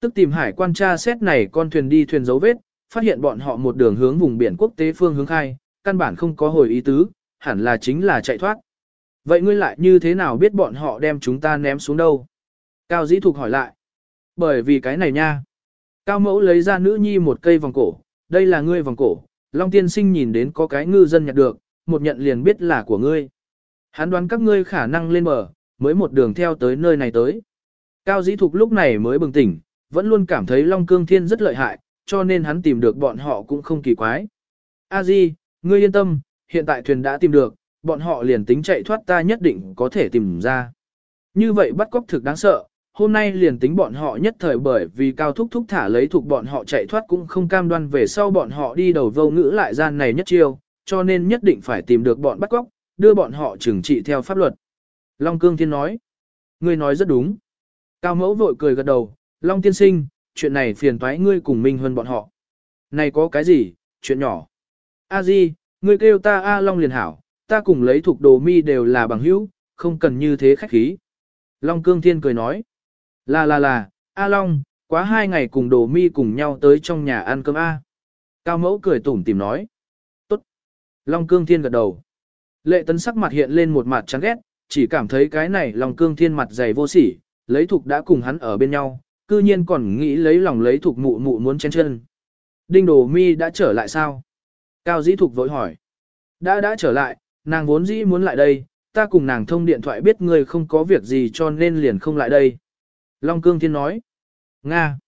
tức tìm hải quan tra xét này con thuyền đi thuyền dấu vết, phát hiện bọn họ một đường hướng vùng biển quốc tế phương hướng khai, căn bản không có hồi ý tứ, hẳn là chính là chạy thoát. Vậy ngươi lại như thế nào biết bọn họ đem chúng ta ném xuống đâu? Cao dĩ thục hỏi lại. Bởi vì cái này nha. Cao mẫu lấy ra nữ nhi một cây vòng cổ, đây là ngươi vòng cổ, Long tiên sinh nhìn đến có cái ngư dân nhặt được, một nhận liền biết là của ngươi. Hắn đoán các ngươi khả năng lên bờ, mới một đường theo tới nơi này tới. Cao dĩ thục lúc này mới bừng tỉnh, vẫn luôn cảm thấy Long Cương Thiên rất lợi hại, cho nên hắn tìm được bọn họ cũng không kỳ quái. A Di, ngươi yên tâm, hiện tại thuyền đã tìm được, bọn họ liền tính chạy thoát ta nhất định có thể tìm ra. Như vậy bắt cóc thực đáng sợ, hôm nay liền tính bọn họ nhất thời bởi vì cao thúc thúc thả lấy thuộc bọn họ chạy thoát cũng không cam đoan về sau bọn họ đi đầu vô ngữ lại gian này nhất chiêu, cho nên nhất định phải tìm được bọn bắt cóc, đưa bọn họ trừng trị theo pháp luật. Long Cương Thiên nói, ngươi nói rất đúng. Cao mẫu vội cười gật đầu, Long Tiên Sinh, chuyện này phiền toái ngươi cùng Minh hơn bọn họ. Này có cái gì, chuyện nhỏ. A Di, ngươi kêu ta A Long liền hảo, ta cùng lấy thuộc đồ mi đều là bằng hữu, không cần như thế khách khí. Long Cương Thiên cười nói, là là là, A Long, quá hai ngày cùng đồ mi cùng nhau tới trong nhà ăn cơm A. Cao mẫu cười tủm tìm nói, tốt. Long Cương Thiên gật đầu. Lệ tấn sắc mặt hiện lên một mặt chán ghét, chỉ cảm thấy cái này Long Cương Thiên mặt dày vô sỉ, lấy thuộc đã cùng hắn ở bên nhau, cư nhiên còn nghĩ lấy lòng lấy thục mụ mụ muốn chen chân. Đinh đồ mi đã trở lại sao? Cao dĩ thục vội hỏi. Đã đã trở lại, nàng vốn dĩ muốn lại đây, ta cùng nàng thông điện thoại biết ngươi không có việc gì cho nên liền không lại đây. Long Cương Thiên nói. Nga.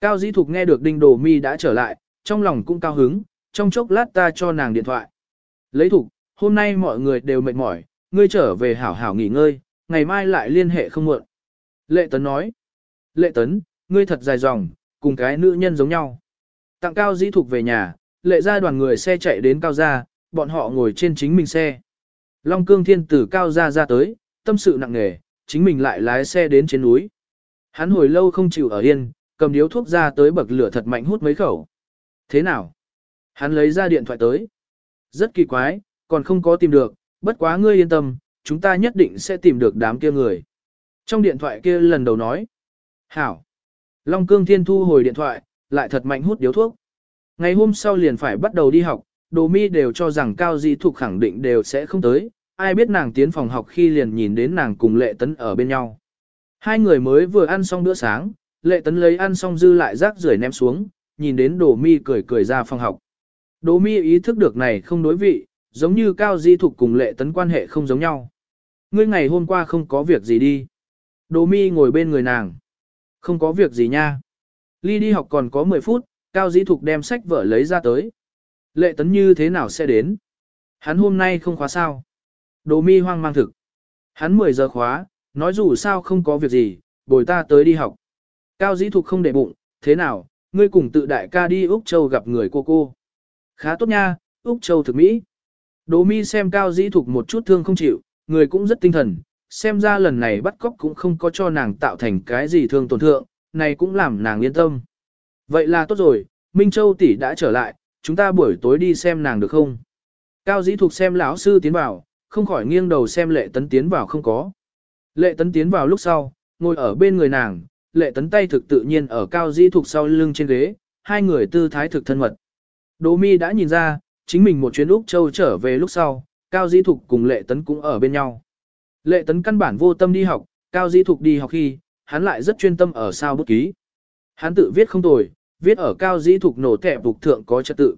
Cao dĩ thục nghe được đinh đồ mi đã trở lại, trong lòng cũng cao hứng, trong chốc lát ta cho nàng điện thoại. Lấy thục, hôm nay mọi người đều mệt mỏi, ngươi trở về hảo hảo nghỉ ngơi, ngày mai lại liên hệ không muộn. Lệ Tấn nói. Lệ Tấn, ngươi thật dài dòng, cùng cái nữ nhân giống nhau. Tặng cao dĩ thục về nhà, lệ ra đoàn người xe chạy đến cao gia, bọn họ ngồi trên chính mình xe. Long cương thiên tử cao gia ra tới, tâm sự nặng nề, chính mình lại lái xe đến trên núi. Hắn hồi lâu không chịu ở yên, cầm điếu thuốc ra tới bậc lửa thật mạnh hút mấy khẩu. Thế nào? Hắn lấy ra điện thoại tới. Rất kỳ quái, còn không có tìm được, bất quá ngươi yên tâm, chúng ta nhất định sẽ tìm được đám kia người. Trong điện thoại kia lần đầu nói. Hảo. Long cương thiên thu hồi điện thoại, lại thật mạnh hút điếu thuốc. Ngày hôm sau liền phải bắt đầu đi học, đồ mi đều cho rằng cao di thục khẳng định đều sẽ không tới, ai biết nàng tiến phòng học khi liền nhìn đến nàng cùng lệ tấn ở bên nhau. Hai người mới vừa ăn xong bữa sáng, lệ tấn lấy ăn xong dư lại rác rưởi ném xuống, nhìn đến đồ mi cười cười ra phòng học. Đồ mi ý thức được này không đối vị, giống như cao di thục cùng lệ tấn quan hệ không giống nhau. Ngươi ngày hôm qua không có việc gì đi. Đồ mi ngồi bên người nàng. Không có việc gì nha. Ly đi học còn có 10 phút, cao dĩ thục đem sách vở lấy ra tới. Lệ tấn như thế nào sẽ đến? Hắn hôm nay không khóa sao? Đồ mi hoang mang thực. Hắn 10 giờ khóa, nói dù sao không có việc gì, bồi ta tới đi học. Cao dĩ thục không để bụng, thế nào, ngươi cùng tự đại ca đi Úc Châu gặp người cô cô. Khá tốt nha, Úc Châu thực mỹ. Đỗ mi xem cao dĩ thục một chút thương không chịu, người cũng rất tinh thần, xem ra lần này bắt cóc cũng không có cho nàng tạo thành cái gì thương tổn thượng, này cũng làm nàng yên tâm. Vậy là tốt rồi, Minh Châu tỷ đã trở lại, chúng ta buổi tối đi xem nàng được không? Cao dĩ thuộc xem lão sư tiến vào, không khỏi nghiêng đầu xem lệ tấn tiến vào không có. Lệ tấn tiến vào lúc sau, ngồi ở bên người nàng, lệ tấn tay thực tự nhiên ở cao dĩ thuộc sau lưng trên ghế, hai người tư thái thực thân mật. Đỗ mi đã nhìn ra, chính mình một chuyến Úc Châu trở về lúc sau, cao dĩ thuộc cùng lệ tấn cũng ở bên nhau. Lệ tấn căn bản vô tâm đi học, cao Di thục đi học khi, hắn lại rất chuyên tâm ở sao bút ký. Hắn tự viết không tồi, viết ở cao Di thục nổ kẹp bục thượng có trật tự.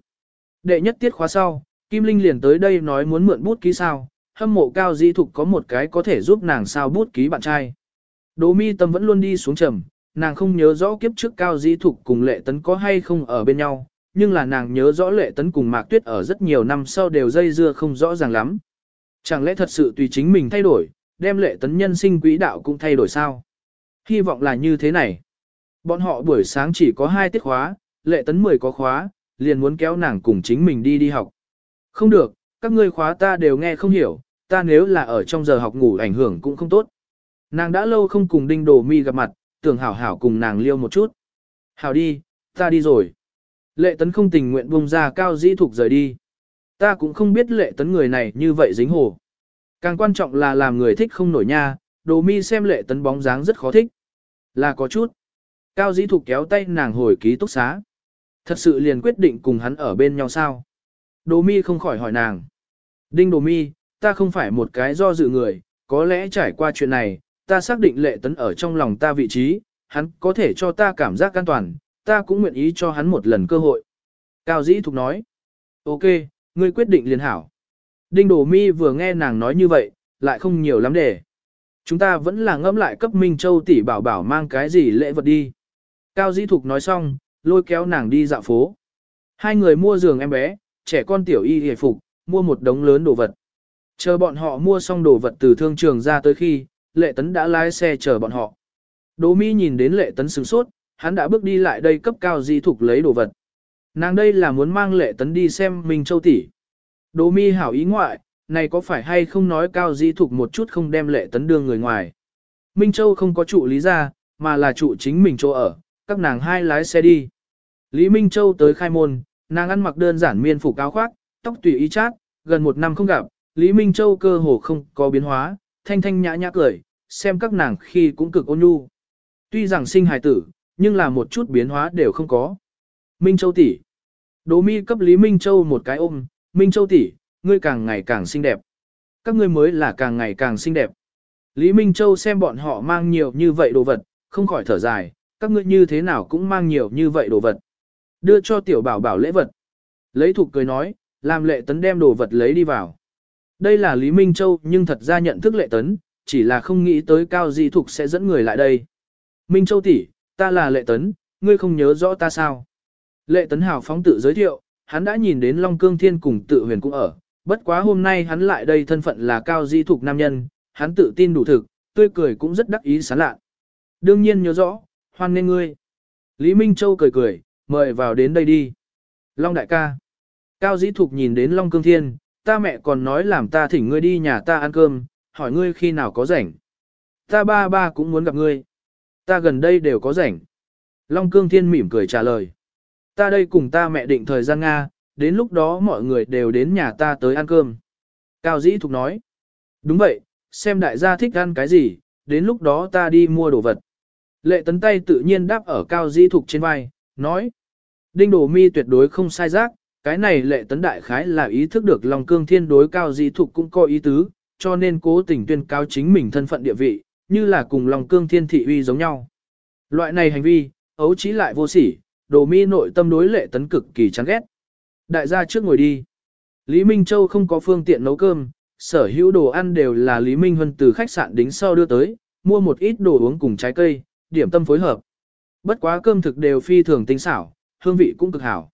Đệ nhất tiết khóa sau, Kim Linh liền tới đây nói muốn mượn bút ký sao, hâm mộ cao Di thục có một cái có thể giúp nàng sao bút ký bạn trai. Đỗ mi tâm vẫn luôn đi xuống trầm, nàng không nhớ rõ kiếp trước cao Di thục cùng lệ tấn có hay không ở bên nhau, nhưng là nàng nhớ rõ lệ tấn cùng mạc tuyết ở rất nhiều năm sau đều dây dưa không rõ ràng lắm. Chẳng lẽ thật sự tùy chính mình thay đổi, đem lệ tấn nhân sinh quỹ đạo cũng thay đổi sao? Hy vọng là như thế này. Bọn họ buổi sáng chỉ có hai tiết khóa, lệ tấn 10 có khóa, liền muốn kéo nàng cùng chính mình đi đi học. Không được, các ngươi khóa ta đều nghe không hiểu, ta nếu là ở trong giờ học ngủ ảnh hưởng cũng không tốt. Nàng đã lâu không cùng đinh đồ mi gặp mặt, tưởng hảo hảo cùng nàng liêu một chút. Hảo đi, ta đi rồi. Lệ tấn không tình nguyện buông ra cao dĩ thục rời đi. Ta cũng không biết lệ tấn người này như vậy dính hồ. Càng quan trọng là làm người thích không nổi nha, đồ mi xem lệ tấn bóng dáng rất khó thích. Là có chút. Cao dĩ thục kéo tay nàng hồi ký túc xá. Thật sự liền quyết định cùng hắn ở bên nhau sao? Đồ mi không khỏi hỏi nàng. Đinh đồ mi, ta không phải một cái do dự người, có lẽ trải qua chuyện này, ta xác định lệ tấn ở trong lòng ta vị trí, hắn có thể cho ta cảm giác an toàn, ta cũng nguyện ý cho hắn một lần cơ hội. Cao dĩ thục nói. Ok, ngươi quyết định liền hảo. Đinh đồ mi vừa nghe nàng nói như vậy, lại không nhiều lắm để. Chúng ta vẫn là ngẫm lại cấp Minh Châu tỷ bảo bảo mang cái gì lễ vật đi. Cao dĩ thục nói xong, lôi kéo nàng đi dạo phố. Hai người mua giường em bé, trẻ con tiểu y hề phục, mua một đống lớn đồ vật. Chờ bọn họ mua xong đồ vật từ thương trường ra tới khi, lệ tấn đã lái xe chờ bọn họ. Đỗ Mi nhìn đến lệ tấn sửng sốt, hắn đã bước đi lại đây cấp cao di thục lấy đồ vật. Nàng đây là muốn mang lệ tấn đi xem Minh Châu tỷ. Đỗ Mi hảo ý ngoại, này có phải hay không nói cao di thục một chút không đem lệ tấn đưa người ngoài. Minh Châu không có trụ lý ra, mà là trụ chính mình chỗ ở, các nàng hai lái xe đi. Lý Minh Châu tới khai môn, nàng ăn mặc đơn giản miên phục áo khoác, tóc tùy ý chát, gần một năm không gặp, Lý Minh Châu cơ hồ không có biến hóa, thanh thanh nhã nhã cười, xem các nàng khi cũng cực ôn nhu. Tuy rằng sinh hài tử, nhưng là một chút biến hóa đều không có. Minh Châu tỷ, Đỗ Mi cấp Lý Minh Châu một cái ôm, Minh Châu tỷ, ngươi càng ngày càng xinh đẹp. Các ngươi mới là càng ngày càng xinh đẹp. Lý Minh Châu xem bọn họ mang nhiều như vậy đồ vật, không khỏi thở dài, các ngươi như thế nào cũng mang nhiều như vậy đồ vật. Đưa cho tiểu bảo bảo lễ vật. Lấy thục cười nói, làm lệ tấn đem đồ vật lấy đi vào. Đây là Lý Minh Châu nhưng thật ra nhận thức lệ tấn, chỉ là không nghĩ tới cao di thục sẽ dẫn người lại đây. Minh Châu tỷ, ta là lệ tấn, ngươi không nhớ rõ ta sao? Lệ tấn hào phóng tự giới thiệu, hắn đã nhìn đến Long Cương Thiên cùng tự huyền cũng ở, bất quá hôm nay hắn lại đây thân phận là cao di thục nam nhân, hắn tự tin đủ thực, tươi cười cũng rất đắc ý sán lạ. Đương nhiên nhớ rõ, hoan nên ngươi. Lý Minh Châu cười cười, mời vào đến đây đi. Long đại ca. Cao dĩ thục nhìn đến Long Cương Thiên, ta mẹ còn nói làm ta thỉnh ngươi đi nhà ta ăn cơm, hỏi ngươi khi nào có rảnh. Ta ba ba cũng muốn gặp ngươi. Ta gần đây đều có rảnh. Long Cương Thiên mỉm cười trả lời. Ta đây cùng ta mẹ định thời gian Nga, đến lúc đó mọi người đều đến nhà ta tới ăn cơm. Cao Dĩ Thục nói. Đúng vậy, xem đại gia thích ăn cái gì, đến lúc đó ta đi mua đồ vật. Lệ tấn tay tự nhiên đáp ở Cao Dĩ Thục trên vai, nói. Đinh Đồ Mi tuyệt đối không sai giác, cái này lệ tấn đại khái là ý thức được lòng Cương Thiên đối Cao Dĩ Thục cũng có ý tứ, cho nên cố tình tuyên cao chính mình thân phận địa vị, như là cùng lòng Cương Thiên thị uy giống nhau. Loại này hành vi, ấu trí lại vô sỉ, đồ mi nội tâm đối lệ tấn cực kỳ chán ghét. Đại gia trước ngồi đi. Lý Minh Châu không có phương tiện nấu cơm, sở hữu đồ ăn đều là Lý Minh Huân từ khách sạn đính sau đưa tới, mua một ít đồ uống cùng trái cây, điểm tâm phối hợp. Bất quá cơm thực đều phi thường tinh xảo, hương vị cũng cực hảo.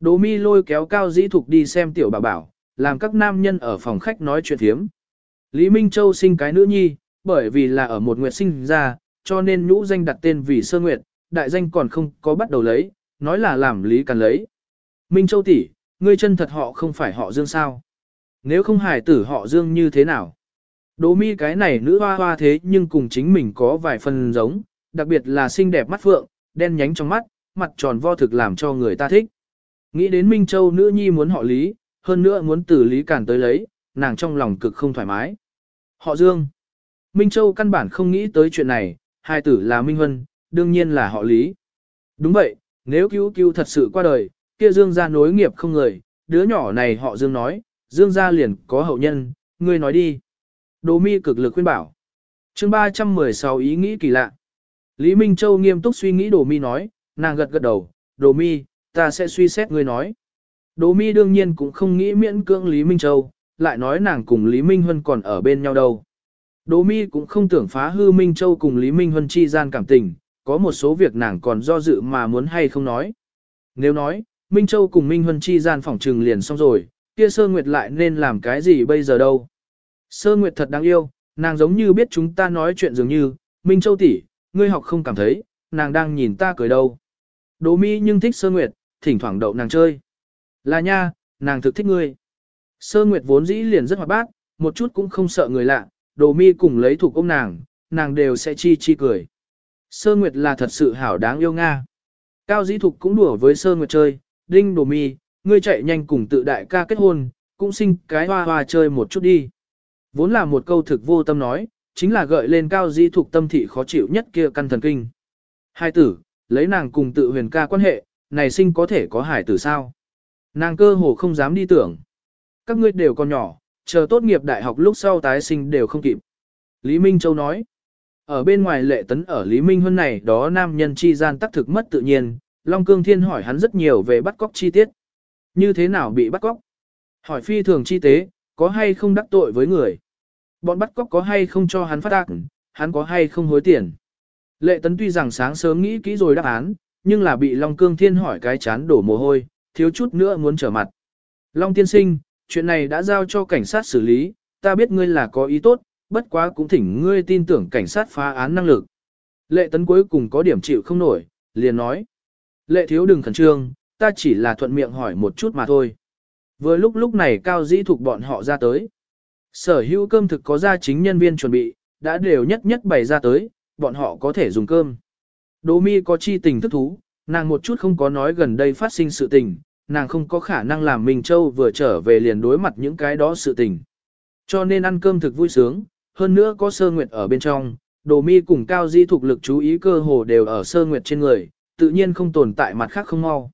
Đồ mi lôi kéo cao dĩ thục đi xem tiểu bà bảo, làm các nam nhân ở phòng khách nói chuyện thiếm. Lý Minh Châu sinh cái nữ nhi, bởi vì là ở một nguyệt sinh ra, cho nên nhũ danh đặt tên vì Sơ Nguyệt, đại danh còn không có bắt đầu lấy, nói là làm Lý Càn lấy. Minh Châu tỷ, ngươi chân thật họ không phải họ Dương sao? Nếu không hài tử họ Dương như thế nào? Đỗ mi cái này nữ hoa hoa thế nhưng cùng chính mình có vài phần giống, đặc biệt là xinh đẹp mắt phượng, đen nhánh trong mắt, mặt tròn vo thực làm cho người ta thích. Nghĩ đến Minh Châu nữ nhi muốn họ Lý, hơn nữa muốn từ Lý Càn tới lấy, nàng trong lòng cực không thoải mái. Họ Dương. Minh Châu căn bản không nghĩ tới chuyện này, hai tử là Minh Huân, đương nhiên là họ Lý. Đúng vậy, nếu cứu cứu thật sự qua đời, kia Dương gia nối nghiệp không người, đứa nhỏ này họ Dương nói, Dương gia liền có hậu nhân, ngươi nói đi. Đỗ mi cực lực khuyên bảo. chương 316 ý nghĩ kỳ lạ. Lý Minh Châu nghiêm túc suy nghĩ Đỗ mi nói, nàng gật gật đầu, Đỗ mi, ta sẽ suy xét ngươi nói. Đỗ mi đương nhiên cũng không nghĩ miễn cưỡng Lý Minh Châu, lại nói nàng cùng Lý Minh Huân còn ở bên nhau đâu. Đỗ mi cũng không tưởng phá hư Minh Châu cùng Lý Minh Huân chi gian cảm tình, có một số việc nàng còn do dự mà muốn hay không nói. Nếu nói, Minh Châu cùng Minh Huân chi gian phỏng trừng liền xong rồi, kia Sơ Nguyệt lại nên làm cái gì bây giờ đâu. Sơ Nguyệt thật đáng yêu, nàng giống như biết chúng ta nói chuyện dường như, Minh Châu tỷ, ngươi học không cảm thấy, nàng đang nhìn ta cười đâu. Đỗ mi nhưng thích Sơ Nguyệt, thỉnh thoảng đậu nàng chơi. Là nha, nàng thực thích ngươi. Sơ Nguyệt vốn dĩ liền rất hoạt bát, một chút cũng không sợ người lạ, đồ mi cùng lấy thuộc ông nàng, nàng đều sẽ chi chi cười. Sơ Nguyệt là thật sự hảo đáng yêu Nga. Cao dĩ thục cũng đùa với Sơ Nguyệt chơi, đinh đồ mi, ngươi chạy nhanh cùng tự đại ca kết hôn, cũng sinh cái hoa hoa chơi một chút đi. Vốn là một câu thực vô tâm nói, chính là gợi lên cao dĩ thục tâm thị khó chịu nhất kia căn thần kinh. Hai tử, lấy nàng cùng tự huyền ca quan hệ, này sinh có thể có hải tử sao. Nàng cơ hồ không dám đi tưởng. Các ngươi đều còn nhỏ, chờ tốt nghiệp đại học lúc sau tái sinh đều không kịp. Lý Minh Châu nói, ở bên ngoài lệ tấn ở Lý Minh Huân này đó nam nhân chi gian tác thực mất tự nhiên, Long Cương Thiên hỏi hắn rất nhiều về bắt cóc chi tiết. Như thế nào bị bắt cóc? Hỏi phi thường chi tế, có hay không đắc tội với người? Bọn bắt cóc có hay không cho hắn phát ác, hắn có hay không hối tiền? Lệ tấn tuy rằng sáng sớm nghĩ kỹ rồi đáp án, nhưng là bị Long Cương Thiên hỏi cái chán đổ mồ hôi, thiếu chút nữa muốn trở mặt. Long tiên sinh, chuyện này đã giao cho cảnh sát xử lý, ta biết ngươi là có ý tốt, bất quá cũng thỉnh ngươi tin tưởng cảnh sát phá án năng lực. Lệ tấn cuối cùng có điểm chịu không nổi, liền nói. Lệ thiếu đừng khẩn trương, ta chỉ là thuận miệng hỏi một chút mà thôi. Vừa lúc lúc này cao dĩ thuộc bọn họ ra tới. Sở hữu cơm thực có ra chính nhân viên chuẩn bị, đã đều nhất nhất bày ra tới, bọn họ có thể dùng cơm. Đỗ mi có chi tình thức thú, nàng một chút không có nói gần đây phát sinh sự tình, nàng không có khả năng làm Minh Châu vừa trở về liền đối mặt những cái đó sự tình. Cho nên ăn cơm thực vui sướng, hơn nữa có sơ nguyệt ở bên trong, đồ mi cùng cao di thuộc lực chú ý cơ hồ đều ở sơ nguyệt trên người, tự nhiên không tồn tại mặt khác không mau.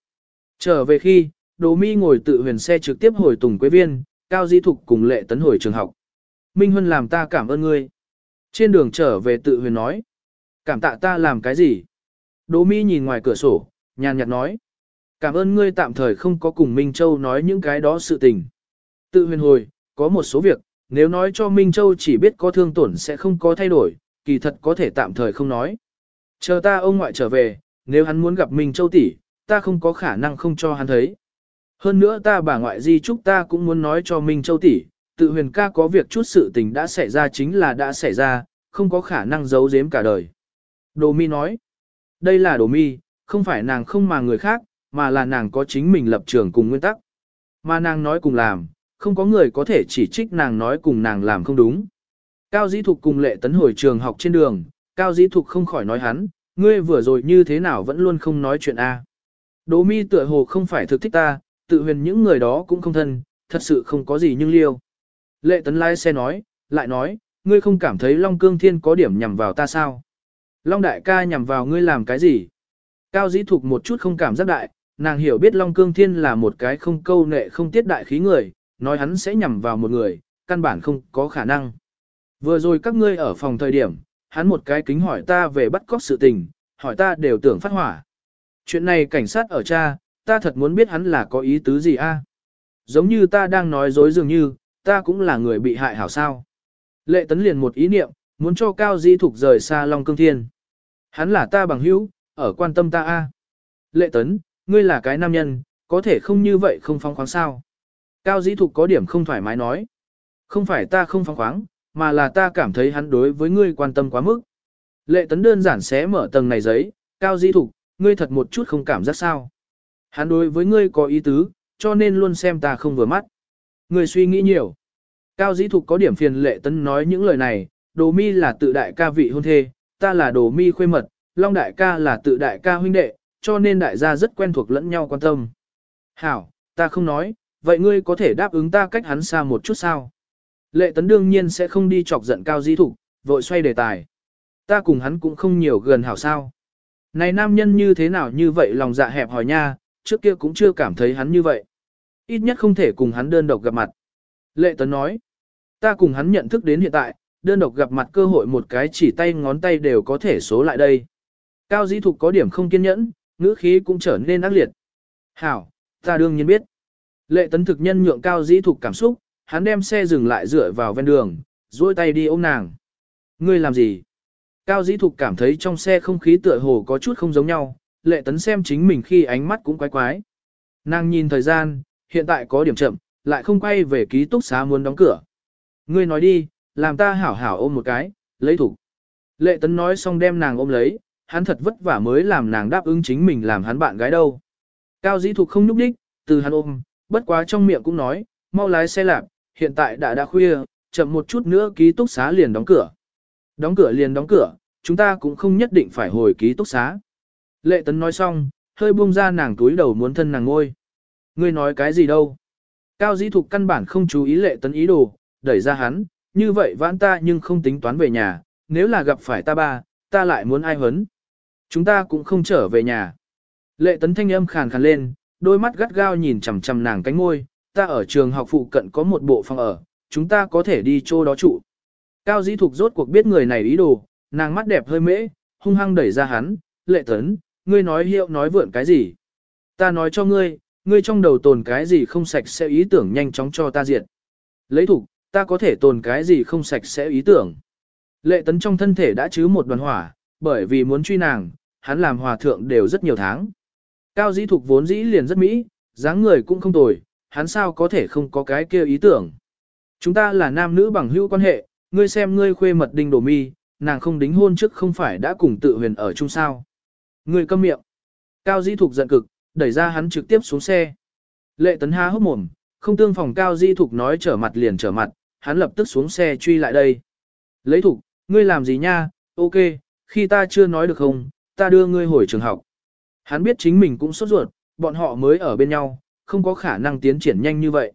Trở về khi, đồ mi ngồi tự huyền xe trực tiếp hồi tùng quế viên, cao di thục cùng lệ tấn hồi trường học. Minh Huân làm ta cảm ơn ngươi. Trên đường trở về tự huyền nói. Cảm tạ ta làm cái gì? Đỗ mi nhìn ngoài cửa sổ, nhàn nhạt nói. Cảm ơn ngươi tạm thời không có cùng Minh Châu nói những cái đó sự tình. Tự huyền hồi, có một số việc, nếu nói cho Minh Châu chỉ biết có thương tổn sẽ không có thay đổi, kỳ thật có thể tạm thời không nói. Chờ ta ông ngoại trở về, nếu hắn muốn gặp Minh Châu tỷ, ta không có khả năng không cho hắn thấy. Hơn nữa ta bà ngoại di chúc ta cũng muốn nói cho Minh Châu tỷ, tự huyền ca có việc chút sự tình đã xảy ra chính là đã xảy ra, không có khả năng giấu giếm cả đời. Đồ mi nói, đây là đồ mi, không phải nàng không mà người khác, mà là nàng có chính mình lập trường cùng nguyên tắc. Mà nàng nói cùng làm, không có người có thể chỉ trích nàng nói cùng nàng làm không đúng. Cao Dĩ Thục cùng lệ tấn hồi trường học trên đường, Cao Dĩ Thục không khỏi nói hắn, ngươi vừa rồi như thế nào vẫn luôn không nói chuyện A. Đỗ mi tựa hồ không phải thực thích ta, tự huyền những người đó cũng không thân, thật sự không có gì nhưng liêu. Lệ tấn lái xe nói, lại nói, ngươi không cảm thấy Long Cương Thiên có điểm nhằm vào ta sao? Long đại ca nhằm vào ngươi làm cái gì? Cao dĩ thục một chút không cảm giác đại, nàng hiểu biết Long Cương Thiên là một cái không câu nệ không tiết đại khí người, nói hắn sẽ nhằm vào một người, căn bản không có khả năng. Vừa rồi các ngươi ở phòng thời điểm, hắn một cái kính hỏi ta về bắt cóc sự tình, hỏi ta đều tưởng phát hỏa. Chuyện này cảnh sát ở cha, ta thật muốn biết hắn là có ý tứ gì a? Giống như ta đang nói dối dường như, ta cũng là người bị hại hảo sao. Lệ tấn liền một ý niệm, muốn cho Cao Di Thục rời xa Long Cương Thiên. Hắn là ta bằng hữu, ở quan tâm ta a. Lệ tấn, ngươi là cái nam nhân, có thể không như vậy không phóng khoáng sao. Cao Di Thục có điểm không thoải mái nói. Không phải ta không phóng khoáng, mà là ta cảm thấy hắn đối với ngươi quan tâm quá mức. Lệ tấn đơn giản xé mở tầng này giấy, Cao Di Thục, ngươi thật một chút không cảm giác sao. Hắn đối với ngươi có ý tứ, cho nên luôn xem ta không vừa mắt. Ngươi suy nghĩ nhiều. Cao dĩ thục có điểm phiền lệ tấn nói những lời này, đồ mi là tự đại ca vị hôn thê, ta là đồ mi khuê mật, long đại ca là tự đại ca huynh đệ, cho nên đại gia rất quen thuộc lẫn nhau quan tâm. Hảo, ta không nói, vậy ngươi có thể đáp ứng ta cách hắn xa một chút sao? Lệ tấn đương nhiên sẽ không đi chọc giận cao di thục, vội xoay đề tài. Ta cùng hắn cũng không nhiều gần hảo sao. Này nam nhân như thế nào như vậy lòng dạ hẹp hòi nha, trước kia cũng chưa cảm thấy hắn như vậy. Ít nhất không thể cùng hắn đơn độc gặp mặt. Lệ Tấn nói, ta cùng hắn nhận thức đến hiện tại, đơn độc gặp mặt cơ hội một cái chỉ tay ngón tay đều có thể số lại đây. Cao Dĩ Thục có điểm không kiên nhẫn, ngữ khí cũng trở nên ác liệt. Hảo, ta đương nhiên biết. Lệ Tấn thực nhân nhượng Cao Dĩ Thục cảm xúc, hắn đem xe dừng lại dựa vào ven đường, duỗi tay đi ôm nàng. Ngươi làm gì? Cao Dĩ Thục cảm thấy trong xe không khí tựa hồ có chút không giống nhau, lệ tấn xem chính mình khi ánh mắt cũng quái quái. Nàng nhìn thời gian, hiện tại có điểm chậm, lại không quay về ký túc xá muốn đóng cửa. Ngươi nói đi, làm ta hảo hảo ôm một cái, lấy thủ. Lệ tấn nói xong đem nàng ôm lấy, hắn thật vất vả mới làm nàng đáp ứng chính mình làm hắn bạn gái đâu. Cao dĩ thục không nhúc đích, từ hắn ôm, bất quá trong miệng cũng nói, mau lái xe lạp, hiện tại đã đã khuya, chậm một chút nữa ký túc xá liền đóng cửa. Đóng cửa liền đóng cửa, chúng ta cũng không nhất định phải hồi ký túc xá. Lệ tấn nói xong, hơi buông ra nàng túi đầu muốn thân nàng ngôi. Ngươi nói cái gì đâu? Cao dĩ thục căn bản không chú ý lệ tấn ý đồ, đẩy ra hắn, như vậy vãn ta nhưng không tính toán về nhà, nếu là gặp phải ta ba, ta lại muốn ai hấn. Chúng ta cũng không trở về nhà. Lệ tấn thanh âm khàn khàn lên, đôi mắt gắt gao nhìn chằm chằm nàng cánh môi, ta ở trường học phụ cận có một bộ phòng ở, chúng ta có thể đi chỗ đó trụ. Cao dĩ thục rốt cuộc biết người này ý đồ, nàng mắt đẹp hơi mễ, hung hăng đẩy ra hắn, lệ tấn, ngươi nói hiệu nói vượn cái gì. Ta nói cho ngươi, ngươi trong đầu tồn cái gì không sạch sẽ ý tưởng nhanh chóng cho ta diệt. Lấy thục, ta có thể tồn cái gì không sạch sẽ ý tưởng. Lệ tấn trong thân thể đã chứ một đoàn hỏa, bởi vì muốn truy nàng, hắn làm hòa thượng đều rất nhiều tháng. Cao dĩ thục vốn dĩ liền rất mỹ, dáng người cũng không tồi, hắn sao có thể không có cái kia ý tưởng. Chúng ta là nam nữ bằng hữu quan hệ, ngươi xem ngươi khuê mật đinh đồ mi, nàng không đính hôn trước không phải đã cùng tự huyền ở chung sao. Ngươi câm miệng. Cao dĩ thục giận cực, đẩy ra hắn trực tiếp xuống xe. Lệ tấn há hốc mồm, không tương phòng cao dĩ thục nói trở mặt liền trở mặt, hắn lập tức xuống xe truy lại đây. Lấy thục, ngươi làm gì nha, ok, khi ta chưa nói được không, ta đưa ngươi hồi trường học. Hắn biết chính mình cũng sốt ruột, bọn họ mới ở bên nhau, không có khả năng tiến triển nhanh như vậy.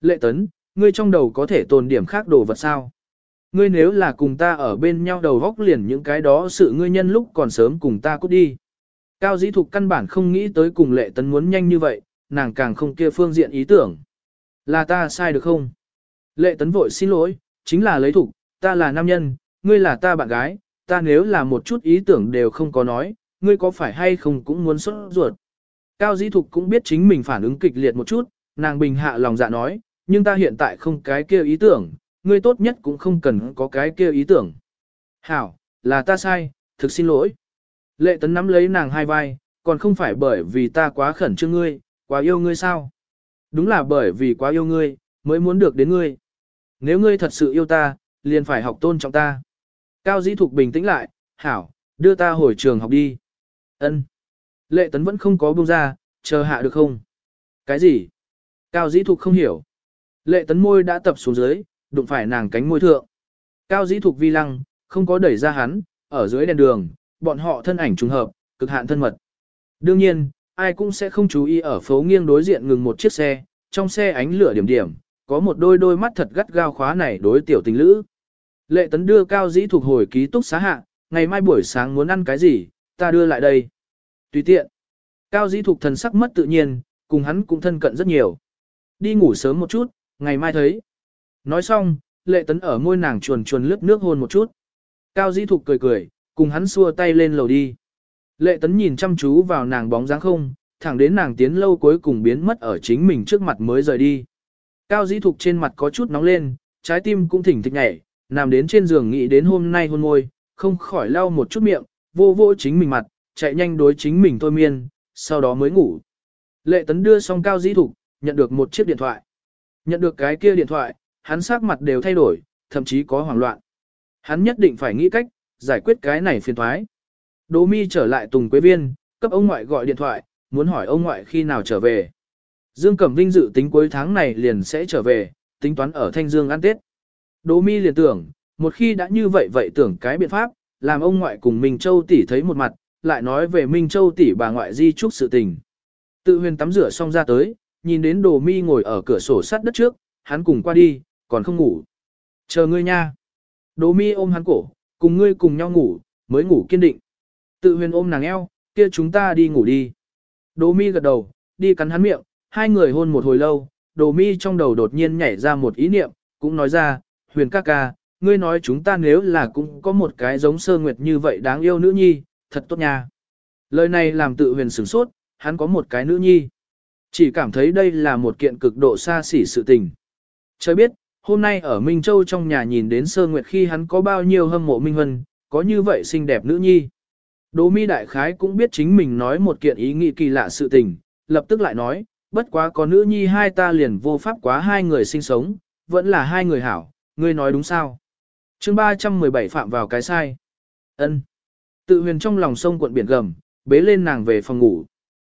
Lệ tấn, ngươi trong đầu có thể tồn điểm khác đồ vật sao? Ngươi nếu là cùng ta ở bên nhau đầu góc liền những cái đó sự ngươi nhân lúc còn sớm cùng ta cút đi. Cao dĩ thục căn bản không nghĩ tới cùng lệ tấn muốn nhanh như vậy, nàng càng không kia phương diện ý tưởng. Là ta sai được không? Lệ tấn vội xin lỗi, chính là lấy thục, ta là nam nhân, ngươi là ta bạn gái, ta nếu là một chút ý tưởng đều không có nói, ngươi có phải hay không cũng muốn xuất ruột. Cao dĩ thục cũng biết chính mình phản ứng kịch liệt một chút, nàng bình hạ lòng dạ nói, nhưng ta hiện tại không cái kia ý tưởng, ngươi tốt nhất cũng không cần có cái kia ý tưởng. Hảo, là ta sai, thực xin lỗi. Lệ tấn nắm lấy nàng hai vai, còn không phải bởi vì ta quá khẩn trương ngươi, quá yêu ngươi sao? Đúng là bởi vì quá yêu ngươi, mới muốn được đến ngươi. Nếu ngươi thật sự yêu ta, liền phải học tôn trọng ta. Cao dĩ thục bình tĩnh lại, hảo, đưa ta hồi trường học đi. Ân. Lệ tấn vẫn không có buông ra, chờ hạ được không? Cái gì? Cao dĩ thục không hiểu. Lệ tấn môi đã tập xuống dưới, đụng phải nàng cánh môi thượng. Cao dĩ thục vi lăng, không có đẩy ra hắn, ở dưới đèn đường, bọn họ thân ảnh trùng hợp, cực hạn thân mật. Đương nhiên, ai cũng sẽ không chú ý ở phố nghiêng đối diện ngừng một chiếc xe, trong xe ánh lửa điểm điểm, có một đôi đôi mắt thật gắt gao khóa này đối tiểu tình lữ. Lệ tấn đưa cao dĩ thuộc hồi ký túc xá hạ, ngày mai buổi sáng muốn ăn cái gì, ta đưa lại đây. Tùy tiện. Cao dĩ thục thần sắc mất tự nhiên, cùng hắn cũng thân cận rất nhiều. Đi ngủ sớm một chút, ngày mai thấy. Nói xong, lệ tấn ở môi nàng chuồn chuồn lướt nước hôn một chút. Cao dĩ thục cười cười, cùng hắn xua tay lên lầu đi. Lệ tấn nhìn chăm chú vào nàng bóng dáng không, thẳng đến nàng tiến lâu cuối cùng biến mất ở chính mình trước mặt mới rời đi. Cao dĩ thục trên mặt có chút nóng lên, trái tim cũng thỉnh thịch nhảy, nằm đến trên giường nghĩ đến hôm nay hôn môi, không khỏi lau một chút miệng, vô vô chính mình mặt, chạy nhanh đối chính mình thôi miên, sau đó mới ngủ. Lệ tấn đưa xong cao dĩ thục, nhận được một chiếc điện thoại. Nhận được cái kia điện thoại, hắn sắc mặt đều thay đổi, thậm chí có hoảng loạn. Hắn nhất định phải nghĩ cách, giải quyết cái này phiền thoái. Đỗ mi trở lại Tùng Quế Viên, cấp ông ngoại gọi điện thoại, muốn hỏi ông ngoại khi nào trở về. Dương Cẩm Vinh dự tính cuối tháng này liền sẽ trở về, tính toán ở Thanh Dương ăn Tết. Đỗ mi liền tưởng, một khi đã như vậy vậy tưởng cái biện pháp, làm ông ngoại cùng Minh Châu tỷ thấy một mặt, lại nói về Minh Châu tỷ bà ngoại di trúc sự tình. Tự huyền tắm rửa xong ra tới, nhìn đến đồ mi ngồi ở cửa sổ sắt đất trước, hắn cùng qua đi, còn không ngủ. Chờ ngươi nha. Đồ mi ôm hắn cổ, cùng ngươi cùng nhau ngủ, mới ngủ kiên định. Tự huyền ôm nàng eo, kia chúng ta đi ngủ đi. Đồ mi gật đầu, đi cắn hắn miệng, hai người hôn một hồi lâu, đồ mi trong đầu đột nhiên nhảy ra một ý niệm, cũng nói ra, huyền ca ca, ngươi nói chúng ta nếu là cũng có một cái giống sơ nguyệt như vậy đáng yêu nữ nhi, thật tốt nha. Lời này làm tự huyền sửng sốt, hắn có một cái nữ nhi. Chỉ cảm thấy đây là một kiện cực độ xa xỉ sự tình. Trời biết, hôm nay ở Minh Châu trong nhà nhìn đến Sơ Nguyệt khi hắn có bao nhiêu hâm mộ Minh Hân, có như vậy xinh đẹp nữ nhi. Đỗ mi đại khái cũng biết chính mình nói một kiện ý nghĩ kỳ lạ sự tình, lập tức lại nói, bất quá có nữ nhi hai ta liền vô pháp quá hai người sinh sống, vẫn là hai người hảo, ngươi nói đúng sao? Chương 317 phạm vào cái sai. ân Tự huyền trong lòng sông cuộn biển gầm, bế lên nàng về phòng ngủ.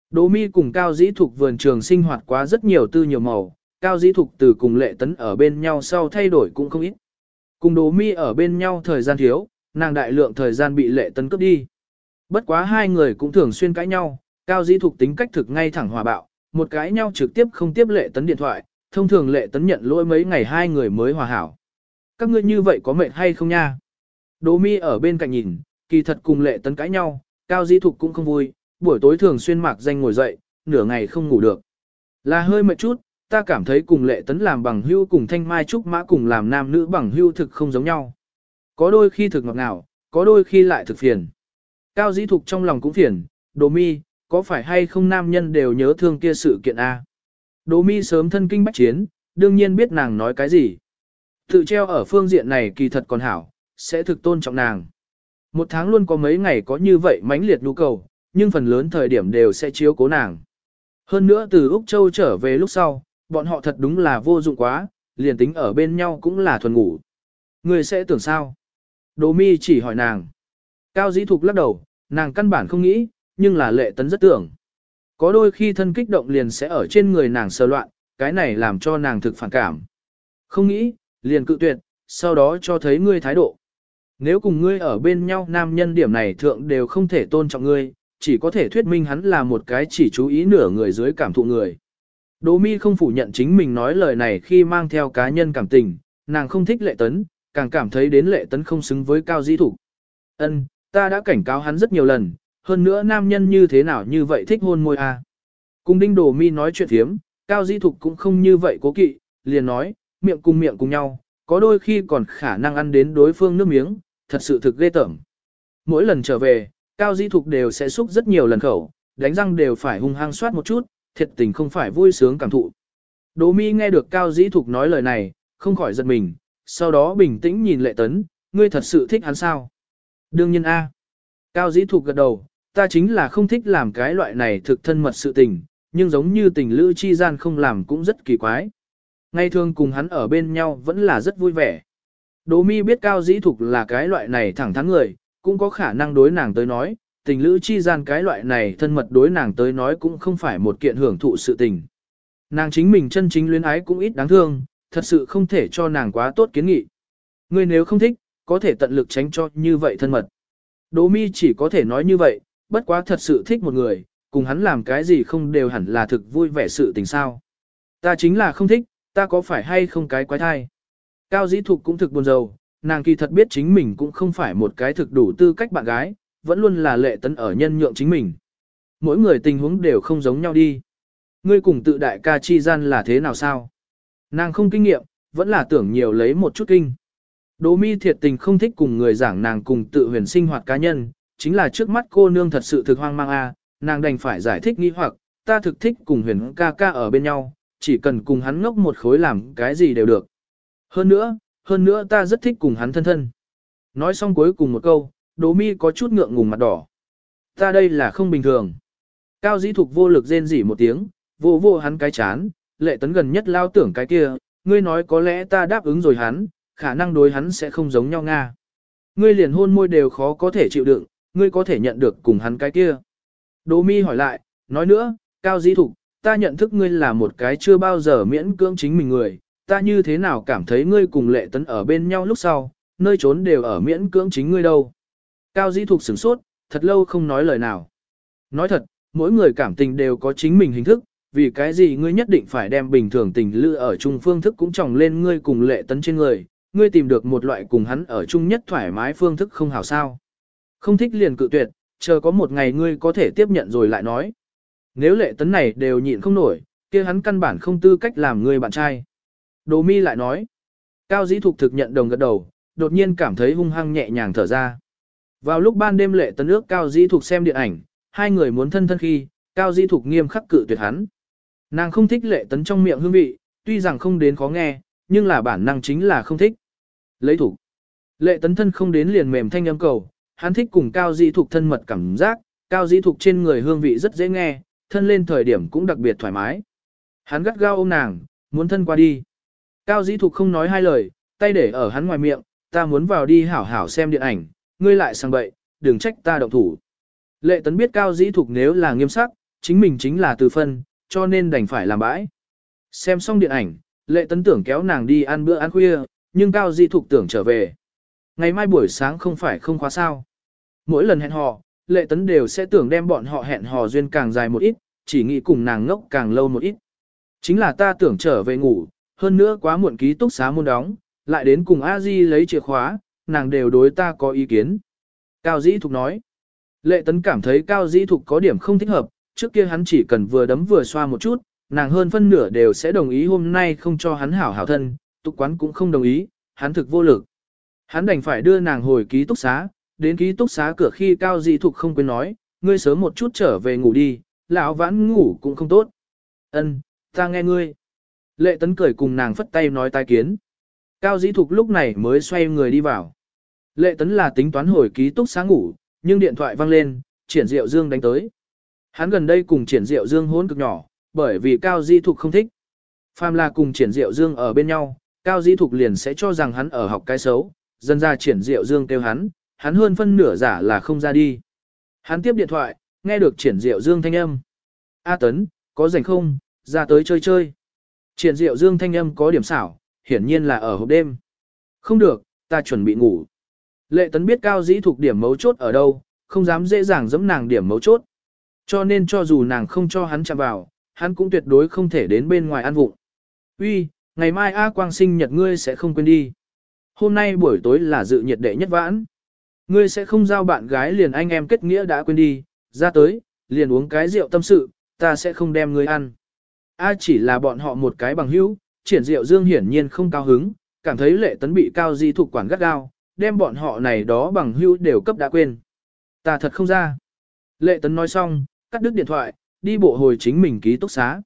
Đỗ mi cùng Cao Dĩ Thục vườn trường sinh hoạt quá rất nhiều tư nhiều màu, Cao Dĩ Thục từ cùng lệ tấn ở bên nhau sau thay đổi cũng không ít. Cùng Đỗ mi ở bên nhau thời gian thiếu, nàng đại lượng thời gian bị lệ tấn cướp đi. Bất quá hai người cũng thường xuyên cãi nhau, Cao Dĩ Thục tính cách thực ngay thẳng hòa bạo, một cãi nhau trực tiếp không tiếp lệ tấn điện thoại, thông thường lệ tấn nhận lỗi mấy ngày hai người mới hòa hảo. Các ngươi như vậy có mệt hay không nha? Đỗ mi ở bên cạnh nhìn, kỳ thật cùng lệ tấn cãi nhau, Cao Dĩ Thục cũng không vui, buổi tối thường xuyên mạc danh ngồi dậy, nửa ngày không ngủ được. Là hơi mệt chút, ta cảm thấy cùng lệ tấn làm bằng hưu cùng thanh mai trúc mã cùng làm nam nữ bằng hưu thực không giống nhau. Có đôi khi thực ngọt ngào, có đôi khi lại thực phiền. Cao Dĩ Thục trong lòng cũng phiền, đồ mi, có phải hay không nam nhân đều nhớ thương kia sự kiện à? A. Đồ mi sớm thân kinh bách chiến, đương nhiên biết nàng nói cái gì. Tự treo ở phương diện này kỳ thật còn hảo, sẽ thực tôn trọng nàng. Một tháng luôn có mấy ngày có như vậy mãnh liệt nhu cầu, nhưng phần lớn thời điểm đều sẽ chiếu cố nàng. Hơn nữa từ Úc Châu trở về lúc sau, bọn họ thật đúng là vô dụng quá, liền tính ở bên nhau cũng là thuần ngủ. Người sẽ tưởng sao? Đồ mi chỉ hỏi nàng. Cao dĩ thục lắc đầu, nàng căn bản không nghĩ, nhưng là lệ tấn rất tưởng. Có đôi khi thân kích động liền sẽ ở trên người nàng sờ loạn, cái này làm cho nàng thực phản cảm. Không nghĩ, liền cự tuyệt, sau đó cho thấy ngươi thái độ. Nếu cùng ngươi ở bên nhau nam nhân điểm này thượng đều không thể tôn trọng ngươi, chỉ có thể thuyết minh hắn là một cái chỉ chú ý nửa người dưới cảm thụ người. Đỗ mi không phủ nhận chính mình nói lời này khi mang theo cá nhân cảm tình, nàng không thích lệ tấn, càng cảm thấy đến lệ tấn không xứng với cao Di thủ. Ân, ta đã cảnh cáo hắn rất nhiều lần, hơn nữa nam nhân như thế nào như vậy thích hôn môi a. À. Cùng đinh đồ mi nói chuyện thiếm, cao Di thục cũng không như vậy cố kỵ, liền nói, miệng cùng miệng cùng nhau, có đôi khi còn khả năng ăn đến đối phương nước miếng, thật sự thực ghê tởm. Mỗi lần trở về, cao dĩ thục đều sẽ xúc rất nhiều lần khẩu, đánh răng đều phải hung hăng soát một chút, thiệt tình không phải vui sướng cảm thụ. Đỗ mi nghe được cao dĩ thục nói lời này, không khỏi giật mình, sau đó bình tĩnh nhìn lệ tấn, ngươi thật sự thích hắn sao? Đương nhiên A. Cao dĩ thục gật đầu, ta chính là không thích làm cái loại này thực thân mật sự tình, nhưng giống như tình lữ chi gian không làm cũng rất kỳ quái. Ngày thường cùng hắn ở bên nhau vẫn là rất vui vẻ. Đỗ mi biết cao dĩ thục là cái loại này thẳng thắn người, cũng có khả năng đối nàng tới nói, tình lữ chi gian cái loại này thân mật đối nàng tới nói cũng không phải một kiện hưởng thụ sự tình. Nàng chính mình chân chính luyến ái cũng ít đáng thương, thật sự không thể cho nàng quá tốt kiến nghị. Ngươi nếu không thích, có thể tận lực tránh cho như vậy thân mật. Đỗ mi chỉ có thể nói như vậy, bất quá thật sự thích một người, cùng hắn làm cái gì không đều hẳn là thực vui vẻ sự tình sao. Ta chính là không thích, ta có phải hay không cái quái thai. Cao dĩ thục cũng thực buồn rầu, nàng kỳ thật biết chính mình cũng không phải một cái thực đủ tư cách bạn gái, vẫn luôn là lệ tấn ở nhân nhượng chính mình. Mỗi người tình huống đều không giống nhau đi. Ngươi cùng tự đại ca chi gian là thế nào sao? Nàng không kinh nghiệm, vẫn là tưởng nhiều lấy một chút kinh. Đỗ mi thiệt tình không thích cùng người giảng nàng cùng tự huyền sinh hoạt cá nhân, chính là trước mắt cô nương thật sự thực hoang mang a, nàng đành phải giải thích nghi hoặc, ta thực thích cùng huyền ca ca ở bên nhau, chỉ cần cùng hắn ngốc một khối làm cái gì đều được. Hơn nữa, hơn nữa ta rất thích cùng hắn thân thân. Nói xong cuối cùng một câu, Đỗ mi có chút ngượng ngùng mặt đỏ. Ta đây là không bình thường. Cao dĩ thục vô lực rên rỉ một tiếng, vô vô hắn cái chán, lệ tấn gần nhất lao tưởng cái kia, ngươi nói có lẽ ta đáp ứng rồi hắn, khả năng đối hắn sẽ không giống nhau Nga. Ngươi liền hôn môi đều khó có thể chịu đựng, ngươi có thể nhận được cùng hắn cái kia. Đỗ mi hỏi lại, nói nữa, cao dĩ thục, ta nhận thức ngươi là một cái chưa bao giờ miễn cưỡng chính mình người, ta như thế nào cảm thấy ngươi cùng lệ tấn ở bên nhau lúc sau, nơi trốn đều ở miễn cưỡng chính ngươi đâu. Cao dĩ thục sửng sốt, thật lâu không nói lời nào. Nói thật, mỗi người cảm tình đều có chính mình hình thức, vì cái gì ngươi nhất định phải đem bình thường tình lư ở chung phương thức cũng trồng lên ngươi cùng lệ tấn trên người, ngươi tìm được một loại cùng hắn ở chung nhất thoải mái phương thức không hảo sao. Không thích liền cự tuyệt, chờ có một ngày ngươi có thể tiếp nhận rồi lại nói. Nếu lệ tấn này đều nhịn không nổi, kia hắn căn bản không tư cách làm người bạn trai. Đồ mi lại nói. Cao dĩ thục thực nhận đồng gật đầu, đột nhiên cảm thấy hung hăng nhẹ nhàng thở ra. Vào lúc ban đêm lệ tấn ước Cao dĩ thục xem điện ảnh, hai người muốn thân thân khi, Cao dĩ thục nghiêm khắc cự tuyệt hắn. Nàng không thích lệ tấn trong miệng hương vị, tuy rằng không đến khó nghe, nhưng là bản năng chính là không thích. Lấy thủ. Lệ tấn thân không đến liền mềm thanh âm cầu, hắn thích cùng cao dĩ thục thân mật cảm giác, cao dĩ thục trên người hương vị rất dễ nghe, thân lên thời điểm cũng đặc biệt thoải mái. Hắn gắt gao ôm nàng, muốn thân qua đi. Cao dĩ thục không nói hai lời, tay để ở hắn ngoài miệng, ta muốn vào đi hảo hảo xem điện ảnh, ngươi lại sang bậy, đừng trách ta động thủ. Lệ tấn biết cao dĩ thục nếu là nghiêm sắc, chính mình chính là từ phân, cho nên đành phải làm bãi. Xem xong điện ảnh, lệ tấn tưởng kéo nàng đi ăn bữa ăn khuya, nhưng cao dĩ thục tưởng trở về. Ngày mai buổi sáng không phải không khóa sao. Mỗi lần hẹn hò, lệ tấn đều sẽ tưởng đem bọn họ hẹn hò duyên càng dài một ít, chỉ nghĩ cùng nàng ngốc càng lâu một ít. Chính là ta tưởng trở về ngủ, hơn nữa quá muộn ký túc xá môn đóng, lại đến cùng a di lấy chìa khóa, nàng đều đối ta có ý kiến. Cao dĩ thục nói. Lệ tấn cảm thấy cao dĩ thục có điểm không thích hợp, trước kia hắn chỉ cần vừa đấm vừa xoa một chút, nàng hơn phân nửa đều sẽ đồng ý hôm nay không cho hắn hảo hảo thân, tục quán cũng không đồng ý, hắn thực vô lực. Hắn đành phải đưa nàng hồi ký túc xá, đến ký túc xá cửa khi cao dị thục không quên nói, ngươi sớm một chút trở về ngủ đi, lão vãn ngủ cũng không tốt. Ân, ta nghe ngươi. Lệ tấn cười cùng nàng phất tay nói tai kiến. Cao dĩ thục lúc này mới xoay người đi vào. Lệ tấn là tính toán hồi ký túc xá ngủ, nhưng điện thoại vang lên, triển diệu dương đánh tới. Hắn gần đây cùng triển diệu dương hôn cực nhỏ, bởi vì cao dĩ thục không thích. Phàm là cùng triển diệu dương ở bên nhau, cao dĩ thục liền sẽ cho rằng hắn ở học cái xấu, dân ra triển diệu dương kêu hắn, hắn hơn phân nửa giả là không ra đi. Hắn tiếp điện thoại, nghe được triển diệu dương thanh âm. A tấn, có rảnh không, ra tới chơi chơi. Triển diệu dương thanh âm có điểm xảo, hiển nhiên là ở hộp đêm. Không được, ta chuẩn bị ngủ. Lệ tấn biết cao dĩ thuộc điểm mấu chốt ở đâu, không dám dễ dàng giẫm nàng điểm mấu chốt. Cho nên cho dù nàng không cho hắn chạm vào, hắn cũng tuyệt đối không thể đến bên ngoài ăn vụng. Uy, ngày mai A Quang sinh nhật ngươi sẽ không quên đi. Hôm nay buổi tối là dự nhiệt đệ nhất vãn. Ngươi sẽ không giao bạn gái liền anh em kết nghĩa đã quên đi, ra tới, liền uống cái rượu tâm sự, ta sẽ không đem ngươi ăn. A chỉ là bọn họ một cái bằng hữu, triển rượu dương hiển nhiên không cao hứng, cảm thấy lệ tấn bị cao di thuộc quản gắt gao, đem bọn họ này đó bằng hữu đều cấp đã quên. Ta thật không ra. Lệ tấn nói xong, cắt đứt điện thoại, đi bộ hồi chính mình ký túc xá.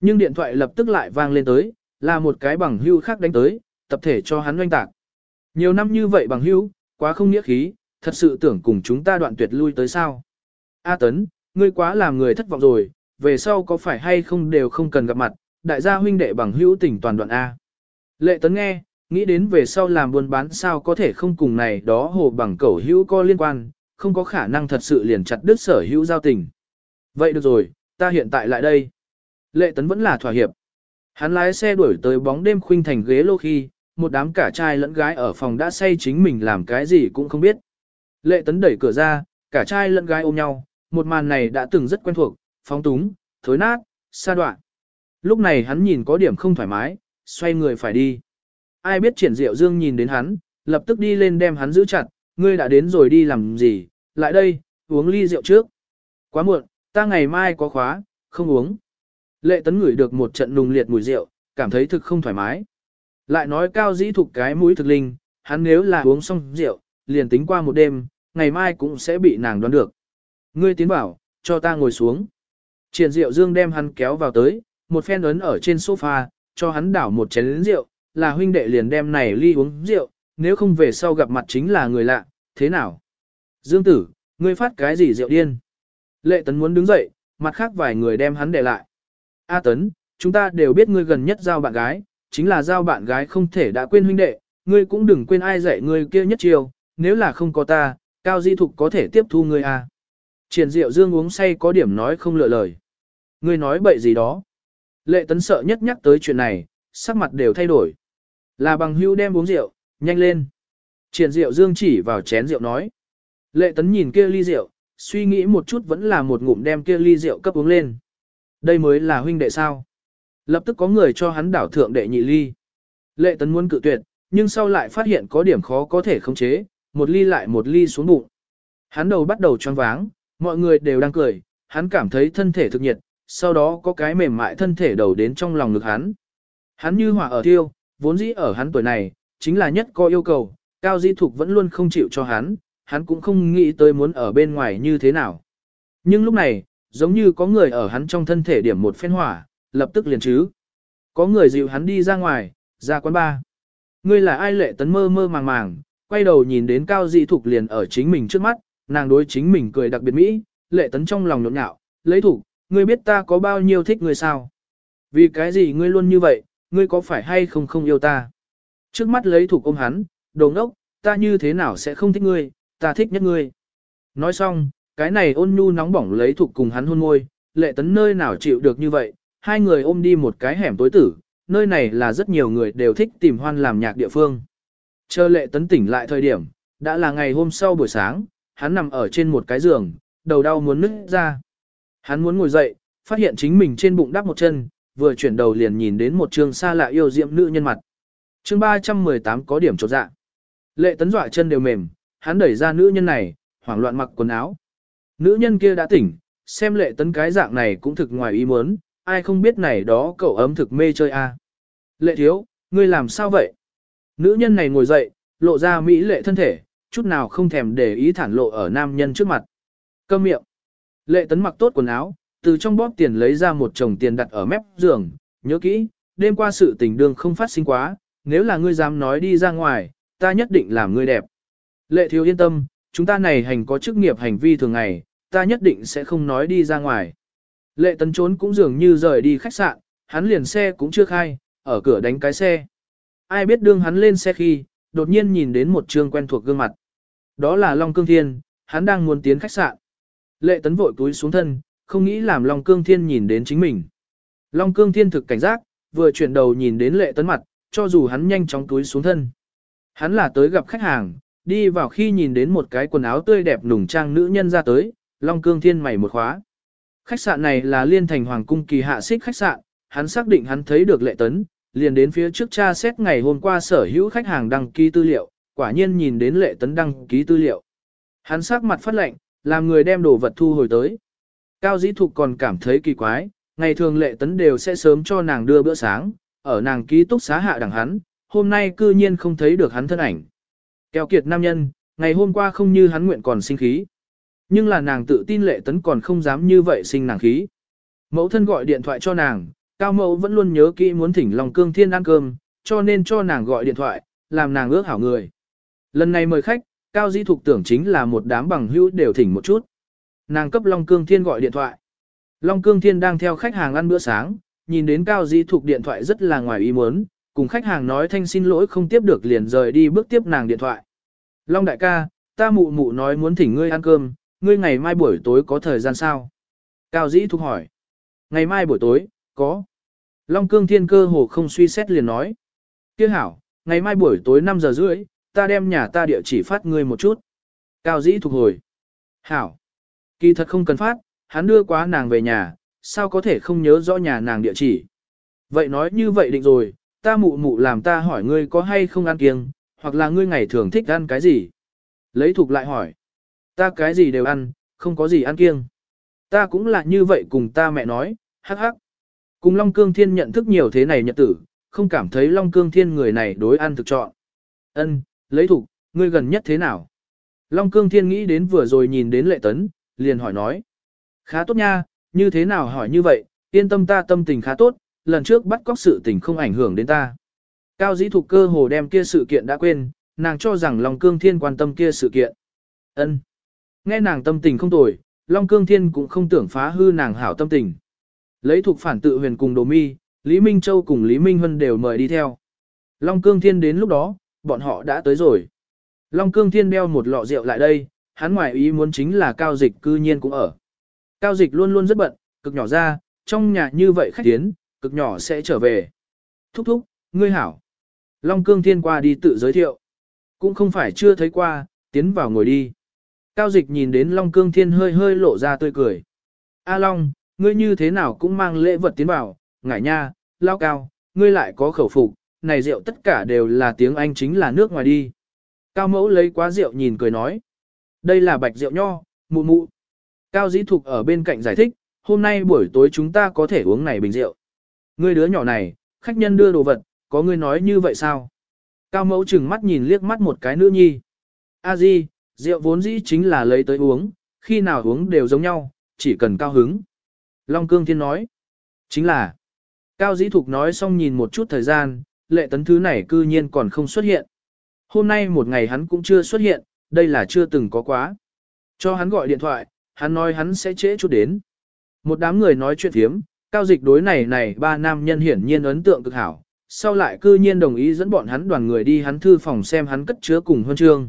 Nhưng điện thoại lập tức lại vang lên tới, là một cái bằng hữu khác đánh tới, tập thể cho hắn oanh tạc. Nhiều năm như vậy bằng hữu, quá không nghĩa khí, thật sự tưởng cùng chúng ta đoạn tuyệt lui tới sao. A Tấn, ngươi quá làm người thất vọng rồi, về sau có phải hay không đều không cần gặp mặt, đại gia huynh đệ bằng hữu tình toàn đoạn A. Lệ Tấn nghe, nghĩ đến về sau làm buôn bán sao có thể không cùng này đó hồ bằng cẩu hữu có liên quan, không có khả năng thật sự liền chặt đứt sở hữu giao tình. Vậy được rồi, ta hiện tại lại đây. Lệ Tấn vẫn là thỏa hiệp. Hắn lái xe đuổi tới bóng đêm khuynh thành ghế lô khi, một đám cả trai lẫn gái ở phòng đã say chính mình làm cái gì cũng không biết. Lệ Tấn đẩy cửa ra, cả trai lẫn gái ôm nhau, một màn này đã từng rất quen thuộc, phóng túng, thối nát, xa đoạn. Lúc này hắn nhìn có điểm không thoải mái, xoay người phải đi. Ai biết triển diệu dương nhìn đến hắn, lập tức đi lên đem hắn giữ chặt, ngươi đã đến rồi đi làm gì, lại đây, uống ly rượu trước. Quá muộn, ta ngày mai có khóa, không uống. Lệ tấn ngửi được một trận nùng liệt mùi rượu, cảm thấy thực không thoải mái. Lại nói cao dĩ thục cái mũi thực linh, hắn nếu là uống xong rượu, liền tính qua một đêm, ngày mai cũng sẽ bị nàng đoán được. Ngươi tiến bảo, cho ta ngồi xuống. Triển rượu Dương đem hắn kéo vào tới, một phen ấn ở trên sofa, cho hắn đảo một chén rượu, là huynh đệ liền đem này ly uống rượu, nếu không về sau gặp mặt chính là người lạ, thế nào? Dương tử, ngươi phát cái gì rượu điên? Lệ tấn muốn đứng dậy, mặt khác vài người đem hắn để lại. A tấn, chúng ta đều biết ngươi gần nhất giao bạn gái, chính là giao bạn gái không thể đã quên huynh đệ, ngươi cũng đừng quên ai dạy ngươi kia nhất chiều, nếu là không có ta, Cao Di Thục có thể tiếp thu ngươi à. Triển Diệu Dương uống say có điểm nói không lựa lời. Ngươi nói bậy gì đó. Lệ tấn sợ nhất nhắc tới chuyện này, sắc mặt đều thay đổi. Là bằng hưu đem uống rượu, nhanh lên. Triển Diệu Dương chỉ vào chén rượu nói. Lệ tấn nhìn kia ly rượu, suy nghĩ một chút vẫn là một ngụm đem kia ly rượu cấp uống lên. Đây mới là huynh đệ sao. Lập tức có người cho hắn đảo thượng đệ nhị ly. Lệ tấn muốn cự tuyệt, nhưng sau lại phát hiện có điểm khó có thể khống chế, một ly lại một ly xuống bụng. Hắn đầu bắt đầu choáng váng, mọi người đều đang cười, hắn cảm thấy thân thể thực nhiệt, sau đó có cái mềm mại thân thể đầu đến trong lòng ngực hắn. Hắn như hỏa ở thiêu, vốn dĩ ở hắn tuổi này, chính là nhất có yêu cầu, cao di thục vẫn luôn không chịu cho hắn, hắn cũng không nghĩ tới muốn ở bên ngoài như thế nào. Nhưng lúc này, giống như có người ở hắn trong thân thể điểm một phen hỏa, lập tức liền chứ. Có người dịu hắn đi ra ngoài, ra quán bar. Ngươi là ai lệ tấn mơ mơ màng màng, quay đầu nhìn đến cao dị thục liền ở chính mình trước mắt, nàng đối chính mình cười đặc biệt mỹ, lệ tấn trong lòng nhộn nhạo, lấy thục, ngươi biết ta có bao nhiêu thích ngươi sao? Vì cái gì ngươi luôn như vậy, ngươi có phải hay không không yêu ta? Trước mắt lấy thục ôm hắn, đồ ngốc, ta như thế nào sẽ không thích ngươi, ta thích nhất ngươi. Nói xong, cái này ôn nhu nóng bỏng lấy thục cùng hắn hôn môi, lệ tấn nơi nào chịu được như vậy, hai người ôm đi một cái hẻm tối tử, nơi này là rất nhiều người đều thích tìm hoan làm nhạc địa phương. Chờ lệ tấn tỉnh lại thời điểm, đã là ngày hôm sau buổi sáng, hắn nằm ở trên một cái giường, đầu đau muốn nứt ra. Hắn muốn ngồi dậy, phát hiện chính mình trên bụng đắp một chân, vừa chuyển đầu liền nhìn đến một trường xa lạ yêu diệm nữ nhân mặt. chương 318 có điểm trột dạ. Lệ tấn dọa chân đều mềm, hắn đẩy ra nữ nhân này, hoảng loạn mặc quần áo. Nữ nhân kia đã tỉnh, xem lệ tấn cái dạng này cũng thực ngoài ý muốn, ai không biết này đó cậu ấm thực mê chơi a. À. Lệ thiếu, ngươi làm sao vậy? Nữ nhân này ngồi dậy, lộ ra mỹ lệ thân thể, chút nào không thèm để ý thản lộ ở nam nhân trước mặt. Câm miệng. Lệ tấn mặc tốt quần áo, từ trong bóp tiền lấy ra một chồng tiền đặt ở mép giường, nhớ kỹ, đêm qua sự tình đương không phát sinh quá, nếu là ngươi dám nói đi ra ngoài, ta nhất định làm ngươi đẹp. Lệ thiếu yên tâm, chúng ta này hành có chức nghiệp hành vi thường ngày, ta nhất định sẽ không nói đi ra ngoài. Lệ tấn trốn cũng dường như rời đi khách sạn, hắn liền xe cũng chưa khai, ở cửa đánh cái xe. Ai biết đương hắn lên xe khi, đột nhiên nhìn đến một trương quen thuộc gương mặt. Đó là Long Cương Thiên, hắn đang muốn tiến khách sạn. Lệ tấn vội túi xuống thân, không nghĩ làm Long Cương Thiên nhìn đến chính mình. Long Cương Thiên thực cảnh giác, vừa chuyển đầu nhìn đến lệ tấn mặt, cho dù hắn nhanh chóng túi xuống thân. Hắn là tới gặp khách hàng, đi vào khi nhìn đến một cái quần áo tươi đẹp nùng trang nữ nhân ra tới, Long Cương Thiên mày một khóa. Khách sạn này là liên thành hoàng cung kỳ hạ xích khách sạn, hắn xác định hắn thấy được lệ tấn, liền đến phía trước tra xét ngày hôm qua sở hữu khách hàng đăng ký tư liệu, quả nhiên nhìn đến lệ tấn đăng ký tư liệu. Hắn sắc mặt phát lệnh, làm người đem đồ vật thu hồi tới. Cao dĩ thục còn cảm thấy kỳ quái, ngày thường lệ tấn đều sẽ sớm cho nàng đưa bữa sáng, ở nàng ký túc xá hạ đẳng hắn, hôm nay cư nhiên không thấy được hắn thân ảnh. Kéo kiệt nam nhân, ngày hôm qua không như hắn nguyện còn sinh khí. Nhưng là nàng tự tin lệ tấn còn không dám như vậy sinh nàng khí. Mẫu thân gọi điện thoại cho nàng, cao mẫu vẫn luôn nhớ kỹ muốn thỉnh lòng cương thiên ăn cơm, cho nên cho nàng gọi điện thoại, làm nàng ước hảo người. Lần này mời khách, cao dĩ thục tưởng chính là một đám bằng hữu đều thỉnh một chút. Nàng cấp Long Cương Thiên gọi điện thoại. Long Cương Thiên đang theo khách hàng ăn bữa sáng, nhìn đến cao dĩ thục điện thoại rất là ngoài ý muốn, cùng khách hàng nói thanh xin lỗi không tiếp được liền rời đi bước tiếp nàng điện thoại. Long đại ca, ta mụ mụ nói muốn thỉnh ngươi ăn cơm, ngươi ngày mai buổi tối có thời gian sao? Cao dĩ thục hỏi. Ngày mai buổi tối, có. Long cương thiên cơ hồ không suy xét liền nói. Kiếc hảo, ngày mai buổi tối 5 giờ rưỡi, ta đem nhà ta địa chỉ phát ngươi một chút. Cao dĩ thục hồi. Hảo. Kỳ thật không cần phát, hắn đưa quá nàng về nhà, sao có thể không nhớ rõ nhà nàng địa chỉ. Vậy nói như vậy định rồi, ta mụ mụ làm ta hỏi ngươi có hay không ăn kiêng, hoặc là ngươi ngày thường thích ăn cái gì. Lấy thục lại hỏi. Ta cái gì đều ăn, không có gì ăn kiêng. Ta cũng là như vậy cùng ta mẹ nói, hắc hắc. Cùng Long Cương Thiên nhận thức nhiều thế này nhật tử, không cảm thấy Long Cương Thiên người này đối ăn thực chọn. Ân, lấy thủ, ngươi gần nhất thế nào? Long Cương Thiên nghĩ đến vừa rồi nhìn đến lệ tấn, liền hỏi nói. Khá tốt nha, như thế nào hỏi như vậy, yên tâm ta tâm tình khá tốt, lần trước bắt cóc sự tình không ảnh hưởng đến ta. Cao dĩ thục cơ hồ đem kia sự kiện đã quên, nàng cho rằng Long Cương Thiên quan tâm kia sự kiện. Ân. Nghe nàng tâm tình không tồi, Long Cương Thiên cũng không tưởng phá hư nàng hảo tâm tình. Lấy thuộc phản tự huyền cùng Đồ Mi, Lý Minh Châu cùng Lý Minh Hân đều mời đi theo. Long Cương Thiên đến lúc đó, bọn họ đã tới rồi. Long Cương Thiên đeo một lọ rượu lại đây, hắn ngoài ý muốn chính là Cao Dịch cư nhiên cũng ở. Cao Dịch luôn luôn rất bận, cực nhỏ ra, trong nhà như vậy khách tiến, cực nhỏ sẽ trở về. Thúc thúc, ngươi hảo. Long Cương Thiên qua đi tự giới thiệu. Cũng không phải chưa thấy qua, tiến vào ngồi đi. Cao Dịch nhìn đến Long Cương Thiên hơi hơi lộ ra tươi cười. A Long, ngươi như thế nào cũng mang lễ vật tiến vào, ngải nha, lao cao, ngươi lại có khẩu phục, này rượu tất cả đều là tiếng Anh chính là nước ngoài đi. Cao mẫu lấy quá rượu nhìn cười nói. Đây là bạch rượu nho, mụ mụ. Cao dĩ thục ở bên cạnh giải thích, hôm nay buổi tối chúng ta có thể uống này bình rượu. Ngươi đứa nhỏ này, khách nhân đưa đồ vật, có ngươi nói như vậy sao? Cao mẫu chừng mắt nhìn liếc mắt một cái nữ nhi. A di, rượu vốn dĩ chính là lấy tới uống, khi nào uống đều giống nhau, chỉ cần cao hứng. Long Cương Thiên nói, chính là, Cao Dĩ Thục nói xong nhìn một chút thời gian, lệ tấn thứ này cư nhiên còn không xuất hiện. Hôm nay một ngày hắn cũng chưa xuất hiện, đây là chưa từng có quá. Cho hắn gọi điện thoại, hắn nói hắn sẽ trễ chút đến. Một đám người nói chuyện thiếm, cao dịch đối này này ba nam nhân hiển nhiên ấn tượng cực hảo, sau lại cư nhiên đồng ý dẫn bọn hắn đoàn người đi hắn thư phòng xem hắn cất chứa cùng huân chương.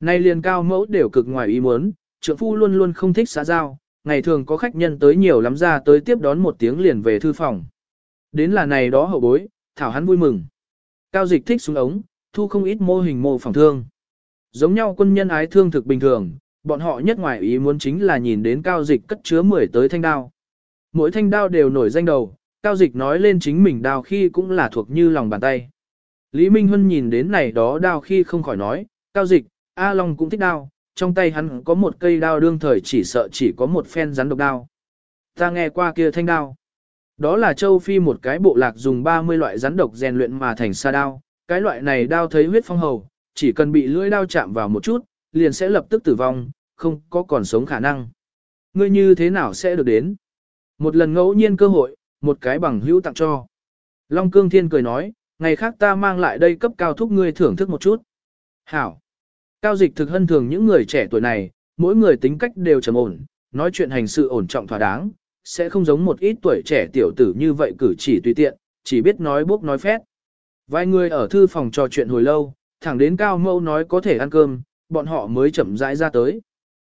Nay liền cao mẫu đều cực ngoài ý muốn, trưởng phu luôn luôn không thích xã giao, ngày thường có khách nhân tới nhiều lắm ra tới tiếp đón một tiếng liền về thư phòng. Đến là này đó hậu bối, thảo hắn vui mừng. Cao dịch thích xuống ống, thu không ít mô hình mô phỏng thương. Giống nhau quân nhân ái thương thực bình thường, bọn họ nhất ngoài ý muốn chính là nhìn đến cao dịch cất chứa 10 tới thanh đao. Mỗi thanh đao đều nổi danh đầu, cao dịch nói lên chính mình đao khi cũng là thuộc như lòng bàn tay. Lý Minh Huân nhìn đến này đó đao khi không khỏi nói, cao dịch, A Long cũng thích đao, trong tay hắn có một cây đao đương thời chỉ sợ chỉ có một phen rắn độc đao. Ta nghe qua kia thanh đao. Đó là châu Phi một cái bộ lạc dùng 30 loại rắn độc rèn luyện mà thành sa đao. Cái loại này đao thấy huyết phong hầu, chỉ cần bị lưỡi đao chạm vào một chút, liền sẽ lập tức tử vong, không có còn sống khả năng. Ngươi như thế nào sẽ được đến? Một lần ngẫu nhiên cơ hội, một cái bằng hữu tặng cho. Long Cương Thiên cười nói, ngày khác ta mang lại đây cấp cao thúc ngươi thưởng thức một chút. Hảo. Cao dịch thực hân thường những người trẻ tuổi này, mỗi người tính cách đều trầm ổn, nói chuyện hành sự ổn trọng thỏa đáng, sẽ không giống một ít tuổi trẻ tiểu tử như vậy cử chỉ tùy tiện, chỉ biết nói bốc nói phét. Vài người ở thư phòng trò chuyện hồi lâu, thẳng đến Cao Mâu nói có thể ăn cơm, bọn họ mới chậm rãi ra tới.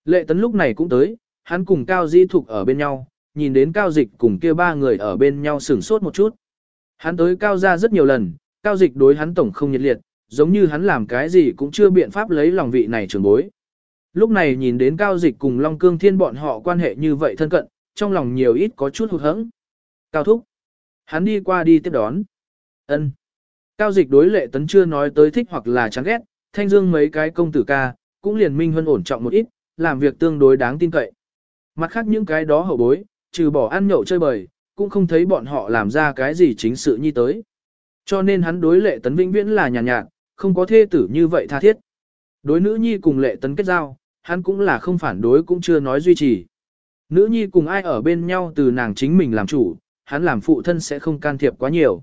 Lệ tấn lúc này cũng tới, hắn cùng Cao Di Thục ở bên nhau, nhìn đến Cao Dịch cùng kia ba người ở bên nhau sửng sốt một chút. Hắn tới Cao ra rất nhiều lần, Cao Dịch đối hắn tổng không nhiệt liệt, giống như hắn làm cái gì cũng chưa biện pháp lấy lòng vị này trưởng bối. Lúc này nhìn đến Cao Dịch cùng Long Cương Thiên bọn họ quan hệ như vậy thân cận, trong lòng nhiều ít có chút hụt hẫng. Cao Thúc. Hắn đi qua đi tiếp đón. ân Cao Dịch đối lệ tấn chưa nói tới thích hoặc là chán ghét, thanh dương mấy cái công tử ca, cũng liền minh hơn ổn trọng một ít, làm việc tương đối đáng tin cậy. Mặt khác những cái đó hậu bối, trừ bỏ ăn nhậu chơi bời, cũng không thấy bọn họ làm ra cái gì chính sự như tới. Cho nên hắn đối lệ tấn vĩnh viễn là nhàn nhạt, nhạt, không có thê tử như vậy tha thiết. Đối nữ nhi cùng lệ tấn kết giao, hắn cũng là không phản đối cũng chưa nói duy trì. Nữ nhi cùng ai ở bên nhau từ nàng chính mình làm chủ, hắn làm phụ thân sẽ không can thiệp quá nhiều.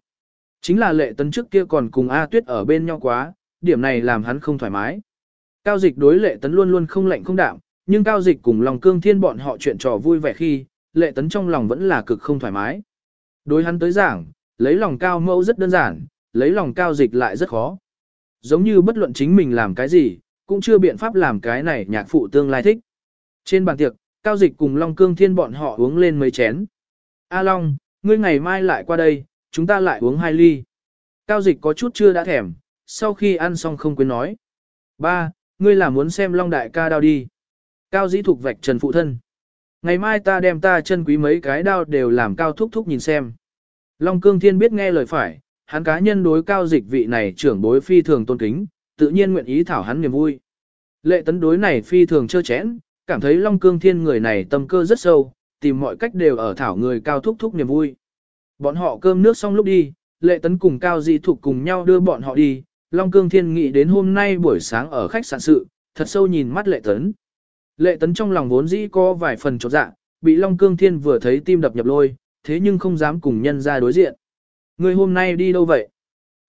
Chính là lệ tấn trước kia còn cùng A tuyết ở bên nhau quá, điểm này làm hắn không thoải mái. Cao dịch đối lệ tấn luôn luôn không lạnh không đạm, nhưng cao dịch cùng lòng cương thiên bọn họ chuyện trò vui vẻ khi, lệ tấn trong lòng vẫn là cực không thoải mái. Đối hắn tới giảng, lấy lòng cao mẫu rất đơn giản, lấy lòng cao dịch lại rất khó. Giống như bất luận chính mình làm cái gì, cũng chưa biện pháp làm cái này nhạc phụ tương lai thích. Trên bàn tiệc, cao dịch cùng Long Cương Thiên bọn họ uống lên mấy chén. A Long, ngươi ngày mai lại qua đây, chúng ta lại uống hai ly. Cao dịch có chút chưa đã thèm, sau khi ăn xong không quên nói. Ba, ngươi là muốn xem Long Đại ca đao đi. Cao dĩ thuộc vạch trần phụ thân. Ngày mai ta đem ta chân quý mấy cái đao đều làm cao thúc thúc nhìn xem. Long Cương Thiên biết nghe lời phải, hắn cá nhân đối cao dịch vị này trưởng bối phi thường tôn kính, tự nhiên nguyện ý thảo hắn niềm vui. Lệ tấn đối này phi thường chơ chẽn, cảm thấy Long Cương Thiên người này tâm cơ rất sâu, tìm mọi cách đều ở thảo người cao thúc thúc niềm vui. Bọn họ cơm nước xong lúc đi, lệ tấn cùng cao dị thục cùng nhau đưa bọn họ đi, Long Cương Thiên nghĩ đến hôm nay buổi sáng ở khách sạn sự, thật sâu nhìn mắt lệ tấn. Lệ tấn trong lòng vốn dĩ có vài phần chột dạ, bị Long Cương Thiên vừa thấy tim đập nhập lôi, thế nhưng không dám cùng nhân ra đối diện. Ngươi hôm nay đi đâu vậy?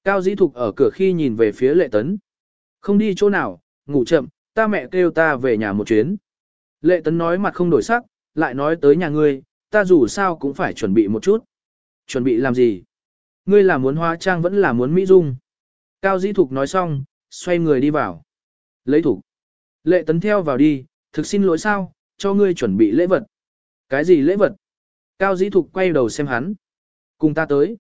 Cao dĩ thục ở cửa khi nhìn về phía lệ tấn. Không đi chỗ nào, ngủ chậm, ta mẹ kêu ta về nhà một chuyến. Lệ tấn nói mặt không đổi sắc, lại nói tới nhà ngươi, ta dù sao cũng phải chuẩn bị một chút. Chuẩn bị làm gì? Ngươi là muốn hóa trang vẫn là muốn mỹ dung. Cao dĩ thục nói xong, xoay người đi vào. Lấy thủ. Lệ tấn theo vào đi, thực xin lỗi sao, cho ngươi chuẩn bị lễ vật. Cái gì lễ vật? Cao dĩ thục quay đầu xem hắn. Cùng ta tới.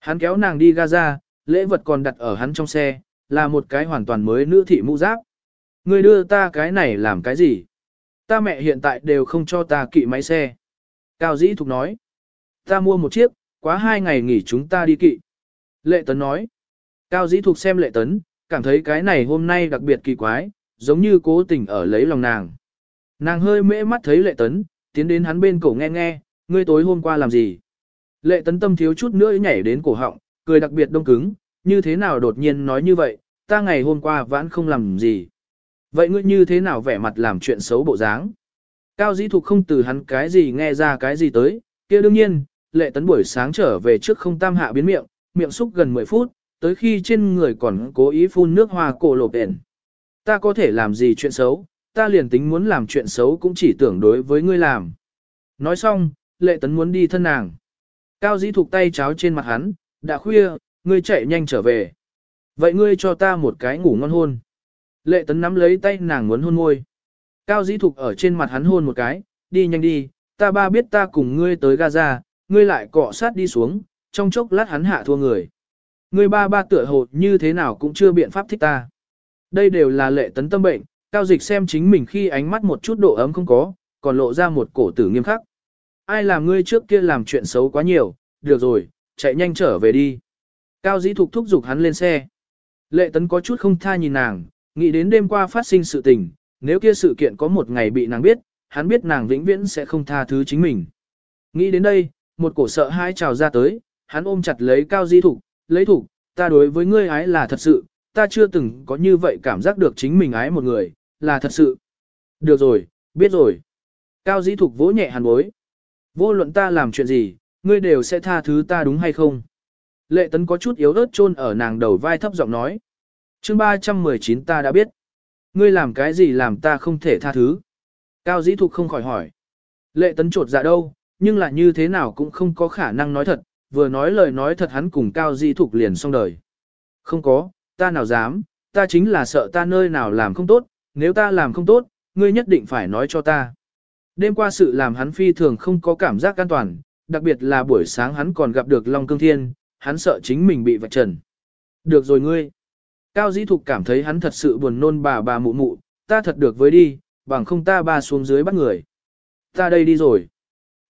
Hắn kéo nàng đi Gaza, lễ vật còn đặt ở hắn trong xe, là một cái hoàn toàn mới nữ thị mũ giáp. Ngươi đưa ta cái này làm cái gì? Ta mẹ hiện tại đều không cho ta kỵ máy xe. Cao dĩ thục nói. Ta mua một chiếc, quá hai ngày nghỉ chúng ta đi kỵ. Lệ tấn nói. Cao dĩ thục xem lệ tấn, cảm thấy cái này hôm nay đặc biệt kỳ quái, giống như cố tình ở lấy lòng nàng. Nàng hơi mễ mắt thấy lệ tấn, tiến đến hắn bên cổ nghe nghe, ngươi tối hôm qua làm gì? Lệ tấn tâm thiếu chút nữa nhảy đến cổ họng, cười đặc biệt đông cứng, như thế nào đột nhiên nói như vậy, ta ngày hôm qua vẫn không làm gì. Vậy ngươi như thế nào vẻ mặt làm chuyện xấu bộ dáng? Cao dĩ thục không từ hắn cái gì nghe ra cái gì tới, kia đương nhiên, lệ tấn buổi sáng trở về trước không tam hạ biến miệng, miệng xúc gần 10 phút, tới khi trên người còn cố ý phun nước hoa cổ lộp đèn. Ta có thể làm gì chuyện xấu, ta liền tính muốn làm chuyện xấu cũng chỉ tưởng đối với ngươi làm. Nói xong, lệ tấn muốn đi thân nàng. Cao dĩ thục tay cháo trên mặt hắn, đã khuya, ngươi chạy nhanh trở về. Vậy ngươi cho ta một cái ngủ ngon hôn. Lệ tấn nắm lấy tay nàng muốn hôn môi. Cao dĩ thục ở trên mặt hắn hôn một cái, đi nhanh đi, ta ba biết ta cùng ngươi tới Gaza, ngươi lại cọ sát đi xuống, trong chốc lát hắn hạ thua người. Ngươi ba ba tựa hồ như thế nào cũng chưa biện pháp thích ta. Đây đều là lệ tấn tâm bệnh, cao dịch xem chính mình khi ánh mắt một chút độ ấm không có, còn lộ ra một cổ tử nghiêm khắc. Ai làm ngươi trước kia làm chuyện xấu quá nhiều, được rồi, chạy nhanh trở về đi. Cao dĩ thục thúc giục hắn lên xe. Lệ tấn có chút không tha nhìn nàng, nghĩ đến đêm qua phát sinh sự tình, nếu kia sự kiện có một ngày bị nàng biết, hắn biết nàng vĩnh viễn sẽ không tha thứ chính mình. Nghĩ đến đây, một cổ sợ hãi trào ra tới, hắn ôm chặt lấy cao di thục, lấy thục, ta đối với ngươi ái là thật sự, ta chưa từng có như vậy cảm giác được chính mình ái một người, là thật sự. Được rồi, biết rồi. Cao dĩ thục vỗ nhẹ hàn bối. Vô luận ta làm chuyện gì, ngươi đều sẽ tha thứ ta đúng hay không? Lệ tấn có chút yếu ớt chôn ở nàng đầu vai thấp giọng nói. chương 319 ta đã biết. Ngươi làm cái gì làm ta không thể tha thứ? Cao dĩ thục không khỏi hỏi. Lệ tấn trột dạ đâu, nhưng là như thế nào cũng không có khả năng nói thật, vừa nói lời nói thật hắn cùng Cao dĩ thục liền xong đời. Không có, ta nào dám, ta chính là sợ ta nơi nào làm không tốt, nếu ta làm không tốt, ngươi nhất định phải nói cho ta. Đêm qua sự làm hắn phi thường không có cảm giác an toàn, đặc biệt là buổi sáng hắn còn gặp được Long Cương Thiên, hắn sợ chính mình bị vạch trần. Được rồi ngươi. Cao Dĩ Thục cảm thấy hắn thật sự buồn nôn bà bà mụ mụ, ta thật được với đi, bằng không ta ba xuống dưới bắt người. Ta đây đi rồi.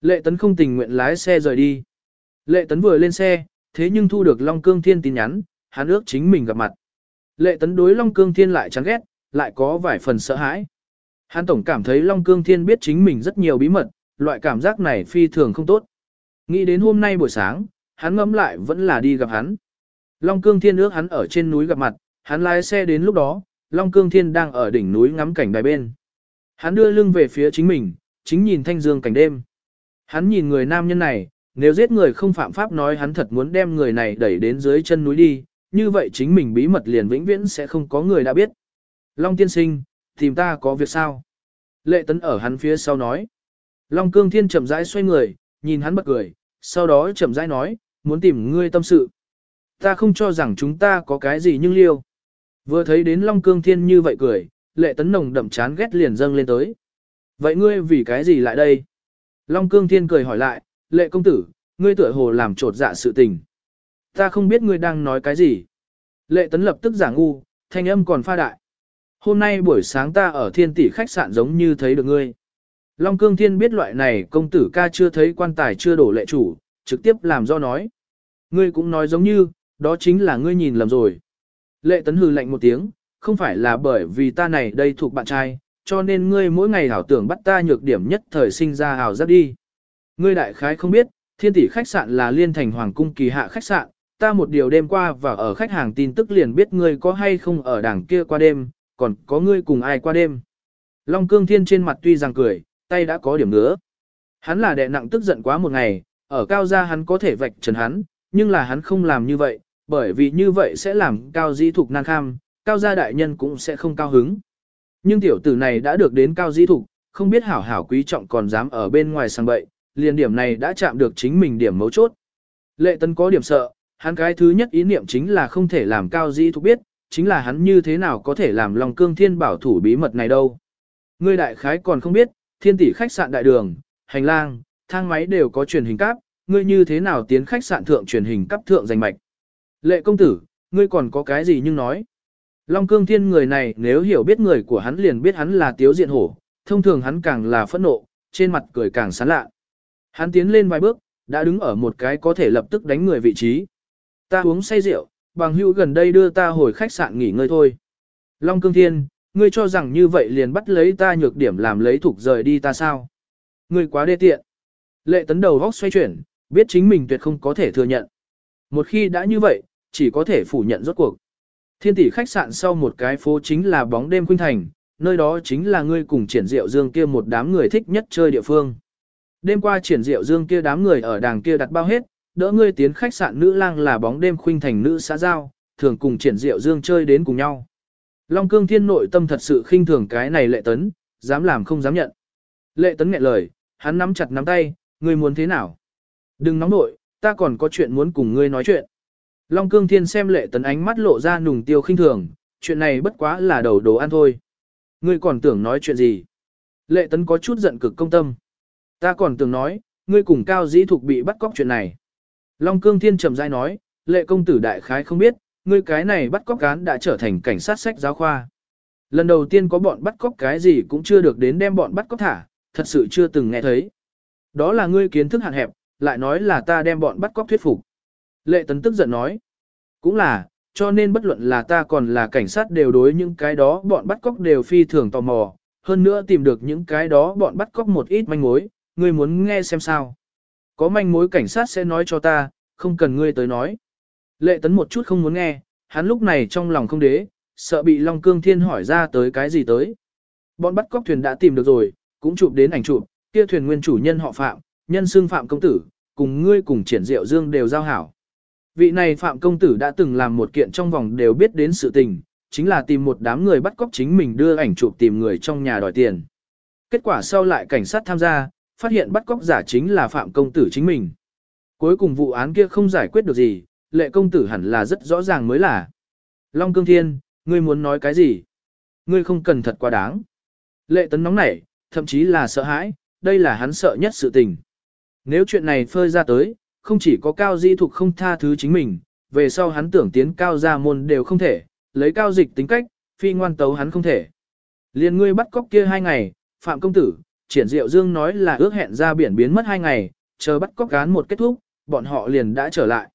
Lệ Tấn không tình nguyện lái xe rời đi. Lệ Tấn vừa lên xe, thế nhưng thu được Long Cương Thiên tin nhắn, hắn ước chính mình gặp mặt. Lệ Tấn đối Long Cương Thiên lại chán ghét, lại có vài phần sợ hãi. Hắn tổng cảm thấy Long Cương Thiên biết chính mình rất nhiều bí mật, loại cảm giác này phi thường không tốt. Nghĩ đến hôm nay buổi sáng, hắn ngẫm lại vẫn là đi gặp hắn. Long Cương Thiên ước hắn ở trên núi gặp mặt, hắn lái xe đến lúc đó, Long Cương Thiên đang ở đỉnh núi ngắm cảnh đài bên. Hắn đưa lưng về phía chính mình, chính nhìn thanh dương cảnh đêm. Hắn nhìn người nam nhân này, nếu giết người không phạm pháp nói hắn thật muốn đem người này đẩy đến dưới chân núi đi, như vậy chính mình bí mật liền vĩnh viễn sẽ không có người đã biết. Long tiên sinh, tìm ta có việc sao? Lệ tấn ở hắn phía sau nói. Long cương thiên chậm rãi xoay người, nhìn hắn bật cười, sau đó chậm rãi nói, muốn tìm ngươi tâm sự. Ta không cho rằng chúng ta có cái gì nhưng liêu. Vừa thấy đến Long cương thiên như vậy cười, lệ tấn nồng đậm chán ghét liền dâng lên tới. Vậy ngươi vì cái gì lại đây? Long cương thiên cười hỏi lại, lệ công tử, ngươi tựa hồ làm trột dạ sự tình. Ta không biết ngươi đang nói cái gì. Lệ tấn lập tức giả ngu, thanh âm còn pha đại. Hôm nay buổi sáng ta ở thiên tỷ khách sạn giống như thấy được ngươi. Long Cương Thiên biết loại này công tử ca chưa thấy quan tài chưa đổ lệ chủ, trực tiếp làm do nói. Ngươi cũng nói giống như, đó chính là ngươi nhìn lầm rồi. Lệ tấn hừ lạnh một tiếng, không phải là bởi vì ta này đây thuộc bạn trai, cho nên ngươi mỗi ngày hảo tưởng bắt ta nhược điểm nhất thời sinh ra hào giác đi. Ngươi đại khái không biết, thiên tỷ khách sạn là liên thành hoàng cung kỳ hạ khách sạn, ta một điều đêm qua và ở khách hàng tin tức liền biết ngươi có hay không ở đảng kia qua đêm, còn có ngươi cùng ai qua đêm. Long cương thiên trên mặt tuy rằng cười, tay đã có điểm ngứa. Hắn là đệ nặng tức giận quá một ngày, ở cao gia hắn có thể vạch trần hắn, nhưng là hắn không làm như vậy, bởi vì như vậy sẽ làm cao di thục nan kham, cao gia đại nhân cũng sẽ không cao hứng. Nhưng tiểu tử này đã được đến cao di thục, không biết hảo hảo quý trọng còn dám ở bên ngoài sang bậy, liền điểm này đã chạm được chính mình điểm mấu chốt. Lệ tân có điểm sợ, hắn cái thứ nhất ý niệm chính là không thể làm cao di thục biết, chính là hắn như thế nào có thể làm lòng cương thiên bảo thủ bí mật này đâu. Ngươi đại khái còn không biết, thiên tỷ khách sạn đại đường, hành lang, thang máy đều có truyền hình cáp, ngươi như thế nào tiến khách sạn thượng truyền hình cấp thượng danh mạch. Lệ công tử, ngươi còn có cái gì nhưng nói. Long cương thiên người này nếu hiểu biết người của hắn liền biết hắn là tiếu diện hổ, thông thường hắn càng là phẫn nộ, trên mặt cười càng sán lạ. Hắn tiến lên vài bước, đã đứng ở một cái có thể lập tức đánh người vị trí. Ta uống say rượu, bằng hữu gần đây đưa ta hồi khách sạn nghỉ ngơi thôi. Long Cương Thiên, ngươi cho rằng như vậy liền bắt lấy ta nhược điểm làm lấy thuộc rời đi ta sao? Ngươi quá đê tiện. Lệ tấn đầu góc xoay chuyển, biết chính mình tuyệt không có thể thừa nhận. Một khi đã như vậy, chỉ có thể phủ nhận rốt cuộc. Thiên tỷ khách sạn sau một cái phố chính là bóng đêm khuynh thành, nơi đó chính là ngươi cùng triển diệu dương kia một đám người thích nhất chơi địa phương. Đêm qua triển diệu dương kia đám người ở đàng kia đặt bao hết, đỡ ngươi tiến khách sạn nữ lang là bóng đêm khuynh thành nữ xã giao, thường cùng triển diệu dương chơi đến cùng nhau. Long cương thiên nội tâm thật sự khinh thường cái này lệ tấn, dám làm không dám nhận. Lệ tấn nghẹn lời, hắn nắm chặt nắm tay, ngươi muốn thế nào? Đừng nóng nội, ta còn có chuyện muốn cùng ngươi nói chuyện. Long cương thiên xem lệ tấn ánh mắt lộ ra nùng tiêu khinh thường, chuyện này bất quá là đầu đồ ăn thôi. Ngươi còn tưởng nói chuyện gì? Lệ tấn có chút giận cực công tâm. Ta còn tưởng nói, ngươi cùng cao dĩ thục bị bắt cóc chuyện này. Long Cương Thiên trầm rãi nói, lệ công tử đại khái không biết, ngươi cái này bắt cóc cán đã trở thành cảnh sát sách giáo khoa. Lần đầu tiên có bọn bắt cóc cái gì cũng chưa được đến đem bọn bắt cóc thả, thật sự chưa từng nghe thấy. Đó là ngươi kiến thức hạn hẹp, lại nói là ta đem bọn bắt cóc thuyết phục. Lệ tấn tức giận nói, cũng là, cho nên bất luận là ta còn là cảnh sát đều đối những cái đó bọn bắt cóc đều phi thường tò mò, hơn nữa tìm được những cái đó bọn bắt cóc một ít manh mối, ngươi muốn nghe xem sao. Có manh mối cảnh sát sẽ nói cho ta, không cần ngươi tới nói. Lệ tấn một chút không muốn nghe, hắn lúc này trong lòng không đế, sợ bị Long Cương Thiên hỏi ra tới cái gì tới. Bọn bắt cóc thuyền đã tìm được rồi, cũng chụp đến ảnh chụp, kia thuyền nguyên chủ nhân họ Phạm, nhân xương Phạm công tử, cùng ngươi cùng triển diệu dương đều giao hảo. Vị này Phạm công tử đã từng làm một kiện trong vòng đều biết đến sự tình, chính là tìm một đám người bắt cóc chính mình đưa ảnh chụp tìm người trong nhà đòi tiền. Kết quả sau lại cảnh sát tham gia, phát hiện bắt cóc giả chính là Phạm công tử chính mình. Cuối cùng vụ án kia không giải quyết được gì, lệ công tử hẳn là rất rõ ràng mới là. Long Cương Thiên, ngươi muốn nói cái gì? Ngươi không cần thật quá đáng. Lệ tấn nóng nảy, thậm chí là sợ hãi, đây là hắn sợ nhất sự tình. Nếu chuyện này phơi ra tới, không chỉ có cao di thục không tha thứ chính mình, về sau hắn tưởng tiến cao gia môn đều không thể, lấy cao dịch tính cách, phi ngoan tấu hắn không thể. Liên ngươi bắt cóc kia hai ngày, Phạm Công Tử, triển diệu dương nói là ước hẹn ra biển biến mất hai ngày, chờ bắt cóc cán một kết thúc, bọn họ liền đã trở lại.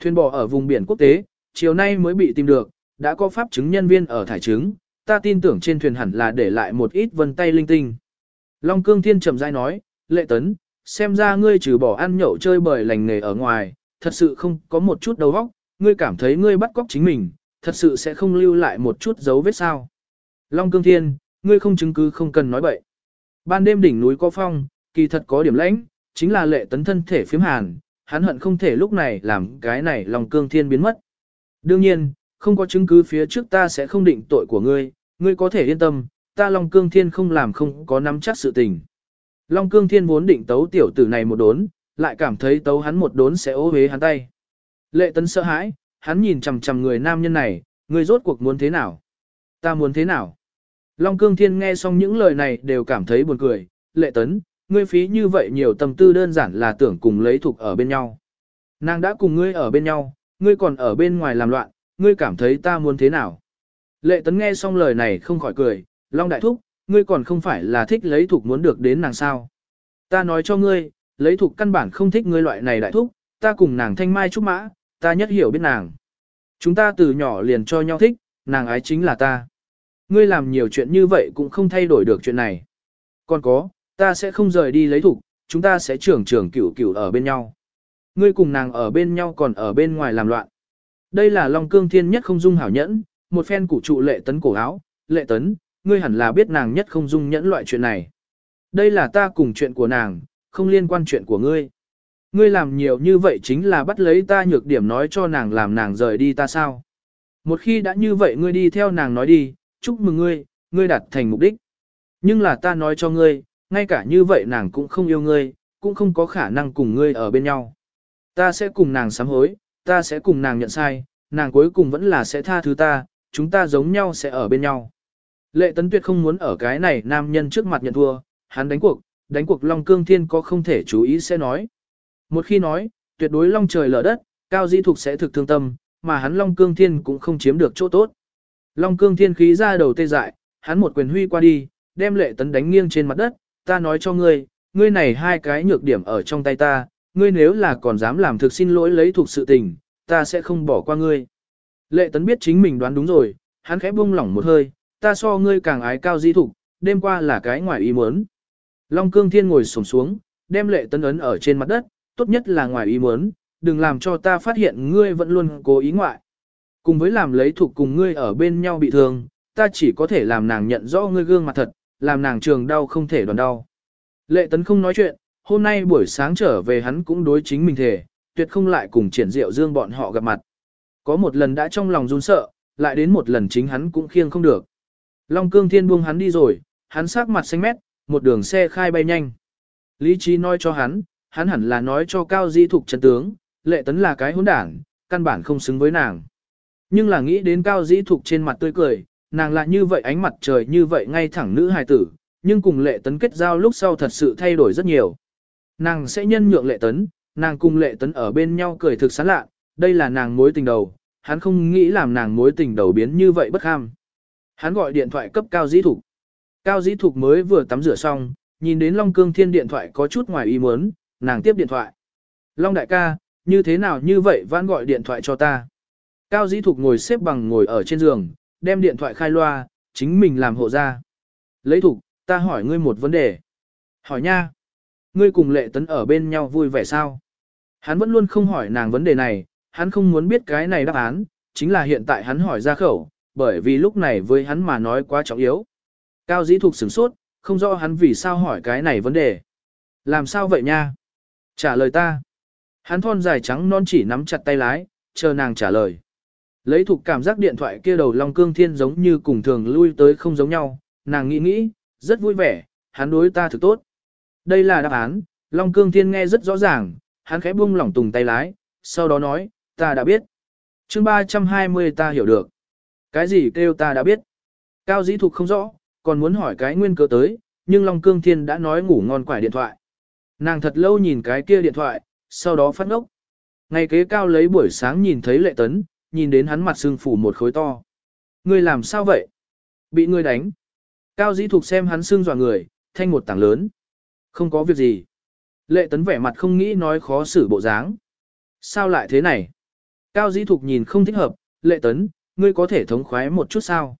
Thuyền bò ở vùng biển quốc tế, chiều nay mới bị tìm được, đã có pháp chứng nhân viên ở thải chứng, ta tin tưởng trên thuyền hẳn là để lại một ít vân tay linh tinh. Long Cương Thiên trầm dai nói, lệ tấn, xem ra ngươi trừ bỏ ăn nhậu chơi bời lành nghề ở ngoài, thật sự không có một chút đầu óc, ngươi cảm thấy ngươi bắt cóc chính mình, thật sự sẽ không lưu lại một chút dấu vết sao. Long Cương Thiên, ngươi không chứng cứ không cần nói bậy. Ban đêm đỉnh núi có phong, kỳ thật có điểm lãnh, chính là lệ tấn thân thể phiếm hàn, hắn hận không thể lúc này làm cái này Long Cương Thiên biến mất. Đương nhiên, không có chứng cứ phía trước ta sẽ không định tội của ngươi, ngươi có thể yên tâm, ta Long Cương Thiên không làm không có nắm chắc sự tình. Long Cương Thiên vốn định tấu tiểu tử này một đốn, lại cảm thấy tấu hắn một đốn sẽ ố hế hắn tay. Lệ tấn sợ hãi, hắn nhìn chằm chằm người nam nhân này, người rốt cuộc muốn thế nào? Ta muốn thế nào? Long Cương Thiên nghe xong những lời này đều cảm thấy buồn cười, lệ tấn, ngươi phí như vậy nhiều tâm tư đơn giản là tưởng cùng lấy thuộc ở bên nhau. Nàng đã cùng ngươi ở bên nhau, ngươi còn ở bên ngoài làm loạn, ngươi cảm thấy ta muốn thế nào? Lệ tấn nghe xong lời này không khỏi cười, Long Đại Thúc, ngươi còn không phải là thích lấy thuộc muốn được đến nàng sao. Ta nói cho ngươi, lấy thuộc căn bản không thích ngươi loại này đại thúc, ta cùng nàng thanh mai trúc mã, ta nhất hiểu biết nàng. Chúng ta từ nhỏ liền cho nhau thích, nàng ái chính là ta. Ngươi làm nhiều chuyện như vậy cũng không thay đổi được chuyện này. Còn có, ta sẽ không rời đi lấy thục, chúng ta sẽ trưởng trưởng cửu cửu ở bên nhau. Ngươi cùng nàng ở bên nhau còn ở bên ngoài làm loạn. Đây là Long Cương Thiên nhất không dung hảo nhẫn, một phen củ trụ lệ tấn cổ áo, lệ tấn, ngươi hẳn là biết nàng nhất không dung nhẫn loại chuyện này. Đây là ta cùng chuyện của nàng, không liên quan chuyện của ngươi. Ngươi làm nhiều như vậy chính là bắt lấy ta nhược điểm nói cho nàng làm nàng rời đi ta sao. Một khi đã như vậy ngươi đi theo nàng nói đi, chúc mừng ngươi, ngươi đạt thành mục đích. Nhưng là ta nói cho ngươi, ngay cả như vậy nàng cũng không yêu ngươi, cũng không có khả năng cùng ngươi ở bên nhau. Ta sẽ cùng nàng sám hối, ta sẽ cùng nàng nhận sai, nàng cuối cùng vẫn là sẽ tha thứ ta, chúng ta giống nhau sẽ ở bên nhau. Lệ Tấn Tuyệt không muốn ở cái này nam nhân trước mặt nhận thua, hắn đánh cuộc, đánh cuộc Long Cương Thiên có không thể chú ý sẽ nói. Một khi nói, tuyệt đối Long trời lở đất, Cao Di Thục sẽ thực thương tâm, mà hắn Long Cương Thiên cũng không chiếm được chỗ tốt. Long Cương Thiên khí ra đầu tê dại, hắn một quyền huy qua đi, đem Lệ Tấn đánh nghiêng trên mặt đất, ta nói cho ngươi, ngươi này hai cái nhược điểm ở trong tay ta, ngươi nếu là còn dám làm thực xin lỗi lấy thuộc sự tình, ta sẽ không bỏ qua ngươi. Lệ Tấn biết chính mình đoán đúng rồi, hắn khẽ buông lỏng một hơi, ta so ngươi càng ái cao di thục, đêm qua là cái ngoài ý muốn. Long cương thiên ngồi sổng xuống, đem lệ tấn ấn ở trên mặt đất, tốt nhất là ngoài ý muốn, đừng làm cho ta phát hiện ngươi vẫn luôn cố ý ngoại. Cùng với làm lấy thuộc cùng ngươi ở bên nhau bị thương, ta chỉ có thể làm nàng nhận rõ ngươi gương mặt thật, làm nàng trường đau không thể đoàn đau. Lệ tấn không nói chuyện, hôm nay buổi sáng trở về hắn cũng đối chính mình thể, tuyệt không lại cùng triển diệu dương bọn họ gặp mặt. Có một lần đã trong lòng run sợ, lại đến một lần chính hắn cũng khiêng không được. Long cương thiên buông hắn đi rồi, hắn sắc mặt xanh mét, một đường xe khai bay nhanh. Lý trí nói cho hắn, hắn hẳn là nói cho Cao Di Thục chân tướng, lệ tấn là cái hỗn đảng, căn bản không xứng với nàng. Nhưng là nghĩ đến Cao dĩ Thục trên mặt tươi cười, nàng lại như vậy ánh mặt trời như vậy ngay thẳng nữ hài tử, nhưng cùng lệ tấn kết giao lúc sau thật sự thay đổi rất nhiều. Nàng sẽ nhân nhượng lệ tấn, nàng cùng lệ tấn ở bên nhau cười thực sán lạ, đây là nàng mối tình đầu, hắn không nghĩ làm nàng mối tình đầu biến như vậy bất ham. Hắn gọi điện thoại cấp Cao Dĩ Thục. Cao Dĩ Thục mới vừa tắm rửa xong, nhìn đến Long Cương Thiên điện thoại có chút ngoài ý muốn, nàng tiếp điện thoại. Long đại ca, như thế nào như vậy vãn gọi điện thoại cho ta. Cao Dĩ Thục ngồi xếp bằng ngồi ở trên giường, đem điện thoại khai loa, chính mình làm hộ ra. Lấy thục, ta hỏi ngươi một vấn đề. Hỏi nha. Ngươi cùng lệ tấn ở bên nhau vui vẻ sao? Hắn vẫn luôn không hỏi nàng vấn đề này, hắn không muốn biết cái này đáp án, chính là hiện tại hắn hỏi ra khẩu, bởi vì lúc này với hắn mà nói quá trọng yếu. Cao dĩ thục sửng sốt, không rõ hắn vì sao hỏi cái này vấn đề. Làm sao vậy nha? Trả lời ta. Hắn thon dài trắng non chỉ nắm chặt tay lái, chờ nàng trả lời. Lấy thuộc cảm giác điện thoại kia đầu Long Cương Thiên giống như cùng thường lui tới không giống nhau, nàng nghĩ nghĩ, rất vui vẻ, hắn đối ta thực tốt. Đây là đáp án, Long Cương Thiên nghe rất rõ ràng, hắn khẽ buông lỏng tùng tay lái, sau đó nói, ta đã biết. chương 320 ta hiểu được. Cái gì kêu ta đã biết. Cao dĩ thuộc không rõ, còn muốn hỏi cái nguyên cơ tới, nhưng Long Cương Thiên đã nói ngủ ngon quải điện thoại. Nàng thật lâu nhìn cái kia điện thoại, sau đó phát ngốc. Ngày kế cao lấy buổi sáng nhìn thấy lệ tấn, nhìn đến hắn mặt sưng phủ một khối to. Ngươi làm sao vậy? Bị ngươi đánh. Cao dĩ thục xem hắn sưng dọa người, thanh một tảng lớn. Không có việc gì. Lệ tấn vẻ mặt không nghĩ nói khó xử bộ dáng. Sao lại thế này? Cao dĩ thục nhìn không thích hợp, lệ tấn, ngươi có thể thống khoái một chút sao?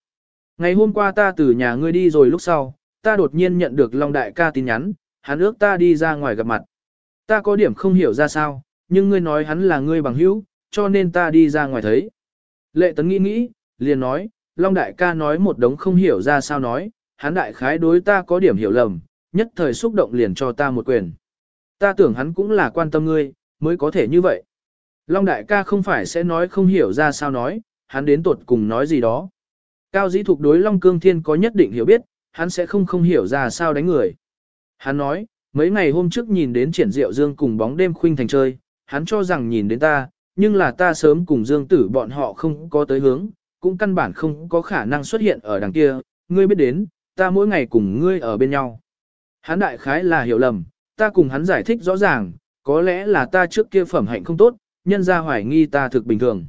Ngày hôm qua ta từ nhà ngươi đi rồi lúc sau, ta đột nhiên nhận được Long Đại ca tin nhắn, hắn ước ta đi ra ngoài gặp mặt. Ta có điểm không hiểu ra sao, nhưng ngươi nói hắn là ngươi bằng hữu, cho nên ta đi ra ngoài thấy. Lệ tấn nghĩ nghĩ, liền nói, Long Đại ca nói một đống không hiểu ra sao nói, hắn đại khái đối ta có điểm hiểu lầm, nhất thời xúc động liền cho ta một quyền. Ta tưởng hắn cũng là quan tâm ngươi, mới có thể như vậy. Long Đại ca không phải sẽ nói không hiểu ra sao nói, hắn đến tuột cùng nói gì đó. Cao dĩ thuộc đối Long Cương Thiên có nhất định hiểu biết, hắn sẽ không không hiểu ra sao đánh người. Hắn nói, mấy ngày hôm trước nhìn đến triển diệu dương cùng bóng đêm khuynh thành chơi, hắn cho rằng nhìn đến ta, nhưng là ta sớm cùng dương tử bọn họ không có tới hướng, cũng căn bản không có khả năng xuất hiện ở đằng kia, ngươi biết đến, ta mỗi ngày cùng ngươi ở bên nhau. Hắn đại khái là hiểu lầm, ta cùng hắn giải thích rõ ràng, có lẽ là ta trước kia phẩm hạnh không tốt, nhân ra hoài nghi ta thực bình thường.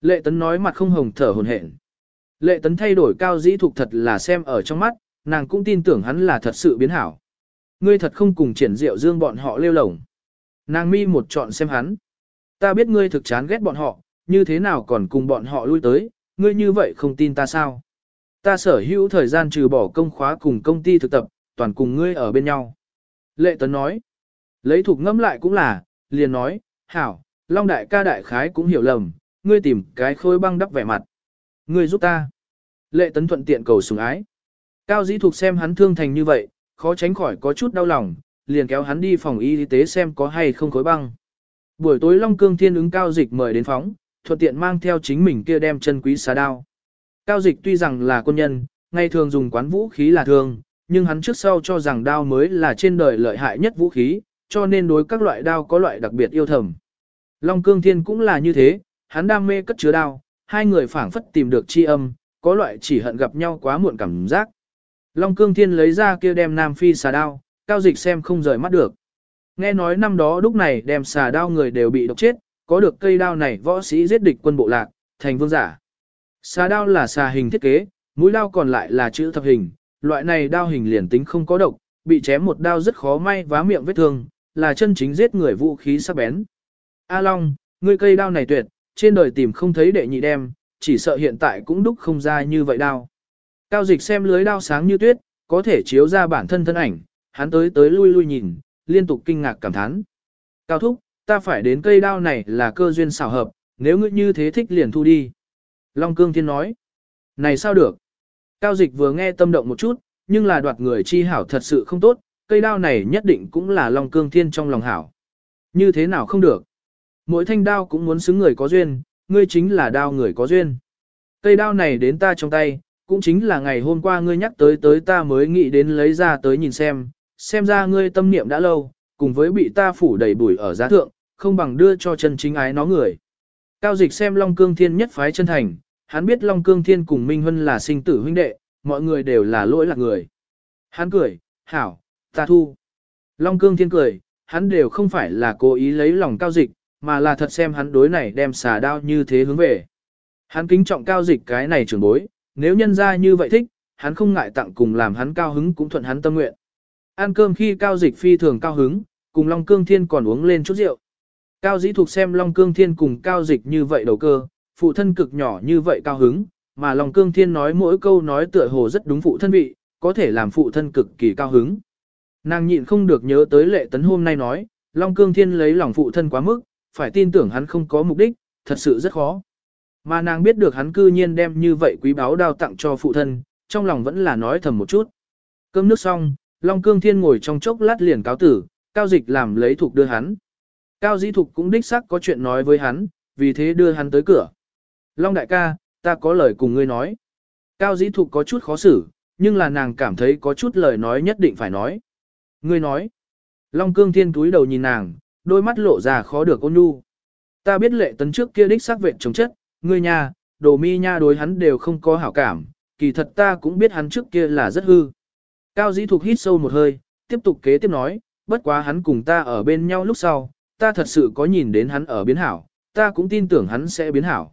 Lệ tấn nói mặt không hồng thở hồn hển. Lệ tấn thay đổi cao dĩ thục thật là xem ở trong mắt, nàng cũng tin tưởng hắn là thật sự biến hảo. Ngươi thật không cùng triển diệu dương bọn họ lêu lổng. Nàng mi một chọn xem hắn. Ta biết ngươi thực chán ghét bọn họ, như thế nào còn cùng bọn họ lui tới, ngươi như vậy không tin ta sao? Ta sở hữu thời gian trừ bỏ công khóa cùng công ty thực tập, toàn cùng ngươi ở bên nhau. Lệ tấn nói. Lấy thuộc ngâm lại cũng là, liền nói, hảo, Long đại ca đại khái cũng hiểu lầm, ngươi tìm cái khôi băng đắp vẻ mặt. Ngươi giúp ta. Lệ tấn thuận tiện cầu sủng ái. Cao dĩ thuộc xem hắn thương thành như vậy, khó tránh khỏi có chút đau lòng, liền kéo hắn đi phòng y tế xem có hay không khối băng. Buổi tối Long Cương Thiên ứng Cao Dịch mời đến phóng, thuận tiện mang theo chính mình kia đem chân quý xà đao. Cao Dịch tuy rằng là quân nhân, ngày thường dùng quán vũ khí là thường, nhưng hắn trước sau cho rằng đao mới là trên đời lợi hại nhất vũ khí, cho nên đối các loại đao có loại đặc biệt yêu thầm. Long Cương Thiên cũng là như thế, hắn đam mê cất chứa đao, hai người phảng phất tìm được chi âm, có loại chỉ hận gặp nhau quá muộn cảm giác. Long Cương Thiên lấy ra kia đem Nam Phi xà đao, Cao Dịch xem không rời mắt được. Nghe nói năm đó lúc này đem xà đao người đều bị độc chết, có được cây đao này võ sĩ giết địch quân bộ lạc, thành vương giả. Xà đao là xà hình thiết kế, mũi đao còn lại là chữ thập hình, loại này đao hình liền tính không có độc, bị chém một đao rất khó may vá miệng vết thương, là chân chính giết người vũ khí sắc bén. A Long, ngươi cây đao này tuyệt, trên đời tìm không thấy đệ nhị đem, chỉ sợ hiện tại cũng đúc không ra như vậy đao. Cao dịch xem lưới đao sáng như tuyết, có thể chiếu ra bản thân thân ảnh, hắn tới tới lui lui nhìn, liên tục kinh ngạc cảm thán. Cao thúc, ta phải đến cây đao này là cơ duyên xảo hợp, nếu ngươi như thế thích liền thu đi. Long Cương Thiên nói, này sao được? Cao dịch vừa nghe tâm động một chút, nhưng là đoạt người chi hảo thật sự không tốt, cây đao này nhất định cũng là Long Cương Thiên trong lòng hảo. Như thế nào không được? Mỗi thanh đao cũng muốn xứng người có duyên, ngươi chính là đao người có duyên. Cây đao này đến ta trong tay, cũng chính là ngày hôm qua ngươi nhắc tới tới ta mới nghĩ đến lấy ra tới nhìn xem, xem ra ngươi tâm niệm đã lâu, cùng với bị ta phủ đầy bụi ở giá thượng, không bằng đưa cho chân chính ái nó người. Cao dịch xem Long Cương Thiên nhất phái chân thành, hắn biết Long Cương Thiên cùng Minh Huân là sinh tử huynh đệ, mọi người đều là lỗi lạc người. Hắn cười, hảo, ta thu. Long Cương Thiên cười, hắn đều không phải là cố ý lấy lòng cao dịch, mà là thật xem hắn đối này đem xà đao như thế hướng về. Hắn kính trọng cao dịch cái này trưởng bối, nếu nhân ra như vậy thích, hắn không ngại tặng cùng làm hắn cao hứng cũng thuận hắn tâm nguyện. Ăn cơm khi cao dịch phi thường cao hứng, cùng Long Cương Thiên còn uống lên chút rượu. Cao dĩ thuộc xem Long Cương Thiên cùng cao dịch như vậy đầu cơ, phụ thân cực nhỏ như vậy cao hứng, mà Long Cương Thiên nói mỗi câu nói tựa hồ rất đúng phụ thân vị, có thể làm phụ thân cực kỳ cao hứng. Nàng nhịn không được nhớ tới lệ tấn hôm nay nói, Long Cương Thiên lấy lòng phụ thân quá mức, phải tin tưởng hắn không có mục đích, thật sự rất khó. Mà nàng biết được hắn cư nhiên đem như vậy quý báu đao tặng cho phụ thân, trong lòng vẫn là nói thầm một chút. Cơm nước xong, Long Cương Thiên ngồi trong chốc lát liền cáo tử, Cao Dịch làm lấy thuộc đưa hắn. Cao Dĩ Thục cũng đích xác có chuyện nói với hắn, vì thế đưa hắn tới cửa. Long đại ca, ta có lời cùng ngươi nói. Cao Dĩ Thục có chút khó xử, nhưng là nàng cảm thấy có chút lời nói nhất định phải nói. Ngươi nói. Long Cương Thiên túi đầu nhìn nàng, đôi mắt lộ ra khó được ôn nhu. Ta biết lệ tấn trước kia đích xác vệ chống chất, ngươi nhà, đồ mi nha đối hắn đều không có hảo cảm, kỳ thật ta cũng biết hắn trước kia là rất hư. Cao dĩ thục hít sâu một hơi, tiếp tục kế tiếp nói, bất quá hắn cùng ta ở bên nhau lúc sau, ta thật sự có nhìn đến hắn ở biến hảo, ta cũng tin tưởng hắn sẽ biến hảo.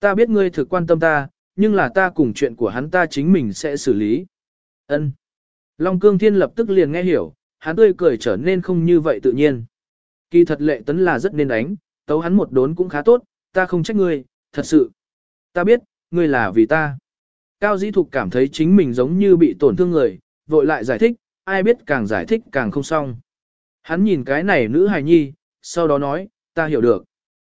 Ta biết ngươi thực quan tâm ta, nhưng là ta cùng chuyện của hắn ta chính mình sẽ xử lý. Ân. Long cương thiên lập tức liền nghe hiểu, hắn tươi cười trở nên không như vậy tự nhiên. Kỳ thật lệ tấn là rất nên đánh, tấu hắn một đốn cũng khá tốt, ta không trách ngươi, thật sự. Ta biết, ngươi là vì ta. Cao dĩ thục cảm thấy chính mình giống như bị tổn thương người, vội lại giải thích, ai biết càng giải thích càng không xong. Hắn nhìn cái này nữ hài nhi, sau đó nói, ta hiểu được.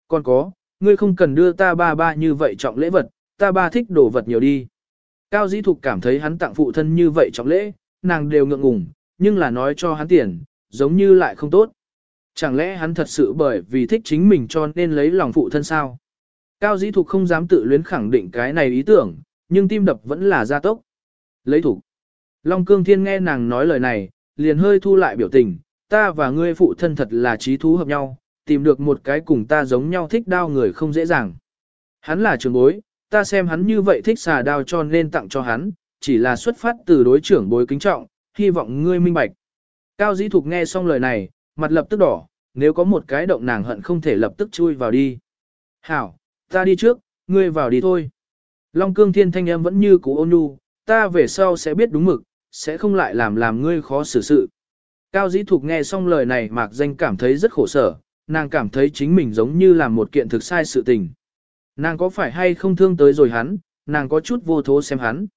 Còn có, ngươi không cần đưa ta ba ba như vậy trọng lễ vật, ta ba thích đồ vật nhiều đi. Cao dĩ thục cảm thấy hắn tặng phụ thân như vậy trọng lễ, nàng đều ngượng ngùng, nhưng là nói cho hắn tiền, giống như lại không tốt. Chẳng lẽ hắn thật sự bởi vì thích chính mình cho nên lấy lòng phụ thân sao? Cao dĩ thục không dám tự luyến khẳng định cái này ý tưởng, nhưng tim đập vẫn là gia tốc. Lấy thủ. Long cương thiên nghe nàng nói lời này, liền hơi thu lại biểu tình, ta và ngươi phụ thân thật là trí thú hợp nhau, tìm được một cái cùng ta giống nhau thích đao người không dễ dàng. Hắn là trưởng bối, ta xem hắn như vậy thích xà đao cho nên tặng cho hắn, chỉ là xuất phát từ đối trưởng bối kính trọng, hy vọng ngươi minh bạch. Cao dĩ thục nghe xong lời này, mặt lập tức đỏ, nếu có một cái động nàng hận không thể lập tức chui vào đi. Hảo, ta đi trước, ngươi vào đi thôi. Long cương thiên thanh em vẫn như cũ ôn nhu, ta về sau sẽ biết đúng mực, sẽ không lại làm làm ngươi khó xử sự. Cao dĩ thục nghe xong lời này mạc danh cảm thấy rất khổ sở, nàng cảm thấy chính mình giống như làm một kiện thực sai sự tình. Nàng có phải hay không thương tới rồi hắn, nàng có chút vô thố xem hắn.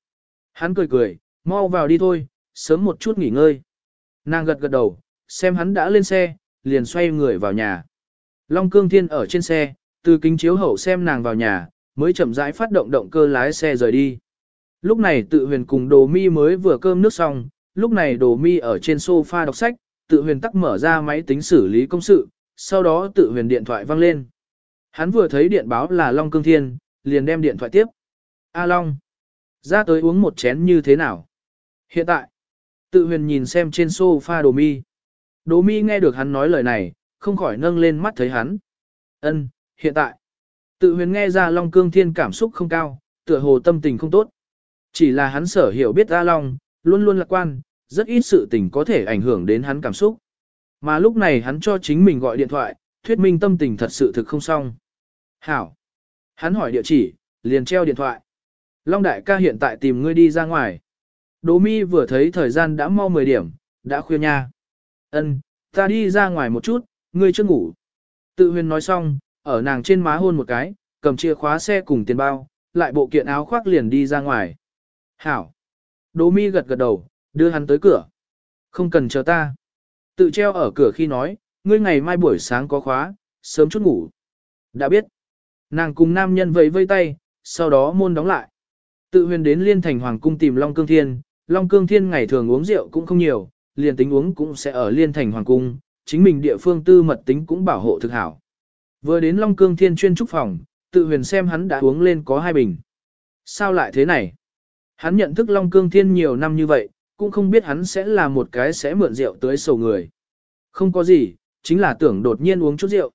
Hắn cười cười, mau vào đi thôi, sớm một chút nghỉ ngơi. Nàng gật gật đầu, xem hắn đã lên xe, liền xoay người vào nhà. Long cương thiên ở trên xe, từ kính chiếu hậu xem nàng vào nhà, mới chậm rãi phát động động cơ lái xe rời đi. Lúc này tự huyền cùng đồ mi mới vừa cơm nước xong, lúc này đồ mi ở trên sofa đọc sách, tự huyền tắc mở ra máy tính xử lý công sự, sau đó tự huyền điện thoại vang lên. Hắn vừa thấy điện báo là Long Cương Thiên, liền đem điện thoại tiếp. A Long, ra tới uống một chén như thế nào? Hiện tại, tự huyền nhìn xem trên sofa đồ mi. Đồ mi nghe được hắn nói lời này, không khỏi nâng lên mắt thấy hắn. Ân, hiện tại. Tự huyền nghe ra Long Cương Thiên cảm xúc không cao, tựa hồ tâm tình không tốt. Chỉ là hắn sở hiểu biết A Long, luôn luôn lạc quan, rất ít sự tình có thể ảnh hưởng đến hắn cảm xúc. Mà lúc này hắn cho chính mình gọi điện thoại, thuyết minh tâm tình thật sự thực không xong. Hảo. Hắn hỏi địa chỉ, liền treo điện thoại. Long đại ca hiện tại tìm ngươi đi ra ngoài. Đỗ mi vừa thấy thời gian đã mau 10 điểm, đã khuya nha. Ân, ta đi ra ngoài một chút, ngươi chưa ngủ. Tự huyền nói xong, ở nàng trên má hôn một cái, cầm chìa khóa xe cùng tiền bao, lại bộ kiện áo khoác liền đi ra ngoài. Hảo. Đỗ mi gật gật đầu, đưa hắn tới cửa. Không cần chờ ta. Tự treo ở cửa khi nói, ngươi ngày mai buổi sáng có khóa, sớm chút ngủ. Đã biết. Nàng cùng nam nhân vẫy vây tay, sau đó môn đóng lại. Tự huyền đến liên thành hoàng cung tìm Long Cương Thiên, Long Cương Thiên ngày thường uống rượu cũng không nhiều, liền tính uống cũng sẽ ở liên thành hoàng cung, chính mình địa phương tư mật tính cũng bảo hộ thực hảo. Vừa đến Long Cương Thiên chuyên trúc phòng, tự huyền xem hắn đã uống lên có hai bình. Sao lại thế này? Hắn nhận thức Long Cương Thiên nhiều năm như vậy, cũng không biết hắn sẽ là một cái sẽ mượn rượu tới sầu người. Không có gì, chính là tưởng đột nhiên uống chút rượu.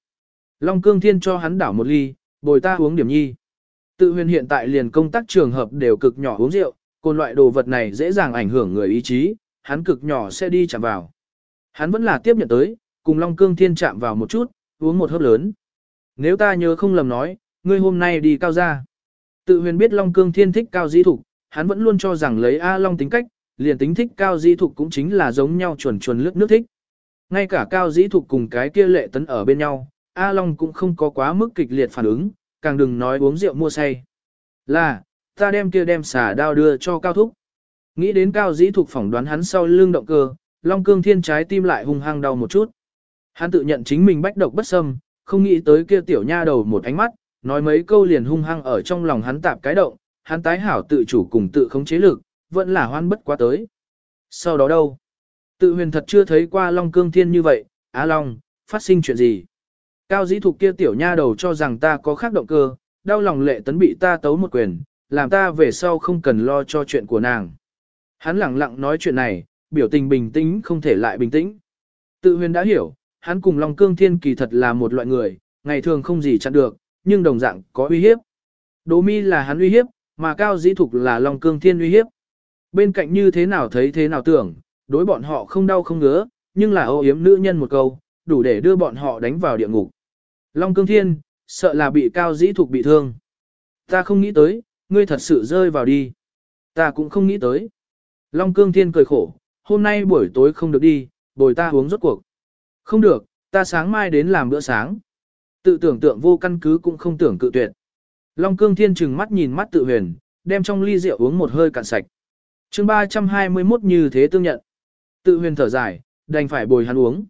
Long Cương Thiên cho hắn đảo một ly, bồi ta uống điểm nhi. Tự huyền hiện tại liền công tác trường hợp đều cực nhỏ uống rượu, còn loại đồ vật này dễ dàng ảnh hưởng người ý chí, hắn cực nhỏ sẽ đi chạm vào. Hắn vẫn là tiếp nhận tới, cùng Long Cương Thiên chạm vào một chút, uống một hớp lớn. Nếu ta nhớ không lầm nói, ngươi hôm nay đi cao gia. Tự huyền biết Long Cương Thiên thích cao dĩ thục, hắn vẫn luôn cho rằng lấy A Long tính cách, liền tính thích cao di thục cũng chính là giống nhau chuẩn chuẩn lướt nước thích. Ngay cả cao di thục cùng cái kia lệ tấn ở bên nhau, A Long cũng không có quá mức kịch liệt phản ứng, càng đừng nói uống rượu mua say. Là, ta đem kia đem xả đao đưa cho cao thúc. Nghĩ đến cao dĩ thục phỏng đoán hắn sau lưng động cơ, Long Cương Thiên trái tim lại hung hăng đau một chút. Hắn tự nhận chính mình bách độc bất xâm, không nghĩ tới kia tiểu nha đầu một ánh mắt, nói mấy câu liền hung hăng ở trong lòng hắn tạp cái động, hắn tái hảo tự chủ cùng tự khống chế lực, vẫn là hoan bất quá tới. Sau đó đâu? Tự huyền thật chưa thấy qua Long Cương Thiên như vậy, Á Long, phát sinh chuyện gì? Cao dĩ thục kia tiểu nha đầu cho rằng ta có khác động cơ, đau lòng lệ tấn bị ta tấu một quyền, làm ta về sau không cần lo cho chuyện của nàng. Hắn lặng lặng nói chuyện này, biểu tình bình tĩnh không thể lại bình tĩnh. Tự huyền đã hiểu, hắn cùng Long Cương Thiên kỳ thật là một loại người, ngày thường không gì chặn được, nhưng đồng dạng có uy hiếp. Đỗ mi là hắn uy hiếp, mà Cao Dĩ Thục là Long Cương Thiên uy hiếp. Bên cạnh như thế nào thấy thế nào tưởng, đối bọn họ không đau không ngứa, nhưng là ô yếm nữ nhân một câu, đủ để đưa bọn họ đánh vào địa ngục. Long Cương Thiên, sợ là bị Cao Dĩ Thục bị thương. Ta không nghĩ tới, ngươi thật sự rơi vào đi. Ta cũng không nghĩ tới. Long Cương Thiên cười khổ, hôm nay buổi tối không được đi, bồi ta uống rốt cuộc. Không được, ta sáng mai đến làm bữa sáng. Tự tưởng tượng vô căn cứ cũng không tưởng cự tuyệt. Long Cương Thiên trừng mắt nhìn mắt tự huyền, đem trong ly rượu uống một hơi cạn sạch. chương 321 như thế tương nhận. Tự huyền thở dài, đành phải bồi hắn uống.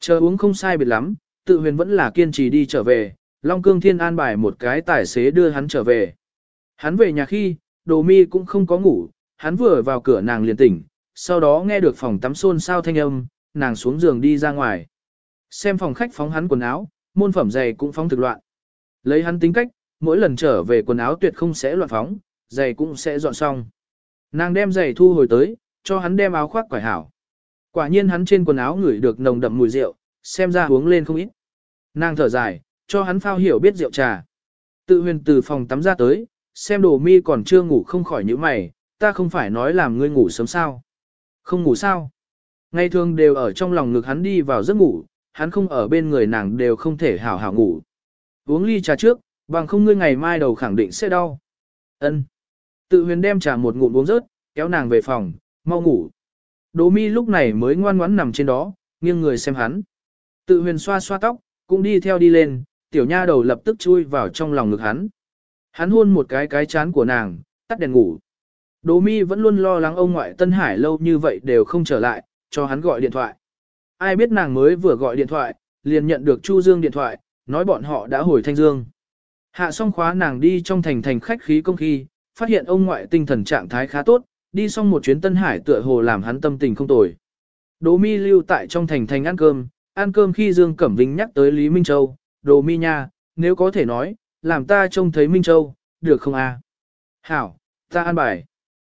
Chờ uống không sai biệt lắm, tự huyền vẫn là kiên trì đi trở về, Long Cương Thiên an bài một cái tài xế đưa hắn trở về. Hắn về nhà khi, đồ mi cũng không có ngủ, hắn vừa vào cửa nàng liền tỉnh, sau đó nghe được phòng tắm xôn xao thanh âm, nàng xuống giường đi ra ngoài. Xem phòng khách phóng hắn quần áo, môn phẩm giày cũng phóng thực loạn. Lấy hắn tính cách, mỗi lần trở về quần áo tuyệt không sẽ loạn phóng, giày cũng sẽ dọn xong. Nàng đem giày thu hồi tới, cho hắn đem áo khoác quải hảo. Quả nhiên hắn trên quần áo ngửi được nồng đậm mùi rượu, xem ra uống lên không ít. Nàng thở dài, cho hắn phao hiểu biết rượu trà. Tự huyền từ phòng tắm ra tới, xem đồ mi còn chưa ngủ không khỏi những mày, ta không phải nói làm ngươi ngủ sớm sao. Không ngủ sao? Ngày thường đều ở trong lòng ngực hắn đi vào giấc ngủ, hắn không ở bên người nàng đều không thể hảo hảo ngủ. Uống ly trà trước, bằng không ngươi ngày mai đầu khẳng định sẽ đau. Ân. Tự huyền đem trà một ngụm uống rớt, kéo nàng về phòng, mau ngủ. Đỗ mi lúc này mới ngoan ngoãn nằm trên đó, nghiêng người xem hắn. Tự huyền xoa xoa tóc, cũng đi theo đi lên, tiểu nha đầu lập tức chui vào trong lòng ngực hắn. Hắn hôn một cái cái chán của nàng, tắt đèn ngủ. Đỗ mi vẫn luôn lo lắng ông ngoại Tân Hải lâu như vậy đều không trở lại, cho hắn gọi điện thoại. Ai biết nàng mới vừa gọi điện thoại, liền nhận được Chu Dương điện thoại, nói bọn họ đã hồi Thanh Dương. Hạ xong khóa nàng đi trong thành thành khách khí công khi, phát hiện ông ngoại tinh thần trạng thái khá tốt, đi xong một chuyến Tân Hải tựa hồ làm hắn tâm tình không tồi. Đỗ mi lưu tại trong thành thành ăn cơm, ăn cơm khi Dương Cẩm Vinh nhắc tới Lý Minh Châu, Đỗ mi nha, nếu có thể nói, làm ta trông thấy Minh Châu, được không a? Hảo, ta ăn bài.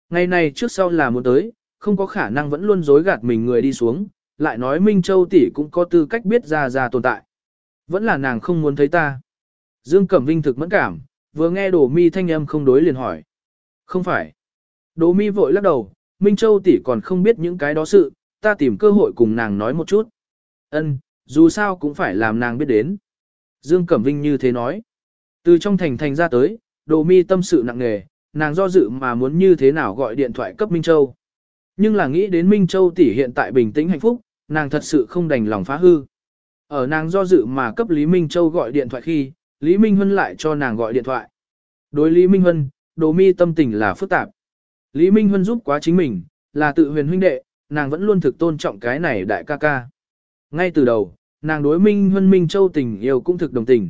Ngày này trước sau là muốn tới, không có khả năng vẫn luôn dối gạt mình người đi xuống, lại nói Minh Châu tỷ cũng có tư cách biết ra ra tồn tại. Vẫn là nàng không muốn thấy ta. Dương Cẩm Vinh thực mẫn cảm, vừa nghe Đỗ Mi thanh âm không đối liền hỏi. Không phải. Đỗ Mi vội lắc đầu, Minh Châu tỷ còn không biết những cái đó sự, ta tìm cơ hội cùng nàng nói một chút. Ân, dù sao cũng phải làm nàng biết đến. Dương Cẩm Vinh như thế nói. Từ trong thành thành ra tới, Đỗ Mi tâm sự nặng nề, nàng do dự mà muốn như thế nào gọi điện thoại cấp Minh Châu. Nhưng là nghĩ đến Minh Châu tỷ hiện tại bình tĩnh hạnh phúc, nàng thật sự không đành lòng phá hư. Ở nàng do dự mà cấp Lý Minh Châu gọi điện thoại khi, Lý Minh Hân lại cho nàng gọi điện thoại. Đối Lý Minh Hân, đồ mi tâm tình là phức tạp. Lý Minh Hân giúp quá chính mình, là tự huyền huynh đệ, nàng vẫn luôn thực tôn trọng cái này đại ca ca. Ngay từ đầu, nàng đối Minh Hân Minh Châu tình yêu cũng thực đồng tình.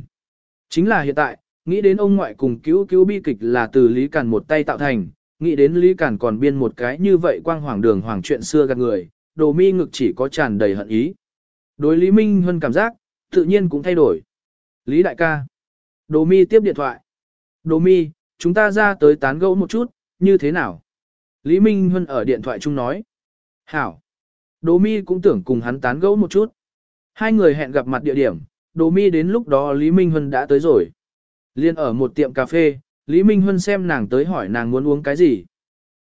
Chính là hiện tại, nghĩ đến ông ngoại cùng cứu cứu bi kịch là từ Lý Cản một tay tạo thành, nghĩ đến Lý Cản còn biên một cái như vậy quang hoàng đường hoàng chuyện xưa gạt người, đồ mi ngực chỉ có tràn đầy hận ý. Đối Lý Minh Hân cảm giác, tự nhiên cũng thay đổi. Lý đại ca. Đồ mi tiếp điện thoại. Đồ mi, chúng ta ra tới tán gẫu một chút, như thế nào? Lý Minh Huân ở điện thoại chung nói. Hảo. Đồ mi cũng tưởng cùng hắn tán gẫu một chút. Hai người hẹn gặp mặt địa điểm, đồ mi đến lúc đó Lý Minh Huân đã tới rồi. Liên ở một tiệm cà phê, Lý Minh Huân xem nàng tới hỏi nàng muốn uống cái gì.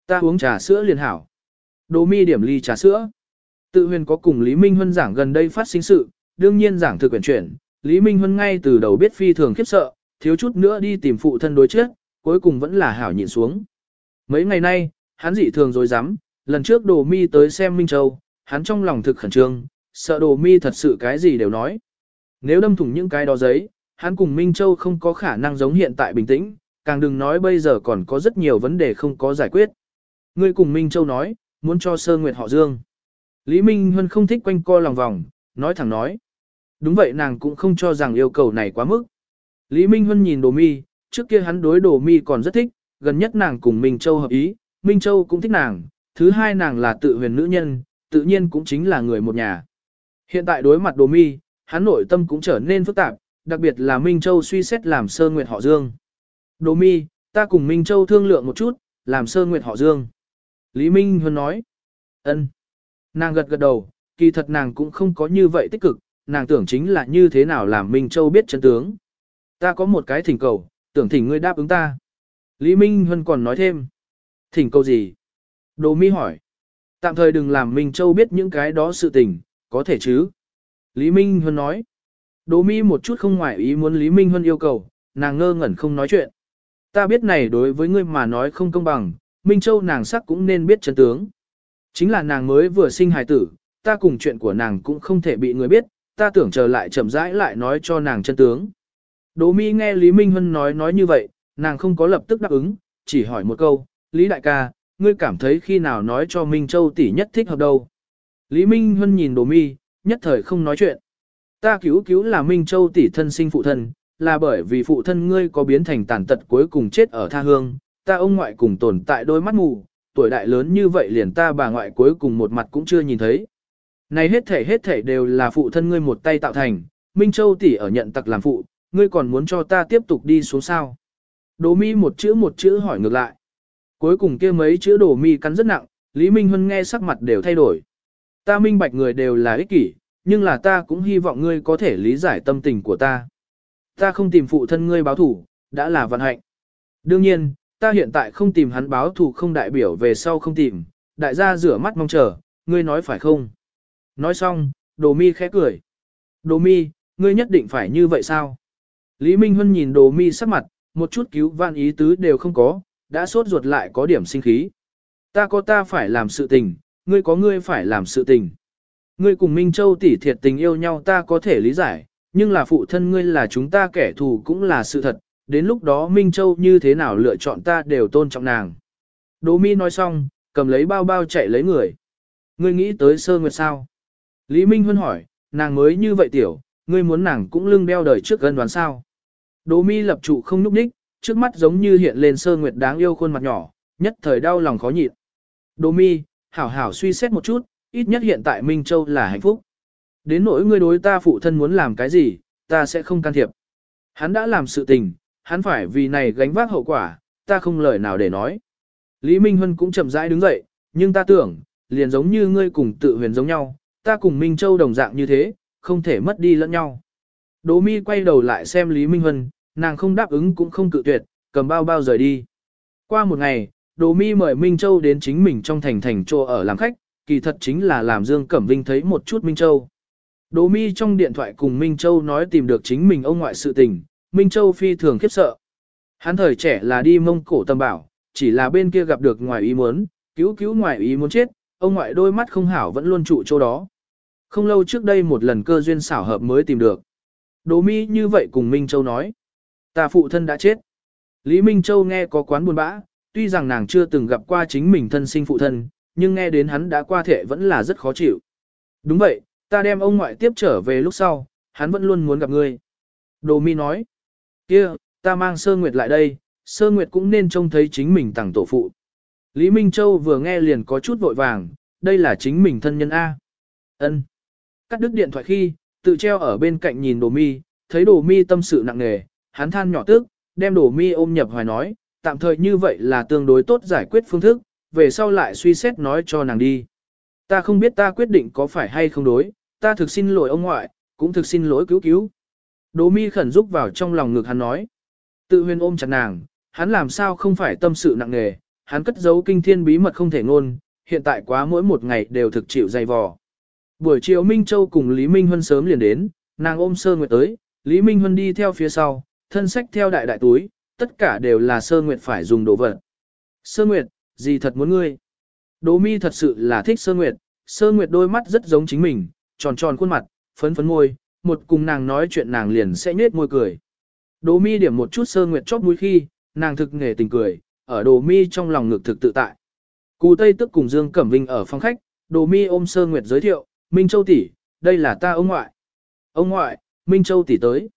Ta uống trà sữa liền hảo. Đồ mi điểm ly trà sữa. Tự huyền có cùng Lý Minh Huân giảng gần đây phát sinh sự, đương nhiên giảng thực quyển chuyển. Lý Minh Huân ngay từ đầu biết phi thường khiếp sợ, thiếu chút nữa đi tìm phụ thân đối chết, cuối cùng vẫn là hảo nhịn xuống. Mấy ngày nay, hắn dị thường dối rắm lần trước đồ mi tới xem Minh Châu, hắn trong lòng thực khẩn trương, sợ đồ mi thật sự cái gì đều nói. Nếu đâm thủng những cái đó giấy, hắn cùng Minh Châu không có khả năng giống hiện tại bình tĩnh, càng đừng nói bây giờ còn có rất nhiều vấn đề không có giải quyết. Ngươi cùng Minh Châu nói, muốn cho Sơ Nguyệt họ Dương. Lý Minh Huân không thích quanh co lòng vòng, nói thẳng nói. Đúng vậy nàng cũng không cho rằng yêu cầu này quá mức. Lý Minh Huân nhìn Đồ Mi, trước kia hắn đối Đồ Mi còn rất thích, gần nhất nàng cùng Minh Châu hợp ý, Minh Châu cũng thích nàng, thứ hai nàng là tự huyền nữ nhân, tự nhiên cũng chính là người một nhà. Hiện tại đối mặt Đồ Mi, hắn nội tâm cũng trở nên phức tạp, đặc biệt là Minh Châu suy xét làm sơ nguyệt họ Dương. Đồ Mi, ta cùng Minh Châu thương lượng một chút, làm sơ nguyệt họ Dương. Lý Minh Huân nói. ân. Nàng gật gật đầu, kỳ thật nàng cũng không có như vậy tích cực, nàng tưởng chính là như thế nào làm Minh Châu biết chân tướng. Ta có một cái thỉnh cầu, tưởng thỉnh ngươi đáp ứng ta. Lý Minh Huân còn nói thêm. Thỉnh cầu gì? Đồ mi hỏi. Tạm thời đừng làm Minh Châu biết những cái đó sự tình, có thể chứ? Lý Minh Huân nói. Đồ mi một chút không ngoại ý muốn Lý Minh Huân yêu cầu, nàng ngơ ngẩn không nói chuyện. Ta biết này đối với ngươi mà nói không công bằng, Minh Châu nàng sắc cũng nên biết chân tướng. Chính là nàng mới vừa sinh hài tử, ta cùng chuyện của nàng cũng không thể bị người biết, ta tưởng chờ lại chậm rãi lại nói cho nàng chân tướng. Đỗ Mi nghe Lý Minh Hân nói nói như vậy, nàng không có lập tức đáp ứng, chỉ hỏi một câu, Lý đại ca, ngươi cảm thấy khi nào nói cho Minh Châu tỷ nhất thích hợp đâu. Lý Minh Hân nhìn Đỗ Mi, nhất thời không nói chuyện. Ta cứu cứu là Minh Châu tỷ thân sinh phụ thân, là bởi vì phụ thân ngươi có biến thành tàn tật cuối cùng chết ở tha hương, ta ông ngoại cùng tồn tại đôi mắt mù, tuổi đại lớn như vậy liền ta bà ngoại cuối cùng một mặt cũng chưa nhìn thấy. Này hết thể hết thể đều là phụ thân ngươi một tay tạo thành, Minh Châu tỷ ở nhận tặc làm phụ, ngươi còn muốn cho ta tiếp tục đi xuống sao. Đồ mi một chữ một chữ hỏi ngược lại. Cuối cùng kia mấy chữ đồ mi cắn rất nặng, Lý Minh Huân nghe sắc mặt đều thay đổi. Ta minh bạch người đều là ích kỷ, nhưng là ta cũng hy vọng ngươi có thể lý giải tâm tình của ta. Ta không tìm phụ thân ngươi báo thủ, đã là vận hạnh. Đương nhiên, ta hiện tại không tìm hắn báo thù không đại biểu về sau không tìm, đại gia rửa mắt mong chờ, ngươi nói phải không? Nói xong, đồ mi khẽ cười. Đồ mi, ngươi nhất định phải như vậy sao? Lý Minh Huân nhìn đồ mi sắc mặt, một chút cứu van ý tứ đều không có, đã sốt ruột lại có điểm sinh khí. Ta có ta phải làm sự tình, ngươi có ngươi phải làm sự tình. Ngươi cùng Minh Châu tỷ thiệt tình yêu nhau ta có thể lý giải, nhưng là phụ thân ngươi là chúng ta kẻ thù cũng là sự thật, đến lúc đó Minh Châu như thế nào lựa chọn ta đều tôn trọng nàng. Đỗ Mi nói xong, cầm lấy bao bao chạy lấy người. Ngươi nghĩ tới sơ nguyệt sao? Lý Minh Huân hỏi, nàng mới như vậy tiểu, ngươi muốn nàng cũng lưng đeo đời trước gần đoán sao? Đỗ Mi lập trụ không núp ních, trước mắt giống như hiện lên sơ nguyệt đáng yêu khuôn mặt nhỏ, nhất thời đau lòng khó nhịn. Đỗ Mi, hảo hảo suy xét một chút, ít nhất hiện tại Minh Châu là hạnh phúc. Đến nỗi ngươi đối ta phụ thân muốn làm cái gì, ta sẽ không can thiệp. Hắn đã làm sự tình, hắn phải vì này gánh vác hậu quả, ta không lời nào để nói. Lý Minh Huân cũng chậm rãi đứng dậy, nhưng ta tưởng, liền giống như ngươi cùng tự huyền giống nhau, ta cùng Minh Châu đồng dạng như thế, không thể mất đi lẫn nhau. Đỗ Mi quay đầu lại xem Lý Minh Huân, nàng không đáp ứng cũng không cự tuyệt, cầm bao bao rời đi. Qua một ngày, Đỗ Mi mời Minh Châu đến chính mình trong thành thành chỗ ở làm khách, kỳ thật chính là làm Dương Cẩm Vinh thấy một chút Minh Châu. Đỗ Mi trong điện thoại cùng Minh Châu nói tìm được chính mình ông ngoại sự tình, Minh Châu phi thường khiếp sợ. Hắn thời trẻ là đi mông cổ tâm bảo, chỉ là bên kia gặp được ngoài ý muốn, cứu cứu ngoài ý muốn chết, ông ngoại đôi mắt không hảo vẫn luôn trụ chỗ đó. Không lâu trước đây một lần cơ duyên xảo hợp mới tìm được. Đỗ Mi như vậy cùng Minh Châu nói. Ta phụ thân đã chết. Lý Minh Châu nghe có quán buồn bã, tuy rằng nàng chưa từng gặp qua chính mình thân sinh phụ thân, nhưng nghe đến hắn đã qua thể vẫn là rất khó chịu. Đúng vậy, ta đem ông ngoại tiếp trở về lúc sau, hắn vẫn luôn muốn gặp ngươi. Đồ Mi nói kia, ta mang sơ nguyệt lại đây, sơ nguyệt cũng nên trông thấy chính mình tặng tổ phụ. Lý Minh Châu vừa nghe liền có chút vội vàng, đây là chính mình thân nhân A. ân Cắt đứt điện thoại khi, tự treo ở bên cạnh nhìn đồ mi, thấy đồ mi tâm sự nặng nề, hắn than nhỏ tức, đem đồ mi ôm nhập hoài nói, tạm thời như vậy là tương đối tốt giải quyết phương thức, về sau lại suy xét nói cho nàng đi. Ta không biết ta quyết định có phải hay không đối, ta thực xin lỗi ông ngoại, cũng thực xin lỗi cứu cứu. Đỗ mi khẩn rúc vào trong lòng ngực hắn nói. Tự huyền ôm chặt nàng, hắn làm sao không phải tâm sự nặng nề, hắn cất giấu kinh thiên bí mật không thể ngôn, hiện tại quá mỗi một ngày đều thực chịu dày vò. Buổi chiều Minh Châu cùng Lý Minh Huân sớm liền đến, nàng ôm Sơ Nguyệt tới, Lý Minh Huân đi theo phía sau, thân sách theo đại đại túi, tất cả đều là Sơ Nguyệt phải dùng đồ vật. Sơ Nguyệt, gì thật muốn ngươi? Đỗ mi thật sự là thích Sơ Nguyệt, Sơ Nguyệt đôi mắt rất giống chính mình, tròn tròn khuôn mặt, phấn phấn môi, một cùng nàng nói chuyện nàng liền sẽ nhếch môi cười. Đỗ mi điểm một chút sơ nguyệt chóp mũi khi, nàng thực nghề tình cười, ở Đỗ mi trong lòng ngực thực tự tại. Cù Tây tức cùng Dương Cẩm Vinh ở phòng khách, Đỗ Mi ôm Sơ Nguyệt giới thiệu, Minh Châu tỷ, đây là ta ông ngoại. Ông ngoại, Minh Châu tỷ tới.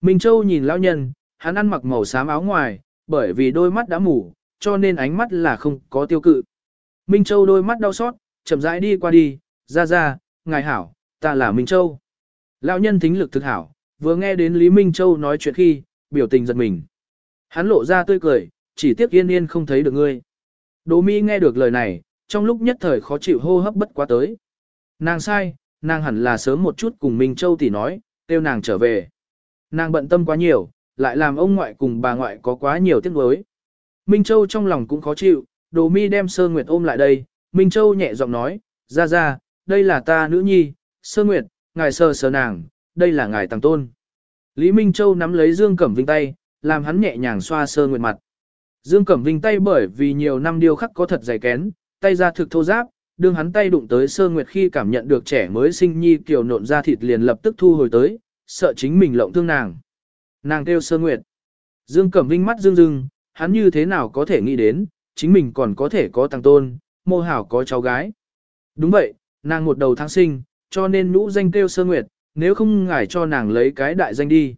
Minh Châu nhìn lão nhân, hắn ăn mặc màu xám áo ngoài, bởi vì đôi mắt đã mù, cho nên ánh mắt là không có tiêu cự. Minh Châu đôi mắt đau xót, chậm rãi đi qua đi, ra ra, ngài hảo, ta là Minh Châu. Lão nhân thính lực thực hảo, vừa nghe đến Lý Minh Châu nói chuyện khi, biểu tình giật mình. Hắn lộ ra tươi cười, chỉ tiếc yên yên không thấy được ngươi. Đỗ Mi nghe được lời này, trong lúc nhất thời khó chịu hô hấp bất quá tới. Nàng sai, nàng hẳn là sớm một chút cùng Minh Châu tỷ nói, kêu nàng trở về. Nàng bận tâm quá nhiều, lại làm ông ngoại cùng bà ngoại có quá nhiều tiếc nuối. Minh Châu trong lòng cũng khó chịu, Đồ Mi đem Sơ Nguyệt ôm lại đây, Minh Châu nhẹ giọng nói, ra ra, đây là ta nữ nhi, Sơ Nguyệt, ngài sơ sơ nàng, đây là ngài tăng tôn. Lý Minh Châu nắm lấy Dương Cẩm Vinh tay, làm hắn nhẹ nhàng xoa Sơ Nguyệt mặt. Dương Cẩm Vinh tay bởi vì nhiều năm điêu khắc có thật dày kén, tay ra thực thô giáp, đương hắn tay đụng tới Sơ Nguyệt khi cảm nhận được trẻ mới sinh nhi kiều nộn ra thịt liền lập tức thu hồi tới, sợ chính mình lộng thương nàng. Nàng kêu Sơ Nguyệt. Dương Cẩm Vinh mắt dương dương, hắn như thế nào có thể nghĩ đến, chính mình còn có thể có tăng tôn, mô hảo có cháu gái. Đúng vậy, nàng một đầu tháng sinh, cho nên nhũ danh kêu Sơ Nguyệt, nếu không ngài cho nàng lấy cái đại danh đi.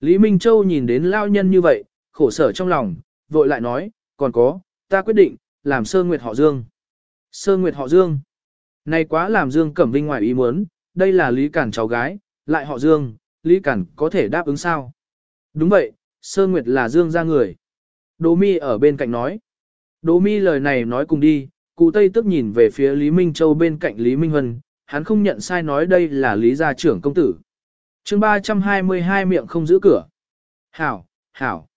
Lý Minh Châu nhìn đến lao nhân như vậy, khổ sở trong lòng, vội lại nói, còn có, ta quyết định, làm Sơ Nguyệt họ Dương. Sơ Nguyệt họ Dương. Này quá làm Dương Cẩm Vinh ngoài ý muốn, đây là Lý Cản cháu gái, lại họ Dương, Lý Cản có thể đáp ứng sao? Đúng vậy, Sơ Nguyệt là Dương ra người. Đỗ Mi ở bên cạnh nói. Đỗ Mi lời này nói cùng đi, cụ Tây tức nhìn về phía Lý Minh Châu bên cạnh Lý Minh Huân, hắn không nhận sai nói đây là Lý gia trưởng công tử. chương 322 miệng không giữ cửa. Hảo, hảo.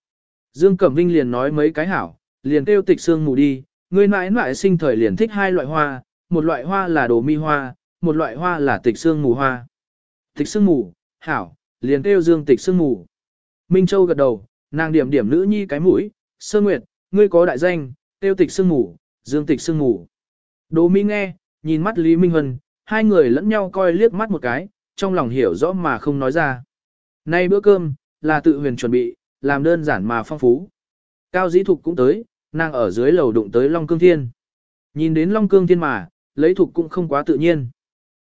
Dương Cẩm Vinh liền nói mấy cái hảo, liền kêu tịch xương mù đi, người mãi mãi sinh thời liền thích hai loại hoa, một loại hoa là đồ mi hoa, một loại hoa là tịch xương mù hoa. Tịch xương mù, hảo, liền kêu Dương tịch xương mù. Minh Châu gật đầu, nàng điểm điểm nữ nhi cái mũi, sơ nguyệt, ngươi có đại danh, tiêu tịch xương mù, dương tịch xương mù. Đỗ Mỹ nghe, nhìn mắt Lý Minh Huân, hai người lẫn nhau coi liếc mắt một cái, trong lòng hiểu rõ mà không nói ra. Nay bữa cơm, là tự huyền chuẩn bị, làm đơn giản mà phong phú. Cao dĩ thục cũng tới, nàng ở dưới lầu đụng tới Long Cương Thiên. Nhìn đến Long Cương Thiên mà, lấy thục cũng không quá tự nhiên.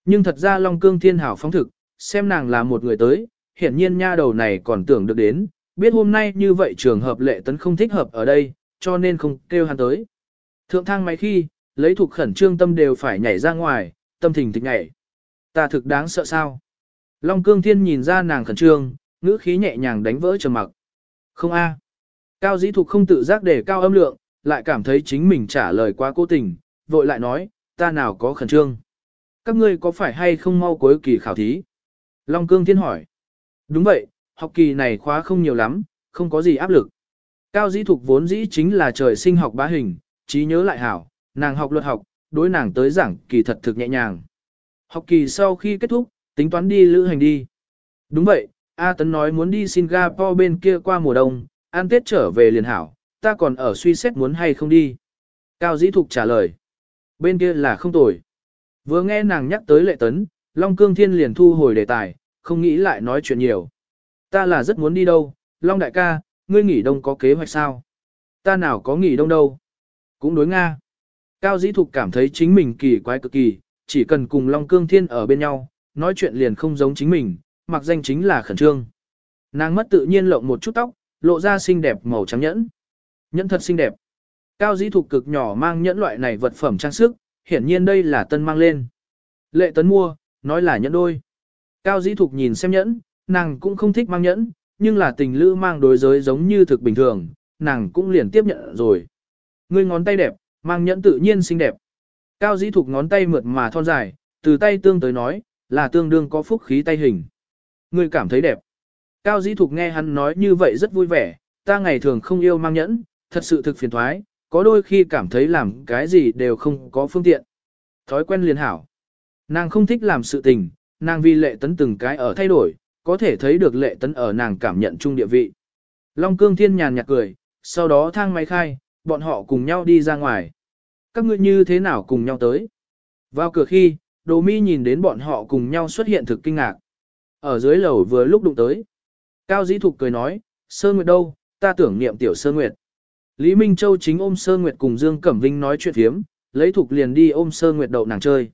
Nhưng thật ra Long Cương Thiên hảo phóng thực, xem nàng là một người tới, hiển nhiên nha đầu này còn tưởng được đến, biết hôm nay như vậy trường hợp lệ tấn không thích hợp ở đây, cho nên không kêu hắn tới. Thượng thang máy khi, lấy thuộc khẩn trương tâm đều phải nhảy ra ngoài, tâm thình thịch nhảy. Ta thực đáng sợ sao? Long cương thiên nhìn ra nàng khẩn trương, ngữ khí nhẹ nhàng đánh vỡ trầm mặc. Không a. Cao dĩ thục không tự giác để cao âm lượng, lại cảm thấy chính mình trả lời quá cố tình, vội lại nói, ta nào có khẩn trương. Các ngươi có phải hay không mau cuối kỳ khảo thí? Long cương thiên hỏi. Đúng vậy, học kỳ này khóa không nhiều lắm, không có gì áp lực. Cao dĩ thục vốn dĩ chính là trời sinh học bá hình, trí nhớ lại hảo, nàng học luật học, đối nàng tới giảng kỳ thật thực nhẹ nhàng. Học kỳ sau khi kết thúc, tính toán đi lữ hành đi. Đúng vậy, A Tấn nói muốn đi Singapore bên kia qua mùa đông, ăn Tết trở về liền hảo, ta còn ở suy xét muốn hay không đi. Cao dĩ thục trả lời. Bên kia là không tồi. Vừa nghe nàng nhắc tới lệ tấn, Long Cương Thiên liền thu hồi đề tài, không nghĩ lại nói chuyện nhiều. Ta là rất muốn đi đâu, Long đại ca, ngươi nghỉ đông có kế hoạch sao? Ta nào có nghỉ đông đâu? Cũng đối Nga. Cao dĩ thục cảm thấy chính mình kỳ quái cực kỳ, chỉ cần cùng Long Cương Thiên ở bên nhau, nói chuyện liền không giống chính mình, mặc danh chính là khẩn trương. Nàng mất tự nhiên lộng một chút tóc, lộ ra xinh đẹp màu trắng nhẫn. Nhẫn thật xinh đẹp. Cao dĩ thục cực nhỏ mang nhẫn loại này vật phẩm trang sức, hiển nhiên đây là tân mang lên. Lệ tấn mua, nói là nhẫn đôi. Cao dĩ thục nhìn xem nhẫn, nàng cũng không thích mang nhẫn, nhưng là tình lữ mang đối giới giống như thực bình thường, nàng cũng liền tiếp nhận rồi. Ngươi ngón tay đẹp, mang nhẫn tự nhiên xinh đẹp. Cao dĩ thục ngón tay mượt mà thon dài, từ tay tương tới nói, là tương đương có phúc khí tay hình. Ngươi cảm thấy đẹp. Cao dĩ thục nghe hắn nói như vậy rất vui vẻ, ta ngày thường không yêu mang nhẫn, thật sự thực phiền thoái, có đôi khi cảm thấy làm cái gì đều không có phương tiện. Thói quen liền hảo. Nàng không thích làm sự tình, nàng vì lệ tấn từng cái ở thay đổi, có thể thấy được lệ tấn ở nàng cảm nhận chung địa vị. Long cương thiên nhàn nhạt cười, sau đó thang máy khai, bọn họ cùng nhau đi ra ngoài. Các ngươi như thế nào cùng nhau tới? Vào cửa khi, đồ mi nhìn đến bọn họ cùng nhau xuất hiện thực kinh ngạc. Ở dưới lầu vừa lúc đụng tới. Cao dĩ thục cười nói, Sơ Nguyệt đâu, ta tưởng niệm tiểu Sơ Nguyệt. Lý Minh Châu chính ôm Sơ Nguyệt cùng Dương Cẩm Vinh nói chuyện thiếm, lấy thục liền đi ôm sơ nguyệt đậu nàng chơi.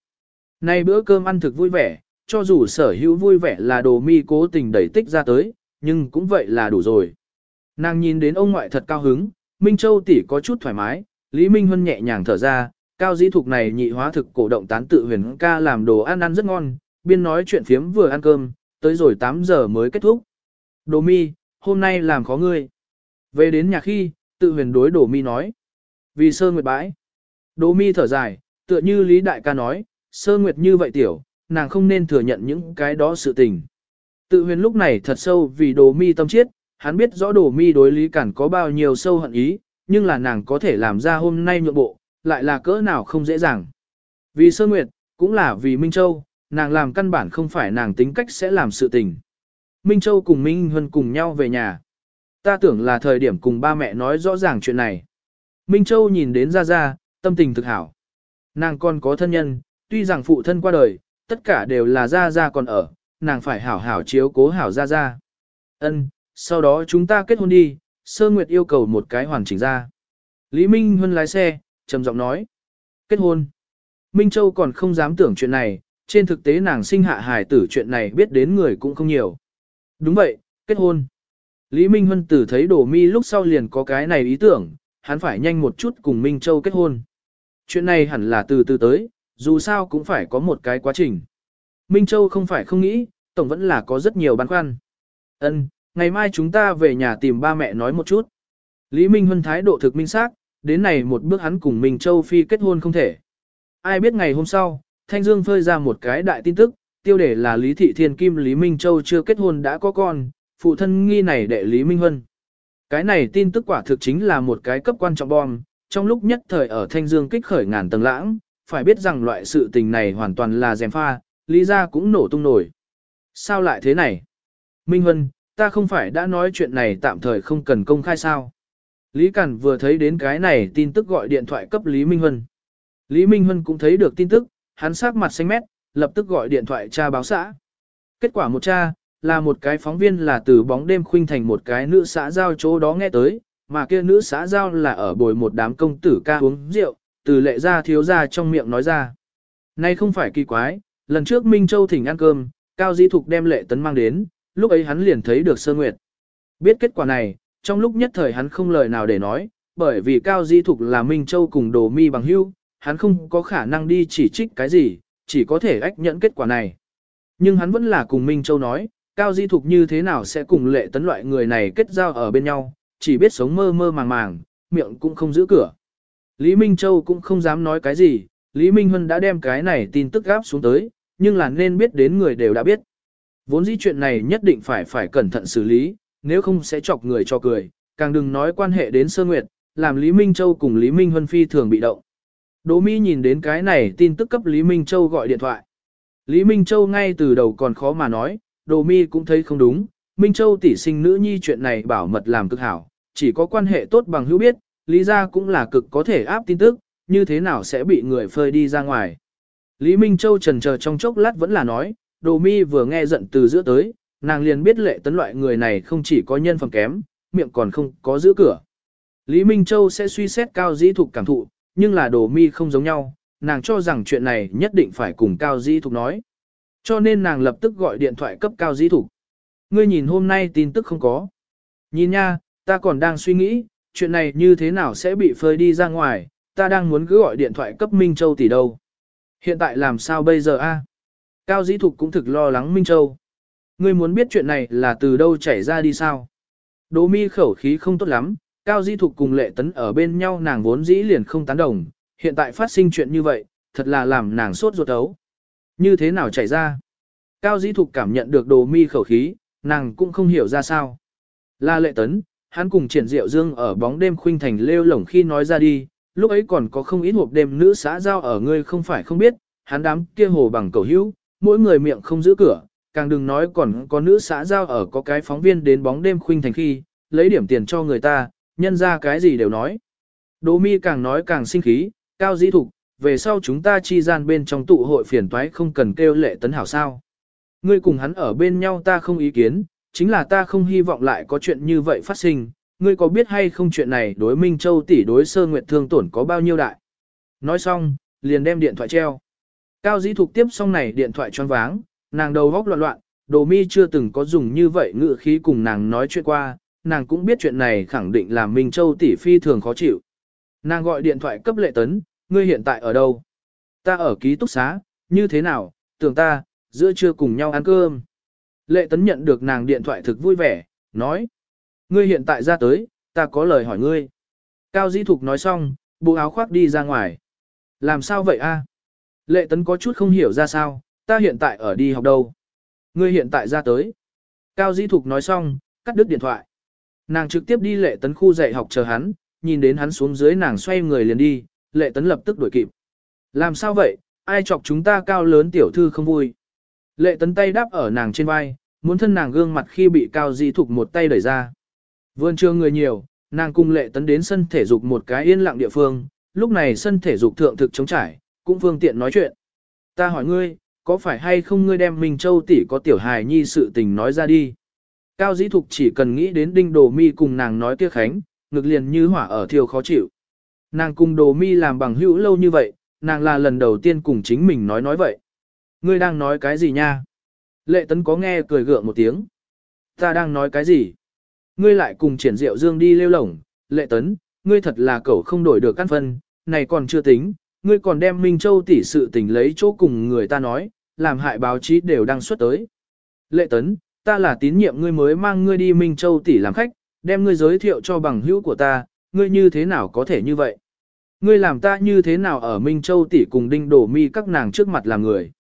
Nay bữa cơm ăn thực vui vẻ, cho dù sở hữu vui vẻ là đồ mi cố tình đẩy tích ra tới, nhưng cũng vậy là đủ rồi. Nàng nhìn đến ông ngoại thật cao hứng, Minh Châu tỷ có chút thoải mái, Lý Minh Huân nhẹ nhàng thở ra, cao dĩ thục này nhị hóa thực cổ động tán tự huyền ca làm đồ ăn ăn rất ngon, biên nói chuyện phiếm vừa ăn cơm, tới rồi 8 giờ mới kết thúc. Đồ mi, hôm nay làm khó ngươi. Về đến nhà khi, tự huyền đối đồ mi nói. Vì sơ nguyệt bãi. Đồ mi thở dài, tựa như Lý Đại ca nói, sơ nguyệt như vậy tiểu, nàng không nên thừa nhận những cái đó sự tình. Tự huyền lúc này thật sâu vì đồ mi tâm chiết, hắn biết rõ đồ mi đối Lý Cản có bao nhiêu sâu hận ý, nhưng là nàng có thể làm ra hôm nay nhượng bộ, lại là cỡ nào không dễ dàng. Vì sơ nguyệt, cũng là vì Minh Châu, nàng làm căn bản không phải nàng tính cách sẽ làm sự tình. Minh Châu cùng Minh Huân cùng nhau về nhà. Ta tưởng là thời điểm cùng ba mẹ nói rõ ràng chuyện này. Minh Châu nhìn đến Gia Gia, tâm tình thực hảo. Nàng còn có thân nhân, tuy rằng phụ thân qua đời, tất cả đều là Gia Gia còn ở, nàng phải hảo hảo chiếu cố hảo Gia Gia. Ân, sau đó chúng ta kết hôn đi, Sơ Nguyệt yêu cầu một cái hoàn chỉnh ra. Lý Minh Huân lái xe, trầm giọng nói. Kết hôn. Minh Châu còn không dám tưởng chuyện này, trên thực tế nàng sinh hạ hài tử chuyện này biết đến người cũng không nhiều. Đúng vậy, kết hôn. Lý Minh Huân tử thấy Đổ Mi lúc sau liền có cái này ý tưởng, hắn phải nhanh một chút cùng Minh Châu kết hôn. Chuyện này hẳn là từ từ tới, dù sao cũng phải có một cái quá trình. Minh Châu không phải không nghĩ, tổng vẫn là có rất nhiều băn khoăn. Ân, ngày mai chúng ta về nhà tìm ba mẹ nói một chút. Lý Minh Huân thái độ thực minh xác, đến này một bước hắn cùng Minh Châu Phi kết hôn không thể. Ai biết ngày hôm sau, Thanh Dương phơi ra một cái đại tin tức, tiêu đề là Lý Thị Thiên Kim Lý Minh Châu chưa kết hôn đã có con, phụ thân nghi này đệ Lý Minh Huân. Cái này tin tức quả thực chính là một cái cấp quan trọng bom, trong lúc nhất thời ở Thanh Dương kích khởi ngàn tầng lãng, phải biết rằng loại sự tình này hoàn toàn là dèm pha, lý ra cũng nổ tung nổi. Sao lại thế này? Minh Huân, ta không phải đã nói chuyện này tạm thời không cần công khai sao? Lý Cẩn vừa thấy đến cái này tin tức gọi điện thoại cấp Lý Minh Huân. Lý Minh Huân cũng thấy được tin tức, hắn sắc mặt xanh mét, lập tức gọi điện thoại tra báo xã. Kết quả một tra, là một cái phóng viên là từ bóng đêm khuynh thành một cái nữ xã giao chỗ đó nghe tới, mà kia nữ xã giao là ở bồi một đám công tử ca uống rượu, từ lệ ra thiếu ra trong miệng nói ra. Nay không phải kỳ quái, lần trước Minh Châu thỉnh ăn cơm, Cao Di Thục đem lệ tấn mang đến, lúc ấy hắn liền thấy được sơ nguyệt. Biết kết quả này, trong lúc nhất thời hắn không lời nào để nói, bởi vì Cao Di Thục là Minh Châu cùng đồ mi bằng hưu, hắn không có khả năng đi chỉ trích cái gì, chỉ có thể ách nhận kết quả này. Nhưng hắn vẫn là cùng Minh Châu nói, Cao Di Thục như thế nào sẽ cùng lệ tấn loại người này kết giao ở bên nhau, chỉ biết sống mơ mơ màng màng, miệng cũng không giữ cửa. Lý Minh Châu cũng không dám nói cái gì, Lý Minh Huân đã đem cái này tin tức gáp xuống tới, nhưng là nên biết đến người đều đã biết. Vốn dĩ chuyện này nhất định phải phải cẩn thận xử lý, nếu không sẽ chọc người cho cười, càng đừng nói quan hệ đến Sơ Nguyệt, làm Lý Minh Châu cùng Lý Minh Huân phi thường bị động. Đỗ Mi nhìn đến cái này tin tức cấp Lý Minh Châu gọi điện thoại. Lý Minh Châu ngay từ đầu còn khó mà nói, Đỗ Mi cũng thấy không đúng, Minh Châu tỷ sinh nữ nhi chuyện này bảo mật làm cực hảo, chỉ có quan hệ tốt bằng hữu biết, lý ra cũng là cực có thể áp tin tức, như thế nào sẽ bị người phơi đi ra ngoài. Lý Minh Châu trần chờ trong chốc lát vẫn là nói, Đồ Mi vừa nghe giận từ giữa tới, nàng liền biết lệ tấn loại người này không chỉ có nhân phẩm kém, miệng còn không có giữ cửa. Lý Minh Châu sẽ suy xét cao dĩ thục cảm thụ, nhưng là đồ mi không giống nhau, nàng cho rằng chuyện này nhất định phải cùng cao dĩ thục nói. Cho nên nàng lập tức gọi điện thoại cấp cao dĩ thục. Ngươi nhìn hôm nay tin tức không có. Nhìn nha, ta còn đang suy nghĩ, chuyện này như thế nào sẽ bị phơi đi ra ngoài, ta đang muốn cứ gọi điện thoại cấp Minh Châu tỷ đâu. Hiện tại làm sao bây giờ a? Cao dĩ thục cũng thực lo lắng Minh Châu. Ngươi muốn biết chuyện này là từ đâu chảy ra đi sao? Đỗ mi khẩu khí không tốt lắm, Cao Di Thục cùng Lệ Tấn ở bên nhau nàng vốn dĩ liền không tán đồng, hiện tại phát sinh chuyện như vậy, thật là làm nàng sốt ruột ấu. Như thế nào chảy ra? Cao Di Thục cảm nhận được đồ mi khẩu khí, nàng cũng không hiểu ra sao. Là Lệ Tấn, hắn cùng triển diệu dương ở bóng đêm khuynh thành lêu lổng khi nói ra đi, lúc ấy còn có không ít hộp đêm nữ xã giao ở ngươi không phải không biết, hắn đám kia hồ bằng cầu hữu, mỗi người miệng không giữ cửa, càng đừng nói còn có nữ xã giao ở có cái phóng viên đến bóng đêm khuynh thành khi, lấy điểm tiền cho người ta, nhân ra cái gì đều nói. Đỗ mi càng nói càng sinh khí, cao dĩ thục, về sau chúng ta chi gian bên trong tụ hội phiền toái không cần kêu lệ tấn hảo sao. Ngươi cùng hắn ở bên nhau ta không ý kiến, chính là ta không hy vọng lại có chuyện như vậy phát sinh, ngươi có biết hay không chuyện này đối Minh Châu tỷ đối sơ nguyệt thương tổn có bao nhiêu đại. Nói xong, liền đem điện thoại treo. Cao dĩ thục tiếp xong này điện thoại choáng váng, nàng đầu góc loạn loạn, đồ mi chưa từng có dùng như vậy ngự khí cùng nàng nói chuyện qua, nàng cũng biết chuyện này khẳng định là Minh Châu tỷ phi thường khó chịu. Nàng gọi điện thoại cấp lệ tấn, ngươi hiện tại ở đâu? Ta ở ký túc xá, như thế nào, tưởng ta, giữa trưa cùng nhau ăn cơm. Lệ tấn nhận được nàng điện thoại thực vui vẻ, nói. Ngươi hiện tại ra tới, ta có lời hỏi ngươi. Cao dĩ thục nói xong, bộ áo khoác đi ra ngoài. Làm sao vậy a? Lệ tấn có chút không hiểu ra sao, ta hiện tại ở đi học đâu. Ngươi hiện tại ra tới. Cao dĩ thục nói xong, cắt đứt điện thoại. Nàng trực tiếp đi lệ tấn khu dạy học chờ hắn, nhìn đến hắn xuống dưới nàng xoay người liền đi, lệ tấn lập tức đuổi kịp. Làm sao vậy, ai chọc chúng ta cao lớn tiểu thư không vui. Lệ tấn tay đáp ở nàng trên vai, muốn thân nàng gương mặt khi bị cao di thục một tay đẩy ra. Vườn trường người nhiều, nàng cùng lệ tấn đến sân thể dục một cái yên lặng địa phương, lúc này sân thể dục thượng thực chống trải, cũng phương tiện nói chuyện. Ta hỏi ngươi, có phải hay không ngươi đem Minh Châu tỷ có tiểu hài nhi sự tình nói ra đi. Cao dĩ thục chỉ cần nghĩ đến đinh đồ mi cùng nàng nói kia khánh, ngực liền như hỏa ở thiêu khó chịu. Nàng cùng đồ mi làm bằng hữu lâu như vậy, nàng là lần đầu tiên cùng chính mình nói nói vậy. Ngươi đang nói cái gì nha? Lệ tấn có nghe cười gượng một tiếng. Ta đang nói cái gì? Ngươi lại cùng triển diệu dương đi lêu lổng, lệ tấn, ngươi thật là cậu không đổi được căn phân, này còn chưa tính, ngươi còn đem Minh Châu tỷ sự tình lấy chỗ cùng người ta nói, làm hại báo chí đều đang xuất tới. Lệ tấn, ta là tín nhiệm ngươi mới mang ngươi đi Minh Châu tỷ làm khách, đem ngươi giới thiệu cho bằng hữu của ta, ngươi như thế nào có thể như vậy? Ngươi làm ta như thế nào ở Minh Châu tỷ cùng đinh đổ mi các nàng trước mặt làm người?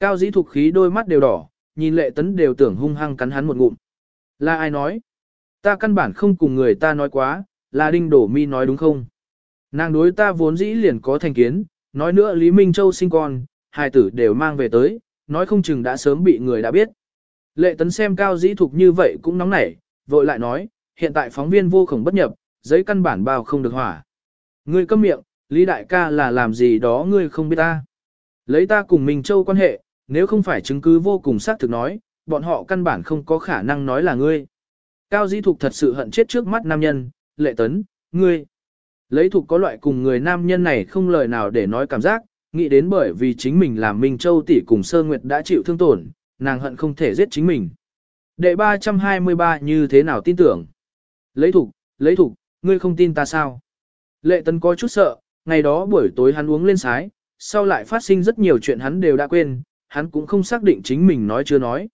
Cao dĩ thục khí đôi mắt đều đỏ, nhìn lệ tấn đều tưởng hung hăng cắn hắn một ngụm. Là ai nói? Ta căn bản không cùng người ta nói quá, là đinh đổ mi nói đúng không? Nàng đối ta vốn dĩ liền có thành kiến, nói nữa Lý Minh Châu sinh con, hai tử đều mang về tới, nói không chừng đã sớm bị người đã biết. Lệ tấn xem cao dĩ thục như vậy cũng nóng nảy, vội lại nói, hiện tại phóng viên vô khổng bất nhập, giấy căn bản bao không được hỏa. Ngươi câm miệng, Lý Đại ca là làm gì đó ngươi không biết ta. Lấy ta cùng Minh Châu quan hệ, nếu không phải chứng cứ vô cùng xác thực nói, bọn họ căn bản không có khả năng nói là ngươi. Cao dĩ thục thật sự hận chết trước mắt nam nhân, lệ tấn, ngươi. Lấy thục có loại cùng người nam nhân này không lời nào để nói cảm giác, nghĩ đến bởi vì chính mình làm Minh Châu tỷ cùng Sơ Nguyệt đã chịu thương tổn, nàng hận không thể giết chính mình. Đệ 323 như thế nào tin tưởng? Lấy thục, lấy thục, ngươi không tin ta sao? Lệ tấn có chút sợ, ngày đó buổi tối hắn uống lên sái, sau lại phát sinh rất nhiều chuyện hắn đều đã quên, hắn cũng không xác định chính mình nói chưa nói.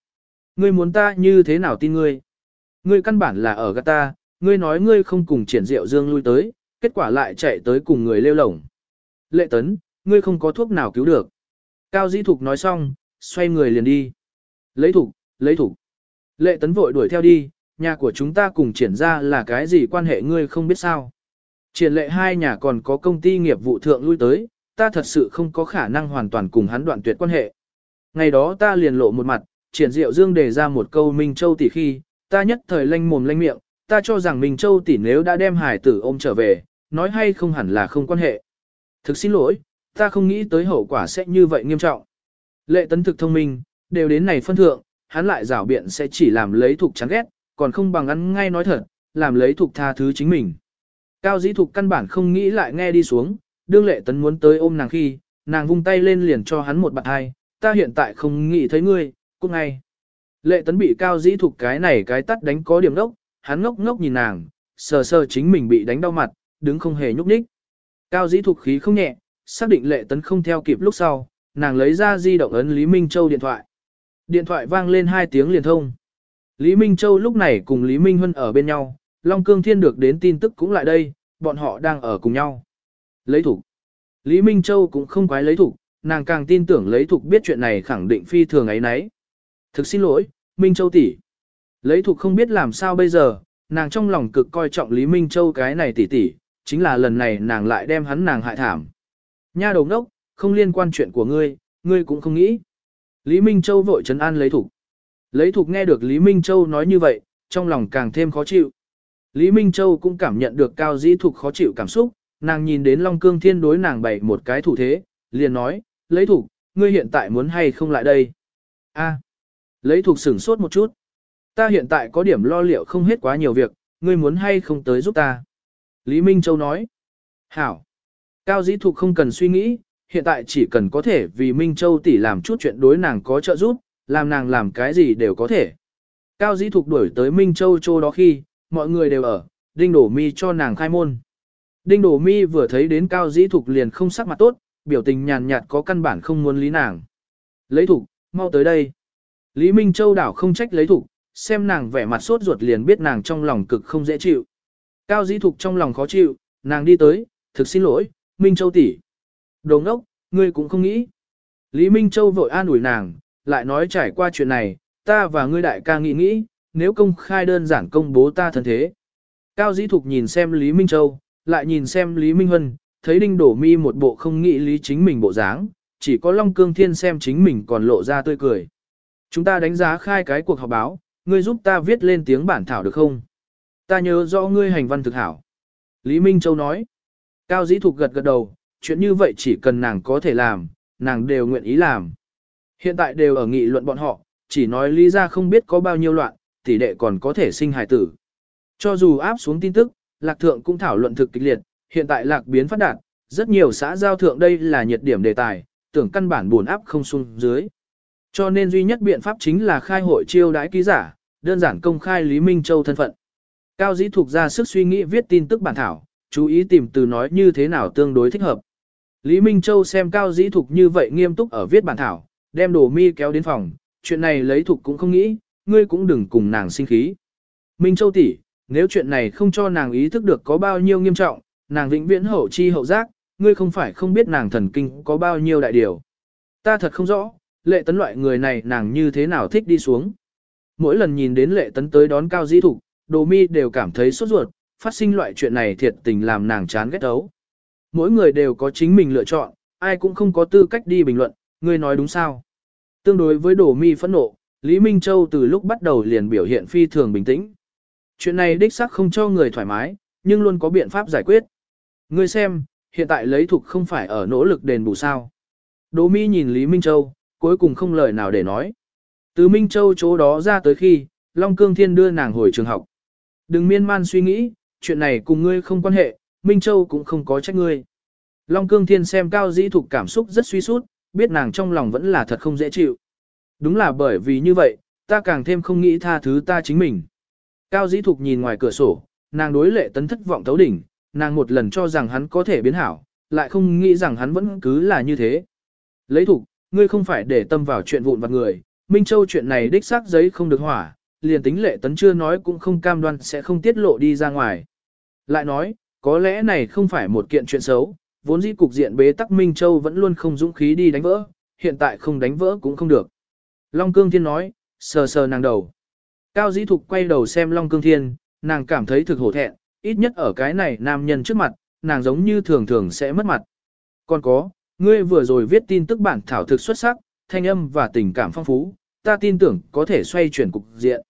Ngươi muốn ta như thế nào tin ngươi? Ngươi căn bản là ở gắt ta, ngươi nói ngươi không cùng triển diệu dương lui tới, kết quả lại chạy tới cùng người lêu lổng. Lệ tấn, ngươi không có thuốc nào cứu được. Cao dĩ thục nói xong, xoay người liền đi. Lấy thủ, lấy thủ. Lệ tấn vội đuổi theo đi, nhà của chúng ta cùng triển ra là cái gì quan hệ ngươi không biết sao. Triển lệ hai nhà còn có công ty nghiệp vụ thượng lui tới, ta thật sự không có khả năng hoàn toàn cùng hắn đoạn tuyệt quan hệ. Ngày đó ta liền lộ một mặt, triển diệu dương đề ra một câu Minh Châu tỷ khi, ta nhất thời lanh mồm lanh miệng, ta cho rằng Minh Châu tỷ nếu đã đem hải tử ôm trở về, nói hay không hẳn là không quan hệ. Thực xin lỗi, ta không nghĩ tới hậu quả sẽ như vậy nghiêm trọng. Lệ tấn thực thông minh, đều đến này phân thượng, hắn lại rảo biện sẽ chỉ làm lấy thuộc chán ghét, còn không bằng ăn ngay nói thật, làm lấy thuộc tha thứ chính mình. Cao dĩ thục căn bản không nghĩ lại nghe đi xuống, đương lệ tấn muốn tới ôm nàng khi, nàng vung tay lên liền cho hắn một bạn hai, ta hiện tại không nghĩ thấy ngươi, cũng ngay. Lệ tấn bị cao dĩ thục cái này cái tắt đánh có điểm đốc, hắn ngốc ngốc nhìn nàng, sờ sờ chính mình bị đánh đau mặt, đứng không hề nhúc nhích. Cao dĩ thục khí không nhẹ, xác định lệ tấn không theo kịp lúc sau, nàng lấy ra di động ấn Lý Minh Châu điện thoại. Điện thoại vang lên hai tiếng liền thông. Lý Minh Châu lúc này cùng Lý Minh Huân ở bên nhau, Long Cương Thiên được đến tin tức cũng lại đây, bọn họ đang ở cùng nhau. Lấy thủ. Lý Minh Châu cũng không quái lấy thủ, nàng càng tin tưởng lấy thủ biết chuyện này khẳng định phi thường ấy nấy. Thực xin lỗi, Minh Châu tỷ. Lấy thủ không biết làm sao bây giờ, nàng trong lòng cực coi trọng Lý Minh Châu cái này tỷ tỷ, chính là lần này nàng lại đem hắn nàng hại thảm. Nha đầu đốc, không liên quan chuyện của ngươi, ngươi cũng không nghĩ. Lý Minh Châu vội trấn an lấy thủ. Lấy thục nghe được Lý Minh Châu nói như vậy, trong lòng càng thêm khó chịu. Lý Minh Châu cũng cảm nhận được cao dĩ thục khó chịu cảm xúc, nàng nhìn đến Long Cương Thiên đối nàng bày một cái thủ thế, liền nói, lấy thục, ngươi hiện tại muốn hay không lại đây? A, lấy thục sửng sốt một chút. Ta hiện tại có điểm lo liệu không hết quá nhiều việc, ngươi muốn hay không tới giúp ta? Lý Minh Châu nói, hảo. Cao dĩ thục không cần suy nghĩ, hiện tại chỉ cần có thể vì Minh Châu tỷ làm chút chuyện đối nàng có trợ giúp, làm nàng làm cái gì đều có thể. Cao dĩ thục đuổi tới Minh Châu Châu đó khi, mọi người đều ở, Đinh Đổ Mi cho nàng khai môn. Đinh Đổ Mi vừa thấy đến Cao dĩ thục liền không sắc mặt tốt, biểu tình nhàn nhạt có căn bản không muốn lý nàng. Lấy thục, mau tới đây. Lý Minh Châu đảo không trách lấy thục, xem nàng vẻ mặt sốt ruột liền biết nàng trong lòng cực không dễ chịu. Cao dĩ thục trong lòng khó chịu, nàng đi tới, thực xin lỗi, Minh Châu tỷ. Đồ ngốc, ngươi cũng không nghĩ. Lý Minh Châu vội an ủi nàng, lại nói trải qua chuyện này, ta và ngươi đại ca nghĩ nghĩ, nếu công khai đơn giản công bố ta thân thế. Cao dĩ thục nhìn xem Lý Minh Châu, lại nhìn xem Lý Minh Hân, thấy đinh đổ mi một bộ không nghĩ lý chính mình bộ dáng, chỉ có Long Cương Thiên xem chính mình còn lộ ra tươi cười. Chúng ta đánh giá khai cái cuộc họp báo, ngươi giúp ta viết lên tiếng bản thảo được không? Ta nhớ rõ ngươi hành văn thực hảo. Lý Minh Châu nói. Cao dĩ thục gật gật đầu, chuyện như vậy chỉ cần nàng có thể làm, nàng đều nguyện ý làm. Hiện tại đều ở nghị luận bọn họ, chỉ nói lý ra không biết có bao nhiêu loạn, tỷ đệ còn có thể sinh hài tử. Cho dù áp xuống tin tức, lạc thượng cũng thảo luận thực kịch liệt, hiện tại lạc biến phát đạt, rất nhiều xã giao thượng đây là nhiệt điểm đề tài, tưởng căn bản buồn áp không xuống dưới. Cho nên duy nhất biện pháp chính là khai hội chiêu đãi ký giả, đơn giản công khai Lý Minh Châu thân phận. Cao dĩ thuộc ra sức suy nghĩ viết tin tức bản thảo, chú ý tìm từ nói như thế nào tương đối thích hợp. Lý Minh Châu xem Cao dĩ Thục như vậy nghiêm túc ở viết bản thảo, đem đồ mi kéo đến phòng, chuyện này lấy thục cũng không nghĩ, ngươi cũng đừng cùng nàng sinh khí. Minh Châu tỷ, nếu chuyện này không cho nàng ý thức được có bao nhiêu nghiêm trọng, nàng vĩnh viễn hậu chi hậu giác, ngươi không phải không biết nàng thần kinh có bao nhiêu đại điều. Ta thật không rõ, lệ tấn loại người này nàng như thế nào thích đi xuống. Mỗi lần nhìn đến lệ tấn tới đón cao dĩ thục, đồ mi đều cảm thấy sốt ruột, phát sinh loại chuyện này thiệt tình làm nàng chán ghét ấu. Mỗi người đều có chính mình lựa chọn, ai cũng không có tư cách đi bình luận, ngươi nói đúng sao. Tương đối với đổ mi phẫn nộ, Lý Minh Châu từ lúc bắt đầu liền biểu hiện phi thường bình tĩnh. Chuyện này đích xác không cho người thoải mái, nhưng luôn có biện pháp giải quyết. Ngươi xem, hiện tại lấy thục không phải ở nỗ lực đền bù sao. Đỗ Mi nhìn Lý Minh Châu, cuối cùng không lời nào để nói. Từ Minh Châu chỗ đó ra tới khi, Long Cương Thiên đưa nàng hồi trường học. Đừng miên man suy nghĩ, chuyện này cùng ngươi không quan hệ, Minh Châu cũng không có trách ngươi. Long Cương Thiên xem Cao Dĩ Thục cảm xúc rất suy sút, biết nàng trong lòng vẫn là thật không dễ chịu. Đúng là bởi vì như vậy, ta càng thêm không nghĩ tha thứ ta chính mình. Cao Dĩ Thục nhìn ngoài cửa sổ, nàng đối lệ tấn thất vọng tấu đỉnh, nàng một lần cho rằng hắn có thể biến hảo, lại không nghĩ rằng hắn vẫn cứ là như thế. Lấy Thục, ngươi không phải để tâm vào chuyện vụn vặt người, Minh Châu chuyện này đích xác giấy không được hỏa, liền tính lệ tấn chưa nói cũng không cam đoan sẽ không tiết lộ đi ra ngoài. Lại nói, có lẽ này không phải một kiện chuyện xấu, vốn dĩ cục diện bế tắc Minh Châu vẫn luôn không dũng khí đi đánh vỡ, hiện tại không đánh vỡ cũng không được. Long Cương Thiên nói, sờ sờ nàng đầu. Cao Dĩ Thục quay đầu xem Long Cương Thiên, nàng cảm thấy thực hổ thẹn, ít nhất ở cái này nam nhân trước mặt, nàng giống như thường thường sẽ mất mặt. Còn có, ngươi vừa rồi viết tin tức bản thảo thực xuất sắc, thanh âm và tình cảm phong phú, ta tin tưởng có thể xoay chuyển cục diện.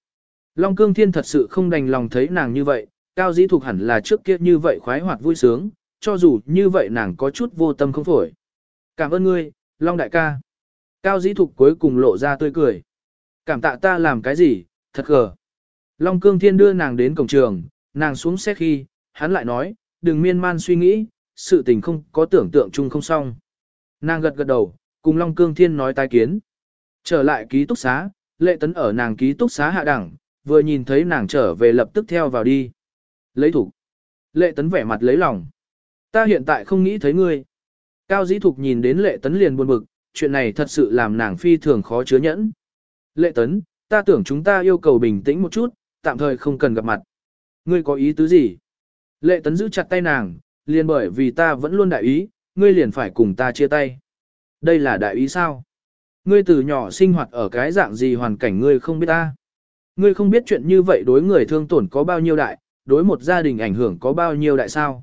Long Cương Thiên thật sự không đành lòng thấy nàng như vậy, Cao Dĩ thuộc hẳn là trước kia như vậy khoái hoạt vui sướng, cho dù như vậy nàng có chút vô tâm không phổi. Cảm ơn ngươi, Long Đại ca. Cao Dĩ Thục cuối cùng lộ ra tươi cười. Cảm tạ ta làm cái gì, thật gờ. Long Cương Thiên đưa nàng đến cổng trường, nàng xuống xe khi, hắn lại nói, đừng miên man suy nghĩ, sự tình không có tưởng tượng chung không xong. Nàng gật gật đầu, cùng Long Cương Thiên nói tai kiến. Trở lại ký túc xá, lệ tấn ở nàng ký túc xá hạ đẳng, vừa nhìn thấy nàng trở về lập tức theo vào đi. Lấy thủ. Lệ tấn vẻ mặt lấy lòng. Ta hiện tại không nghĩ thấy ngươi. Cao dĩ thục nhìn đến lệ tấn liền buồn bực, chuyện này thật sự làm nàng phi thường khó chứa nhẫn. Lệ tấn, ta tưởng chúng ta yêu cầu bình tĩnh một chút, tạm thời không cần gặp mặt. Ngươi có ý tứ gì? Lệ tấn giữ chặt tay nàng, liền bởi vì ta vẫn luôn đại ý, ngươi liền phải cùng ta chia tay. Đây là đại ý sao? Ngươi từ nhỏ sinh hoạt ở cái dạng gì hoàn cảnh ngươi không biết ta. Ngươi không biết chuyện như vậy đối người thương tổn có bao nhiêu đại, đối một gia đình ảnh hưởng có bao nhiêu đại sao.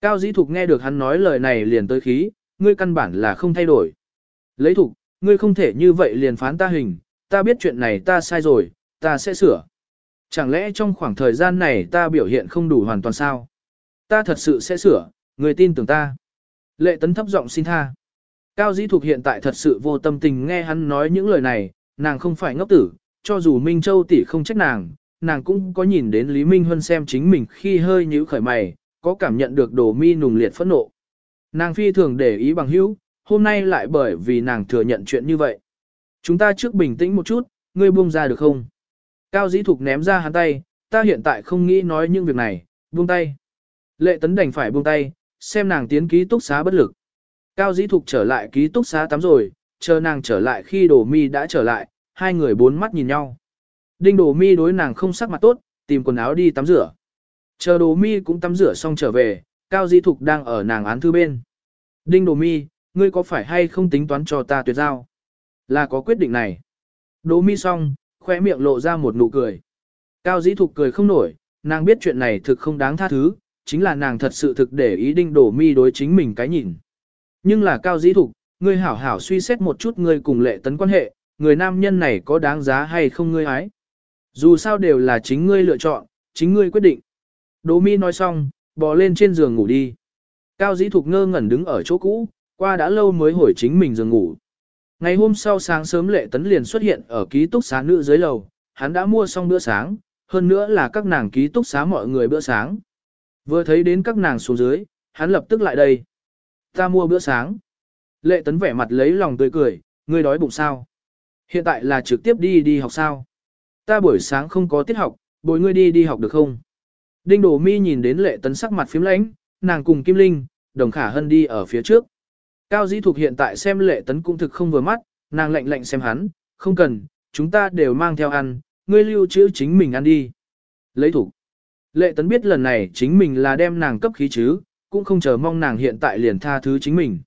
Cao dĩ thục nghe được hắn nói lời này liền tới khí, ngươi căn bản là không thay đổi. Lấy thục, ngươi không thể như vậy liền phán ta hình, ta biết chuyện này ta sai rồi, ta sẽ sửa. Chẳng lẽ trong khoảng thời gian này ta biểu hiện không đủ hoàn toàn sao? Ta thật sự sẽ sửa, người tin tưởng ta. Lệ tấn thấp giọng xin tha. Cao dĩ thục hiện tại thật sự vô tâm tình nghe hắn nói những lời này, nàng không phải ngốc tử, cho dù Minh Châu tỷ không trách nàng, nàng cũng có nhìn đến Lý Minh Huân xem chính mình khi hơi nhíu khởi mày, có cảm nhận được đồ mi nùng liệt phẫn nộ. Nàng phi thường để ý bằng hữu, hôm nay lại bởi vì nàng thừa nhận chuyện như vậy. Chúng ta trước bình tĩnh một chút, ngươi buông ra được không? Cao dĩ thục ném ra hắn tay, ta hiện tại không nghĩ nói những việc này, buông tay. Lệ tấn đành phải buông tay, xem nàng tiến ký túc xá bất lực. Cao dĩ thục trở lại ký túc xá tắm rồi, chờ nàng trở lại khi đồ mi đã trở lại, hai người bốn mắt nhìn nhau. Đinh đồ mi đối nàng không sắc mặt tốt, tìm quần áo đi tắm rửa. Chờ đồ mi cũng tắm rửa xong trở về, Cao Di Thục đang ở nàng án thư bên. Đinh đồ mi, ngươi có phải hay không tính toán cho ta tuyệt giao? Là có quyết định này. Đồ mi xong, khóe miệng lộ ra một nụ cười. Cao Di Thục cười không nổi, nàng biết chuyện này thực không đáng tha thứ, chính là nàng thật sự thực để ý đinh đồ mi đối chính mình cái nhìn. Nhưng là Cao Di Thục, ngươi hảo hảo suy xét một chút ngươi cùng lệ tấn quan hệ, người nam nhân này có đáng giá hay không ngươi ái. Dù sao đều là chính ngươi lựa chọn, chính ngươi quyết định. Đỗ mi nói xong, bò lên trên giường ngủ đi. Cao dĩ thục ngơ ngẩn đứng ở chỗ cũ, qua đã lâu mới hồi chính mình giường ngủ. Ngày hôm sau sáng sớm lệ tấn liền xuất hiện ở ký túc xá nữ dưới lầu, hắn đã mua xong bữa sáng, hơn nữa là các nàng ký túc xá mọi người bữa sáng. Vừa thấy đến các nàng xuống dưới, hắn lập tức lại đây. Ta mua bữa sáng. Lệ tấn vẻ mặt lấy lòng tươi cười, ngươi đói bụng sao? Hiện tại là trực tiếp đi đi học sao? Ta buổi sáng không có tiết học, bồi ngươi đi đi học được không? Đinh Đổ Mi nhìn đến lệ tấn sắc mặt phím lãnh, nàng cùng Kim Linh, đồng khả hân đi ở phía trước. Cao Dĩ Thục hiện tại xem lệ tấn cũng thực không vừa mắt, nàng lạnh lạnh xem hắn, không cần, chúng ta đều mang theo ăn, ngươi lưu trữ chính mình ăn đi. Lấy thủ. Lệ tấn biết lần này chính mình là đem nàng cấp khí chứ, cũng không chờ mong nàng hiện tại liền tha thứ chính mình.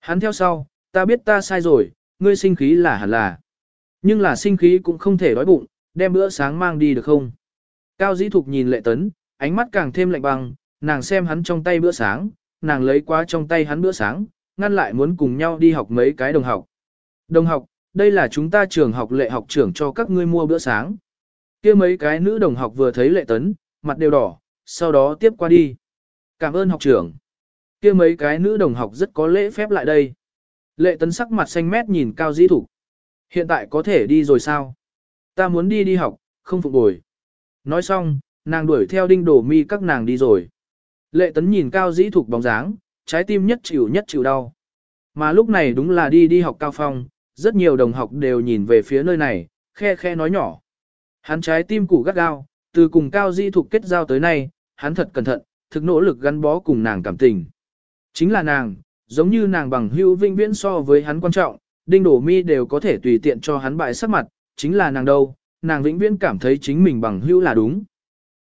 Hắn theo sau, ta biết ta sai rồi, ngươi sinh khí là hẳn là. Nhưng là sinh khí cũng không thể đói bụng, đem bữa sáng mang đi được không? Cao dĩ thục nhìn lệ tấn, ánh mắt càng thêm lạnh băng, nàng xem hắn trong tay bữa sáng, nàng lấy qua trong tay hắn bữa sáng, ngăn lại muốn cùng nhau đi học mấy cái đồng học. Đồng học, đây là chúng ta trường học lệ học trưởng cho các ngươi mua bữa sáng. kia mấy cái nữ đồng học vừa thấy lệ tấn, mặt đều đỏ, sau đó tiếp qua đi. Cảm ơn học trưởng. kia mấy cái nữ đồng học rất có lễ phép lại đây. Lệ tấn sắc mặt xanh mét nhìn cao dĩ thục. Hiện tại có thể đi rồi sao? Ta muốn đi đi học, không phục bồi. Nói xong, nàng đuổi theo đinh đổ mi các nàng đi rồi. Lệ tấn nhìn cao dĩ thục bóng dáng, trái tim nhất chịu nhất chịu đau. Mà lúc này đúng là đi đi học cao phong, rất nhiều đồng học đều nhìn về phía nơi này, khe khe nói nhỏ. Hắn trái tim củ gắt gao, từ cùng cao dĩ thục kết giao tới nay, hắn thật cẩn thận, thực nỗ lực gắn bó cùng nàng cảm tình. Chính là nàng, giống như nàng bằng hữu vinh viễn so với hắn quan trọng, đinh đổ mi đều có thể tùy tiện cho hắn bại sắc mặt, chính là nàng đâu, nàng vĩnh viễn cảm thấy chính mình bằng hữu là đúng.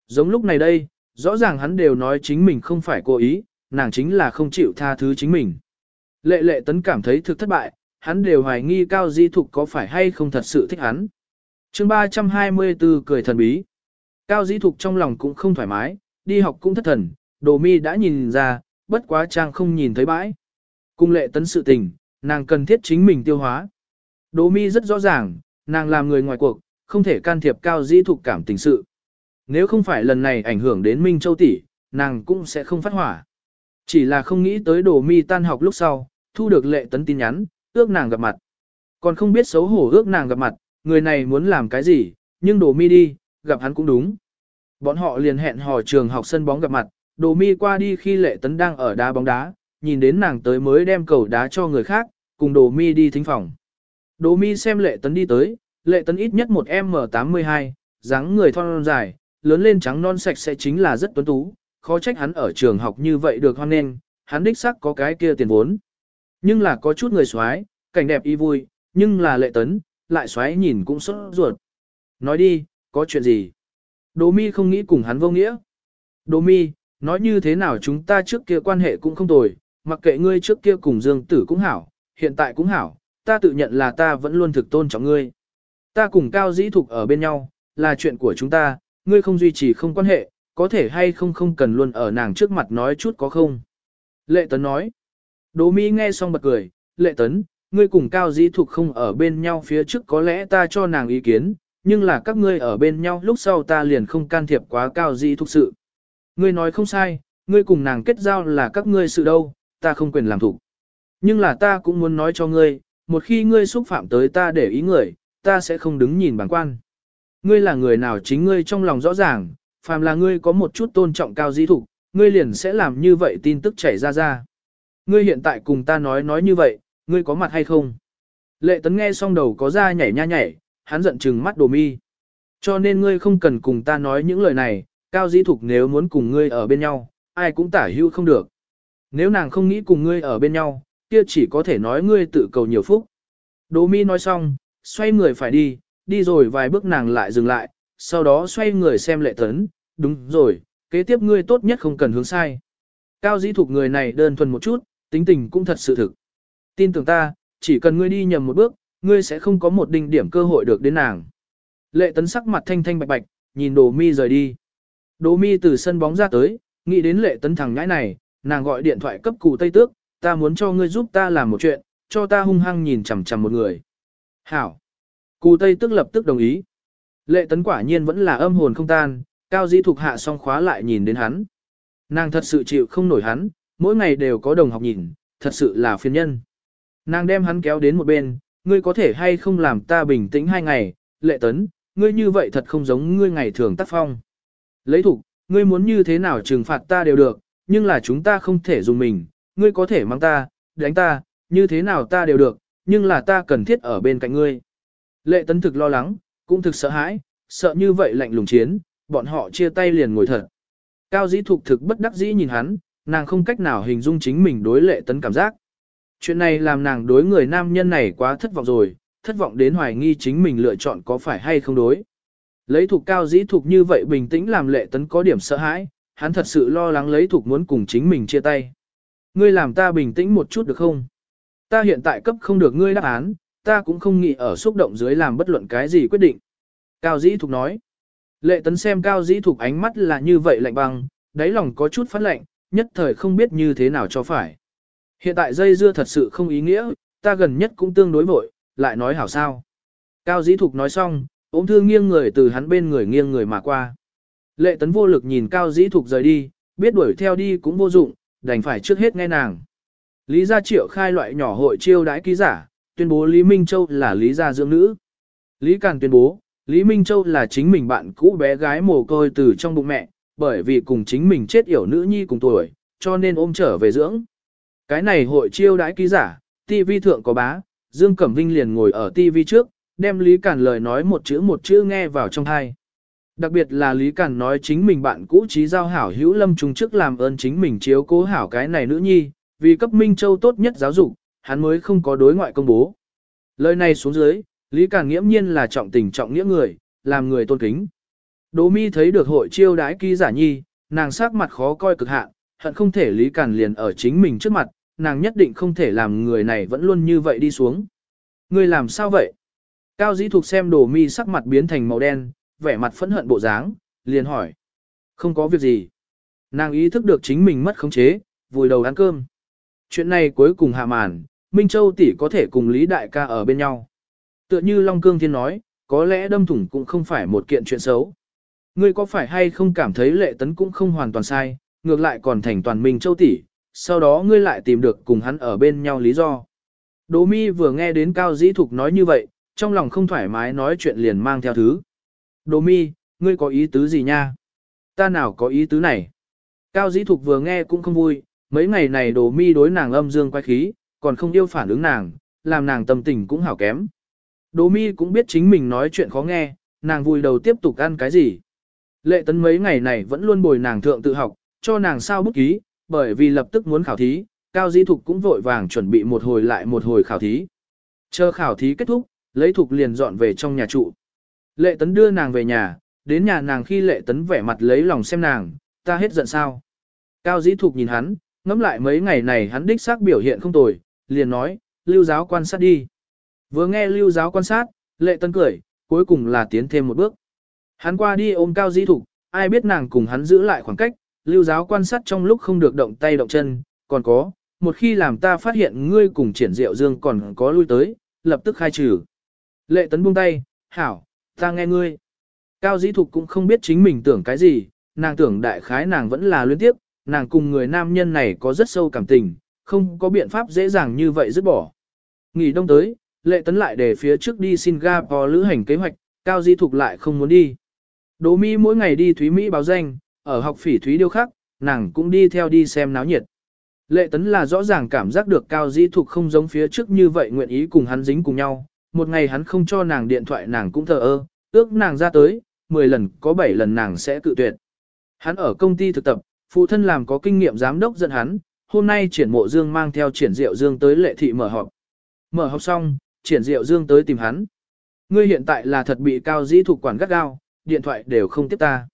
Giống lúc này đây, rõ ràng hắn đều nói chính mình không phải cố ý, nàng chính là không chịu tha thứ chính mình. Lệ lệ tấn cảm thấy thực thất bại, hắn đều hoài nghi cao di thục có phải hay không thật sự thích hắn. chương 324 cười thần bí. Cao di thục trong lòng cũng không thoải mái, đi học cũng thất thần, đồ mi đã nhìn ra, bất quá trang không nhìn thấy bãi. Cung lệ tấn sự tình, nàng cần thiết chính mình tiêu hóa. Đồ mi rất rõ ràng, nàng làm người ngoài cuộc, không thể can thiệp cao di thục cảm tình sự. Nếu không phải lần này ảnh hưởng đến Minh Châu tỷ, nàng cũng sẽ không phát hỏa. Chỉ là không nghĩ tới đồ mi tan học lúc sau, thu được lệ tấn tin nhắn, ước nàng gặp mặt. Còn không biết xấu hổ ước nàng gặp mặt, người này muốn làm cái gì, nhưng đồ mi đi, gặp hắn cũng đúng. Bọn họ liền hẹn hò trường học sân bóng gặp mặt, đồ mi qua đi khi lệ tấn đang ở đá bóng đá, nhìn đến nàng tới mới đem cầu đá cho người khác, cùng đồ mi đi thính phòng. Đỗ mi xem lệ tấn đi tới, lệ tấn ít nhất một M82, dáng người thon dài, lớn lên trắng non sạch sẽ chính là rất tuấn tú, khó trách hắn ở trường học như vậy được hoan nghênh, hắn đích xác có cái kia tiền vốn. Nhưng là có chút người xoái, cảnh đẹp y vui, nhưng là lệ tấn, lại xoái nhìn cũng sốt ruột. Nói đi, có chuyện gì? Đỗ mi không nghĩ cùng hắn vô nghĩa. Đỗ mi, nói như thế nào chúng ta trước kia quan hệ cũng không tồi, mặc kệ ngươi trước kia cùng Dương Tử cũng hảo, hiện tại cũng hảo, ta tự nhận là ta vẫn luôn thực tôn trọng ngươi. Ta cùng Cao Dĩ Thục ở bên nhau, là chuyện của chúng ta, ngươi không duy trì không quan hệ, có thể hay không không cần luôn ở nàng trước mặt nói chút có không. Lệ Tấn nói. Đỗ Mỹ nghe xong bật cười, Lệ Tấn, ngươi cùng Cao Dĩ Thục không ở bên nhau phía trước có lẽ ta cho nàng ý kiến, nhưng là các ngươi ở bên nhau lúc sau ta liền không can thiệp quá Cao Dĩ Thục sự. Ngươi nói không sai, ngươi cùng nàng kết giao là các ngươi sự đâu, ta không quyền làm thủ. Nhưng là ta cũng muốn nói cho ngươi, một khi ngươi xúc phạm tới ta để ý người, ta sẽ không đứng nhìn bằng quan. Ngươi là người nào chính ngươi trong lòng rõ ràng, phàm là ngươi có một chút tôn trọng cao dĩ thục, ngươi liền sẽ làm như vậy tin tức chảy ra ra. ngươi hiện tại cùng ta nói nói như vậy, ngươi có mặt hay không? Lệ tấn nghe xong đầu có ra nhảy nha nhảy, hắn giận trừng mắt đồ mi. Cho nên ngươi không cần cùng ta nói những lời này, cao dĩ thục nếu muốn cùng ngươi ở bên nhau, ai cũng tả hữu không được. Nếu nàng không nghĩ cùng ngươi ở bên nhau, kia chỉ có thể nói ngươi tự cầu nhiều phúc. Đỗ mi nói xong, xoay người phải đi, đi rồi vài bước nàng lại dừng lại, sau đó xoay người xem lệ tấn, đúng rồi, kế tiếp ngươi tốt nhất không cần hướng sai. Cao dĩ thục người này đơn thuần một chút, tính tình cũng thật sự thực. Tin tưởng ta, chỉ cần ngươi đi nhầm một bước, ngươi sẽ không có một đinh điểm cơ hội được đến nàng. Lệ tấn sắc mặt thanh thanh bạch bạch, nhìn đồ mi rời đi. Đồ mi từ sân bóng ra tới, nghĩ đến lệ tấn thằng ngãi này, nàng gọi điện thoại cấp cụ Tây Tước, ta muốn cho ngươi giúp ta làm một chuyện, cho ta hung hăng nhìn chằm chằm một người. Hảo. Cù Tây tức lập tức đồng ý. Lệ tấn quả nhiên vẫn là âm hồn không tan, cao dĩ thuộc hạ song khóa lại nhìn đến hắn. Nàng thật sự chịu không nổi hắn, mỗi ngày đều có đồng học nhìn, thật sự là phiền nhân. Nàng đem hắn kéo đến một bên, ngươi có thể hay không làm ta bình tĩnh hai ngày, lệ tấn, ngươi như vậy thật không giống ngươi ngày thường tác phong. Lấy thủ, ngươi muốn như thế nào trừng phạt ta đều được, nhưng là chúng ta không thể dùng mình, ngươi có thể mang ta, đánh ta, như thế nào ta đều được, nhưng là ta cần thiết ở bên cạnh ngươi. Lệ tấn thực lo lắng, cũng thực sợ hãi, sợ như vậy lạnh lùng chiến, bọn họ chia tay liền ngồi thật. Cao dĩ thục thực bất đắc dĩ nhìn hắn, nàng không cách nào hình dung chính mình đối lệ tấn cảm giác. Chuyện này làm nàng đối người nam nhân này quá thất vọng rồi, thất vọng đến hoài nghi chính mình lựa chọn có phải hay không đối. Lấy Thục cao dĩ Thục như vậy bình tĩnh làm lệ tấn có điểm sợ hãi, hắn thật sự lo lắng lấy Thục muốn cùng chính mình chia tay. Ngươi làm ta bình tĩnh một chút được không? Ta hiện tại cấp không được ngươi đáp án, ta cũng không nghĩ ở xúc động dưới làm bất luận cái gì quyết định. Cao dĩ Thục nói. Lệ tấn xem cao dĩ Thục ánh mắt là như vậy lạnh băng, đáy lòng có chút phát lạnh, nhất thời không biết như thế nào cho phải. Hiện tại dây dưa thật sự không ý nghĩa, ta gần nhất cũng tương đối vội, lại nói hảo sao. Cao dĩ thục nói xong, ôm thương nghiêng người từ hắn bên người nghiêng người mà qua. Lệ tấn vô lực nhìn cao dĩ thục rời đi, biết đuổi theo đi cũng vô dụng, đành phải trước hết nghe nàng. Lý gia triệu khai loại nhỏ hội chiêu đãi ký giả, tuyên bố Lý Minh Châu là Lý gia dưỡng nữ. Lý Càn tuyên bố, Lý Minh Châu là chính mình bạn cũ bé gái mồ côi từ trong bụng mẹ, bởi vì cùng chính mình chết yểu nữ nhi cùng tuổi, cho nên ôm trở về dưỡng. Cái này hội chiêu đãi ký giả, TV thượng có bá, Dương Cẩm Vinh liền ngồi ở TV trước, đem Lý Càn lời nói một chữ một chữ nghe vào trong tai. Đặc biệt là Lý Cản nói chính mình bạn cũ trí giao hảo hữu lâm trung trước làm ơn chính mình chiếu cố hảo cái này nữ nhi, vì cấp Minh Châu tốt nhất giáo dục, hắn mới không có đối ngoại công bố. Lời này xuống dưới, Lý Cản nghiễm nhiên là trọng tình trọng nghĩa người, làm người tôn kính. Đỗ Mi thấy được hội chiêu đái ký giả nhi, nàng sắc mặt khó coi cực hạn, hận không thể Lý Cản liền ở chính mình trước mặt, nàng nhất định không thể làm người này vẫn luôn như vậy đi xuống. Người làm sao vậy? Cao dĩ thục xem đồ mi sắc mặt biến thành màu đen, vẻ mặt phẫn hận bộ dáng, liền hỏi. Không có việc gì. Nàng ý thức được chính mình mất khống chế, vùi đầu ăn cơm. Chuyện này cuối cùng hạ màn, Minh Châu tỷ có thể cùng Lý Đại ca ở bên nhau. Tựa như Long Cương Thiên nói, có lẽ đâm thủng cũng không phải một kiện chuyện xấu. Ngươi có phải hay không cảm thấy lệ tấn cũng không hoàn toàn sai, ngược lại còn thành toàn Minh Châu tỷ, sau đó ngươi lại tìm được cùng hắn ở bên nhau lý do. Đỗ mi vừa nghe đến Cao Dĩ Thục nói như vậy, trong lòng không thoải mái nói chuyện liền mang theo thứ. Đỗ mi, ngươi có ý tứ gì nha? Ta nào có ý tứ này? Cao Dĩ Thục vừa nghe cũng không vui, mấy ngày này Đỗ mi đối nàng âm dương quay khí, còn không yêu phản ứng nàng, làm nàng tâm tình cũng hảo kém. Đỗ mi cũng biết chính mình nói chuyện khó nghe, nàng vui đầu tiếp tục ăn cái gì. Lệ tấn mấy ngày này vẫn luôn bồi nàng thượng tự học, cho nàng sao bút ký, bởi vì lập tức muốn khảo thí, Cao Di Thục cũng vội vàng chuẩn bị một hồi lại một hồi khảo thí. Chờ khảo thí kết thúc, lấy Thục liền dọn về trong nhà trụ. Lệ Tấn đưa nàng về nhà, đến nhà nàng khi Lệ Tấn vẻ mặt lấy lòng xem nàng, ta hết giận sao. Cao Dĩ Thục nhìn hắn, ngẫm lại mấy ngày này hắn đích xác biểu hiện không tồi, liền nói, lưu giáo quan sát đi. Vừa nghe lưu giáo quan sát, Lệ Tấn cười, cuối cùng là tiến thêm một bước. Hắn qua đi ôm Cao Dĩ Thục, ai biết nàng cùng hắn giữ lại khoảng cách, lưu giáo quan sát trong lúc không được động tay động chân, còn có, một khi làm ta phát hiện ngươi cùng triển diệu dương còn có lui tới, lập tức khai trừ. Lệ tấn buông tay, hảo, ta nghe ngươi. Cao dĩ thục cũng không biết chính mình tưởng cái gì, nàng tưởng đại khái nàng vẫn là luyến tiếp, nàng cùng người nam nhân này có rất sâu cảm tình, không có biện pháp dễ dàng như vậy dứt bỏ. Nghỉ đông tới, lệ tấn lại để phía trước đi Singapore lữ hành kế hoạch, cao di thục lại không muốn đi. Đỗ Mỹ mỗi ngày đi Thúy Mỹ báo danh, ở học phỉ Thúy điêu khắc, nàng cũng đi theo đi xem náo nhiệt. Lệ tấn là rõ ràng cảm giác được cao dĩ thục không giống phía trước như vậy nguyện ý cùng hắn dính cùng nhau. Một ngày hắn không cho nàng điện thoại nàng cũng thờ ơ, ước nàng ra tới, 10 lần có 7 lần nàng sẽ cự tuyệt. Hắn ở công ty thực tập, phụ thân làm có kinh nghiệm giám đốc dẫn hắn, hôm nay triển mộ dương mang theo triển diệu dương tới lệ thị mở họp. Mở họp xong, triển diệu dương tới tìm hắn. Ngươi hiện tại là thật bị cao dĩ thuộc quản gắt gao, điện thoại đều không tiếp ta.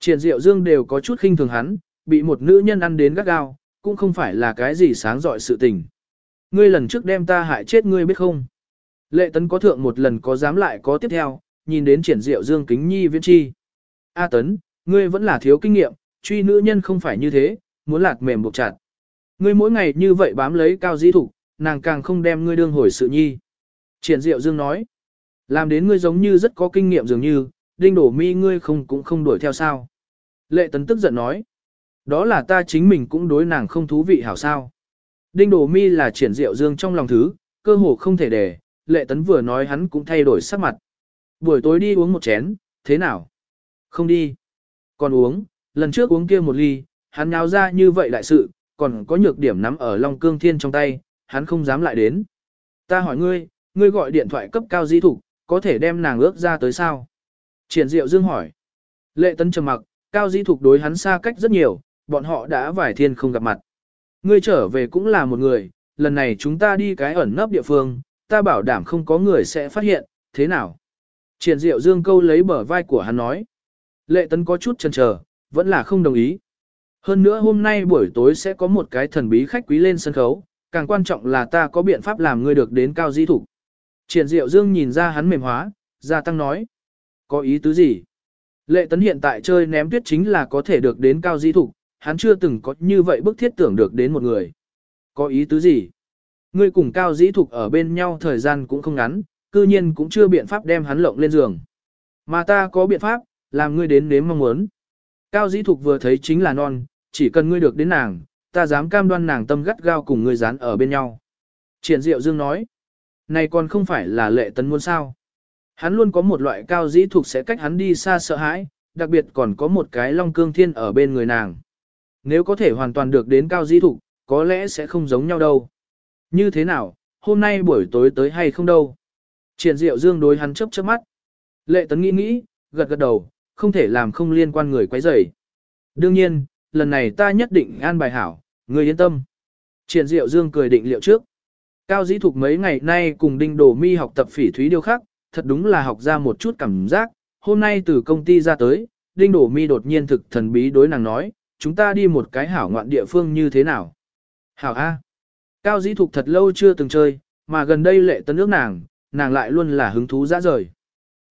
Triển diệu dương đều có chút khinh thường hắn, bị một nữ nhân ăn đến gắt gao, cũng không phải là cái gì sáng dọi sự tình. Ngươi lần trước đem ta hại chết ngươi biết không? Lệ tấn có thượng một lần có dám lại có tiếp theo, nhìn đến triển diệu dương kính nhi viễn chi. A tấn, ngươi vẫn là thiếu kinh nghiệm, truy nữ nhân không phải như thế, muốn lạc mềm buộc chặt. Ngươi mỗi ngày như vậy bám lấy cao dĩ thủ, nàng càng không đem ngươi đương hồi sự nhi. Triển diệu dương nói, làm đến ngươi giống như rất có kinh nghiệm dường như, đinh đổ mi ngươi không cũng không đuổi theo sao. Lệ tấn tức giận nói, đó là ta chính mình cũng đối nàng không thú vị hảo sao. Đinh đổ mi là triển diệu dương trong lòng thứ, cơ hồ không thể để, lệ tấn vừa nói hắn cũng thay đổi sắc mặt. Buổi tối đi uống một chén, thế nào? Không đi. Còn uống, lần trước uống kia một ly, hắn nháo ra như vậy đại sự, còn có nhược điểm nắm ở Long Cương Thiên trong tay, hắn không dám lại đến. Ta hỏi ngươi, ngươi gọi điện thoại cấp cao di thủ, có thể đem nàng ước ra tới sao? Triển Diệu Dương hỏi. Lệ Tấn trầm mặc, cao di thục đối hắn xa cách rất nhiều, bọn họ đã vài thiên không gặp mặt. Ngươi trở về cũng là một người, lần này chúng ta đi cái ẩn nấp địa phương, ta bảo đảm không có người sẽ phát hiện, thế nào? Triển Diệu Dương câu lấy bờ vai của hắn nói. Lệ Tấn có chút chần chờ, vẫn là không đồng ý. Hơn nữa hôm nay buổi tối sẽ có một cái thần bí khách quý lên sân khấu, càng quan trọng là ta có biện pháp làm ngươi được đến cao di thủ. Triển Diệu Dương nhìn ra hắn mềm hóa, gia tăng nói. Có ý tứ gì? Lệ Tấn hiện tại chơi ném tuyết chính là có thể được đến cao di thủ, hắn chưa từng có như vậy bức thiết tưởng được đến một người. Có ý tứ gì? Ngươi cùng cao dĩ thục ở bên nhau thời gian cũng không ngắn, cư nhiên cũng chưa biện pháp đem hắn lộng lên giường. Mà ta có biện pháp, làm ngươi đến nếm mong muốn. Cao dĩ thục vừa thấy chính là non, chỉ cần ngươi được đến nàng, ta dám cam đoan nàng tâm gắt gao cùng ngươi dán ở bên nhau. Triển Diệu Dương nói, này còn không phải là lệ tấn muốn sao. Hắn luôn có một loại cao dĩ thục sẽ cách hắn đi xa sợ hãi, đặc biệt còn có một cái long cương thiên ở bên người nàng. Nếu có thể hoàn toàn được đến cao dĩ thục, có lẽ sẽ không giống nhau đâu. Như thế nào, hôm nay buổi tối tới hay không đâu? Triển Diệu Dương đối hắn chớp chớp mắt. Lệ Tấn nghĩ nghĩ, gật gật đầu, không thể làm không liên quan người quấy rầy. Đương nhiên, lần này ta nhất định an bài hảo, người yên tâm. Triển Diệu Dương cười định liệu trước. Cao Dĩ Thục mấy ngày nay cùng Đinh Đồ Mi học tập phỉ thúy điêu khắc, thật đúng là học ra một chút cảm giác. Hôm nay từ công ty ra tới, Đinh Đồ Mi đột nhiên thực thần bí đối nàng nói, chúng ta đi một cái hảo ngoạn địa phương như thế nào? Hảo A. Cao Dĩ Thục thật lâu chưa từng chơi, mà gần đây lệ tấn nước nàng, nàng lại luôn là hứng thú dã rời.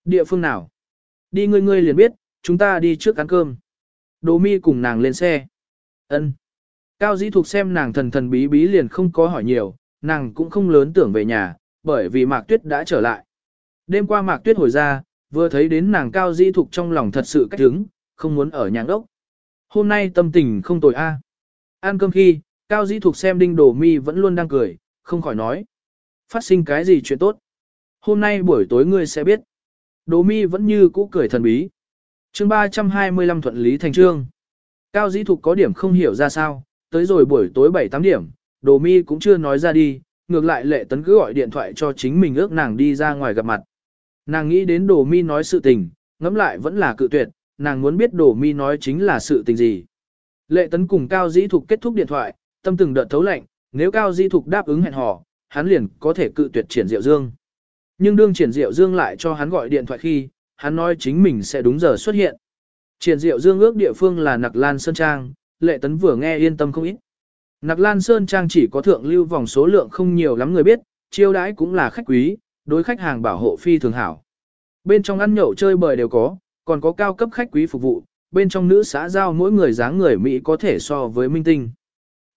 Địa phương nào? Đi ngươi ngươi liền biết, chúng ta đi trước ăn cơm. Đồ mi cùng nàng lên xe. Ân. Cao dĩ thục xem nàng thần thần bí bí liền không có hỏi nhiều, nàng cũng không lớn tưởng về nhà, bởi vì mạc tuyết đã trở lại. Đêm qua mạc tuyết hồi ra, vừa thấy đến nàng cao dĩ thục trong lòng thật sự cách hứng, không muốn ở nhà ốc. Hôm nay tâm tình không tồi a. Ăn cơm khi, cao dĩ thục xem đinh đồ mi vẫn luôn đang cười, không khỏi nói. Phát sinh cái gì chuyện tốt? Hôm nay buổi tối ngươi sẽ biết. Đồ mi vẫn như cũ cười thần bí. chương 325 thuận lý thành trương. Cao dĩ thục có điểm không hiểu ra sao, tới rồi buổi tối 7-8 điểm, đồ mi cũng chưa nói ra đi, ngược lại lệ tấn cứ gọi điện thoại cho chính mình ước nàng đi ra ngoài gặp mặt. Nàng nghĩ đến đồ mi nói sự tình, ngẫm lại vẫn là cự tuyệt, nàng muốn biết đồ mi nói chính là sự tình gì. Lệ tấn cùng Cao dĩ thục kết thúc điện thoại, tâm từng đợt thấu lạnh, nếu Cao Di thục đáp ứng hẹn hò, hắn liền có thể cự tuyệt triển diệu dương. Nhưng đương triển diệu dương lại cho hắn gọi điện thoại khi, hắn nói chính mình sẽ đúng giờ xuất hiện. Triển diệu dương ước địa phương là Nặc Lan Sơn Trang, lệ tấn vừa nghe yên tâm không ít. Nặc Lan Sơn Trang chỉ có thượng lưu vòng số lượng không nhiều lắm người biết, chiêu đãi cũng là khách quý, đối khách hàng bảo hộ phi thường hảo. Bên trong ăn nhậu chơi bời đều có, còn có cao cấp khách quý phục vụ, bên trong nữ xã giao mỗi người dáng người Mỹ có thể so với minh tinh.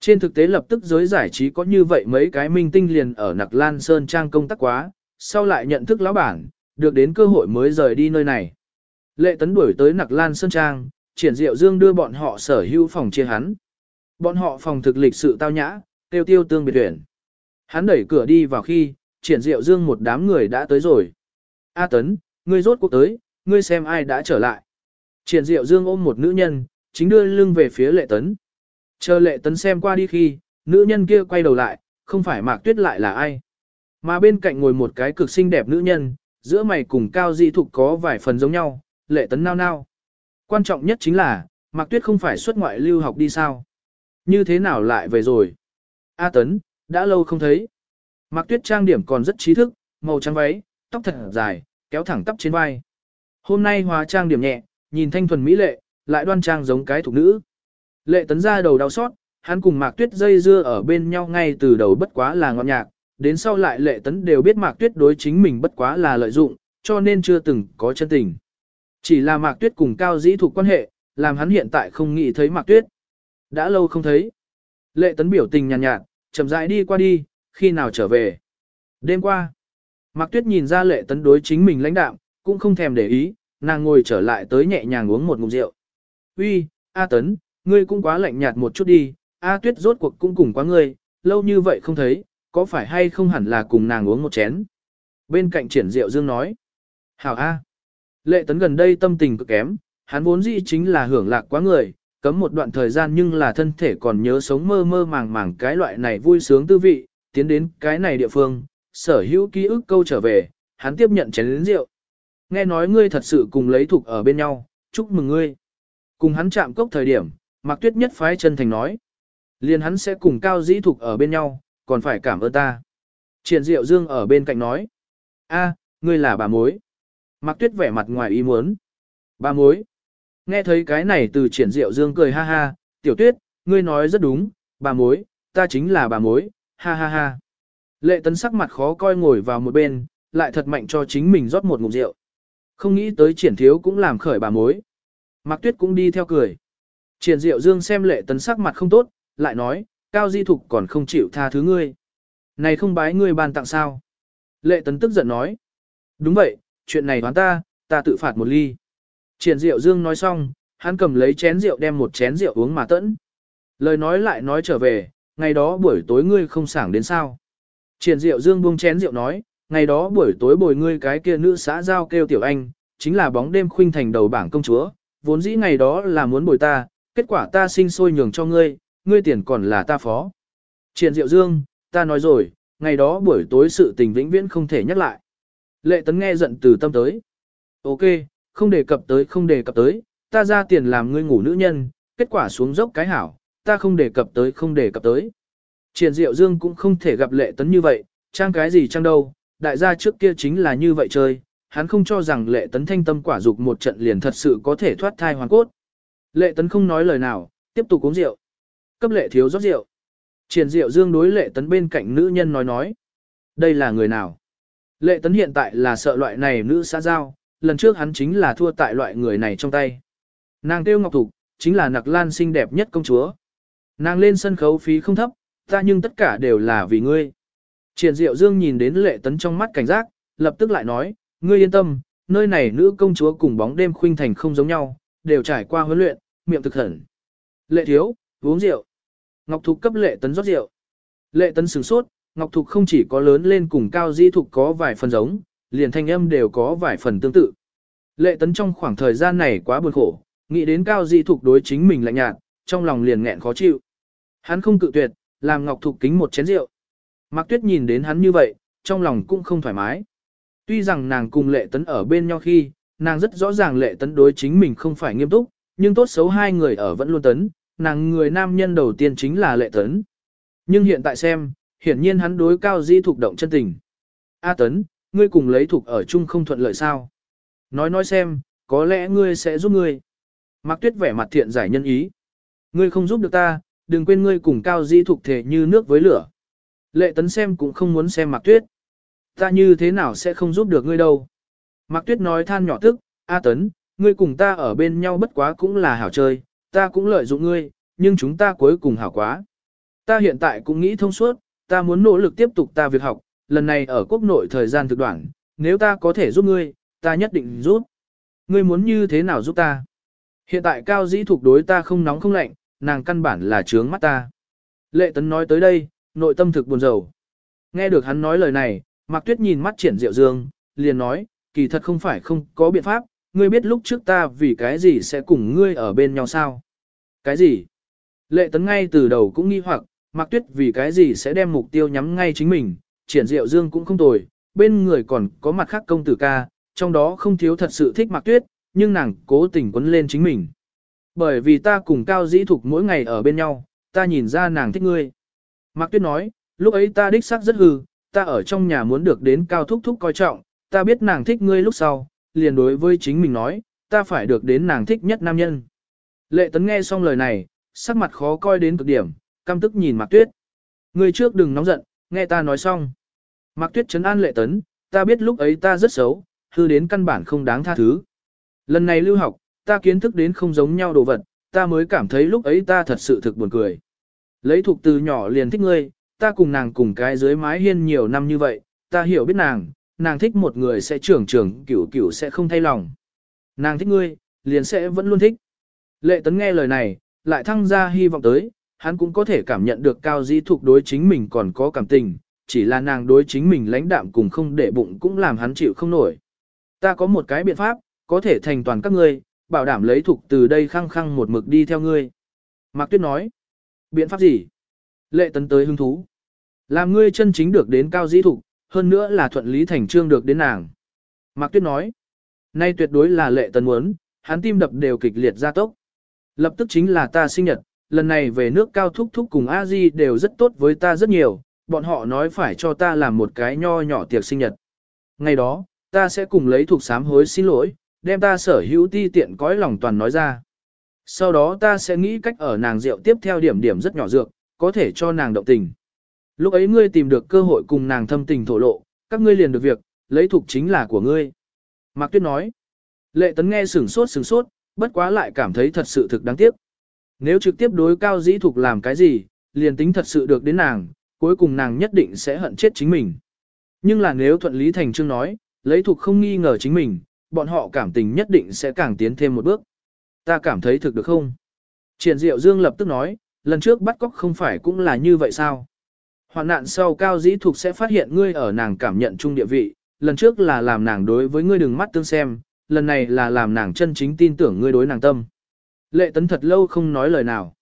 Trên thực tế lập tức giới giải trí có như vậy mấy cái minh tinh liền ở Nặc Lan Sơn Trang công tác quá, sau lại nhận thức lão bản, được đến cơ hội mới rời đi nơi này. Lệ tấn đuổi tới Nặc Lan Sơn Trang, triển diệu dương đưa bọn họ sở hữu phòng chia hắn. Bọn họ phòng thực lịch sự tao nhã, tiêu tiêu tương biệt tuyển. Hắn đẩy cửa đi vào khi, triển diệu dương một đám người đã tới rồi. A tấn, ngươi rốt cuộc tới, ngươi xem ai đã trở lại. Triển diệu dương ôm một nữ nhân, chính đưa lưng về phía lệ tấn. Chờ lệ tấn xem qua đi khi, nữ nhân kia quay đầu lại, không phải Mạc Tuyết lại là ai. Mà bên cạnh ngồi một cái cực xinh đẹp nữ nhân, giữa mày cùng cao di thục có vài phần giống nhau, lệ tấn nao nao. Quan trọng nhất chính là, Mạc Tuyết không phải xuất ngoại lưu học đi sao. Như thế nào lại về rồi? A tấn, đã lâu không thấy. Mạc Tuyết trang điểm còn rất trí thức, màu trắng váy, tóc thật dài, kéo thẳng tắp trên vai. Hôm nay hóa trang điểm nhẹ, nhìn thanh thuần mỹ lệ, lại đoan trang giống cái thục nữ. Lệ tấn ra đầu đau xót, hắn cùng Mạc Tuyết dây dưa ở bên nhau ngay từ đầu bất quá là ngọt nhạc, đến sau lại lệ tấn đều biết Mạc Tuyết đối chính mình bất quá là lợi dụng, cho nên chưa từng có chân tình. Chỉ là Mạc Tuyết cùng Cao Dĩ thuộc quan hệ, làm hắn hiện tại không nghĩ thấy Mạc Tuyết. Đã lâu không thấy. Lệ tấn biểu tình nhàn nhạt, nhạt, chậm rãi đi qua đi, khi nào trở về. Đêm qua, Mạc Tuyết nhìn ra lệ tấn đối chính mình lãnh đạm, cũng không thèm để ý, nàng ngồi trở lại tới nhẹ nhàng uống một ngụm rượu. Uy, A Tấn, ngươi cũng quá lạnh nhạt một chút đi, A Tuyết rốt cuộc cũng cùng quá ngươi, lâu như vậy không thấy, có phải hay không hẳn là cùng nàng uống một chén. Bên cạnh triển rượu dương nói. Hảo A. Lệ Tấn gần đây tâm tình cực kém, hắn vốn dĩ chính là hưởng lạc quá người, cấm một đoạn thời gian nhưng là thân thể còn nhớ sống mơ mơ màng màng cái loại này vui sướng tư vị, tiến đến cái này địa phương, sở hữu ký ức câu trở về, hắn tiếp nhận chén lĩnh rượu. Nghe nói ngươi thật sự cùng lấy thuộc ở bên nhau, chúc mừng ngươi. Cùng hắn chạm cốc thời điểm, Mạc Tuyết nhất phái chân thành nói. Liền hắn sẽ cùng Cao Dĩ Thục ở bên nhau, còn phải cảm ơn ta. Triển Diệu Dương ở bên cạnh nói. a, ngươi là bà mối. Mạc Tuyết vẻ mặt ngoài ý muốn. Bà mối. Nghe thấy cái này từ Triển Diệu Dương cười ha ha, Tiểu Tuyết, ngươi nói rất đúng, bà mối, ta chính là bà mối, ha ha ha. Lệ tấn sắc mặt khó coi ngồi vào một bên, lại thật mạnh cho chính mình rót một ngụm rượu. Không nghĩ tới triển thiếu cũng làm khởi bà mối. Mạc Tuyết cũng đi theo cười. Triển Diệu Dương xem lệ tấn sắc mặt không tốt, lại nói, Cao Di Thục còn không chịu tha thứ ngươi. Này không bái ngươi ban tặng sao? Lệ tấn tức giận nói. Đúng vậy, chuyện này đoán ta, ta tự phạt một ly. Triển Diệu Dương nói xong, hắn cầm lấy chén rượu đem một chén rượu uống mà tẫn. Lời nói lại nói trở về, ngày đó buổi tối ngươi không sảng đến sao. Triển Diệu Dương buông chén rượu nói, ngày đó buổi tối bồi ngươi cái kia nữ xã giao kêu tiểu anh, chính là bóng đêm khuynh thành đầu bảng công chúa, vốn dĩ ngày đó là muốn bồi ta, kết quả ta sinh sôi nhường cho ngươi, ngươi tiền còn là ta phó. Triển Diệu Dương, ta nói rồi, ngày đó buổi tối sự tình vĩnh viễn không thể nhắc lại. Lệ Tấn nghe giận từ tâm tới. Ok, không đề cập tới không đề cập tới, ta ra tiền làm ngươi ngủ nữ nhân, kết quả xuống dốc cái hảo, ta không đề cập tới không đề cập tới. Triển Diệu Dương cũng không thể gặp Lệ Tấn như vậy, trang cái gì trang đâu, đại gia trước kia chính là như vậy chơi, hắn không cho rằng lệ tấn thanh tâm quả dục một trận liền thật sự có thể thoát thai hoàn cốt. Lệ tấn không nói lời nào, tiếp tục uống rượu. Cấp lệ thiếu rót rượu. Triển rượu dương đối lệ tấn bên cạnh nữ nhân nói nói. Đây là người nào? Lệ tấn hiện tại là sợ loại này nữ xã giao, lần trước hắn chính là thua tại loại người này trong tay. Nàng tiêu ngọc thục, chính là nặc lan xinh đẹp nhất công chúa. Nàng lên sân khấu phí không thấp, ta nhưng tất cả đều là vì ngươi. Triển Diệu Dương nhìn đến lệ tấn trong mắt cảnh giác, lập tức lại nói, ngươi yên tâm, nơi này nữ công chúa cùng bóng đêm khuynh thành không giống nhau, đều trải qua huấn luyện, miệng thực hẩn. Lệ thiếu, uống rượu. Ngọc Thục cấp lệ tấn rót rượu. Lệ tấn sửng sốt, Ngọc Thục không chỉ có lớn lên cùng cao di thục có vài phần giống, liền thanh âm đều có vài phần tương tự. Lệ tấn trong khoảng thời gian này quá buồn khổ, nghĩ đến cao di thục đối chính mình lạnh nhạt, trong lòng liền nghẹn khó chịu. Hắn không cự tuyệt, làm Ngọc Thục kính một chén rượu. Mạc Tuyết nhìn đến hắn như vậy, trong lòng cũng không thoải mái. Tuy rằng nàng cùng lệ tấn ở bên nhau khi, nàng rất rõ ràng lệ tấn đối chính mình không phải nghiêm túc, nhưng tốt xấu hai người ở vẫn luôn tấn, nàng người nam nhân đầu tiên chính là lệ tấn. Nhưng hiện tại xem, hiển nhiên hắn đối cao di thuộc động chân tình. A tấn, ngươi cùng lấy thuộc ở chung không thuận lợi sao? Nói nói xem, có lẽ ngươi sẽ giúp ngươi. Mạc Tuyết vẻ mặt thiện giải nhân ý. Ngươi không giúp được ta, đừng quên ngươi cùng cao di thuộc thể như nước với lửa. Lệ tấn xem cũng không muốn xem Mạc Tuyết. Ta như thế nào sẽ không giúp được ngươi đâu. Mạc Tuyết nói than nhỏ tức, A tấn, ngươi cùng ta ở bên nhau bất quá cũng là hảo chơi, ta cũng lợi dụng ngươi, nhưng chúng ta cuối cùng hảo quá. Ta hiện tại cũng nghĩ thông suốt, ta muốn nỗ lực tiếp tục ta việc học, lần này ở quốc nội thời gian thực đoạn, nếu ta có thể giúp ngươi, ta nhất định giúp. Ngươi muốn như thế nào giúp ta? Hiện tại cao dĩ thuộc đối ta không nóng không lạnh, nàng căn bản là trướng mắt ta. Lệ tấn nói tới đây, nội tâm thực buồn rầu. Nghe được hắn nói lời này, Mạc Tuyết nhìn mắt triển diệu dương, liền nói, kỳ thật không phải không có biện pháp, ngươi biết lúc trước ta vì cái gì sẽ cùng ngươi ở bên nhau sao? Cái gì? Lệ tấn ngay từ đầu cũng nghi hoặc, Mạc Tuyết vì cái gì sẽ đem mục tiêu nhắm ngay chính mình, triển diệu dương cũng không tồi, bên người còn có mặt khác công tử ca, trong đó không thiếu thật sự thích Mạc Tuyết, nhưng nàng cố tình quấn lên chính mình. Bởi vì ta cùng Cao Dĩ Thục mỗi ngày ở bên nhau, ta nhìn ra nàng thích ngươi. Mạc Tuyết nói, lúc ấy ta đích xác rất hư, ta ở trong nhà muốn được đến Cao Thúc Thúc coi trọng, ta biết nàng thích ngươi lúc sau, liền đối với chính mình nói, ta phải được đến nàng thích nhất nam nhân. Lệ Tấn nghe xong lời này, sắc mặt khó coi đến cực điểm, căm tức nhìn Mạc Tuyết. người trước đừng nóng giận, nghe ta nói xong. Mạc Tuyết chấn an Lệ Tấn, ta biết lúc ấy ta rất xấu, hư đến căn bản không đáng tha thứ. Lần này lưu học, ta kiến thức đến không giống nhau đồ vật, ta mới cảm thấy lúc ấy ta thật sự thực buồn cười. Lấy thuộc từ nhỏ liền thích ngươi, ta cùng nàng cùng cái dưới mái hiên nhiều năm như vậy, ta hiểu biết nàng, nàng thích một người sẽ trưởng trưởng cửu cửu sẽ không thay lòng. Nàng thích ngươi, liền sẽ vẫn luôn thích. Lệ tấn nghe lời này, lại thăng ra hy vọng tới, hắn cũng có thể cảm nhận được cao di thuộc đối chính mình còn có cảm tình, chỉ là nàng đối chính mình lãnh đạm cùng không để bụng cũng làm hắn chịu không nổi. Ta có một cái biện pháp, có thể thành toàn các ngươi, bảo đảm lấy thuộc từ đây khăng khăng một mực đi theo ngươi. Mạc Tuyết nói, biện pháp gì? Lệ tấn tới hứng thú. Làm ngươi chân chính được đến cao Di thục, hơn nữa là thuận lý thành trương được đến nàng. Mạc Tuyết nói, nay tuyệt đối là lệ tần muốn, hắn tim đập đều kịch liệt gia tốc. Lập tức chính là ta sinh nhật, lần này về nước cao thúc thúc cùng a di đều rất tốt với ta rất nhiều, bọn họ nói phải cho ta làm một cái nho nhỏ tiệc sinh nhật. Ngày đó, ta sẽ cùng lấy thuộc sám hối xin lỗi, đem ta sở hữu ti tiện cõi lòng toàn nói ra. Sau đó ta sẽ nghĩ cách ở nàng rượu tiếp theo điểm điểm rất nhỏ dược, có thể cho nàng động tình. Lúc ấy ngươi tìm được cơ hội cùng nàng thâm tình thổ lộ, các ngươi liền được việc, lấy thuộc chính là của ngươi. Mạc Tuyết nói, lệ tấn nghe sửng sốt sửng sốt, bất quá lại cảm thấy thật sự thực đáng tiếc. Nếu trực tiếp đối cao dĩ thục làm cái gì, liền tính thật sự được đến nàng, cuối cùng nàng nhất định sẽ hận chết chính mình. Nhưng là nếu thuận lý thành chương nói, lấy thuộc không nghi ngờ chính mình, bọn họ cảm tình nhất định sẽ càng tiến thêm một bước. Ta cảm thấy thực được không? Triển Diệu Dương lập tức nói, lần trước bắt cóc không phải cũng là như vậy sao? Hoạn nạn sau cao dĩ thục sẽ phát hiện ngươi ở nàng cảm nhận chung địa vị, lần trước là làm nàng đối với ngươi đừng mắt tương xem, lần này là làm nàng chân chính tin tưởng ngươi đối nàng tâm. Lệ tấn thật lâu không nói lời nào.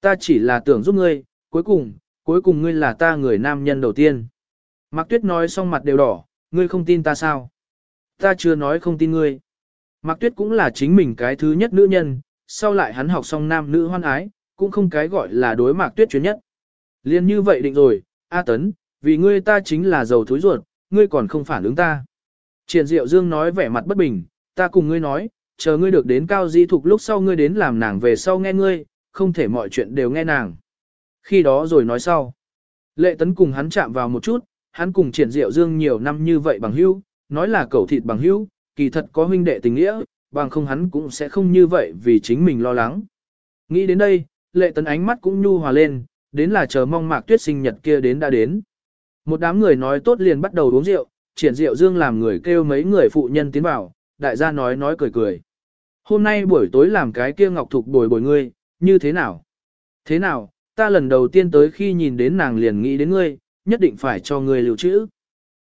Ta chỉ là tưởng giúp ngươi, cuối cùng, cuối cùng ngươi là ta người nam nhân đầu tiên. Mạc Tuyết nói xong mặt đều đỏ, ngươi không tin ta sao? Ta chưa nói không tin ngươi. Mạc Tuyết cũng là chính mình cái thứ nhất nữ nhân, sau lại hắn học xong nam nữ hoan ái, cũng không cái gọi là đối Mạc Tuyết chuyến nhất. Liên như vậy định rồi, A Tấn, vì ngươi ta chính là giàu thối ruột, ngươi còn không phản ứng ta. Triển Diệu Dương nói vẻ mặt bất bình, ta cùng ngươi nói, chờ ngươi được đến cao di thục lúc sau ngươi đến làm nàng về sau nghe ngươi, không thể mọi chuyện đều nghe nàng. Khi đó rồi nói sau. Lệ Tấn cùng hắn chạm vào một chút, hắn cùng Triển Diệu Dương nhiều năm như vậy bằng hữu, nói là cẩu thịt bằng hữu, kỳ thật có huynh đệ tình nghĩa, bằng không hắn cũng sẽ không như vậy vì chính mình lo lắng. Nghĩ đến đây, lệ tấn ánh mắt cũng nhu hòa lên, đến là chờ mong mạc tuyết sinh nhật kia đến đã đến. Một đám người nói tốt liền bắt đầu uống rượu, triển rượu dương làm người kêu mấy người phụ nhân tiến vào, đại gia nói nói cười cười. Hôm nay buổi tối làm cái kia ngọc thục bồi bồi ngươi, như thế nào? Thế nào, ta lần đầu tiên tới khi nhìn đến nàng liền nghĩ đến ngươi, nhất định phải cho ngươi lưu trữ.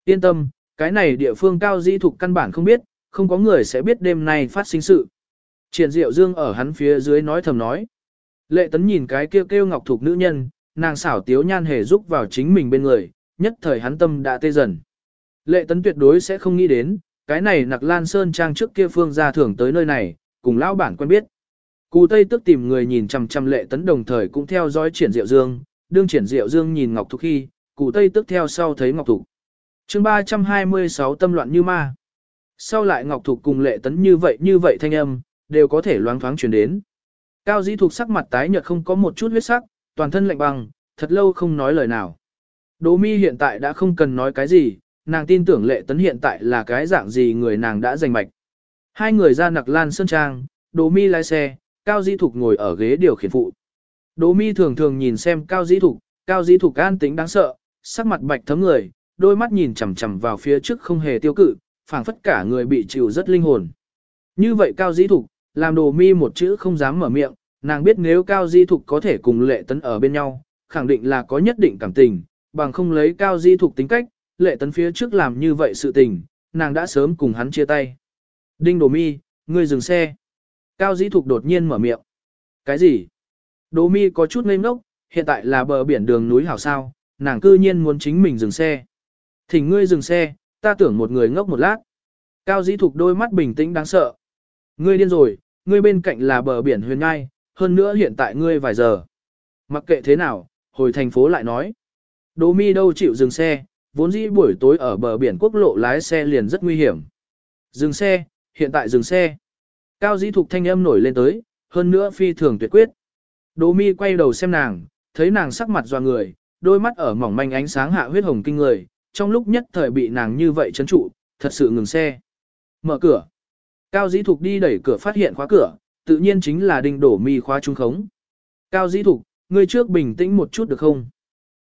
Yên tâm, cái này địa phương cao di thục căn bản không biết, không có người sẽ biết đêm nay phát sinh sự. Triển Diệu Dương ở hắn phía dưới nói thầm nói. Lệ tấn nhìn cái kêu kêu ngọc thục nữ nhân, nàng xảo tiếu nhan hề giúp vào chính mình bên người, nhất thời hắn tâm đã tê dần. Lệ tấn tuyệt đối sẽ không nghĩ đến, cái này nặc lan sơn trang trước kia phương ra thưởng tới nơi này, cùng lão bản quen biết. Cù Tây tức tìm người nhìn chằm chằm lệ tấn đồng thời cũng theo dõi triển diệu dương, đương triển diệu dương nhìn ngọc thục khi, Cù Tây tức theo sau thấy ngọc thục chương 326 tâm loạn như ma. Sau lại Ngọc Thục cùng lệ tấn như vậy như vậy thanh âm, đều có thể loáng thoáng truyền đến. Cao dĩ thuộc sắc mặt tái nhợt không có một chút huyết sắc, toàn thân lạnh băng, thật lâu không nói lời nào. Đỗ mi hiện tại đã không cần nói cái gì, nàng tin tưởng lệ tấn hiện tại là cái dạng gì người nàng đã giành mạch. Hai người ra nặc lan sơn trang, Đỗ mi lái xe, Cao Di thục ngồi ở ghế điều khiển phụ. Đỗ mi thường thường nhìn xem Cao Di thục, Cao Di thục an tính đáng sợ, sắc mặt bạch thấm người, đôi mắt nhìn chằm chằm vào phía trước không hề tiêu cự, phảng phất cả người bị chịu rất linh hồn. Như vậy Cao Di Thục, làm đồ mi một chữ không dám mở miệng, nàng biết nếu Cao Di Thục có thể cùng lệ tấn ở bên nhau, khẳng định là có nhất định cảm tình, bằng không lấy Cao Di Thục tính cách, lệ tấn phía trước làm như vậy sự tình, nàng đã sớm cùng hắn chia tay. Đinh đồ mi, ngươi dừng xe. Cao Di Thục đột nhiên mở miệng. Cái gì? Đồ mi có chút ngây ngốc, hiện tại là bờ biển đường núi hảo sao, nàng cư nhiên muốn chính mình dừng xe. Thỉnh ngươi dừng xe, ta tưởng một người ngốc một lát. Cao Di thục đôi mắt bình tĩnh đáng sợ. Ngươi điên rồi, ngươi bên cạnh là bờ biển huyền ngai, hơn nữa hiện tại ngươi vài giờ. Mặc kệ thế nào, hồi thành phố lại nói. Đỗ mi đâu chịu dừng xe, vốn dĩ buổi tối ở bờ biển quốc lộ lái xe liền rất nguy hiểm. Dừng xe, hiện tại dừng xe. Cao dĩ thục thanh âm nổi lên tới, hơn nữa phi thường tuyệt quyết. Đỗ mi quay đầu xem nàng, thấy nàng sắc mặt doa người, đôi mắt ở mỏng manh ánh sáng hạ huyết hồng kinh người, trong lúc nhất thời bị nàng như vậy chấn trụ, thật sự ngừng xe. Mở cửa. Cao dĩ thục đi đẩy cửa phát hiện khóa cửa, tự nhiên chính là đinh đổ mi khóa trung khống. Cao dĩ thục, ngươi trước bình tĩnh một chút được không?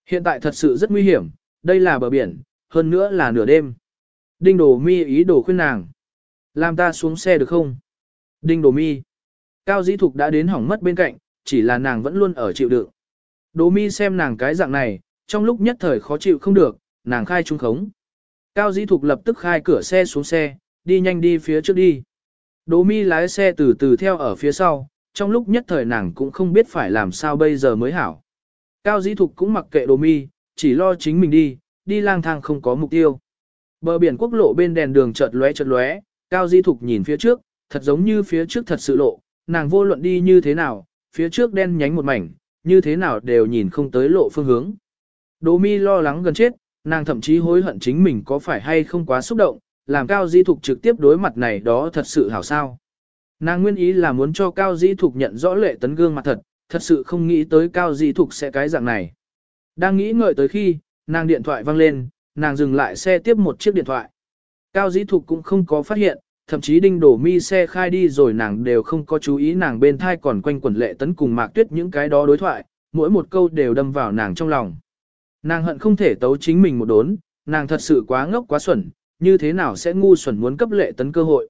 Hiện tại thật sự rất nguy hiểm, đây là bờ biển, hơn nữa là nửa đêm. Đinh đổ mi ý đồ khuyên nàng. Làm ta xuống xe được không? Đinh đổ mi. Cao dĩ thục đã đến hỏng mất bên cạnh, chỉ là nàng vẫn luôn ở chịu đựng. Đỗ mi xem nàng cái dạng này, trong lúc nhất thời khó chịu không được, nàng khai trung khống. Cao dĩ thục lập tức khai cửa xe xuống xe, đi nhanh đi phía trước đi. Đỗ mi lái xe từ từ theo ở phía sau, trong lúc nhất thời nàng cũng không biết phải làm sao bây giờ mới hảo. Cao dĩ thục cũng mặc kệ Đỗ mi, chỉ lo chính mình đi, đi lang thang không có mục tiêu. Bờ biển quốc lộ bên đèn đường chợt lóe chợt lóe, Cao dĩ thục nhìn phía trước, thật giống như phía trước thật sự lộ, nàng vô luận đi như thế nào, phía trước đen nhánh một mảnh, như thế nào đều nhìn không tới lộ phương hướng. Đỗ mi lo lắng gần chết, nàng thậm chí hối hận chính mình có phải hay không quá xúc động, làm Cao Di Thục trực tiếp đối mặt này đó thật sự hảo sao. Nàng nguyên ý là muốn cho Cao Di Thục nhận rõ lệ tấn gương mặt thật, thật sự không nghĩ tới Cao Di Thục sẽ cái dạng này. Đang nghĩ ngợi tới khi, nàng điện thoại vang lên, nàng dừng lại xe tiếp một chiếc điện thoại. Cao Di Thục cũng không có phát hiện, thậm chí đinh đổ mi xe khai đi rồi nàng đều không có chú ý nàng bên thai còn quanh quẩn lệ tấn cùng mạc tuyết những cái đó đối thoại, mỗi một câu đều đâm vào nàng trong lòng. Nàng hận không thể tấu chính mình một đốn, nàng thật sự quá ngốc quá xuẩn, như thế nào sẽ ngu xuẩn muốn cấp lệ tấn cơ hội.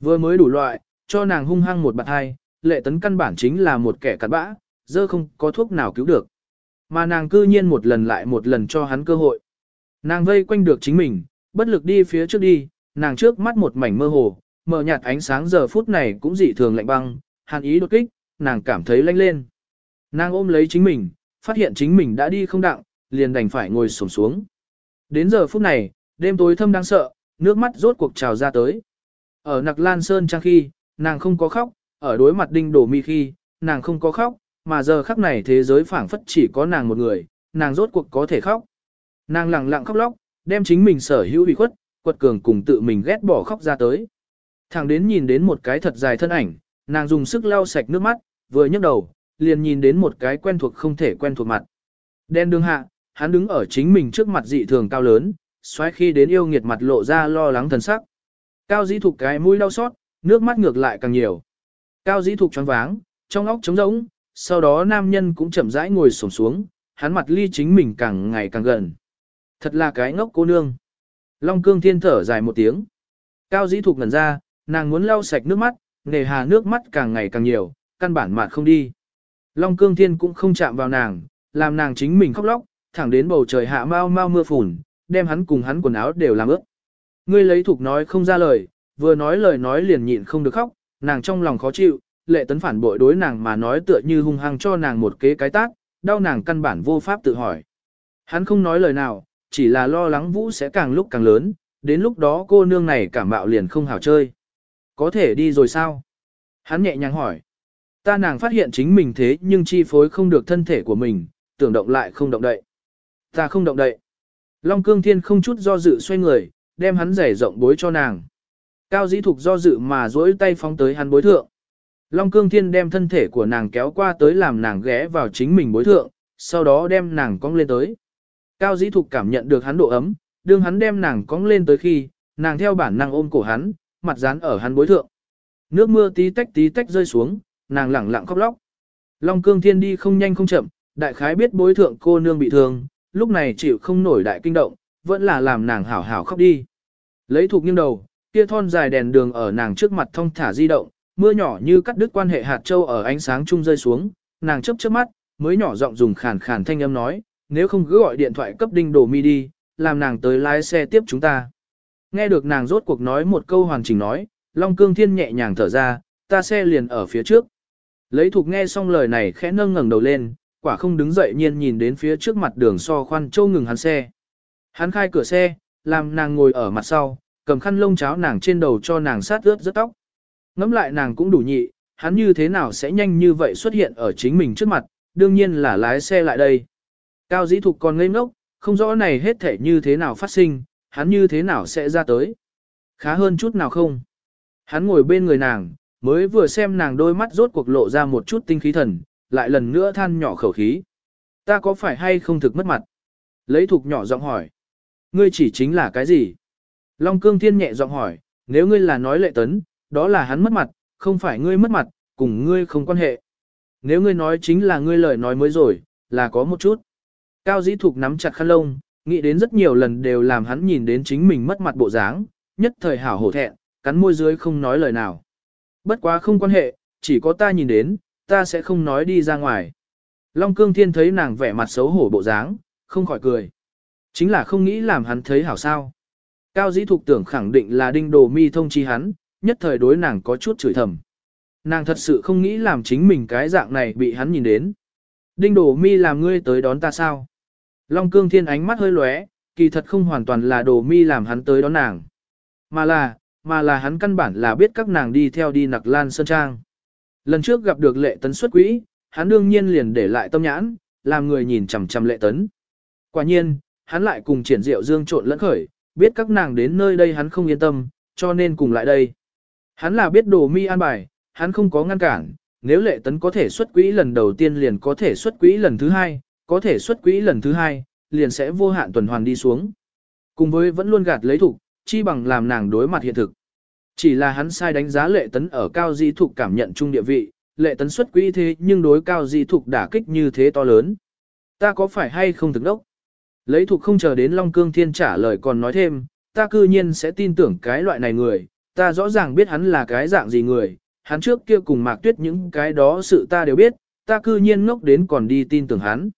Vừa mới đủ loại, cho nàng hung hăng một bạt hai, lệ tấn căn bản chính là một kẻ cặn bã, dơ không có thuốc nào cứu được. Mà nàng cư nhiên một lần lại một lần cho hắn cơ hội. Nàng vây quanh được chính mình, bất lực đi phía trước đi, nàng trước mắt một mảnh mơ hồ, mở nhạt ánh sáng giờ phút này cũng dị thường lạnh băng, hàn ý đột kích, nàng cảm thấy lanh lên. Nàng ôm lấy chính mình, phát hiện chính mình đã đi không đặng, liền đành phải ngồi xổm xuống. Đến giờ phút này, đêm tối thâm đang sợ, nước mắt rốt cuộc trào ra tới. Ở nặc lan sơn trang khi, nàng không có khóc, ở đối mặt đinh đổ mi khi, nàng không có khóc, mà giờ khắc này thế giới phảng phất chỉ có nàng một người, nàng rốt cuộc có thể khóc. Nàng lặng lặng khóc lóc, đem chính mình sở hữu ủy khuất, quật cường cùng tự mình ghét bỏ khóc ra tới. Thằng đến nhìn đến một cái thật dài thân ảnh, nàng dùng sức lau sạch nước mắt, vừa nhấc đầu, liền nhìn đến một cái quen thuộc không thể quen thuộc mặt. Đen đường hạ, hắn đứng ở chính mình trước mặt dị thường cao lớn, xoáy khi đến yêu nghiệt mặt lộ ra lo lắng thần sắc. Cao dĩ thục cái mũi đau xót, nước mắt ngược lại càng nhiều. Cao dĩ thục choáng váng, trong óc trống rỗng, sau đó nam nhân cũng chậm rãi ngồi xổm xuống, hắn mặt ly chính mình càng ngày càng gần. Thật là cái ngốc cô nương. Long cương thiên thở dài một tiếng. Cao dĩ thục ngẩn ra, nàng muốn lau sạch nước mắt, nề hà nước mắt càng ngày càng nhiều, căn bản mặt không đi. Long cương thiên cũng không chạm vào nàng, làm nàng chính mình khóc lóc, thẳng đến bầu trời hạ mau mau mưa phùn, đem hắn cùng hắn quần áo đều làm ướt. Ngươi lấy thục nói không ra lời, vừa nói lời nói liền nhịn không được khóc, nàng trong lòng khó chịu, lệ tấn phản bội đối nàng mà nói tựa như hung hăng cho nàng một kế cái tác, đau nàng căn bản vô pháp tự hỏi. Hắn không nói lời nào, chỉ là lo lắng vũ sẽ càng lúc càng lớn, đến lúc đó cô nương này cảm bạo liền không hảo chơi. Có thể đi rồi sao? Hắn nhẹ nhàng hỏi. Ta nàng phát hiện chính mình thế nhưng chi phối không được thân thể của mình, tưởng động lại không động đậy. Ta không động đậy. Long cương thiên không chút do dự xoay người, đem hắn rẻ rộng bối cho nàng. Cao dĩ thục do dự mà duỗi tay phóng tới hắn bối thượng. Long cương thiên đem thân thể của nàng kéo qua tới làm nàng ghé vào chính mình bối thượng, sau đó đem nàng cong lên tới. Cao dĩ thục cảm nhận được hắn độ ấm, đương hắn đem nàng cong lên tới khi, nàng theo bản năng ôm cổ hắn, mặt dán ở hắn bối thượng. Nước mưa tí tách tí tách rơi xuống, nàng lẳng lặng khóc lóc. Long cương thiên đi không nhanh không chậm, đại khái biết bối thượng cô nương bị thương, lúc này chịu không nổi đại kinh động, vẫn là làm nàng hảo hảo khóc đi. Lấy thuộc nghiêng đầu, kia thon dài đèn đường ở nàng trước mặt thông thả di động, mưa nhỏ như cắt đứt quan hệ hạt châu ở ánh sáng chung rơi xuống, nàng chớp chớp mắt, mới nhỏ giọng dùng khàn khàn thanh âm nói, nếu không cứ gọi điện thoại cấp đinh đồ mi đi, làm nàng tới lái xe tiếp chúng ta. Nghe được nàng rốt cuộc nói một câu hoàn chỉnh nói, Long Cương Thiên nhẹ nhàng thở ra, ta xe liền ở phía trước. Lấy thuộc nghe xong lời này khẽ nâng ngẩng đầu lên, quả không đứng dậy nhiên nhìn đến phía trước mặt đường so khoan châu ngừng hắn xe. Hắn khai cửa xe, làm nàng ngồi ở mặt sau, cầm khăn lông cháo nàng trên đầu cho nàng sát ướt rất tóc. Ngắm lại nàng cũng đủ nhị, hắn như thế nào sẽ nhanh như vậy xuất hiện ở chính mình trước mặt, đương nhiên là lái xe lại đây. Cao dĩ thục còn ngây ngốc, không rõ này hết thể như thế nào phát sinh, hắn như thế nào sẽ ra tới. Khá hơn chút nào không? Hắn ngồi bên người nàng, mới vừa xem nàng đôi mắt rốt cuộc lộ ra một chút tinh khí thần, lại lần nữa than nhỏ khẩu khí. Ta có phải hay không thực mất mặt? Lấy thục nhỏ giọng hỏi. Ngươi chỉ chính là cái gì? Long cương thiên nhẹ giọng hỏi, nếu ngươi là nói lệ tấn, đó là hắn mất mặt, không phải ngươi mất mặt, cùng ngươi không quan hệ. Nếu ngươi nói chính là ngươi lời nói mới rồi, là có một chút. Cao dĩ thục nắm chặt khăn lông, nghĩ đến rất nhiều lần đều làm hắn nhìn đến chính mình mất mặt bộ dáng, nhất thời hảo hổ thẹn, cắn môi dưới không nói lời nào. Bất quá không quan hệ, chỉ có ta nhìn đến, ta sẽ không nói đi ra ngoài. Long cương thiên thấy nàng vẻ mặt xấu hổ bộ dáng, không khỏi cười. Chính là không nghĩ làm hắn thấy hảo sao. Cao dĩ thục tưởng khẳng định là đinh đồ mi thông chi hắn, nhất thời đối nàng có chút chửi thầm. Nàng thật sự không nghĩ làm chính mình cái dạng này bị hắn nhìn đến. Đinh đồ mi làm ngươi tới đón ta sao? Long cương thiên ánh mắt hơi lóe, kỳ thật không hoàn toàn là đồ mi làm hắn tới đón nàng. Mà là, mà là hắn căn bản là biết các nàng đi theo đi nặc lan sơn trang. Lần trước gặp được lệ tấn xuất quỹ, hắn đương nhiên liền để lại tâm nhãn, làm người nhìn chằm chằm lệ tấn. Quả nhiên, hắn lại cùng triển diệu dương trộn lẫn khởi, biết các nàng đến nơi đây hắn không yên tâm, cho nên cùng lại đây. Hắn là biết đồ mi an bài, hắn không có ngăn cản, nếu lệ tấn có thể xuất quỹ lần đầu tiên liền có thể xuất quỹ lần thứ hai, có thể xuất quỹ lần thứ hai, liền sẽ vô hạn tuần hoàn đi xuống. Cùng với vẫn luôn gạt lấy thủ, chi bằng làm nàng đối mặt hiện thực. Chỉ là hắn sai đánh giá lệ tấn ở cao di thục cảm nhận chung địa vị, lệ tấn xuất quỹ thế nhưng đối cao di thục đả kích như thế to lớn. Ta có phải hay không thực đốc? Lấy thục không chờ đến Long Cương Thiên trả lời còn nói thêm, ta cư nhiên sẽ tin tưởng cái loại này người, ta rõ ràng biết hắn là cái dạng gì người, hắn trước kia cùng mạc tuyết những cái đó sự ta đều biết, ta cư nhiên ngốc đến còn đi tin tưởng hắn.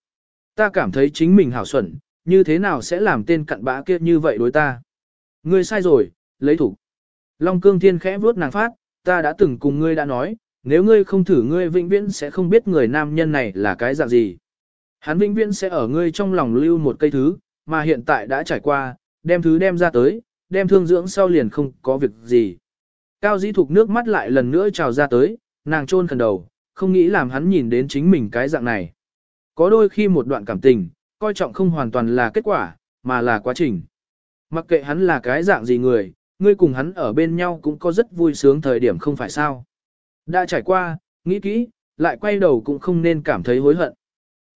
Ta cảm thấy chính mình hảo xuẩn, như thế nào sẽ làm tên cặn bã kia như vậy đối ta. Ngươi sai rồi, lấy thủ. Long cương thiên khẽ vuốt nàng phát, ta đã từng cùng ngươi đã nói, nếu ngươi không thử ngươi vĩnh viễn sẽ không biết người nam nhân này là cái dạng gì. Hắn vĩnh viễn sẽ ở ngươi trong lòng lưu một cây thứ, mà hiện tại đã trải qua, đem thứ đem ra tới, đem thương dưỡng sau liền không có việc gì. Cao dĩ thục nước mắt lại lần nữa trào ra tới, nàng trôn khẩn đầu, không nghĩ làm hắn nhìn đến chính mình cái dạng này. Có đôi khi một đoạn cảm tình, coi trọng không hoàn toàn là kết quả, mà là quá trình. Mặc kệ hắn là cái dạng gì người, ngươi cùng hắn ở bên nhau cũng có rất vui sướng thời điểm không phải sao. Đã trải qua, nghĩ kỹ, lại quay đầu cũng không nên cảm thấy hối hận.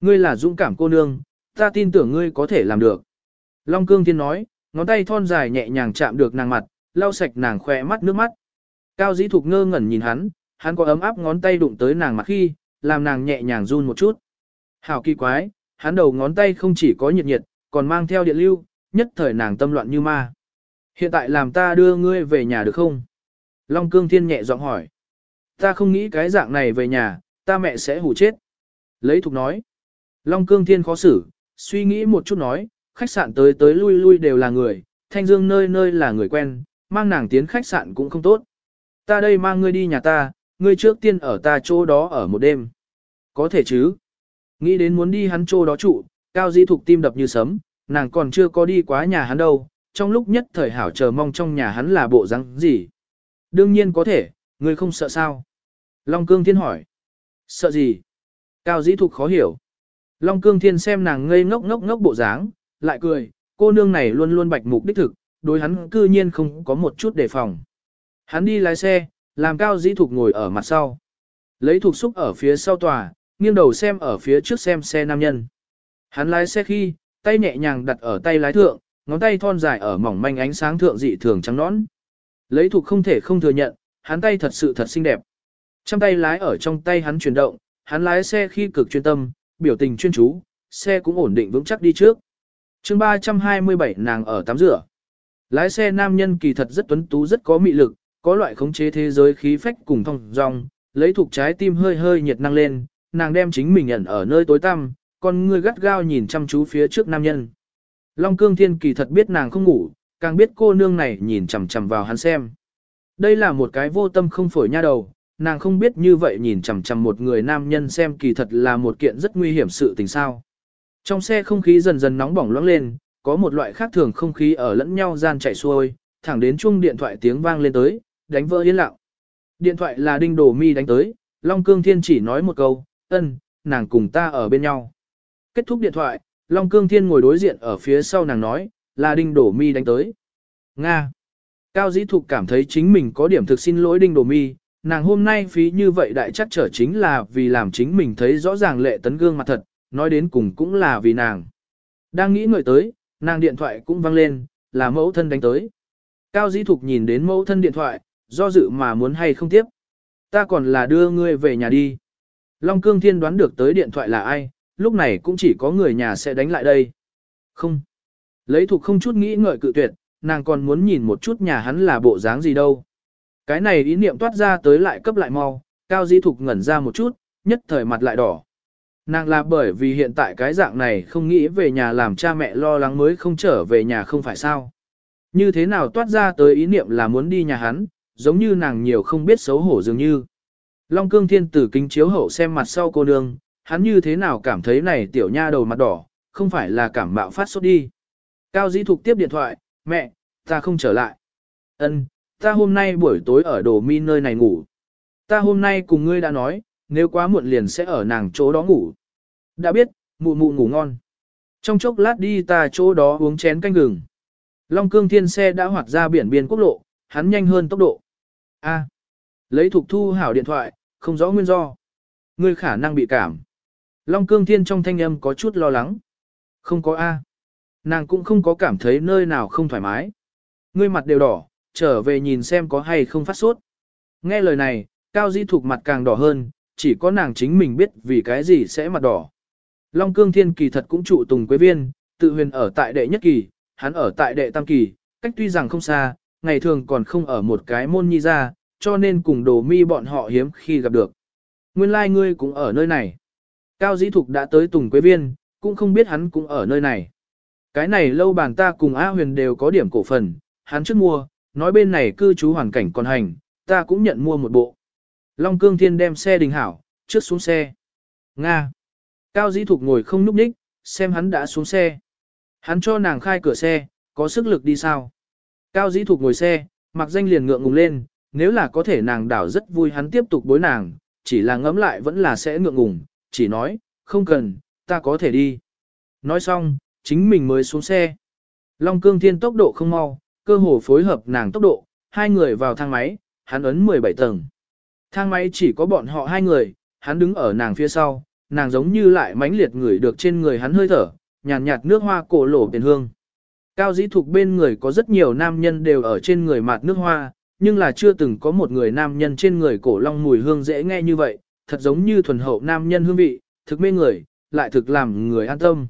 Ngươi là dũng cảm cô nương, ta tin tưởng ngươi có thể làm được. Long cương thiên nói, ngón tay thon dài nhẹ nhàng chạm được nàng mặt, lau sạch nàng khỏe mắt nước mắt. Cao dĩ thục ngơ ngẩn nhìn hắn, hắn có ấm áp ngón tay đụng tới nàng mặt khi, làm nàng nhẹ nhàng run một chút. Hảo kỳ quái, hắn đầu ngón tay không chỉ có nhiệt nhiệt, còn mang theo điện lưu, nhất thời nàng tâm loạn như ma. Hiện tại làm ta đưa ngươi về nhà được không? Long cương thiên nhẹ giọng hỏi. Ta không nghĩ cái dạng này về nhà, ta mẹ sẽ hù chết. Lấy thục nói. Long cương thiên khó xử, suy nghĩ một chút nói, khách sạn tới tới lui lui đều là người, thanh dương nơi nơi là người quen, mang nàng tiến khách sạn cũng không tốt. Ta đây mang ngươi đi nhà ta, ngươi trước tiên ở ta chỗ đó ở một đêm. Có thể chứ. Nghĩ đến muốn đi hắn chỗ đó trụ, cao di thục tim đập như sấm, nàng còn chưa có đi quá nhà hắn đâu, trong lúc nhất thời hảo chờ mong trong nhà hắn là bộ răng gì. Đương nhiên có thể, ngươi không sợ sao. Long cương thiên hỏi. Sợ gì? Cao dĩ thục khó hiểu. Long cương thiên xem nàng ngây ngốc ngốc ngốc bộ dáng, lại cười, cô nương này luôn luôn bạch mục đích thực, đối hắn cư nhiên không có một chút đề phòng. Hắn đi lái xe, làm cao dĩ thục ngồi ở mặt sau. Lấy thục xúc ở phía sau tòa, nghiêng đầu xem ở phía trước xem xe nam nhân. Hắn lái xe khi, tay nhẹ nhàng đặt ở tay lái thượng, ngón tay thon dài ở mỏng manh ánh sáng thượng dị thường trắng nõn. Lấy thuộc không thể không thừa nhận, hắn tay thật sự thật xinh đẹp. Trong tay lái ở trong tay hắn chuyển động, hắn lái xe khi cực chuyên tâm, biểu tình chuyên chú, xe cũng ổn định vững chắc đi trước. chương 327 nàng ở tắm rửa. Lái xe nam nhân kỳ thật rất tuấn tú rất có mị lực, có loại khống chế thế giới khí phách cùng thông dong, lấy thuộc trái tim hơi hơi nhiệt năng lên, nàng đem chính mình ẩn ở nơi tối tăm, con người gắt gao nhìn chăm chú phía trước nam nhân. Long cương thiên kỳ thật biết nàng không ngủ, càng biết cô nương này nhìn chằm chằm vào hắn xem. Đây là một cái vô tâm không phổi nha đầu, nàng không biết như vậy nhìn chằm chằm một người nam nhân xem kỳ thật là một kiện rất nguy hiểm sự tình sao. Trong xe không khí dần dần nóng bỏng loãng lên, có một loại khác thường không khí ở lẫn nhau gian chạy xuôi, thẳng đến chuông điện thoại tiếng vang lên tới, đánh vỡ yên lặng. Điện thoại là Đinh Đồ Mi đánh tới, Long Cương Thiên chỉ nói một câu, ân, nàng cùng ta ở bên nhau. Kết thúc điện thoại, Long Cương Thiên ngồi đối diện ở phía sau nàng nói, là Đinh Đổ Mi đánh tới. Nga. Cao Dĩ Thục cảm thấy chính mình có điểm thực xin lỗi Đinh Đổ Mi, nàng hôm nay phí như vậy đại chắc trở chính là vì làm chính mình thấy rõ ràng lệ tấn gương mặt thật, nói đến cùng cũng là vì nàng. Đang nghĩ người tới, nàng điện thoại cũng vang lên, là mẫu thân đánh tới. Cao Dĩ Thục nhìn đến mẫu thân điện thoại, do dự mà muốn hay không tiếp. Ta còn là đưa ngươi về nhà đi. Long Cương Thiên đoán được tới điện thoại là ai, lúc này cũng chỉ có người nhà sẽ đánh lại đây. Không. Lấy Thục không chút nghĩ ngợi cự tuyệt, nàng còn muốn nhìn một chút nhà hắn là bộ dáng gì đâu. Cái này ý niệm toát ra tới lại cấp lại mau, Cao di Thục ngẩn ra một chút, nhất thời mặt lại đỏ. Nàng là bởi vì hiện tại cái dạng này không nghĩ về nhà làm cha mẹ lo lắng mới không trở về nhà không phải sao. Như thế nào toát ra tới ý niệm là muốn đi nhà hắn, giống như nàng nhiều không biết xấu hổ dường như. Long cương thiên tử kính chiếu hậu xem mặt sau cô nương, hắn như thế nào cảm thấy này tiểu nha đầu mặt đỏ, không phải là cảm bạo phát sốt đi. Cao dĩ thục tiếp điện thoại, mẹ, ta không trở lại. Ân, ta hôm nay buổi tối ở đồ mi nơi này ngủ. Ta hôm nay cùng ngươi đã nói, nếu quá muộn liền sẽ ở nàng chỗ đó ngủ. Đã biết, mụ mụ ngủ ngon. Trong chốc lát đi ta chỗ đó uống chén canh gừng. Long cương thiên xe đã hoạt ra biển biên quốc lộ, hắn nhanh hơn tốc độ. A. lấy thục thu hảo điện thoại, không rõ nguyên do. Ngươi khả năng bị cảm. Long cương thiên trong thanh âm có chút lo lắng. Không có A. Nàng cũng không có cảm thấy nơi nào không thoải mái. Ngươi mặt đều đỏ, trở về nhìn xem có hay không phát sốt. Nghe lời này, Cao Di Thục mặt càng đỏ hơn, chỉ có nàng chính mình biết vì cái gì sẽ mặt đỏ. Long Cương Thiên kỳ thật cũng trụ tùng quế viên, tự huyền ở tại đệ nhất kỳ, hắn ở tại đệ tam kỳ, cách tuy rằng không xa, ngày thường còn không ở một cái môn nhi ra, cho nên cùng đồ mi bọn họ hiếm khi gặp được. Nguyên lai like ngươi cũng ở nơi này. Cao Dĩ Thục đã tới Tùng Quế Viên, cũng không biết hắn cũng ở nơi này. Cái này lâu bàn ta cùng A huyền đều có điểm cổ phần, hắn trước mua, nói bên này cư trú hoàn cảnh còn hành, ta cũng nhận mua một bộ. Long Cương Thiên đem xe đình hảo, trước xuống xe. Nga. Cao Dĩ Thục ngồi không núp ních, xem hắn đã xuống xe. Hắn cho nàng khai cửa xe, có sức lực đi sao? Cao Dĩ Thục ngồi xe, mặc danh liền ngượng ngùng lên, nếu là có thể nàng đảo rất vui hắn tiếp tục bối nàng, chỉ là ngẫm lại vẫn là sẽ ngượng ngùng, chỉ nói, không cần, ta có thể đi. Nói xong, chính mình mới xuống xe. Long Cương Thiên tốc độ không mau, cơ hồ phối hợp nàng tốc độ, hai người vào thang máy, hắn ấn 17 tầng. Thang máy chỉ có bọn họ hai người, hắn đứng ở nàng phía sau, nàng giống như lại mãnh liệt ngửi được trên người hắn hơi thở, nhàn nhạt, nhạt nước hoa cổ lổ tiền hương. Cao dĩ thục bên người có rất nhiều nam nhân đều ở trên người mạt nước hoa, nhưng là chưa từng có một người nam nhân trên người cổ long mùi hương dễ nghe như vậy, thật giống như thuần hậu nam nhân hương vị, thực mê người, lại thực làm người an tâm.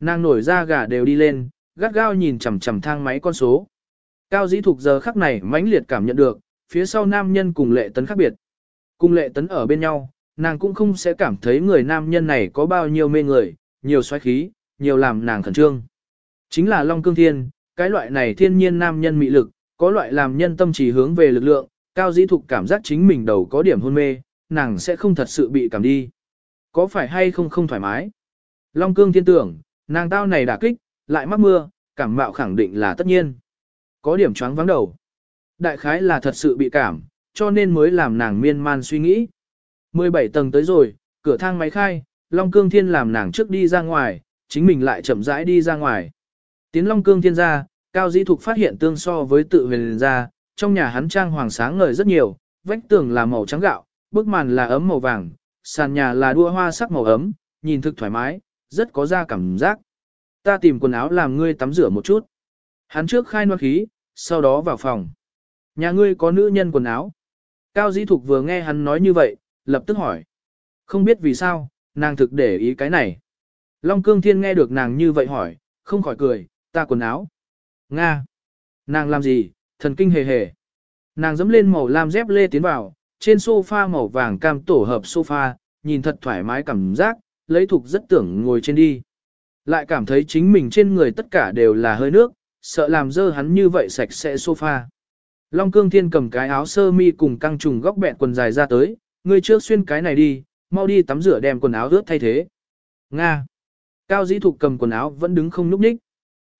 Nàng nổi ra gà đều đi lên, gắt gao nhìn chằm chằm thang máy con số. Cao dĩ thục giờ khắc này mãnh liệt cảm nhận được, phía sau nam nhân cùng lệ tấn khác biệt. Cùng lệ tấn ở bên nhau, nàng cũng không sẽ cảm thấy người nam nhân này có bao nhiêu mê người, nhiều xoáy khí, nhiều làm nàng khẩn trương. Chính là Long Cương Thiên, cái loại này thiên nhiên nam nhân mị lực, có loại làm nhân tâm chỉ hướng về lực lượng, cao dĩ thục cảm giác chính mình đầu có điểm hôn mê, nàng sẽ không thật sự bị cảm đi. Có phải hay không không thoải mái? Long Cương Thiên tưởng, nàng tao này đả kích, lại mắc mưa, cảm mạo khẳng định là tất nhiên. Có điểm choáng vắng đầu. Đại khái là thật sự bị cảm, cho nên mới làm nàng miên man suy nghĩ. 17 tầng tới rồi, cửa thang máy khai, Long Cương Thiên làm nàng trước đi ra ngoài, chính mình lại chậm rãi đi ra ngoài. Tiến Long Cương Thiên ra, Cao Dĩ Thục phát hiện tương so với tự huyền ra, trong nhà hắn trang hoàng sáng ngời rất nhiều, vách tường là màu trắng gạo, bức màn là ấm màu vàng, sàn nhà là đua hoa sắc màu ấm, nhìn thực thoải mái, rất có da cảm giác. Ta tìm quần áo làm ngươi tắm rửa một chút. Hắn trước khai noa khí, sau đó vào phòng. Nhà ngươi có nữ nhân quần áo. Cao Dĩ Thục vừa nghe hắn nói như vậy, lập tức hỏi. Không biết vì sao, nàng thực để ý cái này. Long Cương Thiên nghe được nàng như vậy hỏi, không khỏi cười, ta quần áo. Nga! Nàng làm gì, thần kinh hề hề. Nàng dẫm lên màu lam dép lê tiến vào, trên sofa màu vàng cam tổ hợp sofa, nhìn thật thoải mái cảm giác, lấy thục rất tưởng ngồi trên đi. Lại cảm thấy chính mình trên người tất cả đều là hơi nước, sợ làm dơ hắn như vậy sạch sẽ sofa. Long Cương Thiên cầm cái áo sơ mi cùng căng trùng góc bẹn quần dài ra tới, ngươi trước xuyên cái này đi, mau đi tắm rửa đem quần áo ướt thay thế. Nga. Cao dĩ thục cầm quần áo vẫn đứng không núp ních.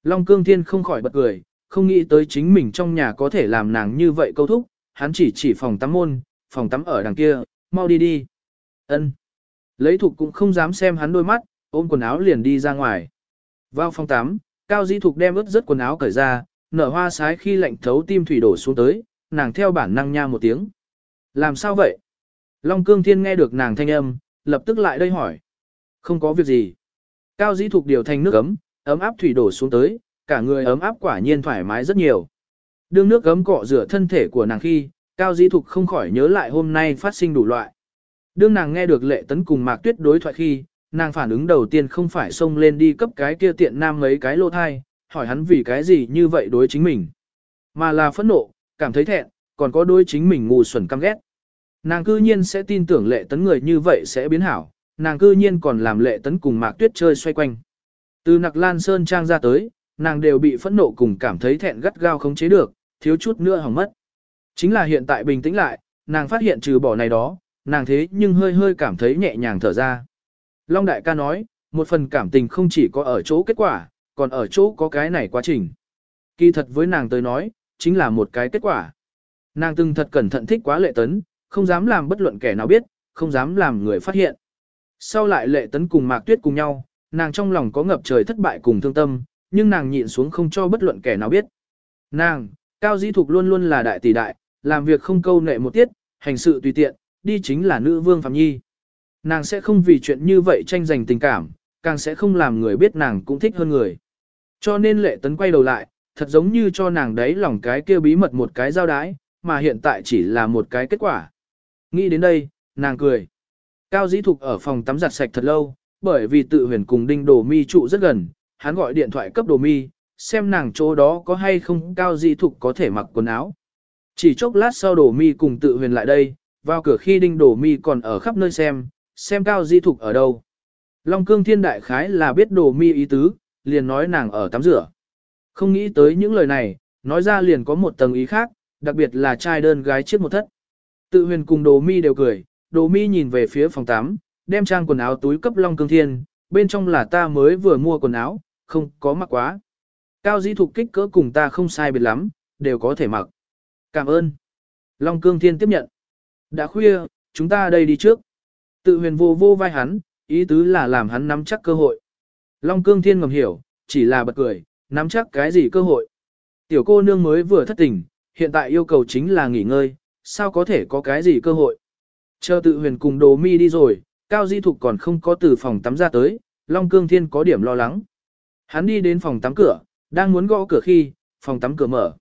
Long Cương Thiên không khỏi bật cười, không nghĩ tới chính mình trong nhà có thể làm nàng như vậy câu thúc, hắn chỉ chỉ phòng tắm môn, phòng tắm ở đằng kia, mau đi đi. Ân. Lấy thục cũng không dám xem hắn đôi mắt, ôm quần áo liền đi ra ngoài. Vào phòng tắm, Cao Dĩ Thục đem ướt rất quần áo cởi ra, nở hoa sái khi lạnh thấu tim thủy đổ xuống tới, nàng theo bản năng nha một tiếng. Làm sao vậy? Long Cương Thiên nghe được nàng thanh âm, lập tức lại đây hỏi. Không có việc gì. Cao Dĩ Thục điều thành nước ấm, ấm áp thủy đổ xuống tới, cả người ấm áp quả nhiên thoải mái rất nhiều. Đương nước ấm cọ rửa thân thể của nàng khi, Cao Dĩ Thục không khỏi nhớ lại hôm nay phát sinh đủ loại. Đương nàng nghe được lệ tấn cùng Mạc Tuyết đối thoại khi, nàng phản ứng đầu tiên không phải xông lên đi cấp cái kia tiện nam mấy cái lô thai, hỏi hắn vì cái gì như vậy đối chính mình. Mà là phẫn nộ, cảm thấy thẹn, còn có đối chính mình ngu xuẩn căm ghét. Nàng cư nhiên sẽ tin tưởng lệ tấn người như vậy sẽ biến hảo, nàng cư nhiên còn làm lệ tấn cùng Mạc Tuyết chơi xoay quanh. Từ nặc lan sơn trang ra tới, nàng đều bị phẫn nộ cùng cảm thấy thẹn gắt gao không chế được, thiếu chút nữa hỏng mất. Chính là hiện tại bình tĩnh lại, nàng phát hiện trừ bỏ này đó, nàng thế nhưng hơi hơi cảm thấy nhẹ nhàng thở ra. Long đại ca nói, một phần cảm tình không chỉ có ở chỗ kết quả, còn ở chỗ có cái này quá trình. Kỳ thật với nàng tới nói, chính là một cái kết quả. Nàng từng thật cẩn thận thích quá lệ tấn, không dám làm bất luận kẻ nào biết, không dám làm người phát hiện. Sau lại lệ tấn cùng mạc tuyết cùng nhau, nàng trong lòng có ngập trời thất bại cùng thương tâm, nhưng nàng nhịn xuống không cho bất luận kẻ nào biết. Nàng, Cao Dĩ Thục luôn luôn là đại tỷ đại, làm việc không câu nệ một tiết, hành sự tùy tiện, đi chính là nữ vương Phạm Nhi. Nàng sẽ không vì chuyện như vậy tranh giành tình cảm, càng sẽ không làm người biết nàng cũng thích hơn người. Cho nên lệ tấn quay đầu lại, thật giống như cho nàng đấy lòng cái kia bí mật một cái giao đái, mà hiện tại chỉ là một cái kết quả. Nghĩ đến đây, nàng cười. Cao dĩ thục ở phòng tắm giặt sạch thật lâu, bởi vì tự huyền cùng đinh đồ mi trụ rất gần, hắn gọi điện thoại cấp đồ mi, xem nàng chỗ đó có hay không cao dĩ thục có thể mặc quần áo. Chỉ chốc lát sau đổ mi cùng tự huyền lại đây, vào cửa khi đinh đổ mi còn ở khắp nơi xem, xem cao di thục ở đâu. Long cương thiên đại khái là biết đổ mi ý tứ, liền nói nàng ở tắm rửa. Không nghĩ tới những lời này, nói ra liền có một tầng ý khác, đặc biệt là trai đơn gái chiếc một thất. Tự huyền cùng đồ mi đều cười, đồ mi nhìn về phía phòng tắm, đem trang quần áo túi cấp Long cương thiên, bên trong là ta mới vừa mua quần áo, không có mặc quá. Cao di thục kích cỡ cùng ta không sai biệt lắm, đều có thể mặc. Cảm ơn. Long cương thiên tiếp nhận. Đã khuya, chúng ta đây đi trước. Tự huyền vô vô vai hắn, ý tứ là làm hắn nắm chắc cơ hội. Long cương thiên ngầm hiểu, chỉ là bật cười, nắm chắc cái gì cơ hội. Tiểu cô nương mới vừa thất tình, hiện tại yêu cầu chính là nghỉ ngơi, sao có thể có cái gì cơ hội. Chờ tự huyền cùng đồ mi đi rồi, Cao Di Thục còn không có từ phòng tắm ra tới, Long Cương Thiên có điểm lo lắng. Hắn đi đến phòng tắm cửa, đang muốn gõ cửa khi, phòng tắm cửa mở.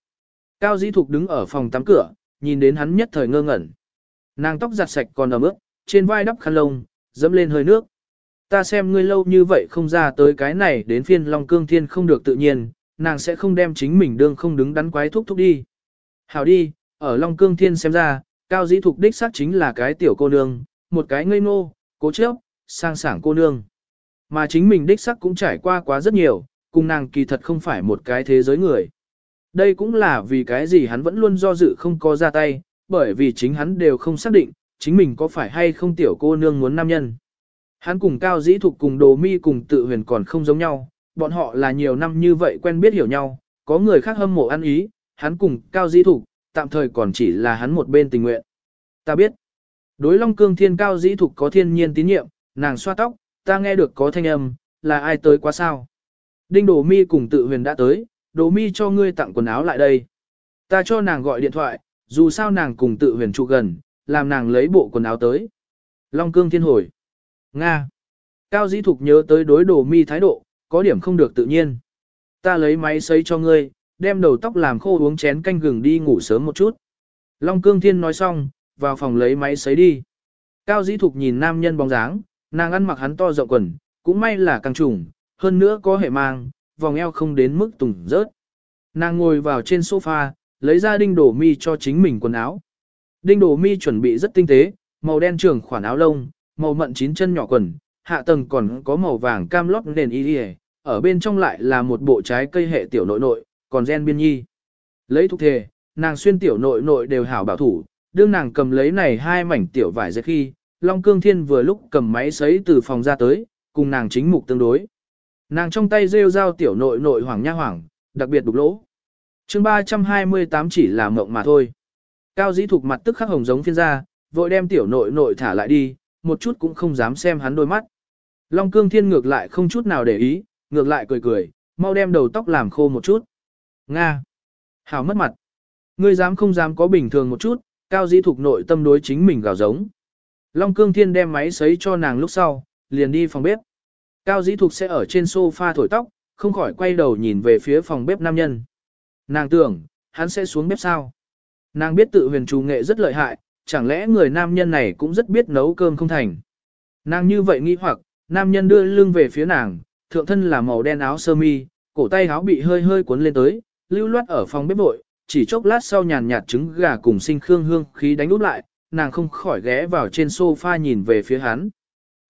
Cao Di Thục đứng ở phòng tắm cửa, nhìn đến hắn nhất thời ngơ ngẩn. Nàng tóc giặt sạch còn ẩm ướt, trên vai đắp khăn lông, dẫm lên hơi nước. Ta xem ngươi lâu như vậy không ra tới cái này đến phiên Long Cương Thiên không được tự nhiên, nàng sẽ không đem chính mình đương không đứng đắn quái thúc thúc đi. Hảo đi, ở Long Cương Thiên xem ra, Cao Dĩ Thục đích xác chính là cái tiểu cô nương, một cái ngây ngô, cố chấp, sang sảng cô nương. Mà chính mình đích xác cũng trải qua quá rất nhiều, cùng nàng kỳ thật không phải một cái thế giới người. Đây cũng là vì cái gì hắn vẫn luôn do dự không có ra tay, bởi vì chính hắn đều không xác định, chính mình có phải hay không tiểu cô nương muốn nam nhân. Hắn cùng Cao Dĩ Thục cùng Đồ Mi cùng tự huyền còn không giống nhau, bọn họ là nhiều năm như vậy quen biết hiểu nhau, có người khác hâm mộ ăn ý, hắn cùng Cao Dĩ Thục, tạm thời còn chỉ là hắn một bên tình nguyện. Ta biết, đối Long Cương Thiên Cao Dĩ Thục có thiên nhiên tín nhiệm, nàng xoa tóc, ta nghe được có thanh âm, là ai tới quá sao. Đinh Đồ Mi cùng tự huyền đã tới, Đồ Mi cho ngươi tặng quần áo lại đây. Ta cho nàng gọi điện thoại, dù sao nàng cùng tự huyền trụ gần, làm nàng lấy bộ quần áo tới. Long cương thiên hồi. Nga. Cao dĩ thục nhớ tới đối đồ mi thái độ, có điểm không được tự nhiên. Ta lấy máy sấy cho ngươi, đem đầu tóc làm khô uống chén canh gừng đi ngủ sớm một chút. Long cương thiên nói xong, vào phòng lấy máy sấy đi. Cao dĩ thục nhìn nam nhân bóng dáng, nàng ăn mặc hắn to rộng quần, cũng may là càng trùng, hơn nữa có hệ mang, vòng eo không đến mức tùng rớt. Nàng ngồi vào trên sofa, lấy ra đinh đổ mi cho chính mình quần áo. Đinh đổ mi chuẩn bị rất tinh tế, màu đen trường khoản áo lông, màu mận chín chân nhỏ quần, hạ tầng còn có màu vàng cam lót nền y ở bên trong lại là một bộ trái cây hệ tiểu nội nội, còn gen biên nhi. Lấy thục thề, nàng xuyên tiểu nội nội đều hảo bảo thủ, đương nàng cầm lấy này hai mảnh tiểu vải dệt khi, Long Cương Thiên vừa lúc cầm máy sấy từ phòng ra tới, cùng nàng chính mục tương đối. Nàng trong tay rêu dao tiểu nội nội hoàng nha hoàng, đặc biệt đục lỗ. chương 328 chỉ là mộng mà thôi. Cao dĩ thục mặt tức khắc hồng giống phiên ra, vội đem tiểu nội nội thả lại đi, một chút cũng không dám xem hắn đôi mắt. Long cương thiên ngược lại không chút nào để ý, ngược lại cười cười, mau đem đầu tóc làm khô một chút. Nga. Hảo mất mặt. Ngươi dám không dám có bình thường một chút, cao dĩ thục nội tâm đối chính mình gào giống. Long cương thiên đem máy sấy cho nàng lúc sau, liền đi phòng bếp. Cao dĩ thục sẽ ở trên sofa thổi tóc, không khỏi quay đầu nhìn về phía phòng bếp nam nhân. Nàng tưởng, hắn sẽ xuống bếp sao. Nàng biết tự huyền trù nghệ rất lợi hại, chẳng lẽ người nam nhân này cũng rất biết nấu cơm không thành. Nàng như vậy nghĩ hoặc, nam nhân đưa lưng về phía nàng, thượng thân là màu đen áo sơ mi, cổ tay áo bị hơi hơi cuốn lên tới, lưu loát ở phòng bếp bội, chỉ chốc lát sau nhàn nhạt trứng gà cùng sinh khương hương khí đánh úp lại, nàng không khỏi ghé vào trên sofa nhìn về phía hắn.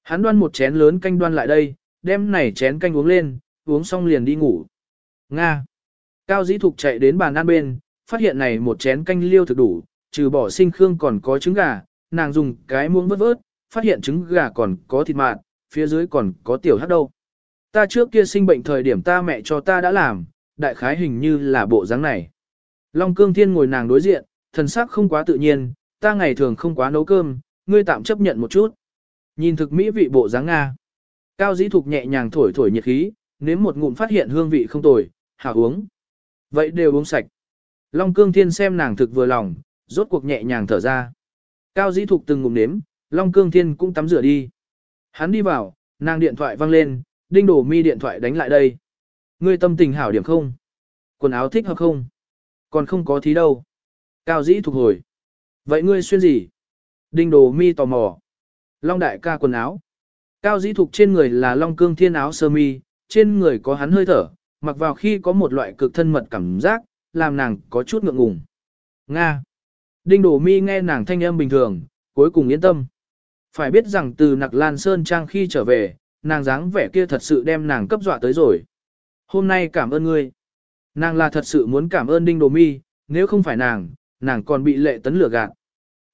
Hắn đoan một chén lớn canh đoan lại đây, đem này chén canh uống lên, uống xong liền đi ngủ. Nga. Cao dĩ thục chạy đến bàn ăn bên, phát hiện này một chén canh liêu thực đủ, trừ bỏ sinh khương còn có trứng gà, nàng dùng cái muỗng vớt vớt, phát hiện trứng gà còn có thịt mạn, phía dưới còn có tiểu hắc đâu. Ta trước kia sinh bệnh thời điểm ta mẹ cho ta đã làm, đại khái hình như là bộ dáng này. Long cương thiên ngồi nàng đối diện, thần sắc không quá tự nhiên, ta ngày thường không quá nấu cơm, ngươi tạm chấp nhận một chút. Nhìn thực mỹ vị bộ dáng Nga. Cao dĩ thục nhẹ nhàng thổi thổi nhiệt khí, nếm một ngụm phát hiện hương vị không tồi, hảo uống. Vậy đều uống sạch. Long cương thiên xem nàng thực vừa lòng, rốt cuộc nhẹ nhàng thở ra. Cao dĩ thục từng ngụm nếm, Long cương thiên cũng tắm rửa đi. Hắn đi vào, nàng điện thoại văng lên, đinh đổ mi điện thoại đánh lại đây. Ngươi tâm tình hảo điểm không? Quần áo thích hợp không? Còn không có thí đâu. Cao dĩ thục hồi. Vậy ngươi xuyên gì? Đinh đồ mi tò mò. Long đại ca quần áo. Cao dĩ thục trên người là long cương thiên áo sơ mi, trên người có hắn hơi thở, mặc vào khi có một loại cực thân mật cảm giác, làm nàng có chút ngượng ngùng. Nga. Đinh Đổ Mi nghe nàng thanh âm bình thường, cuối cùng yên tâm. Phải biết rằng từ Nặc Lan Sơn Trang khi trở về, nàng dáng vẻ kia thật sự đem nàng cấp dọa tới rồi. Hôm nay cảm ơn ngươi. Nàng là thật sự muốn cảm ơn Đinh Đồ Mi, nếu không phải nàng, nàng còn bị lệ tấn lửa gạt.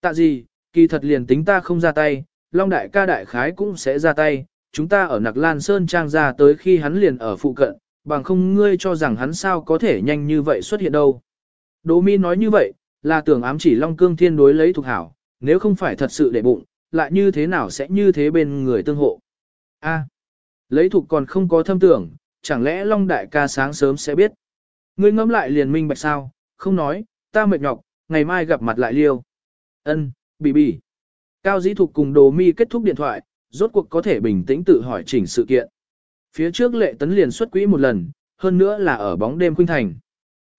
Tạ gì, kỳ thật liền tính ta không ra tay, Long Đại ca Đại Khái cũng sẽ ra tay, chúng ta ở Nặc Lan Sơn Trang ra tới khi hắn liền ở phụ cận, bằng không ngươi cho rằng hắn sao có thể nhanh như vậy xuất hiện đâu. Đỗ Mi nói như vậy, là tưởng ám chỉ Long Cương Thiên đối lấy thuộc hảo, nếu không phải thật sự để bụng, lại như thế nào sẽ như thế bên người tương hộ. A, lấy thuộc còn không có thâm tưởng, chẳng lẽ Long Đại ca sáng sớm sẽ biết. Ngươi ngẫm lại liền minh bạch sao, không nói, ta mệt nhọc, ngày mai gặp mặt lại liêu. Ân, bì bì. Cao Dĩ Thục cùng Đồ Mi kết thúc điện thoại, rốt cuộc có thể bình tĩnh tự hỏi chỉnh sự kiện. Phía trước lệ tấn liền xuất quỹ một lần, hơn nữa là ở bóng đêm khuynh thành.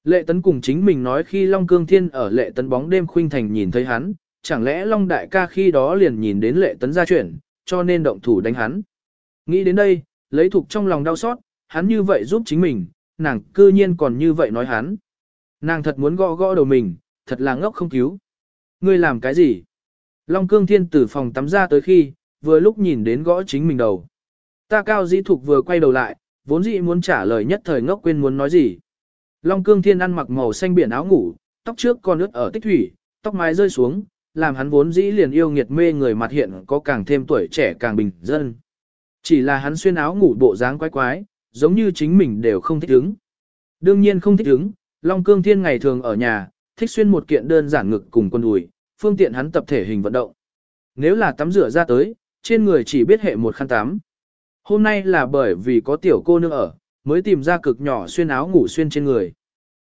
Lệ tấn cùng chính mình nói khi Long Cương Thiên ở lệ tấn bóng đêm khuynh thành nhìn thấy hắn, chẳng lẽ Long Đại ca khi đó liền nhìn đến lệ tấn ra chuyển, cho nên động thủ đánh hắn. Nghĩ đến đây, lấy thục trong lòng đau xót, hắn như vậy giúp chính mình, nàng cư nhiên còn như vậy nói hắn. Nàng thật muốn gõ gõ đầu mình, thật là ngốc không cứu. Ngươi làm cái gì? Long Cương Thiên từ phòng tắm ra tới khi, vừa lúc nhìn đến gõ chính mình đầu. Ta cao dĩ thục vừa quay đầu lại, vốn dĩ muốn trả lời nhất thời ngốc quên muốn nói gì. Long cương thiên ăn mặc màu xanh biển áo ngủ, tóc trước còn ướt ở tích thủy, tóc mái rơi xuống, làm hắn vốn dĩ liền yêu nghiệt mê người mặt hiện có càng thêm tuổi trẻ càng bình dân. Chỉ là hắn xuyên áo ngủ bộ dáng quái quái, giống như chính mình đều không thích ứng. Đương nhiên không thích ứng, Long Cương Thiên ngày thường ở nhà, thích xuyên một kiện đơn giản ngực cùng quần đùi, phương tiện hắn tập thể hình vận động. Nếu là tắm rửa ra tới, trên người chỉ biết hệ một khăn tắm. Hôm nay là bởi vì có tiểu cô nương ở, mới tìm ra cực nhỏ xuyên áo ngủ xuyên trên người.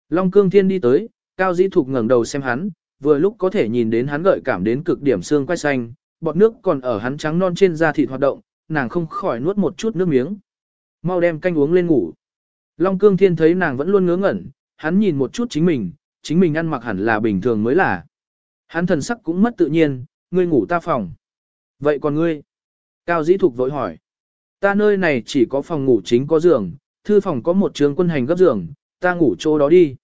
Long cương thiên đi tới, cao dĩ thục ngẩng đầu xem hắn, vừa lúc có thể nhìn đến hắn gợi cảm đến cực điểm xương quay xanh, bọt nước còn ở hắn trắng non trên da thịt hoạt động, nàng không khỏi nuốt một chút nước miếng. Mau đem canh uống lên ngủ. Long cương thiên thấy nàng vẫn luôn ngớ ngẩn, hắn nhìn một chút chính mình, chính mình ăn mặc hẳn là bình thường mới là. Hắn thần sắc cũng mất tự nhiên, ngươi ngủ ta phòng. Vậy còn ngươi? Cao dĩ thục vội hỏi. Ta nơi này chỉ có phòng ngủ chính có giường, thư phòng có một trường quân hành gấp giường, ta ngủ chỗ đó đi.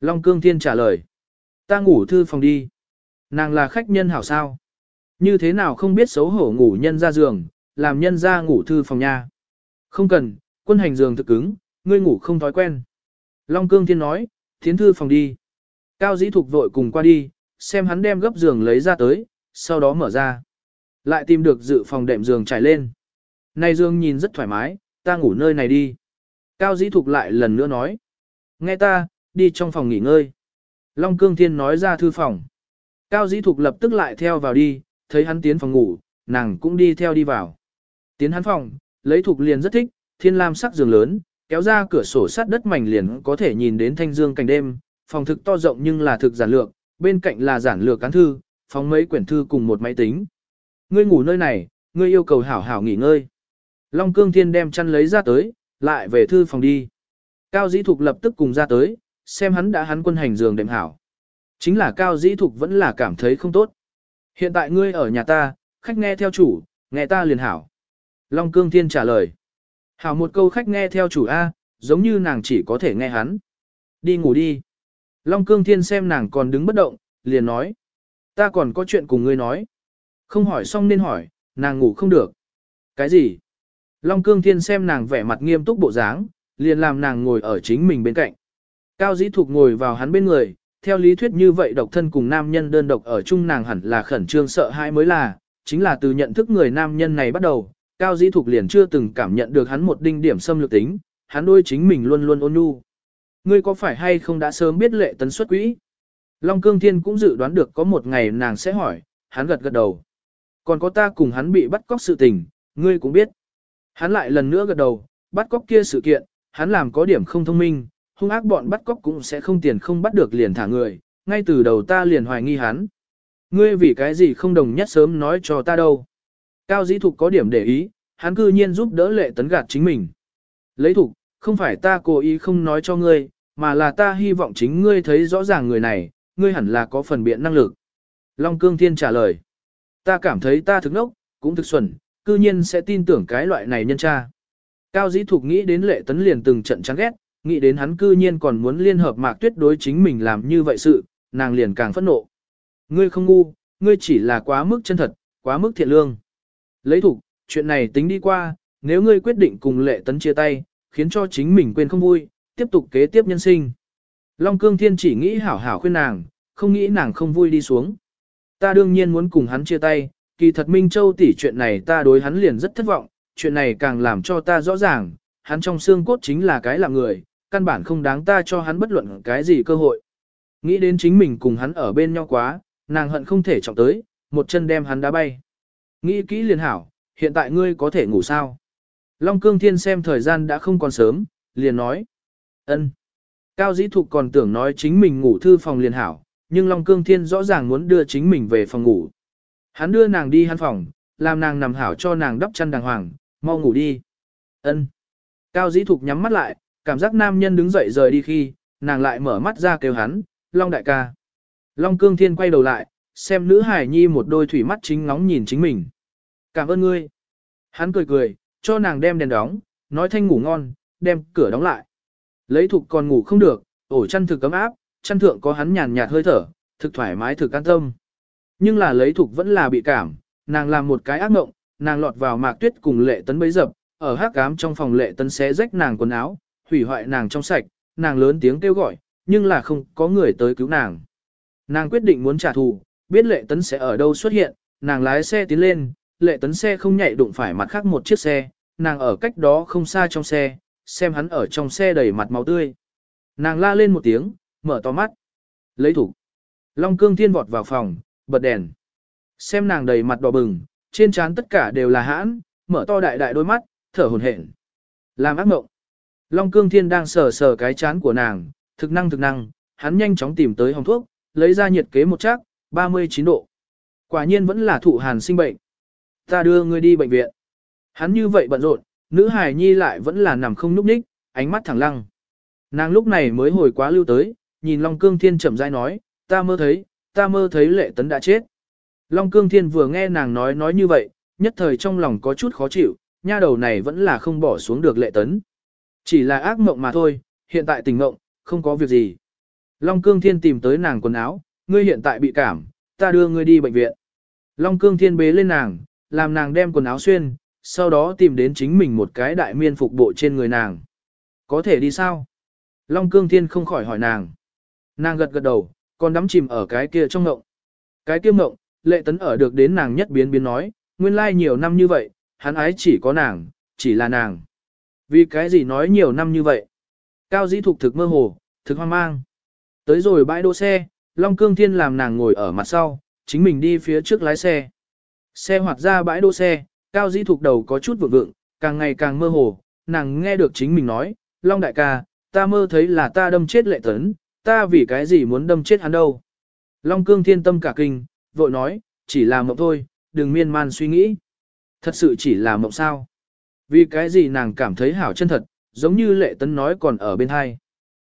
Long Cương Thiên trả lời. Ta ngủ thư phòng đi. Nàng là khách nhân hảo sao. Như thế nào không biết xấu hổ ngủ nhân ra giường, làm nhân ra ngủ thư phòng nha. Không cần, quân hành giường thực cứng, ngươi ngủ không thói quen. Long Cương Thiên nói, thiến thư phòng đi. Cao dĩ thục vội cùng qua đi, xem hắn đem gấp giường lấy ra tới, sau đó mở ra. Lại tìm được dự phòng đệm giường trải lên. Này giường nhìn rất thoải mái, ta ngủ nơi này đi. Cao dĩ thục lại lần nữa nói. Nghe ta, đi trong phòng nghỉ ngơi. Long Cương Thiên nói ra thư phòng. Cao dĩ thục lập tức lại theo vào đi, thấy hắn tiến phòng ngủ, nàng cũng đi theo đi vào. Tiến hắn phòng, lấy thục liền rất thích, thiên lam sắc giường lớn, kéo ra cửa sổ sát đất mảnh liền có thể nhìn đến thanh dương cảnh đêm, phòng thực to rộng nhưng là thực giản lược, bên cạnh là giản lược cán thư, phóng mấy quyển thư cùng một máy tính. Ngươi ngủ nơi này, ngươi yêu cầu hảo hảo nghỉ ngơi. Long Cương Thiên đem chăn lấy ra tới, lại về thư phòng đi. Cao Dĩ Thục lập tức cùng ra tới, xem hắn đã hắn quân hành giường đệm hảo. Chính là Cao Dĩ Thục vẫn là cảm thấy không tốt. Hiện tại ngươi ở nhà ta, khách nghe theo chủ, nghe ta liền hảo. Long Cương Thiên trả lời. Hảo một câu khách nghe theo chủ A, giống như nàng chỉ có thể nghe hắn. Đi ngủ đi. Long Cương Thiên xem nàng còn đứng bất động, liền nói. Ta còn có chuyện cùng ngươi nói. Không hỏi xong nên hỏi, nàng ngủ không được. Cái gì? Long Cương Thiên xem nàng vẻ mặt nghiêm túc bộ dáng, liền làm nàng ngồi ở chính mình bên cạnh. Cao Dĩ Thục ngồi vào hắn bên người, theo lý thuyết như vậy độc thân cùng nam nhân đơn độc ở chung nàng hẳn là khẩn trương sợ hãi mới là, chính là từ nhận thức người nam nhân này bắt đầu, Cao Dĩ Thục liền chưa từng cảm nhận được hắn một đinh điểm xâm lược tính, hắn đôi chính mình luôn luôn ôn nhu. Ngươi có phải hay không đã sớm biết lệ tấn xuất quỹ? Long Cương Thiên cũng dự đoán được có một ngày nàng sẽ hỏi, hắn gật gật đầu. Còn có ta cùng hắn bị bắt cóc sự tình, ngươi cũng biết. Hắn lại lần nữa gật đầu, bắt cóc kia sự kiện, hắn làm có điểm không thông minh, hung ác bọn bắt cóc cũng sẽ không tiền không bắt được liền thả người, ngay từ đầu ta liền hoài nghi hắn. Ngươi vì cái gì không đồng nhất sớm nói cho ta đâu. Cao dĩ thục có điểm để ý, hắn cư nhiên giúp đỡ lệ tấn gạt chính mình. Lấy thục, không phải ta cố ý không nói cho ngươi, mà là ta hy vọng chính ngươi thấy rõ ràng người này, ngươi hẳn là có phần biện năng lực. Long Cương Thiên trả lời. Ta cảm thấy ta thực nốc, cũng thực xuẩn, cư nhiên sẽ tin tưởng cái loại này nhân tra. Cao dĩ thục nghĩ đến lệ tấn liền từng trận chán ghét, nghĩ đến hắn cư nhiên còn muốn liên hợp mạc tuyết đối chính mình làm như vậy sự, nàng liền càng phẫn nộ. Ngươi không ngu, ngươi chỉ là quá mức chân thật, quá mức thiện lương. Lấy thục, chuyện này tính đi qua, nếu ngươi quyết định cùng lệ tấn chia tay, khiến cho chính mình quên không vui, tiếp tục kế tiếp nhân sinh. Long Cương Thiên chỉ nghĩ hảo hảo khuyên nàng, không nghĩ nàng không vui đi xuống. Ta đương nhiên muốn cùng hắn chia tay, kỳ thật Minh Châu tỷ chuyện này ta đối hắn liền rất thất vọng, chuyện này càng làm cho ta rõ ràng, hắn trong xương cốt chính là cái làm người, căn bản không đáng ta cho hắn bất luận cái gì cơ hội. Nghĩ đến chính mình cùng hắn ở bên nhau quá, nàng hận không thể trọng tới, một chân đem hắn đá bay. Nghĩ kỹ liền hảo, hiện tại ngươi có thể ngủ sao? Long Cương Thiên xem thời gian đã không còn sớm, liền nói ân. Cao Dĩ Thục còn tưởng nói chính mình ngủ thư phòng liền hảo, nhưng Long Cương Thiên rõ ràng muốn đưa chính mình về phòng ngủ. Hắn đưa nàng đi hắn phòng, làm nàng nằm hảo cho nàng đắp chăn đàng hoàng, mau ngủ đi. Ân. Cao Dĩ Thục nhắm mắt lại, cảm giác nam nhân đứng dậy rời đi khi, nàng lại mở mắt ra kêu hắn, Long đại ca. Long Cương Thiên quay đầu lại, xem nữ hải nhi một đôi thủy mắt chính ngóng nhìn chính mình. Cảm ơn ngươi. Hắn cười cười, cho nàng đem đèn đóng, nói thanh ngủ ngon, đem cửa đóng lại. Lấy thục còn ngủ không được, ổ chăn thực cấm áp, chăn thượng có hắn nhàn nhạt hơi thở, thực thoải mái thực an tâm. Nhưng là lấy thục vẫn là bị cảm, nàng làm một cái ác mộng, nàng lọt vào mạc tuyết cùng lệ tấn bấy dập, ở hắc ám trong phòng lệ tấn xé rách nàng quần áo, hủy hoại nàng trong sạch, nàng lớn tiếng kêu gọi, nhưng là không có người tới cứu nàng. Nàng quyết định muốn trả thù, biết lệ tấn sẽ ở đâu xuất hiện, nàng lái xe tiến lên, lệ tấn xe không nhạy đụng phải mặt khác một chiếc xe, nàng ở cách đó không xa trong xe, xem hắn ở trong xe đầy mặt máu tươi. Nàng la lên một tiếng, mở to mắt. Lấy thủ. Long cương thiên vọt vào phòng, bật đèn. Xem nàng đầy mặt đỏ bừng, trên trán tất cả đều là hãn, mở to đại đại đôi mắt, thở hồn hển. Làm ác mộng. Long cương thiên đang sờ sờ cái chán của nàng, thực năng thực năng, hắn nhanh chóng tìm tới hồng thuốc, lấy ra nhiệt kế một chắc, 39 độ. Quả nhiên vẫn là thụ hàn sinh bệnh. Ta đưa ngươi đi bệnh viện. Hắn như vậy bận rộn, nữ hài nhi lại vẫn là nằm không nhúc nhích, ánh mắt thẳng lăng. Nàng lúc này mới hồi quá lưu tới, nhìn Long Cương Thiên chậm rãi nói, ta mơ thấy, ta mơ thấy lệ tấn đã chết. Long Cương Thiên vừa nghe nàng nói nói như vậy, nhất thời trong lòng có chút khó chịu, nha đầu này vẫn là không bỏ xuống được lệ tấn. Chỉ là ác mộng mà thôi, hiện tại tình mộng, không có việc gì. Long Cương Thiên tìm tới nàng quần áo, ngươi hiện tại bị cảm, ta đưa ngươi đi bệnh viện. Long Cương Thiên bế lên nàng, làm nàng đem quần áo xuyên, sau đó tìm đến chính mình một cái đại miên phục bộ trên người nàng. Có thể đi sao? Long Cương Thiên không khỏi hỏi nàng. Nàng gật gật đầu, còn đắm chìm ở cái kia trong ngộng. Cái kia ngộng, lệ tấn ở được đến nàng nhất biến biến nói, nguyên lai nhiều năm như vậy, hắn ái chỉ có nàng, chỉ là nàng. Vì cái gì nói nhiều năm như vậy? Cao dĩ thục thực mơ hồ, thực hoang mang. Tới rồi bãi đỗ xe, Long Cương Thiên làm nàng ngồi ở mặt sau, chính mình đi phía trước lái xe. Xe hoạt ra bãi đỗ xe, Cao dĩ thục đầu có chút vượng vượng, càng ngày càng mơ hồ, nàng nghe được chính mình nói, Long đại ca, ta mơ thấy là ta đâm chết lệ tấn, ta vì cái gì muốn đâm chết hắn đâu. Long Cương Thiên tâm cả kinh, vội nói, chỉ là mộng thôi, đừng miên man suy nghĩ. Thật sự chỉ là mộng sao. Vì cái gì nàng cảm thấy hảo chân thật, giống như lệ tấn nói còn ở bên hai.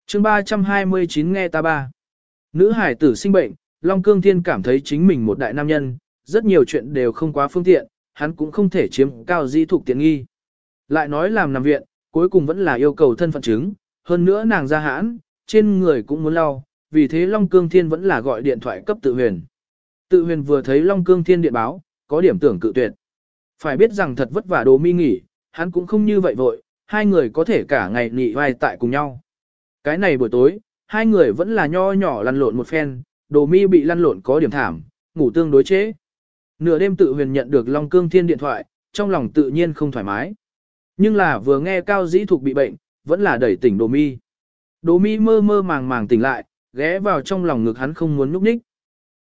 chương 329 nghe ta ba. Nữ hải tử sinh bệnh, Long Cương Thiên cảm thấy chính mình một đại nam nhân, rất nhiều chuyện đều không quá phương tiện, hắn cũng không thể chiếm cao di thục tiện nghi. Lại nói làm nằm viện, cuối cùng vẫn là yêu cầu thân phận chứng, hơn nữa nàng ra hãn, trên người cũng muốn lau, vì thế Long Cương Thiên vẫn là gọi điện thoại cấp tự huyền. Tự huyền vừa thấy Long Cương Thiên điện báo, có điểm tưởng cự tuyệt. Phải biết rằng thật vất vả đồ mi nghỉ, hắn cũng không như vậy vội, hai người có thể cả ngày nghỉ vai tại cùng nhau. Cái này buổi tối, hai người vẫn là nho nhỏ lăn lộn một phen, đồ mi bị lăn lộn có điểm thảm, ngủ tương đối chế. Nửa đêm tự huyền nhận được Long Cương Thiên điện thoại, trong lòng tự nhiên không thoải mái. Nhưng là vừa nghe Cao Dĩ Thục bị bệnh, vẫn là đẩy tỉnh đồ mi. Đồ mi mơ mơ màng màng tỉnh lại, ghé vào trong lòng ngực hắn không muốn núp ních.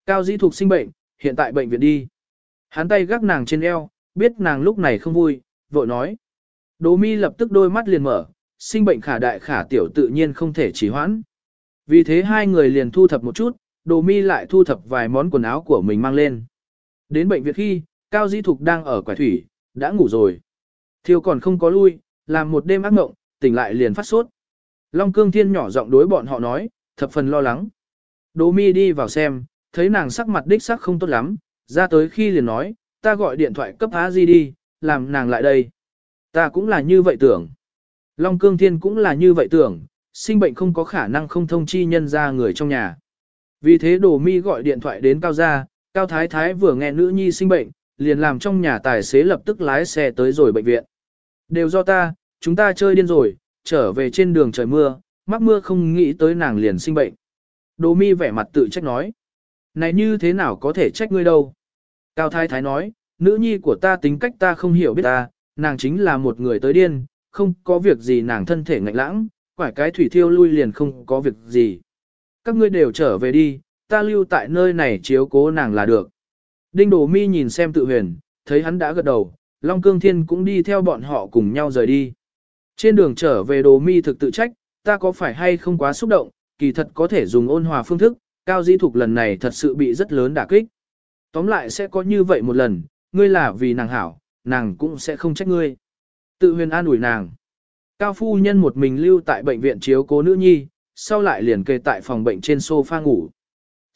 Cao Dĩ Thục sinh bệnh, hiện tại bệnh viện đi. Hắn tay gác nàng trên eo, biết nàng lúc này không vui, vội nói. Đỗ mi lập tức đôi mắt liền mở, sinh bệnh khả đại khả tiểu tự nhiên không thể trì hoãn. Vì thế hai người liền thu thập một chút, Đỗ mi lại thu thập vài món quần áo của mình mang lên. Đến bệnh viện khi, Cao Di Thục đang ở quải thủy, đã ngủ rồi. Thiêu còn không có lui, làm một đêm ác mộng, tỉnh lại liền phát sốt. Long Cương Thiên nhỏ giọng đối bọn họ nói, thập phần lo lắng. Đỗ mi đi vào xem, thấy nàng sắc mặt đích sắc không tốt lắm, ra tới khi liền nói, ta gọi điện thoại cấp Á Di đi, làm nàng lại đây. Ta cũng là như vậy tưởng. Long Cương Thiên cũng là như vậy tưởng, sinh bệnh không có khả năng không thông chi nhân ra người trong nhà. Vì thế Đồ Mi gọi điện thoại đến Cao Gia, Cao Thái Thái vừa nghe nữ nhi sinh bệnh, liền làm trong nhà tài xế lập tức lái xe tới rồi bệnh viện. Đều do ta, chúng ta chơi điên rồi, trở về trên đường trời mưa, mắc mưa không nghĩ tới nàng liền sinh bệnh. Đồ Mi vẻ mặt tự trách nói. Này như thế nào có thể trách ngươi đâu? Cao Thái Thái nói, nữ nhi của ta tính cách ta không hiểu biết ta, nàng chính là một người tới điên, không có việc gì nàng thân thể ngạnh lãng, quải cái thủy thiêu lui liền không có việc gì. Các ngươi đều trở về đi, ta lưu tại nơi này chiếu cố nàng là được. Đinh Đồ Mi nhìn xem tự huyền, thấy hắn đã gật đầu, Long Cương Thiên cũng đi theo bọn họ cùng nhau rời đi. Trên đường trở về Đồ Mi thực tự trách, ta có phải hay không quá xúc động, kỳ thật có thể dùng ôn hòa phương thức, Cao Di Thục lần này thật sự bị rất lớn đả kích. Tóm lại sẽ có như vậy một lần, ngươi là vì nàng hảo, nàng cũng sẽ không trách ngươi. Tự huyền an ủi nàng. Cao phu nhân một mình lưu tại bệnh viện chiếu cố nữ nhi, sau lại liền kê tại phòng bệnh trên sofa ngủ.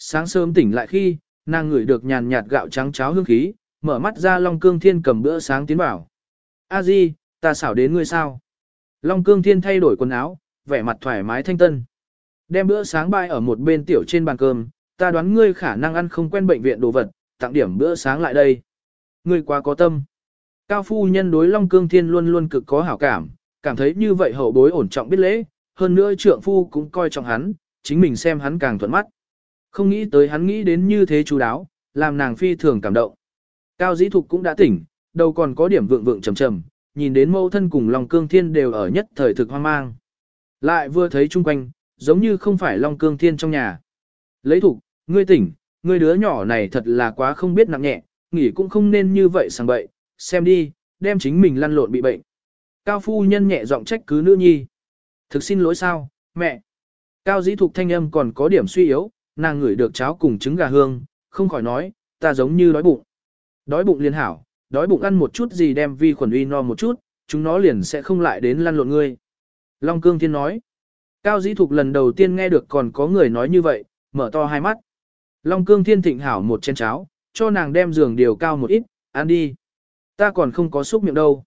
Sáng sớm tỉnh lại khi, nàng ngửi được nhàn nhạt gạo trắng cháo hương khí, mở mắt ra Long Cương Thiên cầm bữa sáng tiến vào. A Di, ta xảo đến ngươi sao? Long Cương Thiên thay đổi quần áo, vẻ mặt thoải mái thanh tân. Đem bữa sáng bay ở một bên tiểu trên bàn cơm, ta đoán ngươi khả năng ăn không quen bệnh viện đồ vật, tặng điểm bữa sáng lại đây. Ngươi quá có tâm. Cao phu nhân đối Long Cương Thiên luôn luôn cực có hảo cảm, cảm thấy như vậy hậu bối ổn trọng biết lễ, hơn nữa trượng phu cũng coi trọng hắn, chính mình xem hắn càng thuận mắt. Không nghĩ tới hắn nghĩ đến như thế chú đáo, làm nàng phi thường cảm động. Cao dĩ thục cũng đã tỉnh, đầu còn có điểm vượng vượng trầm trầm, nhìn đến mâu thân cùng Long Cương Thiên đều ở nhất thời thực hoang mang. Lại vừa thấy chung quanh, giống như không phải Long Cương Thiên trong nhà. Lấy thục, ngươi tỉnh, ngươi đứa nhỏ này thật là quá không biết nặng nhẹ, nghỉ cũng không nên như vậy sang bậy, xem đi, đem chính mình lăn lộn bị bệnh. Cao phu nhân nhẹ giọng trách cứ nữ nhi. Thực xin lỗi sao, mẹ. Cao dĩ thục thanh âm còn có điểm suy yếu, nàng ngửi được cháo cùng trứng gà hương, không khỏi nói, ta giống như đói bụng. Đói bụng liền hảo, đói bụng ăn một chút gì đem vi khuẩn uy no một chút, chúng nó liền sẽ không lại đến lăn lộn ngươi. Long cương thiên nói. Cao dĩ thục lần đầu tiên nghe được còn có người nói như vậy, mở to hai mắt. Long cương thiên thịnh hảo một chén cháo, cho nàng đem giường điều cao một ít, ăn đi. Ta còn không có xúc miệng đâu.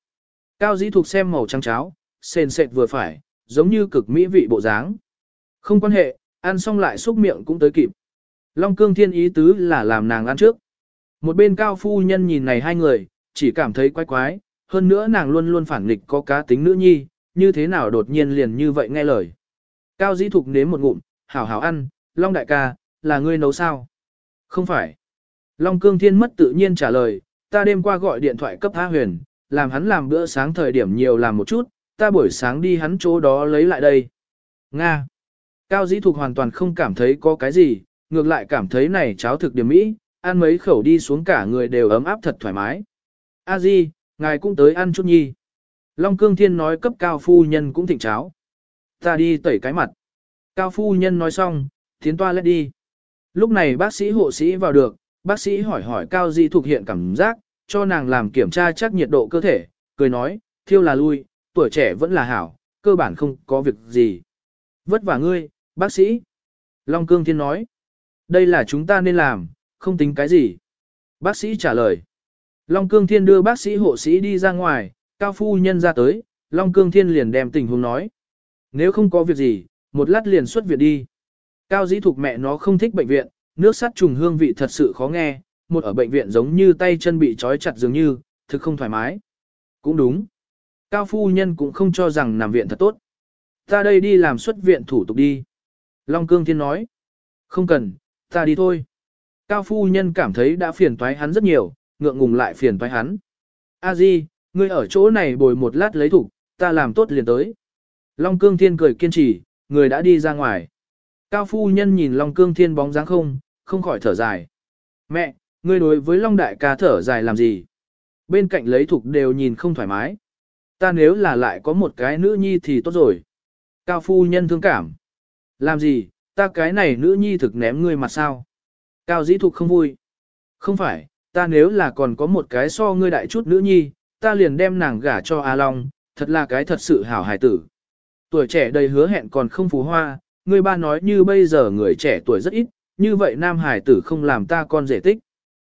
Cao dĩ Thục xem màu trắng cháo, sền sệt vừa phải, giống như cực mỹ vị bộ dáng. Không quan hệ, ăn xong lại xúc miệng cũng tới kịp. Long cương thiên ý tứ là làm nàng ăn trước. Một bên cao phu nhân nhìn này hai người, chỉ cảm thấy quái quái, hơn nữa nàng luôn luôn phản nghịch có cá tính nữ nhi, như thế nào đột nhiên liền như vậy nghe lời. Cao dĩ thục nếm một ngụm, hảo hảo ăn, Long đại ca, là ngươi nấu sao? Không phải. Long Cương Thiên mất tự nhiên trả lời, ta đêm qua gọi điện thoại cấp A Huyền, làm hắn làm bữa sáng thời điểm nhiều làm một chút, ta buổi sáng đi hắn chỗ đó lấy lại đây. Nga. Cao dĩ thục hoàn toàn không cảm thấy có cái gì, ngược lại cảm thấy này cháo thực điểm mỹ, ăn mấy khẩu đi xuống cả người đều ấm áp thật thoải mái. A Di, ngài cũng tới ăn chút nhi. Long Cương Thiên nói cấp cao phu nhân cũng thịnh cháo. Ta đi tẩy cái mặt. Cao phu nhân nói xong, tiến toa lét đi. Lúc này bác sĩ hộ sĩ vào được, bác sĩ hỏi hỏi Cao dĩ thuộc hiện cảm giác, cho nàng làm kiểm tra chắc nhiệt độ cơ thể, cười nói, thiêu là lui, tuổi trẻ vẫn là hảo, cơ bản không có việc gì. Vất vả ngươi, bác sĩ. Long Cương Thiên nói, đây là chúng ta nên làm, không tính cái gì. Bác sĩ trả lời. Long Cương Thiên đưa bác sĩ hộ sĩ đi ra ngoài, cao phu nhân ra tới, Long Cương Thiên liền đem tình huống nói. Nếu không có việc gì, một lát liền xuất viện đi. Cao dĩ thuộc mẹ nó không thích bệnh viện, nước sắt trùng hương vị thật sự khó nghe, một ở bệnh viện giống như tay chân bị trói chặt dường như, thực không thoải mái. Cũng đúng. Cao phu nhân cũng không cho rằng nằm viện thật tốt. Ta đây đi làm xuất viện thủ tục đi. Long Cương Thiên nói. Không cần, ta đi thôi. Cao phu nhân cảm thấy đã phiền toái hắn rất nhiều, ngượng ngùng lại phiền toái hắn. A Di, ngươi ở chỗ này bồi một lát lấy thủ, ta làm tốt liền tới. Long Cương Thiên cười kiên trì, người đã đi ra ngoài. Cao phu nhân nhìn Long Cương Thiên bóng dáng không, không khỏi thở dài. Mẹ, ngươi đối với Long Đại ca thở dài làm gì? Bên cạnh lấy thục đều nhìn không thoải mái. Ta nếu là lại có một cái nữ nhi thì tốt rồi. Cao phu nhân thương cảm. Làm gì, ta cái này nữ nhi thực ném ngươi mặt sao? Cao dĩ thục không vui. Không phải, ta nếu là còn có một cái so ngươi đại chút nữ nhi, ta liền đem nàng gả cho A Long, thật là cái thật sự hảo hài tử. Tuổi trẻ đầy hứa hẹn còn không phú hoa, ngươi ba nói như bây giờ người trẻ tuổi rất ít, như vậy nam hài tử không làm ta con rể tích.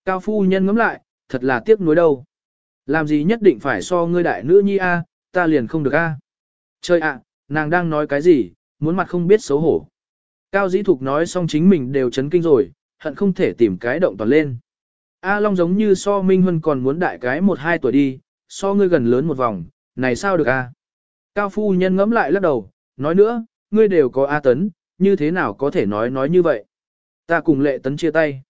Cao phu nhân ngẫm lại, thật là tiếc nuối đâu. Làm gì nhất định phải so ngươi đại nữ nhi a, ta liền không được a. Trời ạ, nàng đang nói cái gì, muốn mặt không biết xấu hổ. Cao dĩ thục nói xong chính mình đều chấn kinh rồi, hận không thể tìm cái động toàn lên. A Long giống như so Minh Huân còn muốn đại cái một hai tuổi đi, so ngươi gần lớn một vòng, này sao được a? Cao phu nhân ngẫm lại lắc đầu, nói nữa, ngươi đều có A tấn, như thế nào có thể nói nói như vậy? Ta cùng lệ tấn chia tay.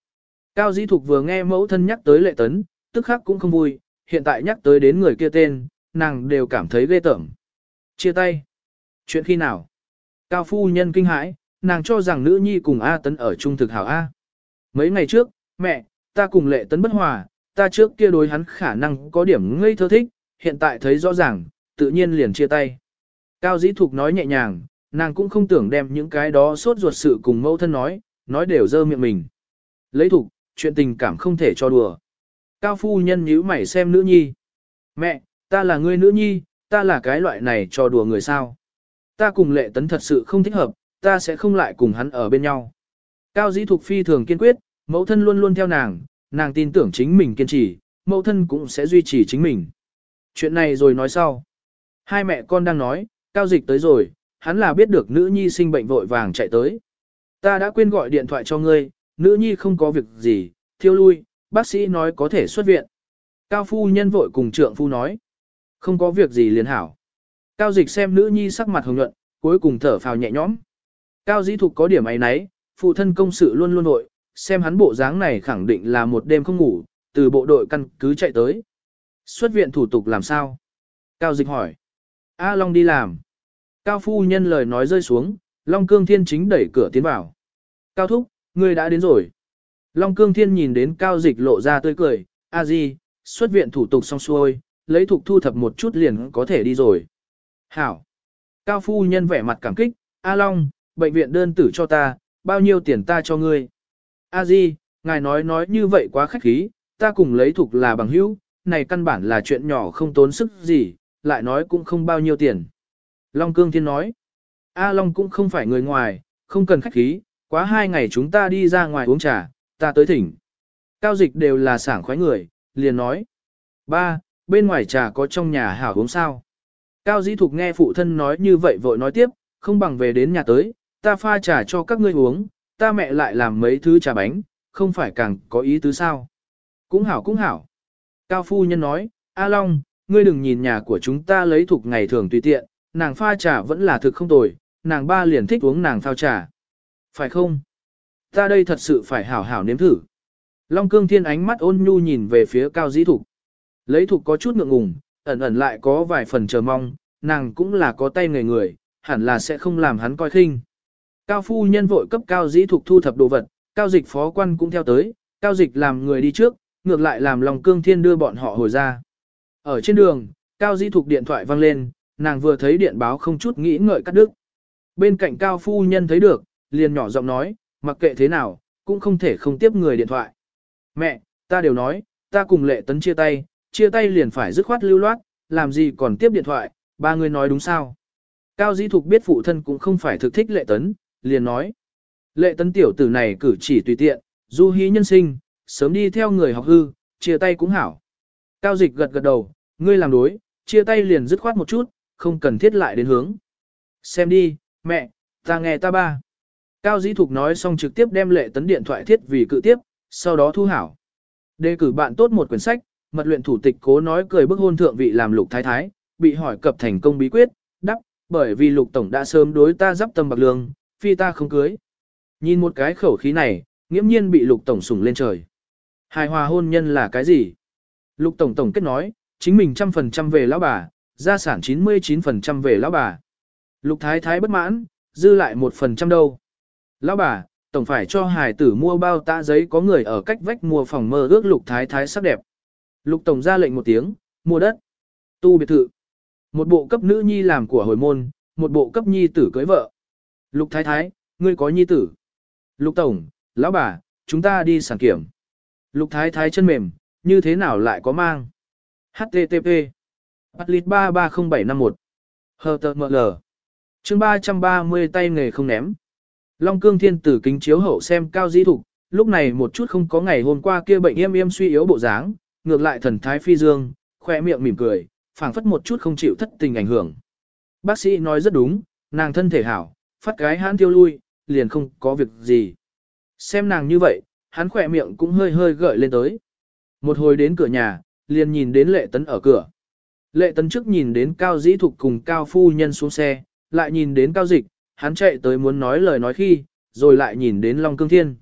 Cao dĩ thục vừa nghe mẫu thân nhắc tới lệ tấn, tức khắc cũng không vui, hiện tại nhắc tới đến người kia tên, nàng đều cảm thấy ghê tởm. Chia tay. Chuyện khi nào? Cao phu nhân kinh hãi, nàng cho rằng nữ nhi cùng A tấn ở chung thực hảo A. Mấy ngày trước, mẹ, ta cùng lệ tấn bất hòa, ta trước kia đối hắn khả năng có điểm ngây thơ thích, hiện tại thấy rõ ràng, tự nhiên liền chia tay. Cao dĩ thục nói nhẹ nhàng, nàng cũng không tưởng đem những cái đó sốt ruột sự cùng mẫu thân nói, nói đều dơ miệng mình. Lấy thục, chuyện tình cảm không thể cho đùa. Cao phu nhân nhíu mày xem nữ nhi. Mẹ, ta là người nữ nhi, ta là cái loại này cho đùa người sao. Ta cùng lệ tấn thật sự không thích hợp, ta sẽ không lại cùng hắn ở bên nhau. Cao dĩ thục phi thường kiên quyết, mẫu thân luôn luôn theo nàng, nàng tin tưởng chính mình kiên trì, mẫu thân cũng sẽ duy trì chính mình. Chuyện này rồi nói sau. Hai mẹ con đang nói, cao dịch tới rồi, hắn là biết được nữ nhi sinh bệnh vội vàng chạy tới. Ta đã quên gọi điện thoại cho ngươi, nữ nhi không có việc gì, thiêu lui, bác sĩ nói có thể xuất viện. Cao phu nhân vội cùng trượng phu nói. Không có việc gì liền hảo. Cao dịch xem nữ nhi sắc mặt hồng nhuận, cuối cùng thở phào nhẹ nhõm. Cao dĩ thục có điểm ấy nấy, phụ thân công sự luôn luôn nội, xem hắn bộ dáng này khẳng định là một đêm không ngủ, từ bộ đội căn cứ chạy tới. Xuất viện thủ tục làm sao? Cao dịch hỏi. A Long đi làm. Cao phu nhân lời nói rơi xuống, Long Cương Thiên chính đẩy cửa tiến vào. Cao thúc, ngươi đã đến rồi. Long Cương Thiên nhìn đến Cao dịch lộ ra tươi cười, a di, xuất viện thủ tục xong xuôi, lấy thục thu thập một chút liền có thể đi rồi. Hảo. Cao phu nhân vẻ mặt cảm kích, A Long, bệnh viện đơn tử cho ta, bao nhiêu tiền ta cho ngươi. A Di, ngài nói nói như vậy quá khách khí, ta cùng lấy thuộc là bằng hữu, này căn bản là chuyện nhỏ không tốn sức gì, lại nói cũng không bao nhiêu tiền. Long Cương Thiên nói, A Long cũng không phải người ngoài, không cần khách khí, quá hai ngày chúng ta đi ra ngoài uống trà, ta tới thỉnh. Cao dịch đều là sảng khoái người, liền nói. Ba, bên ngoài trà có trong nhà hảo uống sao. Cao dĩ thục nghe phụ thân nói như vậy vội nói tiếp, không bằng về đến nhà tới, ta pha trà cho các ngươi uống, ta mẹ lại làm mấy thứ trà bánh, không phải càng có ý tứ sao. Cũng hảo cũng hảo. Cao phu nhân nói, A Long, ngươi đừng nhìn nhà của chúng ta lấy thuộc ngày thường tùy tiện, nàng pha trà vẫn là thực không tồi, nàng ba liền thích uống nàng phao trà. Phải không? Ta đây thật sự phải hảo hảo nếm thử. Long cương thiên ánh mắt ôn nhu nhìn về phía cao dĩ thục. Lấy thục có chút ngượng ngùng, ẩn ẩn lại có vài phần chờ mong, nàng cũng là có tay người người, hẳn là sẽ không làm hắn coi khinh. Cao phu nhân vội cấp cao dĩ thuộc thu thập đồ vật, cao dịch phó quan cũng theo tới, cao dịch làm người đi trước, ngược lại làm lòng cương thiên đưa bọn họ hồi ra. Ở trên đường, cao dĩ thuộc điện thoại vang lên, nàng vừa thấy điện báo không chút nghĩ ngợi cắt đứt. Bên cạnh cao phu nhân thấy được, liền nhỏ giọng nói, mặc kệ thế nào, cũng không thể không tiếp người điện thoại. Mẹ, ta đều nói, ta cùng lệ tấn chia tay, chia tay liền phải dứt khoát lưu loát, làm gì còn tiếp điện thoại, ba người nói đúng sao. Cao dĩ thục biết phụ thân cũng không phải thực thích lệ tấn, liền nói. Lệ tấn tiểu tử này cử chỉ tùy tiện, du hí nhân sinh, sớm đi theo người học hư, chia tay cũng hảo. Cao dịch gật gật đầu, ngươi làm đối, chia tay liền dứt khoát một chút, không cần thiết lại đến hướng. Xem đi, mẹ, ta nghe ta ba. Cao dĩ thục nói xong trực tiếp đem lệ tấn điện thoại thiết vì cự tiếp, sau đó thu hảo. Đề cử bạn tốt một quyển sách, mật luyện thủ tịch cố nói cười bức hôn thượng vị làm lục thái thái, bị hỏi cập thành công bí quyết, đắp, bởi vì lục tổng đã sớm đối ta dắp tâm bạc lương, phi ta không cưới. Nhìn một cái khẩu khí này, nghiễm nhiên bị lục tổng sủng lên trời. Hài hòa hôn nhân là cái gì? Lục tổng tổng kết nói, chính mình trăm phần trăm về lão bà, gia sản 99% về lão bà. Lục thái thái bất mãn, dư lại một phần trăm đâu. Lão bà, tổng phải cho hài tử mua bao tạ giấy có người ở cách vách mua phòng mơ ước lục thái thái sắc đẹp. Lục tổng ra lệnh một tiếng, mua đất, tu biệt thự. Một bộ cấp nữ nhi làm của hồi môn, một bộ cấp nhi tử cưới vợ. Lục thái thái, ngươi có nhi tử. Lục tổng, lão bà, chúng ta đi sản kiểm. Lục thái thái chân mềm, như thế nào lại có mang? HTTP. Atlit 330751. HTML. Chương 330 tay nghề không ném. Long cương thiên tử kính chiếu hậu xem cao di thục, lúc này một chút không có ngày hôm qua kia bệnh yêm yêm suy yếu bộ dáng, ngược lại thần thái phi dương, khoe miệng mỉm cười, phảng phất một chút không chịu thất tình ảnh hưởng. Bác sĩ nói rất đúng, nàng thân thể hảo, phát cái hãn tiêu lui, liền không có việc gì. Xem nàng như vậy, hắn khỏe miệng cũng hơi hơi gợi lên tới. Một hồi đến cửa nhà, liền nhìn đến lệ tấn ở cửa. Lệ tấn trước nhìn đến cao dĩ thục cùng cao phu nhân xuống xe, lại nhìn đến cao dịch, hắn chạy tới muốn nói lời nói khi, rồi lại nhìn đến Long Cương Thiên.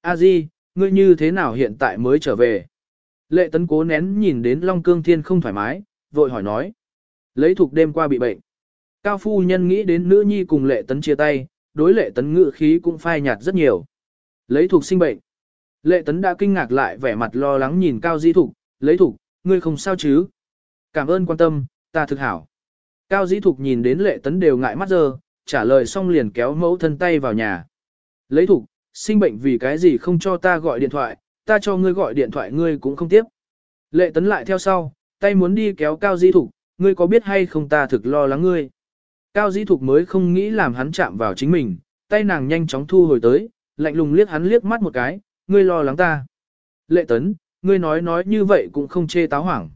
A Di, ngươi như thế nào hiện tại mới trở về? Lệ tấn cố nén nhìn đến Long Cương Thiên không thoải mái, vội hỏi nói. Lấy thuộc đêm qua bị bệnh. Cao phu nhân nghĩ đến nữ nhi cùng lệ tấn chia tay, đối lệ tấn ngự khí cũng phai nhạt rất nhiều. Lấy thuộc sinh bệnh. Lệ tấn đã kinh ngạc lại vẻ mặt lo lắng nhìn Cao Di Thục, lấy thục, ngươi không sao chứ? Cảm ơn quan tâm, ta thực hảo. Cao Di Thục nhìn đến lệ tấn đều ngại mắt giờ, trả lời xong liền kéo mẫu thân tay vào nhà. Lấy thục, sinh bệnh vì cái gì không cho ta gọi điện thoại, ta cho ngươi gọi điện thoại ngươi cũng không tiếp. Lệ tấn lại theo sau, tay muốn đi kéo Cao Di Thục, ngươi có biết hay không ta thực lo lắng ngươi. Cao Di Thục mới không nghĩ làm hắn chạm vào chính mình, tay nàng nhanh chóng thu hồi tới, lạnh lùng liếc hắn liếc mắt một cái, ngươi lo lắng ta. Lệ tấn, ngươi nói nói như vậy cũng không chê táo hoảng.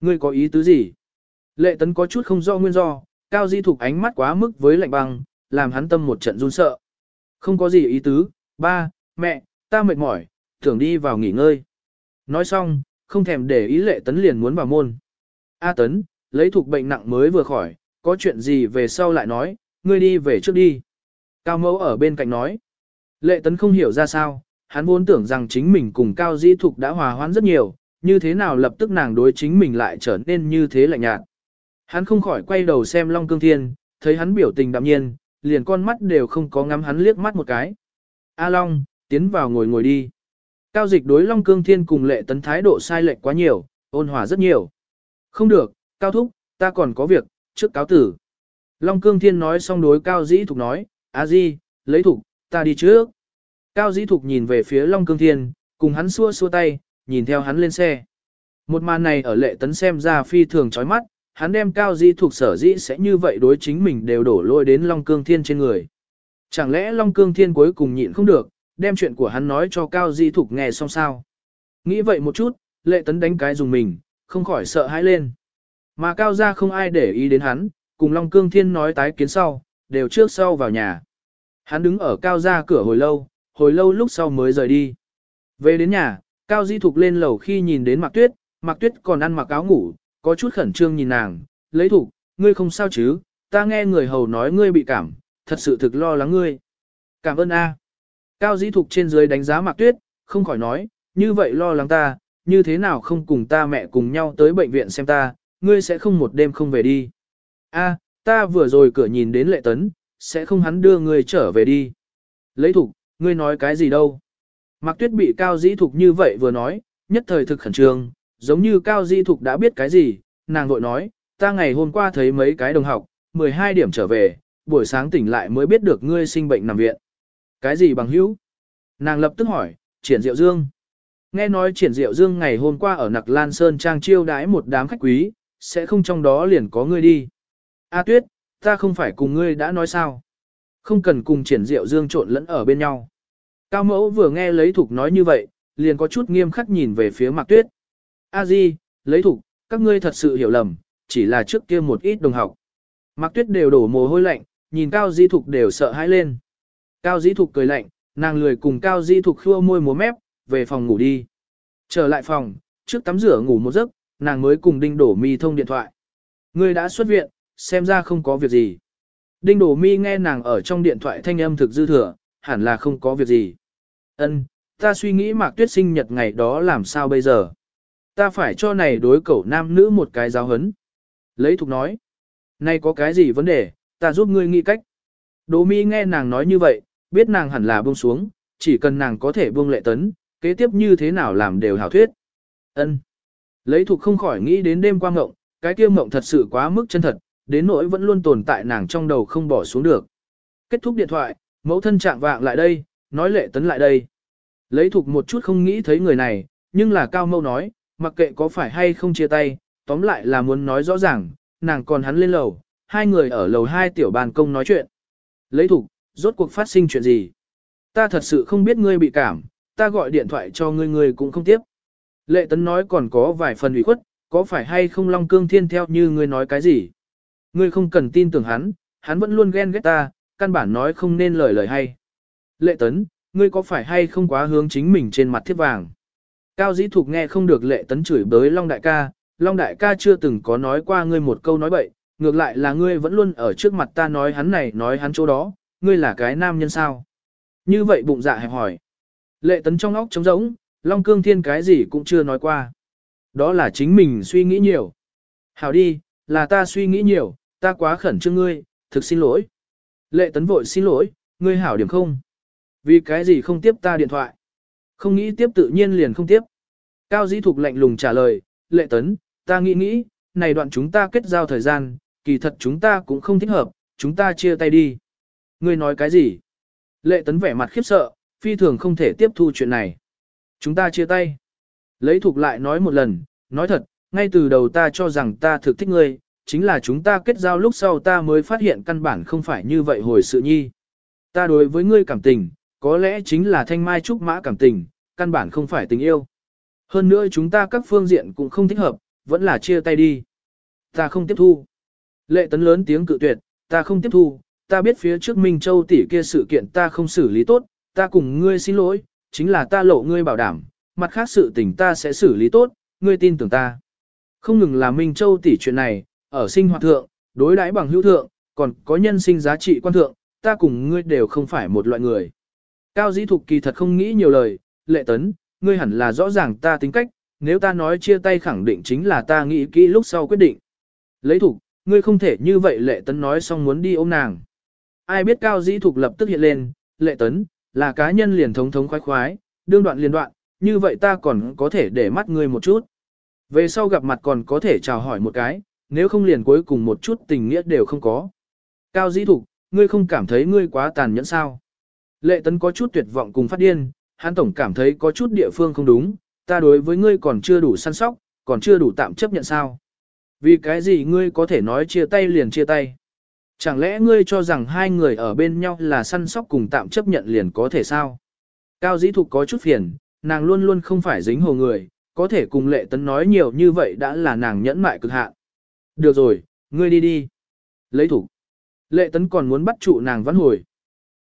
Ngươi có ý tứ gì? Lệ tấn có chút không do nguyên do, Cao Di Thục ánh mắt quá mức với lạnh băng, làm hắn tâm một trận run sợ. Không có gì ý tứ, ba, mẹ, ta mệt mỏi, tưởng đi vào nghỉ ngơi. Nói xong, không thèm để ý lệ tấn liền muốn vào môn. A tấn, lấy thuộc bệnh nặng mới vừa khỏi, có chuyện gì về sau lại nói, ngươi đi về trước đi. Cao mẫu ở bên cạnh nói. Lệ tấn không hiểu ra sao, hắn vốn tưởng rằng chính mình cùng Cao Di Thục đã hòa hoãn rất nhiều, như thế nào lập tức nàng đối chính mình lại trở nên như thế lạnh nhạt. Hắn không khỏi quay đầu xem Long Cương Thiên, thấy hắn biểu tình đạm nhiên, liền con mắt đều không có ngắm hắn liếc mắt một cái. A Long, tiến vào ngồi ngồi đi. Cao dịch đối Long Cương Thiên cùng lệ tấn thái độ sai lệch quá nhiều, ôn hòa rất nhiều. Không được, Cao Thúc, ta còn có việc, trước cáo tử. Long Cương Thiên nói xong đối Cao Dĩ Thục nói, A Di, lấy Thục, ta đi trước. Cao Dĩ Thục nhìn về phía Long Cương Thiên, cùng hắn xua xua tay, nhìn theo hắn lên xe. Một màn này ở lệ tấn xem ra phi thường chói mắt, hắn đem Cao Dĩ Thục sở dĩ sẽ như vậy đối chính mình đều đổ lôi đến Long Cương Thiên trên người. Chẳng lẽ Long Cương Thiên cuối cùng nhịn không được, đem chuyện của hắn nói cho Cao Di Thục nghe xong sao? Nghĩ vậy một chút, lệ tấn đánh cái dùng mình, không khỏi sợ hãi lên. Mà Cao Gia không ai để ý đến hắn, cùng Long Cương Thiên nói tái kiến sau, đều trước sau vào nhà. Hắn đứng ở Cao Gia cửa hồi lâu, hồi lâu lúc sau mới rời đi. Về đến nhà, Cao Di Thục lên lầu khi nhìn đến Mạc Tuyết, Mạc Tuyết còn ăn mặc áo ngủ, có chút khẩn trương nhìn nàng, lấy Thục, ngươi không sao chứ, ta nghe người hầu nói ngươi bị cảm, thật sự thực lo lắng ngươi. Cảm ơn A. Cao dĩ thục trên dưới đánh giá mạc tuyết, không khỏi nói, như vậy lo lắng ta, như thế nào không cùng ta mẹ cùng nhau tới bệnh viện xem ta, ngươi sẽ không một đêm không về đi. A, ta vừa rồi cửa nhìn đến lệ tấn, sẽ không hắn đưa ngươi trở về đi. Lấy thục, ngươi nói cái gì đâu. Mạc tuyết bị cao dĩ thục như vậy vừa nói, nhất thời thực khẩn trương, giống như cao dĩ thục đã biết cái gì, nàng vội nói, ta ngày hôm qua thấy mấy cái đồng học, 12 điểm trở về, buổi sáng tỉnh lại mới biết được ngươi sinh bệnh nằm viện. Cái gì bằng hữu? Nàng lập tức hỏi, triển diệu dương. Nghe nói triển diệu dương ngày hôm qua ở Nặc Lan Sơn Trang chiêu đãi một đám khách quý, sẽ không trong đó liền có ngươi đi. A tuyết, ta không phải cùng ngươi đã nói sao. Không cần cùng triển diệu dương trộn lẫn ở bên nhau. Cao mẫu vừa nghe lấy thục nói như vậy, liền có chút nghiêm khắc nhìn về phía mạc tuyết. A di, lấy thục, các ngươi thật sự hiểu lầm, chỉ là trước kia một ít đồng học. Mạc tuyết đều đổ mồ hôi lạnh, nhìn cao di thục đều sợ hãi lên. Cao di thục cười lạnh, nàng lười cùng cao di thục khua môi múa mép, về phòng ngủ đi. Trở lại phòng, trước tắm rửa ngủ một giấc, nàng mới cùng đinh đổ mi thông điện thoại. Ngươi đã xuất viện, xem ra không có việc gì. Đinh đổ mi nghe nàng ở trong điện thoại thanh âm thực dư thừa, hẳn là không có việc gì. Ân, ta suy nghĩ mạc tuyết sinh nhật ngày đó làm sao bây giờ. Ta phải cho này đối cẩu nam nữ một cái giáo hấn. Lấy thục nói. nay có cái gì vấn đề, ta giúp ngươi nghĩ cách. Đỗ mi nghe nàng nói như vậy, biết nàng hẳn là buông xuống, chỉ cần nàng có thể buông lệ tấn, kế tiếp như thế nào làm đều hảo thuyết. Ân. Lấy thuộc không khỏi nghĩ đến đêm qua ngộng, cái kia ngộng thật sự quá mức chân thật, đến nỗi vẫn luôn tồn tại nàng trong đầu không bỏ xuống được. Kết thúc điện thoại, mẫu thân trạng vạng lại đây, nói lệ tấn lại đây. Lấy thuộc một chút không nghĩ thấy người này, nhưng là cao mâu nói, mặc kệ có phải hay không chia tay, tóm lại là muốn nói rõ ràng, nàng còn hắn lên lầu, hai người ở lầu hai tiểu bàn công nói chuyện. Lấy thục, rốt cuộc phát sinh chuyện gì? Ta thật sự không biết ngươi bị cảm, ta gọi điện thoại cho ngươi ngươi cũng không tiếp. Lệ tấn nói còn có vài phần ủy khuất, có phải hay không Long Cương Thiên theo như ngươi nói cái gì? Ngươi không cần tin tưởng hắn, hắn vẫn luôn ghen ghét ta, căn bản nói không nên lời lời hay. Lệ tấn, ngươi có phải hay không quá hướng chính mình trên mặt thiết vàng? Cao dĩ thục nghe không được lệ tấn chửi bới Long Đại ca, Long Đại ca chưa từng có nói qua ngươi một câu nói bậy, ngược lại là ngươi vẫn luôn ở trước mặt ta nói hắn này nói hắn chỗ đó, ngươi là cái nam nhân sao? Như vậy bụng dạ hẹp hỏi. Lệ tấn trong óc trống rỗng, Long Cương Thiên cái gì cũng chưa nói qua. Đó là chính mình suy nghĩ nhiều. Hảo đi, là ta suy nghĩ nhiều, ta quá khẩn trương ngươi, thực xin lỗi. Lệ tấn vội xin lỗi, ngươi hảo điểm không? Vì cái gì không tiếp ta điện thoại? Không nghĩ tiếp tự nhiên liền không tiếp. Cao dĩ thục lạnh lùng trả lời, lệ tấn, ta nghĩ nghĩ, này đoạn chúng ta kết giao thời gian, kỳ thật chúng ta cũng không thích hợp, chúng ta chia tay đi. Ngươi nói cái gì? Lệ tấn vẻ mặt khiếp sợ, phi thường không thể tiếp thu chuyện này. Chúng ta chia tay. Lấy thuộc lại nói một lần, nói thật, ngay từ đầu ta cho rằng ta thực thích ngươi, chính là chúng ta kết giao lúc sau ta mới phát hiện căn bản không phải như vậy hồi sự nhi. Ta đối với ngươi cảm tình, có lẽ chính là thanh mai trúc mã cảm tình, căn bản không phải tình yêu. Hơn nữa chúng ta các phương diện cũng không thích hợp, vẫn là chia tay đi. Ta không tiếp thu. Lệ tấn lớn tiếng cự tuyệt, ta không tiếp thu, ta biết phía trước Minh Châu tỷ kia sự kiện ta không xử lý tốt, ta cùng ngươi xin lỗi, chính là ta lộ ngươi bảo đảm, mặt khác sự tình ta sẽ xử lý tốt, ngươi tin tưởng ta. Không ngừng là Minh Châu tỷ chuyện này, ở sinh hoạt thượng, đối đãi bằng hữu thượng, còn có nhân sinh giá trị quan thượng, ta cùng ngươi đều không phải một loại người. Cao dĩ thục kỳ thật không nghĩ nhiều lời, lệ tấn, ngươi hẳn là rõ ràng ta tính cách, nếu ta nói chia tay khẳng định chính là ta nghĩ kỹ lúc sau quyết định. Lấy thục, ngươi không thể như vậy lệ tấn nói xong muốn đi ôm nàng. Ai biết cao dĩ thục lập tức hiện lên, lệ tấn, là cá nhân liền thống thống khoái khoái, đương đoạn liền đoạn, như vậy ta còn có thể để mắt ngươi một chút. Về sau gặp mặt còn có thể chào hỏi một cái, nếu không liền cuối cùng một chút tình nghĩa đều không có. Cao dĩ thục, ngươi không cảm thấy ngươi quá tàn nhẫn sao? Lệ tấn có chút tuyệt vọng cùng phát điên, hắn tổng cảm thấy có chút địa phương không đúng, ta đối với ngươi còn chưa đủ săn sóc, còn chưa đủ tạm chấp nhận sao? Vì cái gì ngươi có thể nói chia tay liền chia tay? Chẳng lẽ ngươi cho rằng hai người ở bên nhau là săn sóc cùng tạm chấp nhận liền có thể sao? Cao dĩ thục có chút phiền, nàng luôn luôn không phải dính hồ người, có thể cùng lệ tấn nói nhiều như vậy đã là nàng nhẫn mại cực hạn. Được rồi, ngươi đi đi. Lấy thủ. Lệ tấn còn muốn bắt trụ nàng vãn hồi.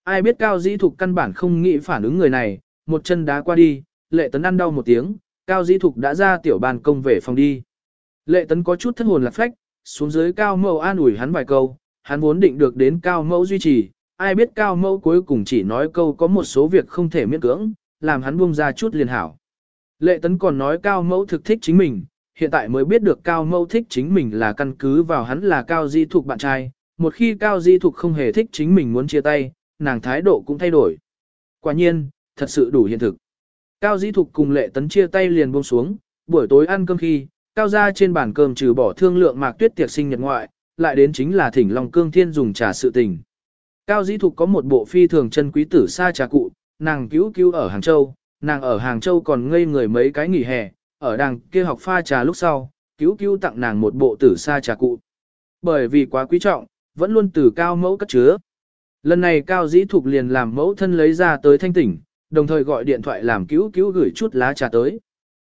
Ai biết cao dĩ thục căn bản không nghĩ phản ứng người này, một chân đá qua đi, lệ tấn ăn đau một tiếng, cao dĩ thục đã ra tiểu bàn công về phòng đi. Lệ tấn có chút thất hồn lạc phách, xuống dưới cao mẫu an ủi hắn vài câu, hắn vốn định được đến cao mẫu duy trì, ai biết cao mẫu cuối cùng chỉ nói câu có một số việc không thể miễn cưỡng, làm hắn buông ra chút liền hảo. Lệ tấn còn nói cao mẫu thực thích chính mình, hiện tại mới biết được cao mẫu thích chính mình là căn cứ vào hắn là cao di thuộc bạn trai, một khi cao di thuộc không hề thích chính mình muốn chia tay, nàng thái độ cũng thay đổi. Quả nhiên, thật sự đủ hiện thực. Cao di thuộc cùng lệ tấn chia tay liền buông xuống, buổi tối ăn cơm khi, cao ra trên bàn cơm trừ bỏ thương lượng mạc tuyết tiệc sinh nhật ngoại, lại đến chính là thỉnh Long Cương Thiên dùng trà sự tình. Cao Dĩ Thục có một bộ phi thường chân quý tử sa trà cụ, nàng cứu cứu ở Hàng Châu, nàng ở Hàng Châu còn ngây người mấy cái nghỉ hè, ở đằng kia học pha trà lúc sau, cứu cứu tặng nàng một bộ tử sa trà cụ. Bởi vì quá quý trọng, vẫn luôn từ cao mẫu cất chứa. Lần này Cao Dĩ Thục liền làm mẫu thân lấy ra tới thanh tỉnh, đồng thời gọi điện thoại làm cứu cứu gửi chút lá trà tới.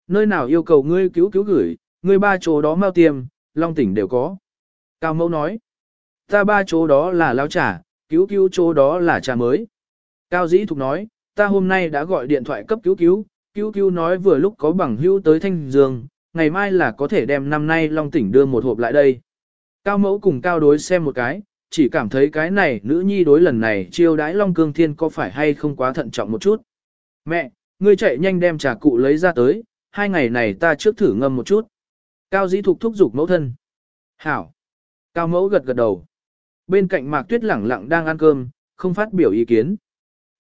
Nơi nào yêu cầu ngươi cứu cứu gửi, ngươi ba chỗ đó mau tiêm, long tỉnh đều có. Cao mẫu nói, ta ba chỗ đó là lao trà, cứu cứu chỗ đó là trà mới. Cao dĩ thục nói, ta hôm nay đã gọi điện thoại cấp cứu cứu, cứu cứu nói vừa lúc có bằng hữu tới Thanh Dương, ngày mai là có thể đem năm nay Long tỉnh đưa một hộp lại đây. Cao mẫu cùng cao đối xem một cái, chỉ cảm thấy cái này nữ nhi đối lần này chiêu đãi Long Cương Thiên có phải hay không quá thận trọng một chút. Mẹ, ngươi chạy nhanh đem trà cụ lấy ra tới, hai ngày này ta trước thử ngâm một chút. Cao dĩ thục thúc giục mẫu thân. Hảo. Cao mẫu gật gật đầu. Bên cạnh Mạc Tuyết lẳng lặng đang ăn cơm, không phát biểu ý kiến.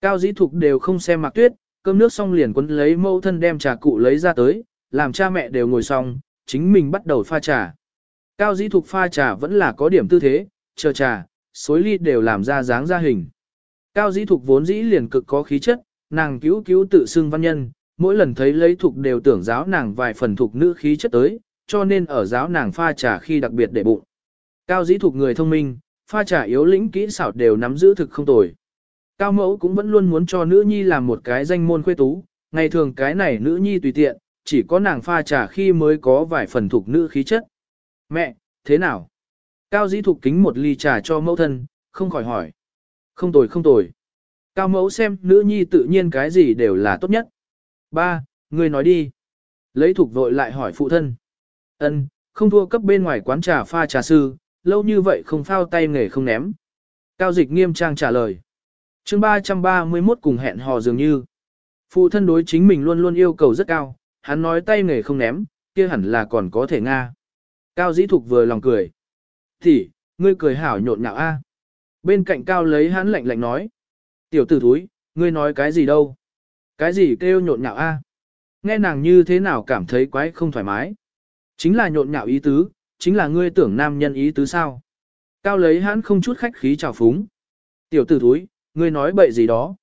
Cao dĩ thục đều không xem Mạc Tuyết, cơm nước xong liền quấn lấy mẫu thân đem trà cụ lấy ra tới, làm cha mẹ đều ngồi xong, chính mình bắt đầu pha trà. Cao dĩ thục pha trà vẫn là có điểm tư thế, chờ trà, xối ly đều làm ra dáng ra hình. Cao dĩ thục vốn dĩ liền cực có khí chất, nàng cứu cứu tự xưng văn nhân, mỗi lần thấy lấy thục đều tưởng giáo nàng vài phần thục nữ khí chất tới, cho nên ở giáo nàng pha trà khi đặc biệt để bụng. Cao dĩ thục người thông minh, pha trà yếu lĩnh kỹ xảo đều nắm giữ thực không tồi. Cao mẫu cũng vẫn luôn muốn cho nữ nhi làm một cái danh môn khuê tú, ngày thường cái này nữ nhi tùy tiện, chỉ có nàng pha trà khi mới có vài phần thuộc nữ khí chất. Mẹ, thế nào? Cao dĩ thục kính một ly trà cho mẫu thân, không khỏi hỏi. Không tồi không tồi. Cao mẫu xem nữ nhi tự nhiên cái gì đều là tốt nhất. Ba, người nói đi. Lấy thục vội lại hỏi phụ thân. Ân, không thua cấp bên ngoài quán trà pha trà sư, lâu như vậy không phao tay nghề không ném. Cao dịch nghiêm trang trả lời. chương 331 cùng hẹn hò dường như. Phụ thân đối chính mình luôn luôn yêu cầu rất cao, hắn nói tay nghề không ném, kia hẳn là còn có thể nga. Cao dĩ thục vừa lòng cười. Thì, ngươi cười hảo nhộn nhạo a. Bên cạnh cao lấy hắn lạnh lạnh nói. Tiểu tử thúi, ngươi nói cái gì đâu? Cái gì kêu nhộn nhạo a? Nghe nàng như thế nào cảm thấy quái không thoải mái? Chính là nhộn nhạo ý tứ, chính là ngươi tưởng nam nhân ý tứ sao. Cao lấy hắn không chút khách khí chào phúng. Tiểu tử thúi, ngươi nói bậy gì đó.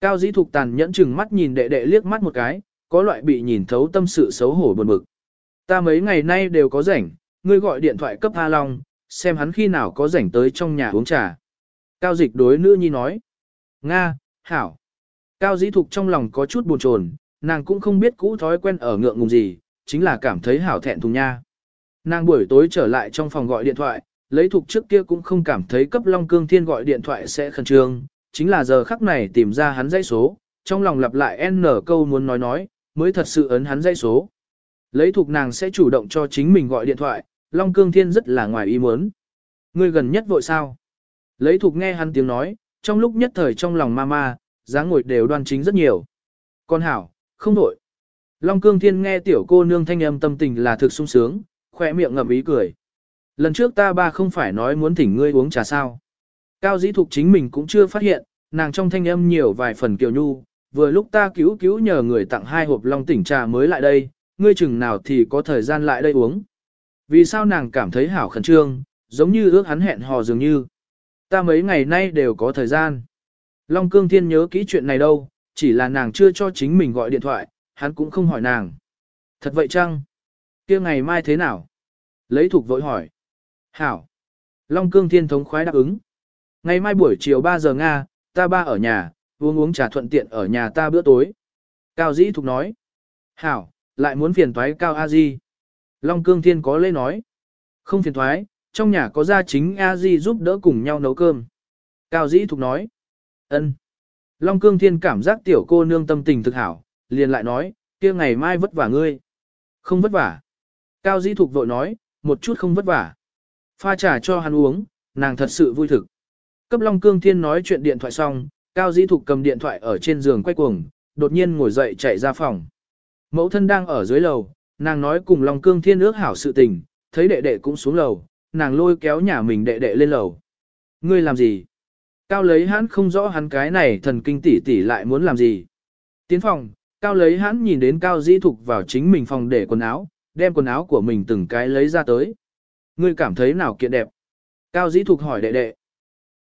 Cao dĩ thục tàn nhẫn chừng mắt nhìn đệ đệ liếc mắt một cái, có loại bị nhìn thấu tâm sự xấu hổ buồn bực. Ta mấy ngày nay đều có rảnh, ngươi gọi điện thoại cấp A Long, xem hắn khi nào có rảnh tới trong nhà uống trà. Cao dịch đối nữ nhi nói. Nga, Hảo. Cao dĩ thục trong lòng có chút buồn chồn, nàng cũng không biết cũ thói quen ở ngượng ngùng gì, chính là cảm thấy hảo thẹn thùng nha. Nàng buổi tối trở lại trong phòng gọi điện thoại, lấy thục trước kia cũng không cảm thấy cấp Long Cương Thiên gọi điện thoại sẽ khẩn trương, chính là giờ khắc này tìm ra hắn dãy số, trong lòng lặp lại n câu muốn nói nói, mới thật sự ấn hắn dãy số. Lấy thục nàng sẽ chủ động cho chính mình gọi điện thoại, Long Cương Thiên rất là ngoài ý muốn. Người gần nhất vội sao? Lấy thục nghe hắn tiếng nói, trong lúc nhất thời trong lòng ma ma, dáng ngồi đều đoan chính rất nhiều. Con hảo, không vội. Long Cương Thiên nghe tiểu cô nương thanh âm tâm tình là thực sung sướng, khỏe miệng ngậm ý cười. Lần trước ta ba không phải nói muốn thỉnh ngươi uống trà sao. Cao dĩ thục chính mình cũng chưa phát hiện, nàng trong thanh âm nhiều vài phần kiều nhu, vừa lúc ta cứu cứu nhờ người tặng hai hộp long tỉnh trà mới lại đây, ngươi chừng nào thì có thời gian lại đây uống. Vì sao nàng cảm thấy hảo khẩn trương, giống như ước hắn hẹn hò dường như. Ta mấy ngày nay đều có thời gian. Long cương thiên nhớ kỹ chuyện này đâu, chỉ là nàng chưa cho chính mình gọi điện thoại, hắn cũng không hỏi nàng. Thật vậy chăng? Kia ngày mai thế nào? Lấy thục vội hỏi. Hảo. Long cương thiên thống khoái đáp ứng. Ngày mai buổi chiều 3 giờ Nga, ta ba ở nhà, uống uống trà thuận tiện ở nhà ta bữa tối. Cao dĩ thục nói. Hảo, lại muốn phiền thoái Cao A Di. Long cương thiên có lễ nói. Không phiền thoái, trong nhà có gia chính A Di giúp đỡ cùng nhau nấu cơm. Cao dĩ thục nói. ân. Long cương thiên cảm giác tiểu cô nương tâm tình thực hảo, liền lại nói, kia ngày mai vất vả ngươi. Không vất vả. Cao Dĩ Thục vội nói, một chút không vất vả. Pha trà cho hắn uống, nàng thật sự vui thực. Cấp Long Cương Thiên nói chuyện điện thoại xong, Cao Dĩ Thục cầm điện thoại ở trên giường quay cuồng, đột nhiên ngồi dậy chạy ra phòng. Mẫu thân đang ở dưới lầu, nàng nói cùng Long Cương Thiên ước hảo sự tình, thấy đệ đệ cũng xuống lầu, nàng lôi kéo nhà mình đệ đệ lên lầu. Ngươi làm gì? Cao lấy hắn không rõ hắn cái này thần kinh tỷ tỷ lại muốn làm gì. Tiến phòng, Cao lấy hắn nhìn đến Cao Dĩ Thục vào chính mình phòng để quần áo, đem quần áo của mình từng cái lấy ra tới. Ngươi cảm thấy nào kiện đẹp? Cao Dĩ Thục hỏi đệ đệ.